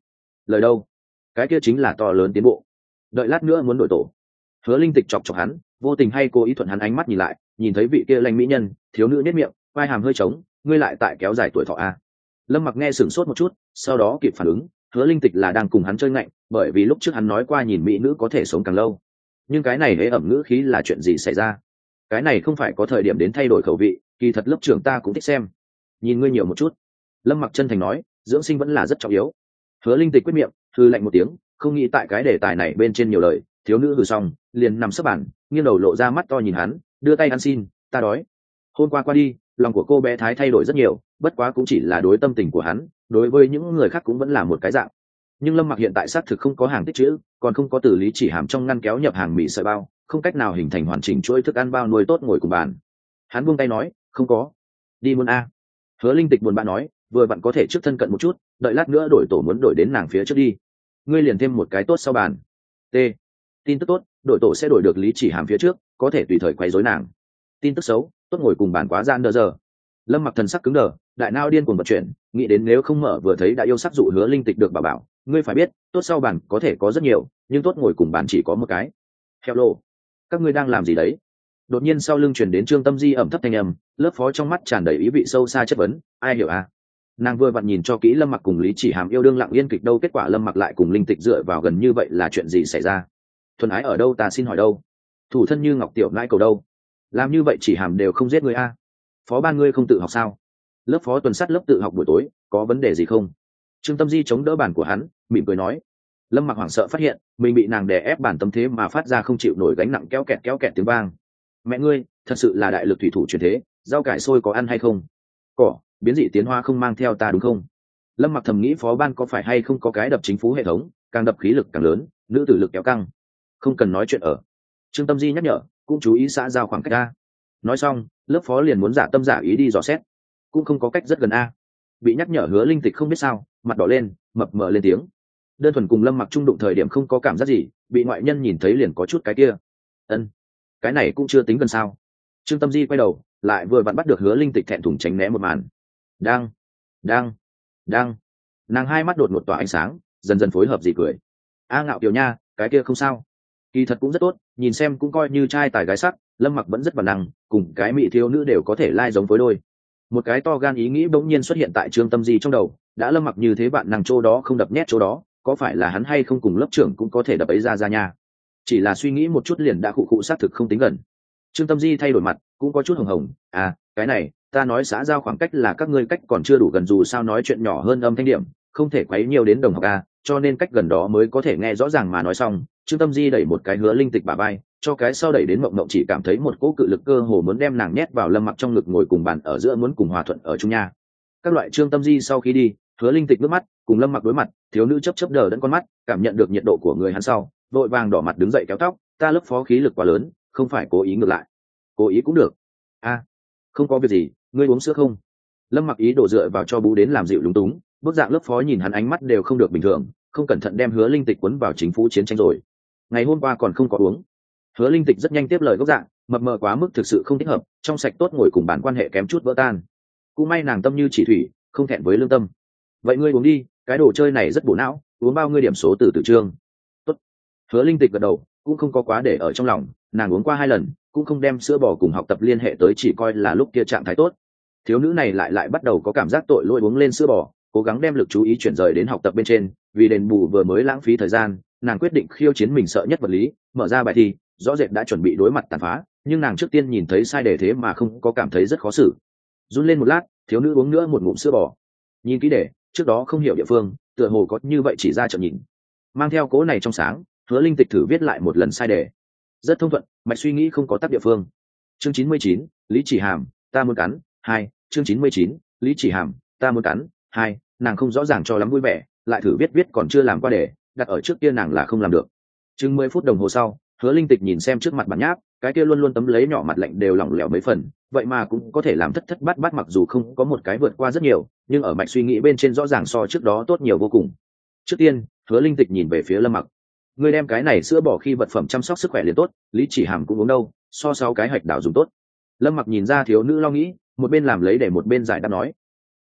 Speaker 1: Lời đâu? Cái kia chính là to lớn tiến bộ. Đợi lát nữa muốn đổi tổ. Hứa linh tịch chọc chọc hắn, vô tình hay cố ý thuận hắn ánh mắt nhìn lại, nhìn thấy vị kia lanh mỹ nhân, thiếu nữ nhất miệng, vai hàm hơi trống, ngươi lại tại kéo dài tuổi thọ a lâm mặc nghe sửng sốt một chút, sau đó kịp phản ứng, hứa linh tịch là đang cùng hắn chơi ngạnh, bởi vì lúc trước hắn nói qua nhìn mỹ nữ có thể sống càng lâu. Nhưng cái này hễ ẩm ngữ khí là chuyện gì xảy ra? Cái này không phải có thời điểm đến thay đổi khẩu vị, kỳ thật lớp trưởng ta cũng thích xem. Nhìn ngươi nhiều một chút. Lâm mặc chân thành nói, dưỡng sinh vẫn là rất trọng yếu. Hứa linh tịch quyết miệng thư lạnh một tiếng, không nghĩ tại cái đề tài này bên trên nhiều lời, thiếu nữ hừ xong, liền nằm sấp bản nghiêng đầu lộ ra mắt to nhìn hắn, đưa tay ăn xin, ta đói. Hôm qua qua đi, lòng của cô bé thái thay đổi rất nhiều, bất quá cũng chỉ là đối tâm tình của hắn, đối với những người khác cũng vẫn là một cái dạng. Nhưng lâm mặc hiện tại xác thực không có hàng tích chữ, còn không có từ lý chỉ hàm trong ngăn kéo nhập hàng mì sợi bao không cách nào hình thành hoàn chỉnh chuỗi thức ăn bao nuôi tốt ngồi cùng bàn. Hắn buông tay nói, không có. Đi muốn a. Hứa linh tịch buồn bã nói, vừa vặn có thể trước thân cận một chút, đợi lát nữa đổi tổ muốn đổi đến nàng phía trước đi. Ngươi liền thêm một cái tốt sau bàn. T. Tin tức tốt đội tổ sẽ đổi được lý chỉ hàm phía trước, có thể tùy thời quấy rối nàng. Tin tức xấu, tốt ngồi cùng bàn quá gian đờ giờ. Lâm mặc thần sắc cứng đờ, đại nao điên cuồng vận chuyển, nghĩ đến nếu không mở vừa thấy đã yêu sắc dụ hứa linh tịch được bảo bảo, ngươi phải biết, tốt sau bàn có thể có rất nhiều, nhưng tốt ngồi cùng bàn chỉ có một cái. Theo lô các ngươi đang làm gì đấy? Đột nhiên sau lưng chuyển đến trương tâm di ẩm thấp thanh âm, lớp phó trong mắt tràn đầy ý vị sâu xa chất vấn, ai hiểu à? Nàng vừa vặn nhìn cho kỹ lâm mặc cùng lý chỉ hàm yêu đương lặng yên kịch đâu, kết quả lâm mặc lại cùng linh tịch dựa vào gần như vậy là chuyện gì xảy ra? Thuần ái ở đâu, ta xin hỏi đâu? Thủ thân như ngọc tiểu nãi cầu đâu? Làm như vậy chỉ hàm đều không giết người a phó ban ngươi không tự học sao? Lớp phó tuần sát lớp tự học buổi tối, có vấn đề gì không? Trương tâm di chống đỡ bàn của hắn, mỉm cười nói lâm mặc hoảng sợ phát hiện, mình bị nàng đè ép bản tâm thế mà phát ra không chịu nổi gánh nặng kéo kẹt kéo kẹt tiếng vang. Mẹ ngươi, thật sự là đại lực thủy thủ truyền thế, rau cải sôi có ăn hay không? Cỏ, biến dị tiến hoa không mang theo ta đúng không? Lâm mặc thầm nghĩ phó ban có phải hay không có cái đập chính phủ hệ thống, càng đập khí lực càng lớn, nữ tử lực kéo căng. Không cần nói chuyện ở. Trương tâm di nhắc nhở, cũng chú ý xã giao khoảng cách a. Nói xong, lớp phó liền muốn giả tâm giả ý đi dò xét. Cũng không có cách rất gần a. Bị nhắc nhở hứa linh tịch không biết sao, mặt đỏ lên, mập mờ lên tiếng đơn thuần cùng lâm mặc trung đụng thời điểm không có cảm giác gì, bị ngoại nhân nhìn thấy liền có chút cái kia. Ân, cái này cũng chưa tính gần sao. Trương tâm di quay đầu, lại vừa vặn bắt được hứa linh tịch thẹn thùng tránh né một màn. Đang đang đang. Nàng hai mắt đột một tỏa ánh sáng, dần dần phối hợp gì cười. A ngạo kiều nha, cái kia không sao. Kỳ thật cũng rất tốt, nhìn xem cũng coi như trai tài gái sắc, lâm mặc vẫn rất bản năng, cùng cái mỹ thiếu nữ đều có thể lai giống với đôi. Một cái to gan ý nghĩ bỗng nhiên xuất hiện tại trương tâm di trong đầu, đã lâm mặc như thế bạn nàng chỗ đó không đập nhét chỗ đó có phải là hắn hay không cùng lớp trưởng cũng có thể đập ấy ra ra nha? Chỉ là suy nghĩ một chút liền đã khụ khụ xác thực không tính gần. Trương tâm di thay đổi mặt cũng có chút hồng hồng à cái này ta nói xã giao khoảng cách là các ngươi cách còn chưa đủ gần dù sao nói chuyện nhỏ hơn âm thanh điểm không thể quấy nhiều đến đồng học a cho nên cách gần đó mới có thể nghe rõ ràng mà nói xong. Trương tâm di đẩy một cái hứa linh tịch bà vai, cho cái sau đẩy đến mộng mộng chỉ cảm thấy một cỗ cự lực cơ hồ muốn đem nàng nhét vào lâm mặc trong ngực ngồi cùng bàn ở giữa muốn cùng hòa thuận ở chung nha. Các loại trương tâm di sau khi đi hứa linh tịch nước mắt cùng lâm mặc đối mặt, thiếu nữ chấp chấp đờ đẫn con mắt, cảm nhận được nhiệt độ của người hắn sau, vội vàng đỏ mặt đứng dậy kéo tóc, ta lớp phó khí lực quá lớn, không phải cố ý ngược lại. Cố ý cũng được. A, không có việc gì, ngươi uống sữa không? Lâm mặc ý đổ dựa vào cho bú đến làm dịu lúng túng bức dạng lớp phó nhìn hắn ánh mắt đều không được bình thường, không cẩn thận đem hứa linh tịch quấn vào chính phủ chiến tranh rồi. Ngày hôm qua còn không có uống. Hứa linh tịch rất nhanh tiếp lời gốc dạng, mập mờ quá mức thực sự không thích hợp, trong sạch tốt ngồi cùng bản quan hệ kém chút vỡ tan. Cũng may nàng tâm như chỉ thủy, không thẹn với lương tâm. Vậy ngươi uống đi cái đồ chơi này rất bổ não, uống bao ngươi điểm số từ từ trương. Tốt. hứa linh tịch gật đầu, cũng không có quá để ở trong lòng, nàng uống qua hai lần, cũng không đem sữa bò cùng học tập liên hệ tới chỉ coi là lúc kia trạng thái tốt. Thiếu nữ này lại lại bắt đầu có cảm giác tội lỗi uống lên sữa bò, cố gắng đem lực chú ý chuyển rời đến học tập bên trên, vì đền bù vừa mới lãng phí thời gian, nàng quyết định khiêu chiến mình sợ nhất vật lý, mở ra bài thi, rõ rệt đã chuẩn bị đối mặt tàn phá, nhưng nàng trước tiên nhìn thấy sai đề thế mà không có cảm thấy rất khó xử. Run lên một lát, thiếu nữ uống nữa một ngụm sữa bò. Nhìn kỹ để trước đó không hiểu địa phương, tựa hồ có như vậy chỉ ra chậm nhìn. Mang theo cố này trong sáng, hứa linh tịch thử viết lại một lần sai đề. Rất thông thuận, mạch suy nghĩ không có tác địa phương. Chương chín mươi chín, lý chỉ hàm, ta muốn cắn, hai, chương chín mươi chín, lý chỉ hàm, ta muốn cắn, hai, nàng không rõ ràng cho lắm vui vẻ, lại thử viết viết còn chưa làm qua để đặt ở trước kia nàng là không làm được. Chừng mười phút đồng hồ sau, hứa linh tịch nhìn xem trước mặt bản nháp cái kia luôn luôn tấm lấy nhỏ mặt lạnh đều lỏng lẻo mấy phần, vậy mà cũng có thể làm thất thất bát bát mặc dù không có một cái vượt qua rất nhiều, nhưng ở mạch suy nghĩ bên trên rõ ràng so trước đó tốt nhiều vô cùng. Trước tiên, hứa linh tịch nhìn về phía lâm mặc. Ngươi đem cái này sữa bỏ khi vật phẩm chăm sóc sức khỏe liền tốt, lý chỉ hàm cũng uống đâu, so sáu cái hạch đảo dùng tốt. Lâm mặc nhìn ra thiếu nữ lo nghĩ, một bên làm lấy để một bên giải đáp nói.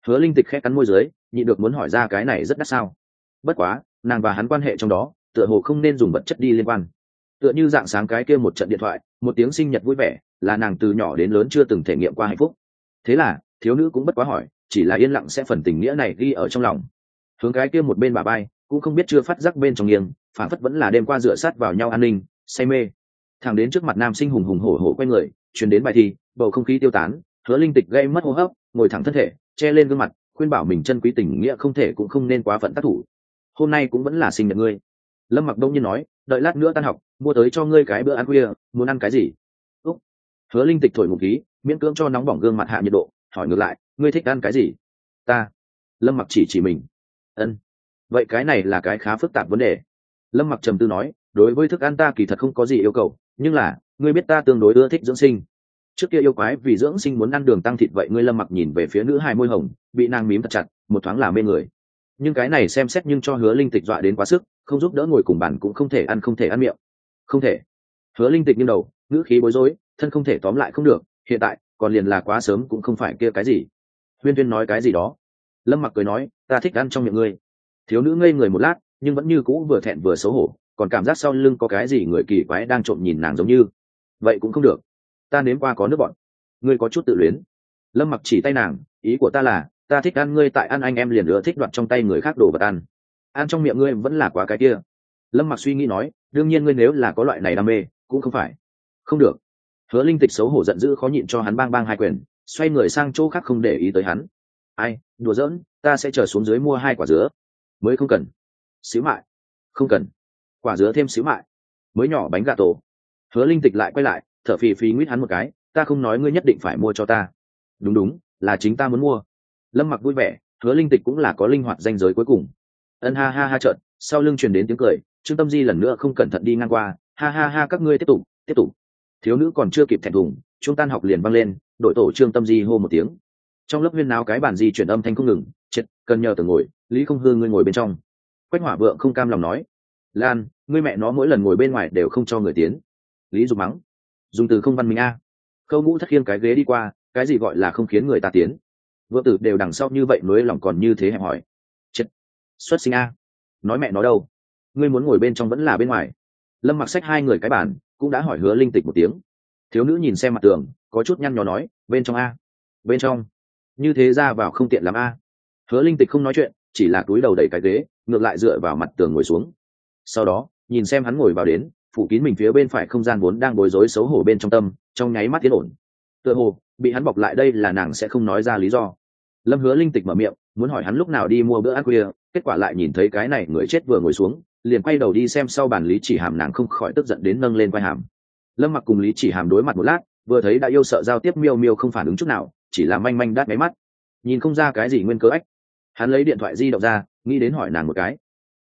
Speaker 1: Hứa linh tịch khẽ cắn môi dưới, nhị được muốn hỏi ra cái này rất đắt sao. Bất quá, nàng và hắn quan hệ trong đó, tựa hồ không nên dùng vật chất đi liên quan tựa như dạng sáng cái kia một trận điện thoại, một tiếng sinh nhật vui vẻ, là nàng từ nhỏ đến lớn chưa từng thể nghiệm qua hạnh phúc. Thế là, thiếu nữ cũng bất quá hỏi, chỉ là yên lặng sẽ phần tình nghĩa này ghi ở trong lòng. Hướng cái kia một bên bà bay, cũng không biết chưa phát giác bên trong nghiêng phản phất vẫn là đêm qua dựa sát vào nhau an ninh, say mê. Thẳng đến trước mặt nam sinh hùng hùng hổ hổ quay người chuyển đến bài thi, bầu không khí tiêu tán, hứa linh tịch gây mất hô hấp, ngồi thẳng thân thể, che lên gương mặt, khuyên bảo mình chân quý tình nghĩa không thể cũng không nên quá phận tác thủ. Hôm nay cũng vẫn là sinh nhật ngươi. Lâm mặc đông nhiên nói đợi lát nữa tan học, mua tới cho ngươi cái bữa ăn khuya, muốn ăn cái gì? Úc. Hứa linh tịch thổi một khí, miễn cưỡng cho nóng bỏng gương mặt hạ nhiệt độ, hỏi ngược lại, ngươi thích ăn cái gì? Ta. Lâm mặc chỉ chỉ mình. Ân. Vậy cái này là cái khá phức tạp vấn đề. Lâm mặc trầm tư nói, đối với thức ăn ta kỳ thật không có gì yêu cầu, nhưng là, ngươi biết ta tương đối ưa thích dưỡng sinh. Trước kia yêu quái vì dưỡng sinh muốn ăn đường tăng thịt vậy ngươi lâm mặc nhìn về phía nữ hai môi hồng, bị nàng mím thật chặt, một thoáng là mê người nhưng cái này xem xét nhưng cho hứa linh tịch dọa đến quá sức, không giúp đỡ ngồi cùng bàn cũng không thể ăn không thể ăn miệng. Không thể. Hứa linh tịch nghiêng đầu, ngữ khí bối rối, thân không thể tóm lại không được, hiện tại, còn liền là quá sớm cũng không phải kia cái gì. Huyên viên nói cái gì đó. Lâm mặc cười nói, ta thích ăn trong miệng ngươi. Thiếu nữ ngây người một lát, nhưng vẫn như cũ vừa thẹn vừa xấu hổ, còn cảm giác sau lưng có cái gì người kỳ quái đang trộm nhìn nàng giống như. Vậy cũng không được. Ta nếm qua có nước bọn ngươi có chút tự luyến. Lâm mặc chỉ tay nàng, ý của ta là ta thích ăn ngươi tại ăn anh em liền lựa thích đoạt trong tay người khác đồ vật ăn. Ăn trong miệng ngươi vẫn là quá cái kia. Lâm mặc suy nghĩ nói, đương nhiên ngươi nếu là có loại này đam mê, cũng không phải. Không được. Hứa linh tịch xấu hổ giận dữ khó nhịn cho hắn bang bang hai quyền, xoay người sang chỗ khác không để ý tới hắn. Ai, đùa giỡn, ta sẽ chờ xuống dưới mua hai quả dứa. Mới không cần. Xíu mại. Không cần. Quả dứa thêm xíu mại. Mới nhỏ bánh gà tổ. Hứa linh tịch lại quay lại, thở phì phì nguyết hắn một cái, ta không nói ngươi nhất định phải mua cho ta. Đúng đúng, là chính ta muốn mua lâm mặc vui vẻ, hứa linh tịch cũng là có linh hoạt danh giới cuối cùng. Ân ha ha ha trợn, sau lưng truyền đến tiếng cười, trương tâm di lần nữa không cẩn thận đi ngang qua, ha ha ha, các ngươi tiếp tục tiếp tục. Thiếu nữ còn chưa kịp thẹn thùng chúng tan học liền văng lên, đội tổ trương tâm di hô một tiếng. Trong lớp huyên náo cái bản di chuyển âm thanh không ngừng chết cần nhờ từ ngồi, lý không hư ngươi ngồi bên trong. Quách hỏa vượng không cam lòng nói, lan, ngươi mẹ nó mỗi lần ngồi bên ngoài đều không cho người tiến. Lý dục mắng, dùng từ không văn minh a. Khâu ngũ thất khiêng cái ghế đi qua, cái gì gọi là không khiến người ta tiến? Vượng tử đều đằng sau như vậy nối lòng còn như thế hẹp hỏi. Chết. Xuất sinh a. Nói mẹ nó đâu? Ngươi muốn ngồi bên trong vẫn là bên ngoài. Lâm mặc sách hai người cái bản cũng đã hỏi hứa linh tịch một tiếng. Thiếu nữ nhìn xem mặt tường, có chút nhăn nhó nói, bên trong a? Bên trong. Như thế ra vào không tiện làm a. Hứa linh tịch không nói chuyện, chỉ là túi đầu đẩy cái ghế, ngược lại dựa vào mặt tường ngồi xuống. Sau đó, nhìn xem hắn ngồi vào đến, phủ kín mình phía bên phải không gian vốn đang bối rối xấu hổ bên trong tâm, trong nháy mắt tiến ổn. Tựa hồ, bị hắn bọc lại đây là nàng sẽ không nói ra lý do lâm hứa linh tịch mở miệng muốn hỏi hắn lúc nào đi mua bữa ăn khuya kết quả lại nhìn thấy cái này người chết vừa ngồi xuống liền quay đầu đi xem sau bàn lý chỉ hàm nàng không khỏi tức giận đến nâng lên vai hàm. Lâm mặc cùng lý chỉ hàm đối mặt một lát vừa thấy đã yêu sợ giao tiếp miêu miêu không phản ứng chút nào chỉ là manh manh đát máy mắt. Nhìn không ra cái gì nguyên cớ ách. Hắn lấy điện thoại di động ra nghĩ đến hỏi nàng một cái.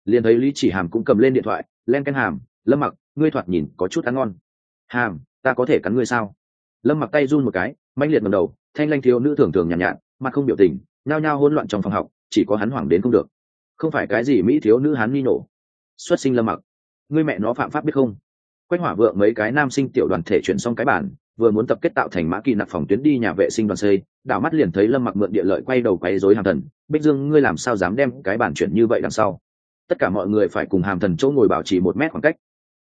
Speaker 1: Liền thấy lý chỉ hàm cũng cầm lên điện thoại len canh hàm lâm mặc ngươi thoạt nhìn có chút ăn ngon. Hàm ta có thể cắn ngươi sao? Lâm mặc tay run một cái manh liệt ngầm đầu thanh lanh thiếu nữ thường thường nhàn nhạt, nhạt mặt không biểu tình, nhao nhao hỗn loạn trong phòng học, chỉ có hắn hoảng đến không được. Không phải cái gì mỹ thiếu nữ hắn nghi nổ. Xuất sinh lâm mặc. Ngươi mẹ nó phạm pháp biết không? Quách hỏa vượng mấy cái nam sinh tiểu đoàn thể chuyển xong cái bản vừa muốn tập kết tạo thành mã kỳ nặc phòng tuyến đi nhà vệ sinh đoàn xây, đảo mắt liền thấy lâm mặc mượn địa lợi quay đầu quay dối hàm thần. Bích dương, ngươi làm sao dám đem cái bản chuyển như vậy đằng sau? Tất cả mọi người phải cùng hàm thần chỗ ngồi bảo trì một mét khoảng cách.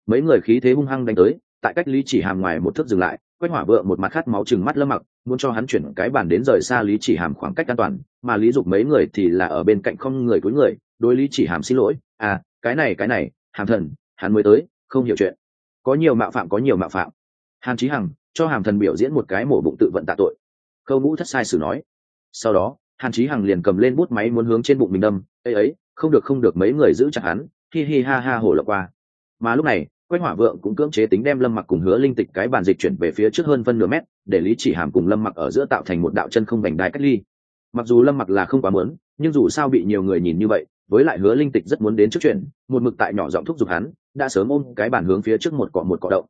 Speaker 1: Mấy người khí thế hung hăng đánh tới, tại cách lý chỉ hàm ngoài một thước dừng lại quách hỏa vượng một mặt khát máu chừng mắt lâm mặc, muốn cho hắn chuyển cái bàn đến rời xa lý chỉ hàm khoảng cách an toàn, mà lý dục mấy người thì là ở bên cạnh không người cuối người, đối lý chỉ hàm xin lỗi à cái này cái này, hàm thần, hắn mới tới, không hiểu chuyện. Có nhiều mạo phạm, có nhiều mạo phạm. Hàn chí hằng cho hàm thần biểu diễn một cái mổ bụng tự vận tạ tội. Khâu ngũ thất sai sử nói. Sau đó, hàn chí hằng liền cầm lên bút máy muốn hướng trên bụng mình đâm. Ấy ấy không được không được, mấy người giữ chặt hắn. Hi hi ha ha hổ lọc qua. Mà lúc này quách hỏa vượng cũng cưỡng chế tính đem lâm mặc cùng hứa linh tịch cái bàn dịch chuyển về phía trước hơn phân nửa mét, để lý chỉ hàm cùng lâm mặc ở giữa tạo thành một đạo chân không vành đai cách ly. Mặc dù lâm mặc là không quá muốn, nhưng dù sao bị nhiều người nhìn như vậy, với lại hứa linh tịch rất muốn đến trước chuyện, một mực tại nhỏ giọng thúc giục hắn, đã sớm ôm cái bàn hướng phía trước một cọ một cọ động.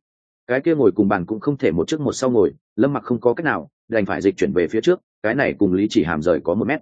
Speaker 1: Cái kia ngồi cùng bàn cũng không thể một trước một sau ngồi, lâm mặc không có cách nào, đành phải dịch chuyển về phía trước, cái này cùng lý chỉ hàm rời có một mét.